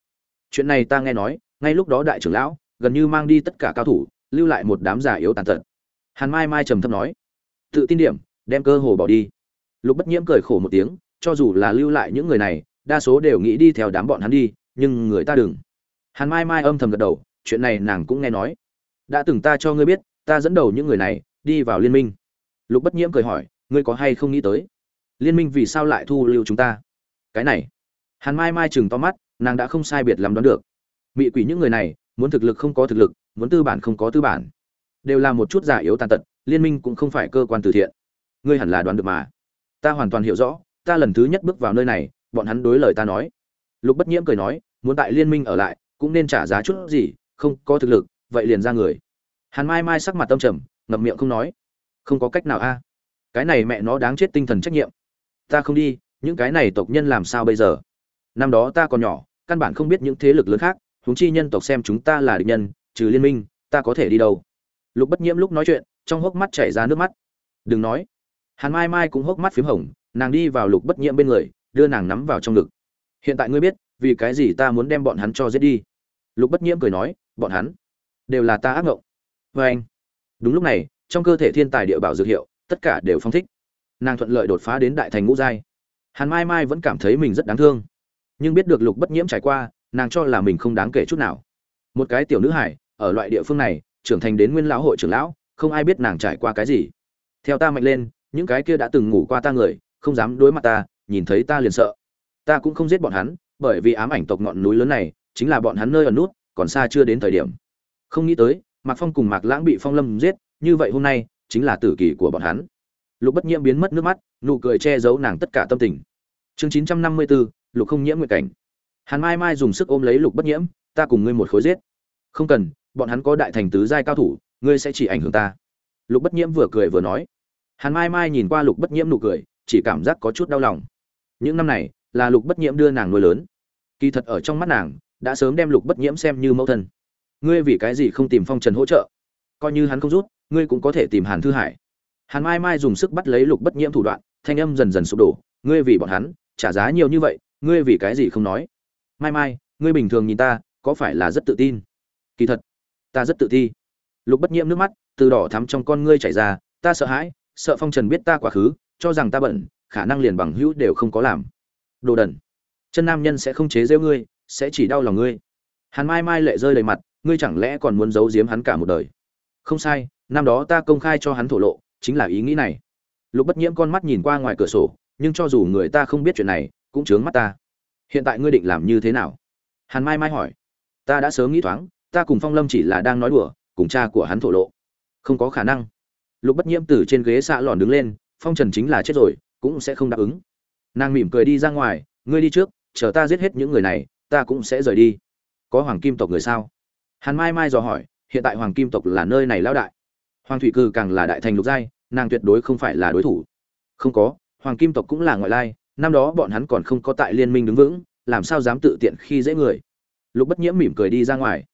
Chuyện này ta nghe nói, ngay lúc đó đại trưởng lão, gần như mang đi tất cả cao thủ, lưu lại một đám giả yếu tàn tật. Hàn mai mai trầm thấp nói, tự tin điểm, đem cơ hồ bỏ đi. Lục bất nhiễm cười khổ một tiếng, cho dù là lưu lại những người này, đa số đều nghĩ đi theo đám bọn hắn đi, nhưng người ta đừng. Hàn mai mai âm thầm gật đầu, chuyện này nàng cũng nghe nói. Đã từng ta cho ngươi biết, ta dẫn đầu những người này, đi vào liên minh. Lục bất nhiễm cười hỏi, ngươi có hay không nghĩ tới? Liên minh vì sao lại thu lưu chúng ta? Cái này hàn mai mai chừng to mắt, nàng đã không sai biệt lắm đoán được. Mị quỷ những người này, muốn thực lực không có thực lực, muốn tư bản không có tư bản. Đều là một chút giả yếu tàn tật, liên minh cũng không phải cơ quan từ thiện. Ngươi hẳn là đoán được mà. Ta hoàn toàn hiểu rõ, ta lần thứ nhất bước vào nơi này, bọn hắn đối lời ta nói. Lục bất nhiễm cười nói, muốn tại liên minh ở lại, cũng nên trả giá chút gì, không có thực lực, vậy liền ra người. Hàn mai mai sắc mặt tâm trầm, ngậm miệng không nói. Không có cách nào a. Cái này mẹ nó đáng chết tinh thần trách nhiệm. Ta không đi, những cái này tộc nhân làm sao bây giờ? Năm đó ta còn nhỏ, căn bản không biết những thế lực lớn khác, huống chi nhân tộc xem chúng ta là địch nhân, trừ liên minh, ta có thể đi đâu? Lục bất nhiễm lúc nói chuyện, trong hốc mắt chảy ra nước mắt. Đừng nói. Hàn mai mai cũng hốc mắt p h í m hồng, nàng đi vào lục bất nhiễm bên người, đưa nàng nắm vào trong ngực. Hiện tại ngươi biết, vì cái gì ta muốn đem bọn hắn cho giết đi? Lục bất nhiễm cười nói, bọn hắn đều là ta ác ngộng. Vê anh. Đúng lúc này, trong cơ thể thiên tài địa bảo dược hiệu, tất cả đều phong thích. Nàng thuận lợi đột phá đến đại thành ngũ giai. Hàn mai mai vẫn cảm thấy mình rất đáng thương nhưng biết được lục bất nhiễm trải qua, nàng cho là mình không đáng kể chút nào. Một cái tiểu nữ hải, ở loại địa phương này, trưởng thành đến nguyên lão hội trưởng lão, không ai biết nàng trải qua cái gì. Theo ta mạnh lên, những cái kia đã từng ngủ qua ta người, không dám đối mặt ta, nhìn thấy ta liền sợ. Ta cũng không giết bọn hắn, bởi vì ám ảnh tộc ngọn núi lớn này, chính là bọn hắn nơi ở nút, còn xa chưa đến thời điểm. Không nghĩ tới, mạc phong cùng mạc lãng bị phong lâm giết, như vậy hôm nay, chính là tử kỳ của bọn hắn. Lục bất nhiễm biến mất nước mắt, nụ cười che giấu nàng tất cả tâm tình. Chương chín trăm năm mươi bốn lục không nhiễm nguyện cảnh. Hàn mai mai dùng sức ôm lấy lục bất nhiễm, ta cùng ngươi một khối giết. Không cần, bọn hắn có đại thành tứ giai cao thủ, ngươi sẽ chỉ ảnh hưởng ta. Lục bất nhiễm vừa cười vừa nói. Hàn mai mai nhìn qua lục bất nhiễm nụ cười, chỉ cảm giác có chút đau lòng. Những năm này, là lục bất nhiễm đưa nàng nuôi lớn. Kỳ thật ở trong mắt nàng, đã sớm đem lục bất nhiễm xem như mẫu thân. Ngươi vì cái gì không tìm phong trần hỗ trợ? Coi như hắn không rút, ngươi cũng có thể tìm hàn thư hải. Hàn mai mai dùng sức bắt lấy lục bất nhiễm thủ đoạn, thanh âm dần dần sụp đổ. Ngươi vì bọn hắn, trả giá nhiều như vậy ngươi vì cái gì không nói? Mai mai, ngươi bình thường nhìn ta, có phải là rất tự tin? Kỳ thật, ta rất tự ti lục bất nhiễm nước mắt từ đỏ thắm trong con ngươi chảy ra, ta sợ hãi, sợ phong trần biết ta quá khứ, cho rằng ta bận khả năng liền bằng hữu đều không có làm. Đồ đần, chân nam nhân sẽ không chế giễu ngươi, sẽ chỉ đau lòng ngươi. Hắn mai mai lệ rơi đầy mặt, ngươi chẳng lẽ còn muốn giấu giếm hắn cả một đời? Không sai, năm đó ta công khai cho hắn thổ lộ, chính là ý nghĩ này. Lục bất nhiễm con mắt nhìn qua ngoài cửa sổ, nhưng cho dù người ta không biết chuyện này cũng chướng mắt ta. Hiện tại ngươi định làm như thế nào? Hàn mai mai hỏi. Ta đã sớm nghĩ thoáng, ta cùng phong lâm chỉ là đang nói đùa, cùng cha của hắn thổ lộ. Không có khả năng. Lục bất nhiễm từ trên ghế xạ lòn đứng lên, phong trần chính là chết rồi, cũng sẽ không đáp ứng. Nàng mỉm cười đi ra ngoài, ngươi đi trước, chờ ta giết hết những người này, ta cũng sẽ rời đi. Có hoàng kim tộc người sao? Hàn mai mai dò hỏi, hiện tại hoàng kim tộc là nơi này lão đại. Hoàng thủy cư càng là đại thành lục giai, nàng tuyệt đối không phải là đối thủ. Không có, hoàng kim tộc cũng là ngoại lai năm đó bọn hắn còn không có tại liên minh đứng vững, làm sao dám tự tiện khi dễ người? Lục bất nhiễm mỉm cười đi ra ngoài.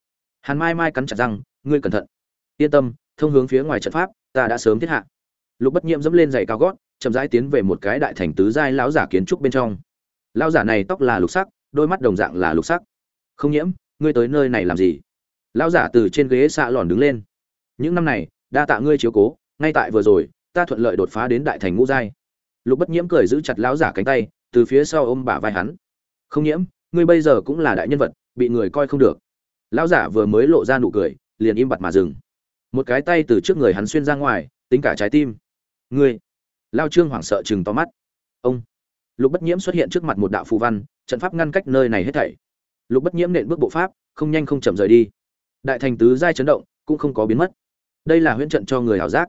Hàn mai mai cắn chặt răng, ngươi cẩn thận. Yên tâm, thông hướng phía ngoài trận pháp, ta đã sớm thiết hạ. Lục bất nhiễm dẫm lên giày cao gót, chậm rãi tiến về một cái đại thành tứ giai lão giả kiến trúc bên trong. Lão giả này tóc là lục sắc, đôi mắt đồng dạng là lục sắc. Không nhiễm, ngươi tới nơi này làm gì? Lão giả từ trên ghế xạ lòn đứng lên. Những năm này, đa tạ ngươi chiếu cố, ngay tại vừa rồi, ta thuận lợi đột phá đến đại thành ngũ giai lục bất nhiễm cười giữ chặt lão giả cánh tay, từ phía sau ôm bả vai hắn. Không nhiễm, ngươi bây giờ cũng là đại nhân vật, bị người coi không được. Lão giả vừa mới lộ ra nụ cười, liền im bặt mà dừng. Một cái tay từ trước người hắn xuyên ra ngoài, tính cả trái tim. Ngươi! Lao trương hoảng sợ chừng to mắt. Ông! Lục bất nhiễm xuất hiện trước mặt một đạo phù văn, trận pháp ngăn cách nơi này hết thảy. Lục bất nhiễm nện bước bộ pháp, không nhanh không chậm rời đi. Đại thành tứ giai chấn động, cũng không có biến mất. Đây là huyễn trận cho người hảo giác.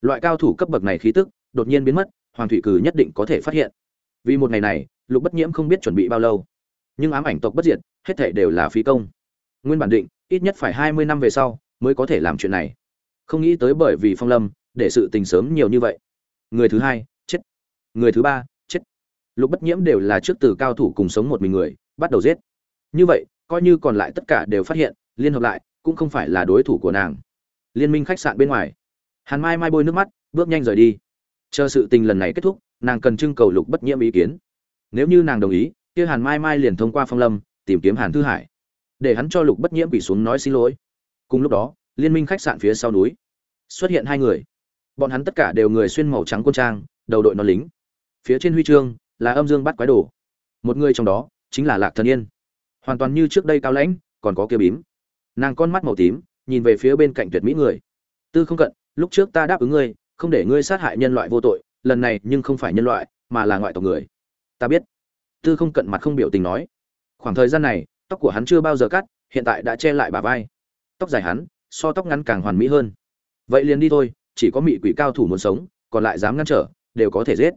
Loại cao thủ cấp bậc này khí tức, đột nhiên biến mất hoàng thủy cử nhất định có thể phát hiện. Vì một ngày này, lục bất nhiễm không biết chuẩn bị bao lâu. Nhưng ám ảnh tộc bất diệt, hết thể đều là phí công. Nguyên bản định, ít nhất phải hai mươi năm về sau mới có thể làm chuyện này. Không nghĩ tới bởi vì phong lâm, để sự tình sớm nhiều như vậy. Người thứ hai, chết. Người thứ ba, chết. Lục bất nhiễm đều là trước từ cao thủ cùng sống một mình người, bắt đầu giết. Như vậy, coi như còn lại tất cả đều phát hiện, liên hợp lại, cũng không phải là đối thủ của nàng. Liên minh khách sạn bên ngoài. Hàn mai mai bôi nước mắt, bước nhanh rời đi chờ sự tình lần này kết thúc, nàng cần trưng cầu lục bất nhiễm ý kiến. Nếu như nàng đồng ý, kia hàn mai mai liền thông qua phong lâm, tìm kiếm hàn thư hải. Để hắn cho lục bất nhiễm bị xuống nói xin lỗi. Cùng lúc đó, liên minh khách sạn phía sau núi, xuất hiện hai người. Bọn hắn tất cả đều người xuyên màu trắng quân trang, đầu đội nón lính. Phía trên huy chương là âm dương bắt quái đồ. Một người trong đó chính là lạc thần yên. Hoàn toàn như trước đây cao lãnh, còn có kia bím. Nàng con mắt màu tím, nhìn về phía bên cạnh tuyệt mỹ người. Tư không cận, lúc trước ta đáp ứng ngươi không để ngươi sát hại nhân loại vô tội, lần này nhưng không phải nhân loại, mà là ngoại tộc người. Ta biết. Tư không cận mặt không biểu tình nói. Khoảng thời gian này, tóc của hắn chưa bao giờ cắt, hiện tại đã che lại bả vai. Tóc dài hắn, so tóc ngắn càng hoàn mỹ hơn. Vậy liền đi thôi, chỉ có mị quỷ cao thủ muốn sống, còn lại dám ngăn trở, đều có thể giết.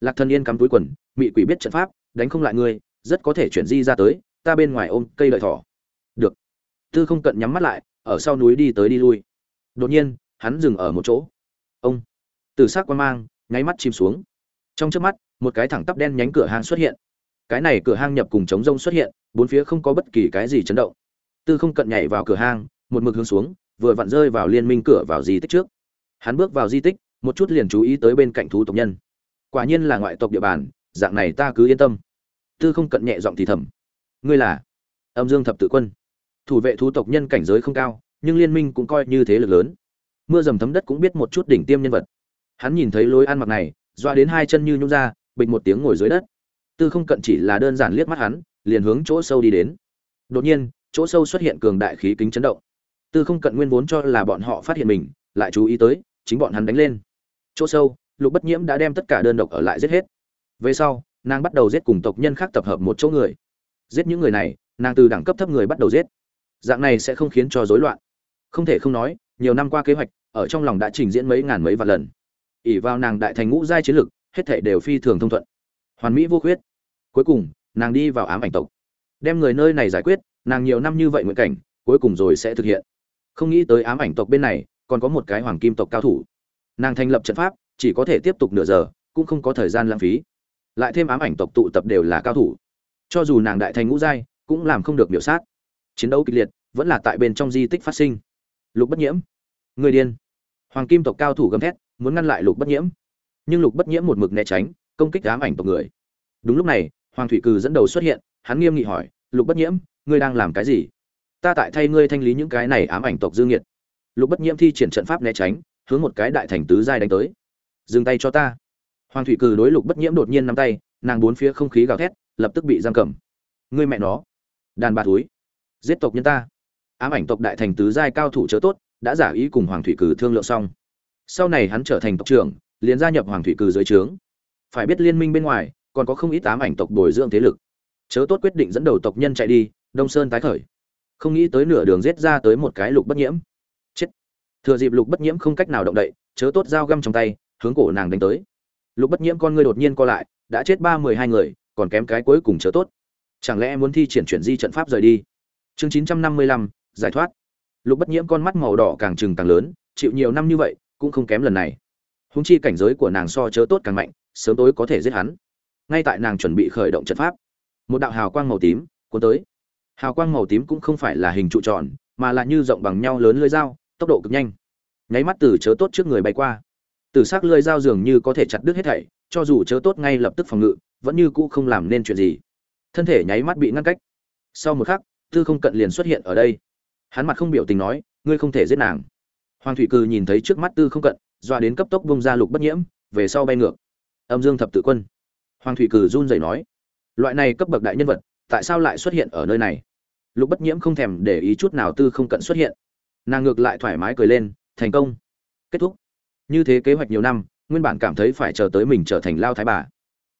Lạc thần yên cắm túi quần, mị quỷ biết trận pháp, đánh không lại ngươi, rất có thể chuyển di ra tới, ta bên ngoài ôm cây lợi thỏ. Được. Tư không cận nhắm mắt lại, ở sau núi đi tới đi lui. Đột nhiên, hắn dừng ở một chỗ ông. Từ s ắ c quan mang, nháy mắt chìm xuống. Trong trước mắt, một cái thẳng tắp đen nhánh cửa hang xuất hiện. Cái này cửa hang nhập cùng chống rông xuất hiện, bốn phía không có bất kỳ cái gì chấn động. Tư không cận nhảy vào cửa hang, một mực hướng xuống, vừa vặn rơi vào liên minh cửa vào di tích trước. Hắn bước vào di tích, một chút liền chú ý tới bên cạnh thú tộc nhân. Quả nhiên là ngoại tộc địa bàn, dạng này ta cứ yên tâm. Tư không cận nhẹ giọng thì thầm. Ngươi là? Âm dương thập tự quân. Thủ vệ thú tộc nhân cảnh giới không cao, nhưng liên minh cũng coi như thế lực lớn mưa dầm thấm đất cũng biết một chút đỉnh tiêm nhân vật. Hắn nhìn thấy lối ăn mặc này, doa đến hai chân như nhung ra, bịch một tiếng ngồi dưới đất. Tư không cận chỉ là đơn giản liếc mắt hắn, liền hướng chỗ sâu đi đến. Đột nhiên, chỗ sâu xuất hiện cường đại khí kính chấn động. Tư không cận nguyên vốn cho là bọn họ phát hiện mình, lại chú ý tới, chính bọn hắn đánh lên. Chỗ sâu, lục bất nhiễm đã đem tất cả đơn độc ở lại giết hết. Về sau, nàng bắt đầu giết cùng tộc nhân khác tập hợp một chỗ người. Giết những người này, nàng từ đẳng cấp thấp người bắt đầu giết. Dạng này sẽ không khiến cho rối loạn. Không thể không nói, nhiều năm qua kế hoạch ở trong lòng đã trình diễn mấy ngàn mấy vạn lần. ỉ vào nàng đại thành ngũ giai chiến lực, hết thể đều phi thường thông thuận. Hoàn mỹ vô khuyết. Cuối cùng, nàng đi vào ám ảnh tộc. Đem người nơi này giải quyết, nàng nhiều năm như vậy nguyện cảnh, cuối cùng rồi sẽ thực hiện. Không nghĩ tới ám ảnh tộc bên này, còn có một cái hoàng kim tộc cao thủ. Nàng thành lập trận pháp, chỉ có thể tiếp tục nửa giờ, cũng không có thời gian lãng phí. Lại thêm ám ảnh tộc tụ tập đều là cao thủ. Cho dù nàng đại thành ngũ giai, cũng làm không được biểu sát. Chiến đấu kịch liệt, vẫn là tại bên trong di tích phát sinh. Lục bất nhiễm người điên. Hoàng kim tộc cao thủ gầm thét, muốn ngăn lại lục bất nhiễm. Nhưng lục bất nhiễm một mực né tránh, công kích ám ảnh tộc người. Đúng lúc này, hoàng thủy cừ dẫn đầu xuất hiện, hắn nghiêm nghị hỏi, lục bất nhiễm, ngươi đang làm cái gì? Ta tại thay ngươi thanh lý những cái này ám ảnh tộc dương nhiệt lục bất nhiễm thi triển trận pháp né tránh, hướng một cái đại thành tứ giai đánh tới. Dừng tay cho ta. Hoàng thủy cừ đối lục bất nhiễm đột nhiên nắm tay, nàng bốn phía không khí gào thét, lập tức bị giam cầm. Ngươi mẹ nó, đàn bà túi giết tộc nhân ta. Ám ảnh tộc đại thành tứ giai cao thủ chớ tốt đã giả ý cùng hoàng thủy cử thương lượng xong. Sau này hắn trở thành tộc trưởng, liền gia nhập hoàng thủy cử dưới trướng. Phải biết liên minh bên ngoài, còn có không ít tám ảnh tộc bồi dưỡng thế lực. Chớ tốt quyết định dẫn đầu tộc nhân chạy đi, đông sơn tái khởi. Không nghĩ tới nửa đường giết ra tới một cái lục bất nhiễm. Chết. Thừa dịp lục bất nhiễm không cách nào động đậy, chớ tốt dao găm trong tay, hướng cổ nàng đánh tới. Lục bất nhiễm con ngươi đột nhiên co lại, đã chết ba mười hai người, còn kém cái cuối cùng chớ tốt. Chẳng lẽ muốn thi triển chuyển di trận pháp rời đi? Chương chín trăm năm mươi lăm, giải thoát lục bất nhiễm con mắt màu đỏ càng trừng càng lớn, chịu nhiều năm như vậy, cũng không kém lần này. Húng chi cảnh giới của nàng so chớ tốt càng mạnh, sớm tối có thể giết hắn. Ngay tại nàng chuẩn bị khởi động trận pháp, một đạo hào quang màu tím cuốn tới. Hào quang màu tím cũng không phải là hình trụ tròn, mà là như rộng bằng nhau lớn lưỡi dao, tốc độ cực nhanh. Nháy mắt từ chớ tốt trước người bay qua. Từ s ắ c lưỡi dao dường như có thể chặt đứt hết thảy, cho dù chớ tốt ngay lập tức phòng ngự, vẫn như cũ không làm nên chuyện gì. Thân thể nháy mắt bị ngăn cách. Sau một khắc, tư không cận liền xuất hiện ở đây hắn mặt không biểu tình nói, ngươi không thể giết nàng. Hoàng thủy cừ nhìn thấy trước mắt tư không cận, doa đến cấp tốc bông ra lục bất nhiễm, về sau bay ngược. Âm dương thập tự quân. Hoàng thủy cừ run rẩy nói, loại này cấp bậc đại nhân vật, tại sao lại xuất hiện ở nơi này? Lục bất nhiễm không thèm để ý chút nào tư không cận xuất hiện. Nàng ngược lại thoải mái cười lên, thành công. Kết thúc. Như thế kế hoạch nhiều năm, nguyên bản cảm thấy phải chờ tới mình trở thành lao thái bà.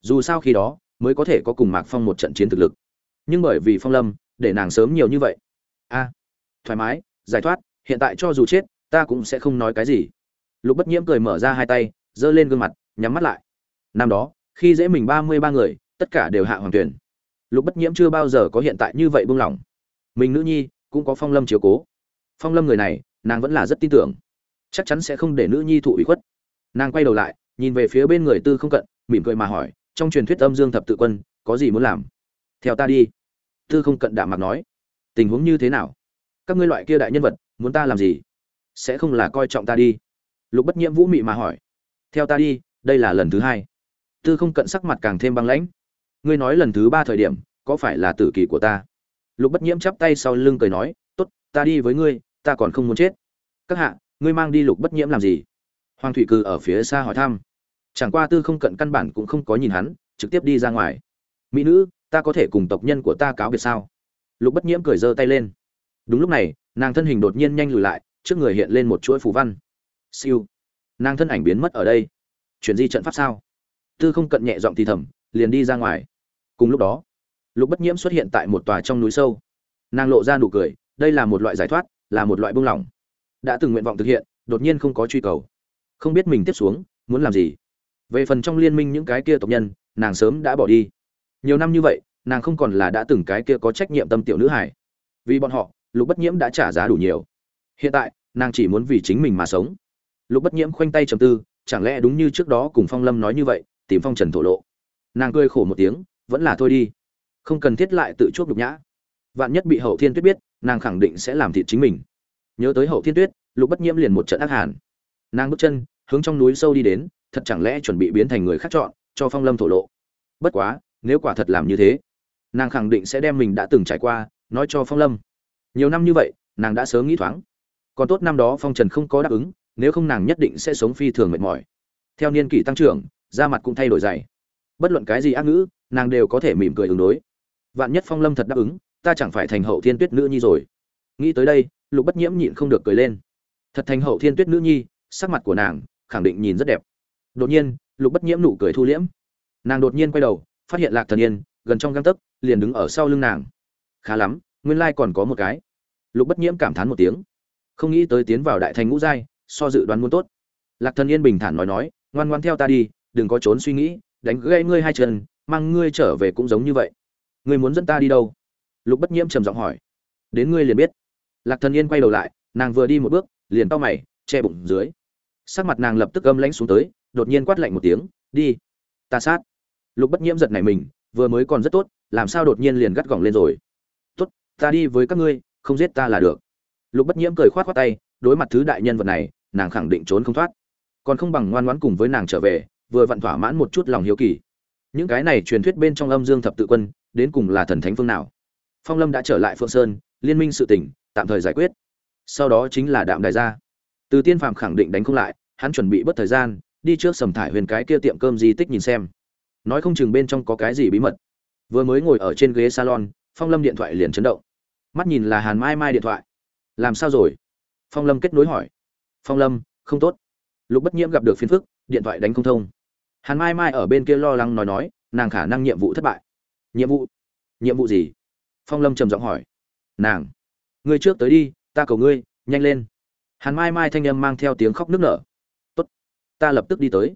Dù sao khi đó, mới có thể có cùng mạc phong một trận chiến thực lực. Nhưng bởi vì phong lâm, để nàng sớm nhiều như vậy. A thoải mái, giải thoát, hiện tại cho dù chết, ta cũng sẽ không nói cái gì. Lục bất nhiễm cười mở ra hai tay, giơ lên gương mặt, nhắm mắt lại. Năm đó, khi dễ mình ba mươi ba người, tất cả đều hạ hoàng tuyển. Lục bất nhiễm chưa bao giờ có hiện tại như vậy buông lỏng mình nữ nhi cũng có phong lâm chiếu cố. Phong lâm người này, nàng vẫn là rất tin tưởng. Chắc chắn sẽ không để nữ nhi thụ ủy khuất. Nàng quay đầu lại, nhìn về phía bên người tư không cận, mỉm cười mà hỏi, trong truyền thuyết âm dương thập tự quân, có gì muốn làm? Theo ta đi. Tư không cận đạm mặt nói. Tình huống như thế nào? Các ngươi loại kia đại nhân vật, muốn ta làm gì? Sẽ không là coi trọng ta đi. Lục bất nhiễm vũ mị mà hỏi. Theo ta đi, đây là lần thứ hai. Tư không cận sắc mặt càng thêm băng lãnh. Ngươi nói lần thứ ba thời điểm, có phải là tử kỳ của ta? Lục bất nhiễm chắp tay sau lưng cười nói, tốt, ta đi với ngươi, ta còn không muốn chết. Các hạ, ngươi mang đi lục bất nhiễm làm gì? Hoàng thủy cư ở phía xa hỏi thăm. Chẳng qua tư không cận căn bản cũng không có nhìn hắn, trực tiếp đi ra ngoài. Mỹ nữ, ta có thể cùng tộc nhân của ta cáo biệt sao? Lục bất nhiễm cười giơ tay lên đúng lúc này, nàng thân hình đột nhiên nhanh lùi lại, trước người hiện lên một chuỗi phù văn. Siêu. Nàng thân ảnh biến mất ở đây. Chuyển di trận pháp sao? Tư không cận nhẹ giọng thì thầm, liền đi ra ngoài. Cùng lúc đó, lục bất nhiễm xuất hiện tại một tòa trong núi sâu. Nàng lộ ra nụ cười, đây là một loại giải thoát, là một loại buông lỏng. Đã từng nguyện vọng thực hiện, đột nhiên không có truy cầu. Không biết mình tiếp xuống, muốn làm gì. Về phần trong liên minh những cái kia tộc nhân, nàng sớm đã bỏ đi. Nhiều năm như vậy, nàng không còn là đã từng cái kia có trách nhiệm tâm tiểu nữ hải vì bọn họ lục bất nhiễm đã trả giá đủ nhiều. Hiện tại, nàng chỉ muốn vì chính mình mà sống. Lục bất nhiễm khoanh tay trầm tư, chẳng lẽ đúng như trước đó cùng phong lâm nói như vậy, tìm phong trần thổ lộ. Nàng cười khổ một tiếng, vẫn là thôi đi. Không cần thiết lại tự chuốc đục nhã. Vạn nhất bị hậu thiên tuyết biết, nàng khẳng định sẽ làm thịt chính mình. Nhớ tới hậu thiên tuyết, lục bất nhiễm liền một trận ác hàn. Nàng bước chân, hướng trong núi sâu đi đến, thật chẳng lẽ chuẩn bị biến thành người khác chọn, cho phong lâm thổ lộ. Bất quá, nếu quả thật làm như thế, nàng khẳng định sẽ đem mình đã từng trải qua, nói cho phong lâm nhiều năm như vậy, nàng đã sớm nghĩ thoáng. Còn tốt năm đó phong trần không có đáp ứng, nếu không nàng nhất định sẽ sống phi thường mệt mỏi. Theo niên kỷ tăng trưởng, da mặt cũng thay đổi dày. Bất luận cái gì ác ngữ, nàng đều có thể mỉm cười ứng đối. Vạn nhất phong lâm thật đáp ứng, ta chẳng phải thành hậu thiên tuyết nữ nhi rồi. Nghĩ tới đây, lục bất nhiễm nhịn không được cười lên. Thật thành hậu thiên tuyết nữ nhi, sắc mặt của nàng khẳng định nhìn rất đẹp. Đột nhiên, lục bất nhiễm nụ cười thu liễm. Nàng đột nhiên quay đầu, phát hiện lạc thần yên, gần trong găng tấc, liền đứng ở sau lưng nàng. Khá lắm nguyên lai còn có một cái. Lục bất nhiễm cảm thán một tiếng. Không nghĩ tới tiến vào đại thành ngũ giai, so dự đoán muốn tốt. Lạc thần yên bình thản nói nói, ngoan ngoan theo ta đi, đừng có trốn suy nghĩ, đánh gãy ngươi hai chân, mang ngươi trở về cũng giống như vậy. Ngươi muốn dẫn ta đi đâu? Lục bất nhiễm trầm giọng hỏi. Đến ngươi liền biết. Lạc thần yên quay đầu lại, nàng vừa đi một bước, liền to mày, che bụng dưới. Sắc mặt nàng lập tức âm lãnh xuống tới, đột nhiên quát lạnh một tiếng, đi, ta sát. Lục bất nhiễm giật này mình, vừa mới còn rất tốt, làm sao đột nhiên liền gắt gỏng lên rồi? Ta đi với các ngươi, không giết ta là được. Lục bất nhiễm cười khoát khoát tay, đối mặt thứ đại nhân vật này, nàng khẳng định trốn không thoát. Còn không bằng ngoan ngoãn cùng với nàng trở về, vừa vặn thỏa mãn một chút lòng hiếu kỳ. Những cái này truyền thuyết bên trong âm dương thập tự quân, đến cùng là thần thánh phương nào? Phong lâm đã trở lại phượng sơn, liên minh sự tỉnh, tạm thời giải quyết. Sau đó chính là đạm đài gia. Từ tiên phạm khẳng định đánh không lại, hắn chuẩn bị bất thời gian, đi trước sầm thải huyền cái kia tiệm cơm di tích nhìn xem. Nói không chừng bên trong có cái gì bí mật. Vừa mới ngồi ở trên ghế salon, phong lâm điện thoại liền chấn động mắt nhìn là hàn mai mai điện thoại. Làm sao rồi? Phong lâm kết nối hỏi. Phong lâm, không tốt. Lục bất nhiễm gặp được phiền phức, điện thoại đánh không thông. Hàn mai mai ở bên kia lo lắng nói nói, nàng khả năng nhiệm vụ thất bại. Nhiệm vụ? Nhiệm vụ gì? Phong lâm trầm giọng hỏi. Nàng. Ngươi trước tới đi, ta cầu ngươi, nhanh lên. Hàn mai mai thanh âm mang theo tiếng khóc nức nở. Tốt. Ta lập tức đi tới.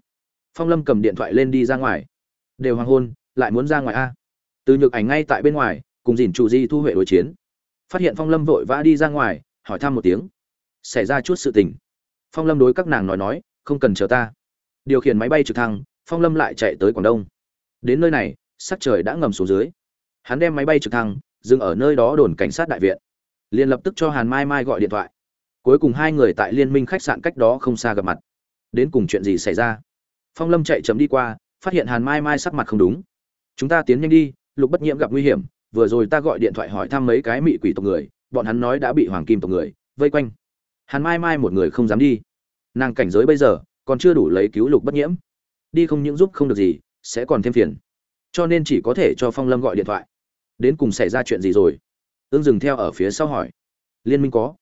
Phong lâm cầm điện thoại lên đi ra ngoài. Đều hoàng hôn, lại muốn ra ngoài a. Từ nhược ảnh ngay tại bên ngoài, cùng dìn chủ di thu huệ đối chiến phát hiện phong lâm vội vã đi ra ngoài, hỏi thăm một tiếng. Xảy ra chút sự tình. Phong lâm đối các nàng nói nói, không cần chờ ta. Điều khiển máy bay trực thăng, phong lâm lại chạy tới quảng đông. Đến nơi này, sắc trời đã ngầm xuống dưới. Hắn đem máy bay trực thăng, dừng ở nơi đó đồn cảnh sát đại viện. Liền lập tức cho hàn mai mai gọi điện thoại. Cuối cùng hai người tại liên minh khách sạn cách đó không xa gặp mặt. Đến cùng chuyện gì xảy ra? Phong lâm chạy chấm đi qua, phát hiện hàn mai mai sắc mặt không đúng. Chúng ta tiến nhanh đi, lục bất nhiễm gặp nguy hiểm vừa rồi ta gọi điện thoại hỏi thăm mấy cái mị quỷ tộc người, bọn hắn nói đã bị hoàng kim tộc người vây quanh. Hàn mai mai một người không dám đi. Nàng cảnh giới bây giờ còn chưa đủ lấy cứu lục bất nhiễm. Đi không những giúp không được gì, sẽ còn thêm phiền. Cho nên chỉ có thể cho phong lâm gọi điện thoại. Đến cùng xảy ra chuyện gì rồi? Ương dừng theo ở phía sau hỏi. Liên minh có.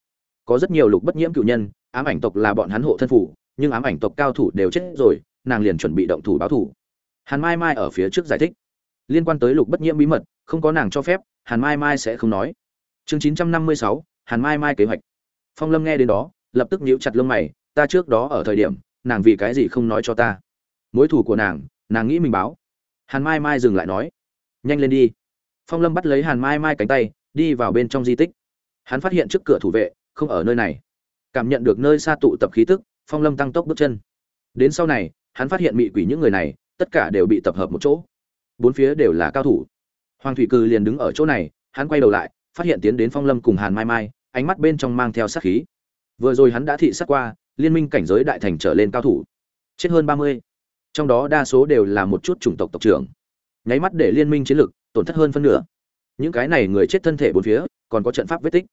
Có rất nhiều lục bất nhiễm cựu nhân, ám ảnh tộc là bọn hắn hộ thân phủ, nhưng ám ảnh tộc cao thủ đều chết rồi, nàng liền chuẩn bị động thủ báo thủ. Hàn mai mai ở phía trước giải thích liên quan tới lục bất nhiễm bí mật, không có nàng cho phép, hàn mai mai sẽ không nói. Chương chín trăm năm mươi sáu, hàn mai mai kế hoạch. Phong lâm nghe đến đó, lập tức nhíu chặt lông mày, ta trước đó ở thời điểm, nàng vì cái gì không nói cho ta? Mối thủ của nàng nàng nghĩ mình báo. Hàn mai mai dừng lại nói, nhanh lên đi. Phong lâm bắt lấy hàn mai mai cánh tay, đi vào bên trong di tích. Hắn phát hiện trước cửa thủ vệ, không ở nơi này. Cảm nhận được nơi xa tụ tập khí tức, phong lâm tăng tốc bước chân. Đến sau này, hắn phát hiện mị quỷ những người này, tất cả đều bị tập hợp một chỗ bốn phía đều là cao thủ. Hoàng thủy cư liền đứng ở chỗ này, hắn quay đầu lại, phát hiện tiến đến phong lâm cùng hàn mai mai, ánh mắt bên trong mang theo sát khí. Vừa rồi hắn đã thị sát qua, liên minh cảnh giới đại thành trở lên cao thủ. Chết hơn ba mươi. Trong đó đa số đều là một chút chủng tộc tộc trưởng. Nháy mắt để liên minh chiến lực tổn thất hơn phân nửa. Những cái này người chết thân thể bốn phía, còn có trận pháp vết tích.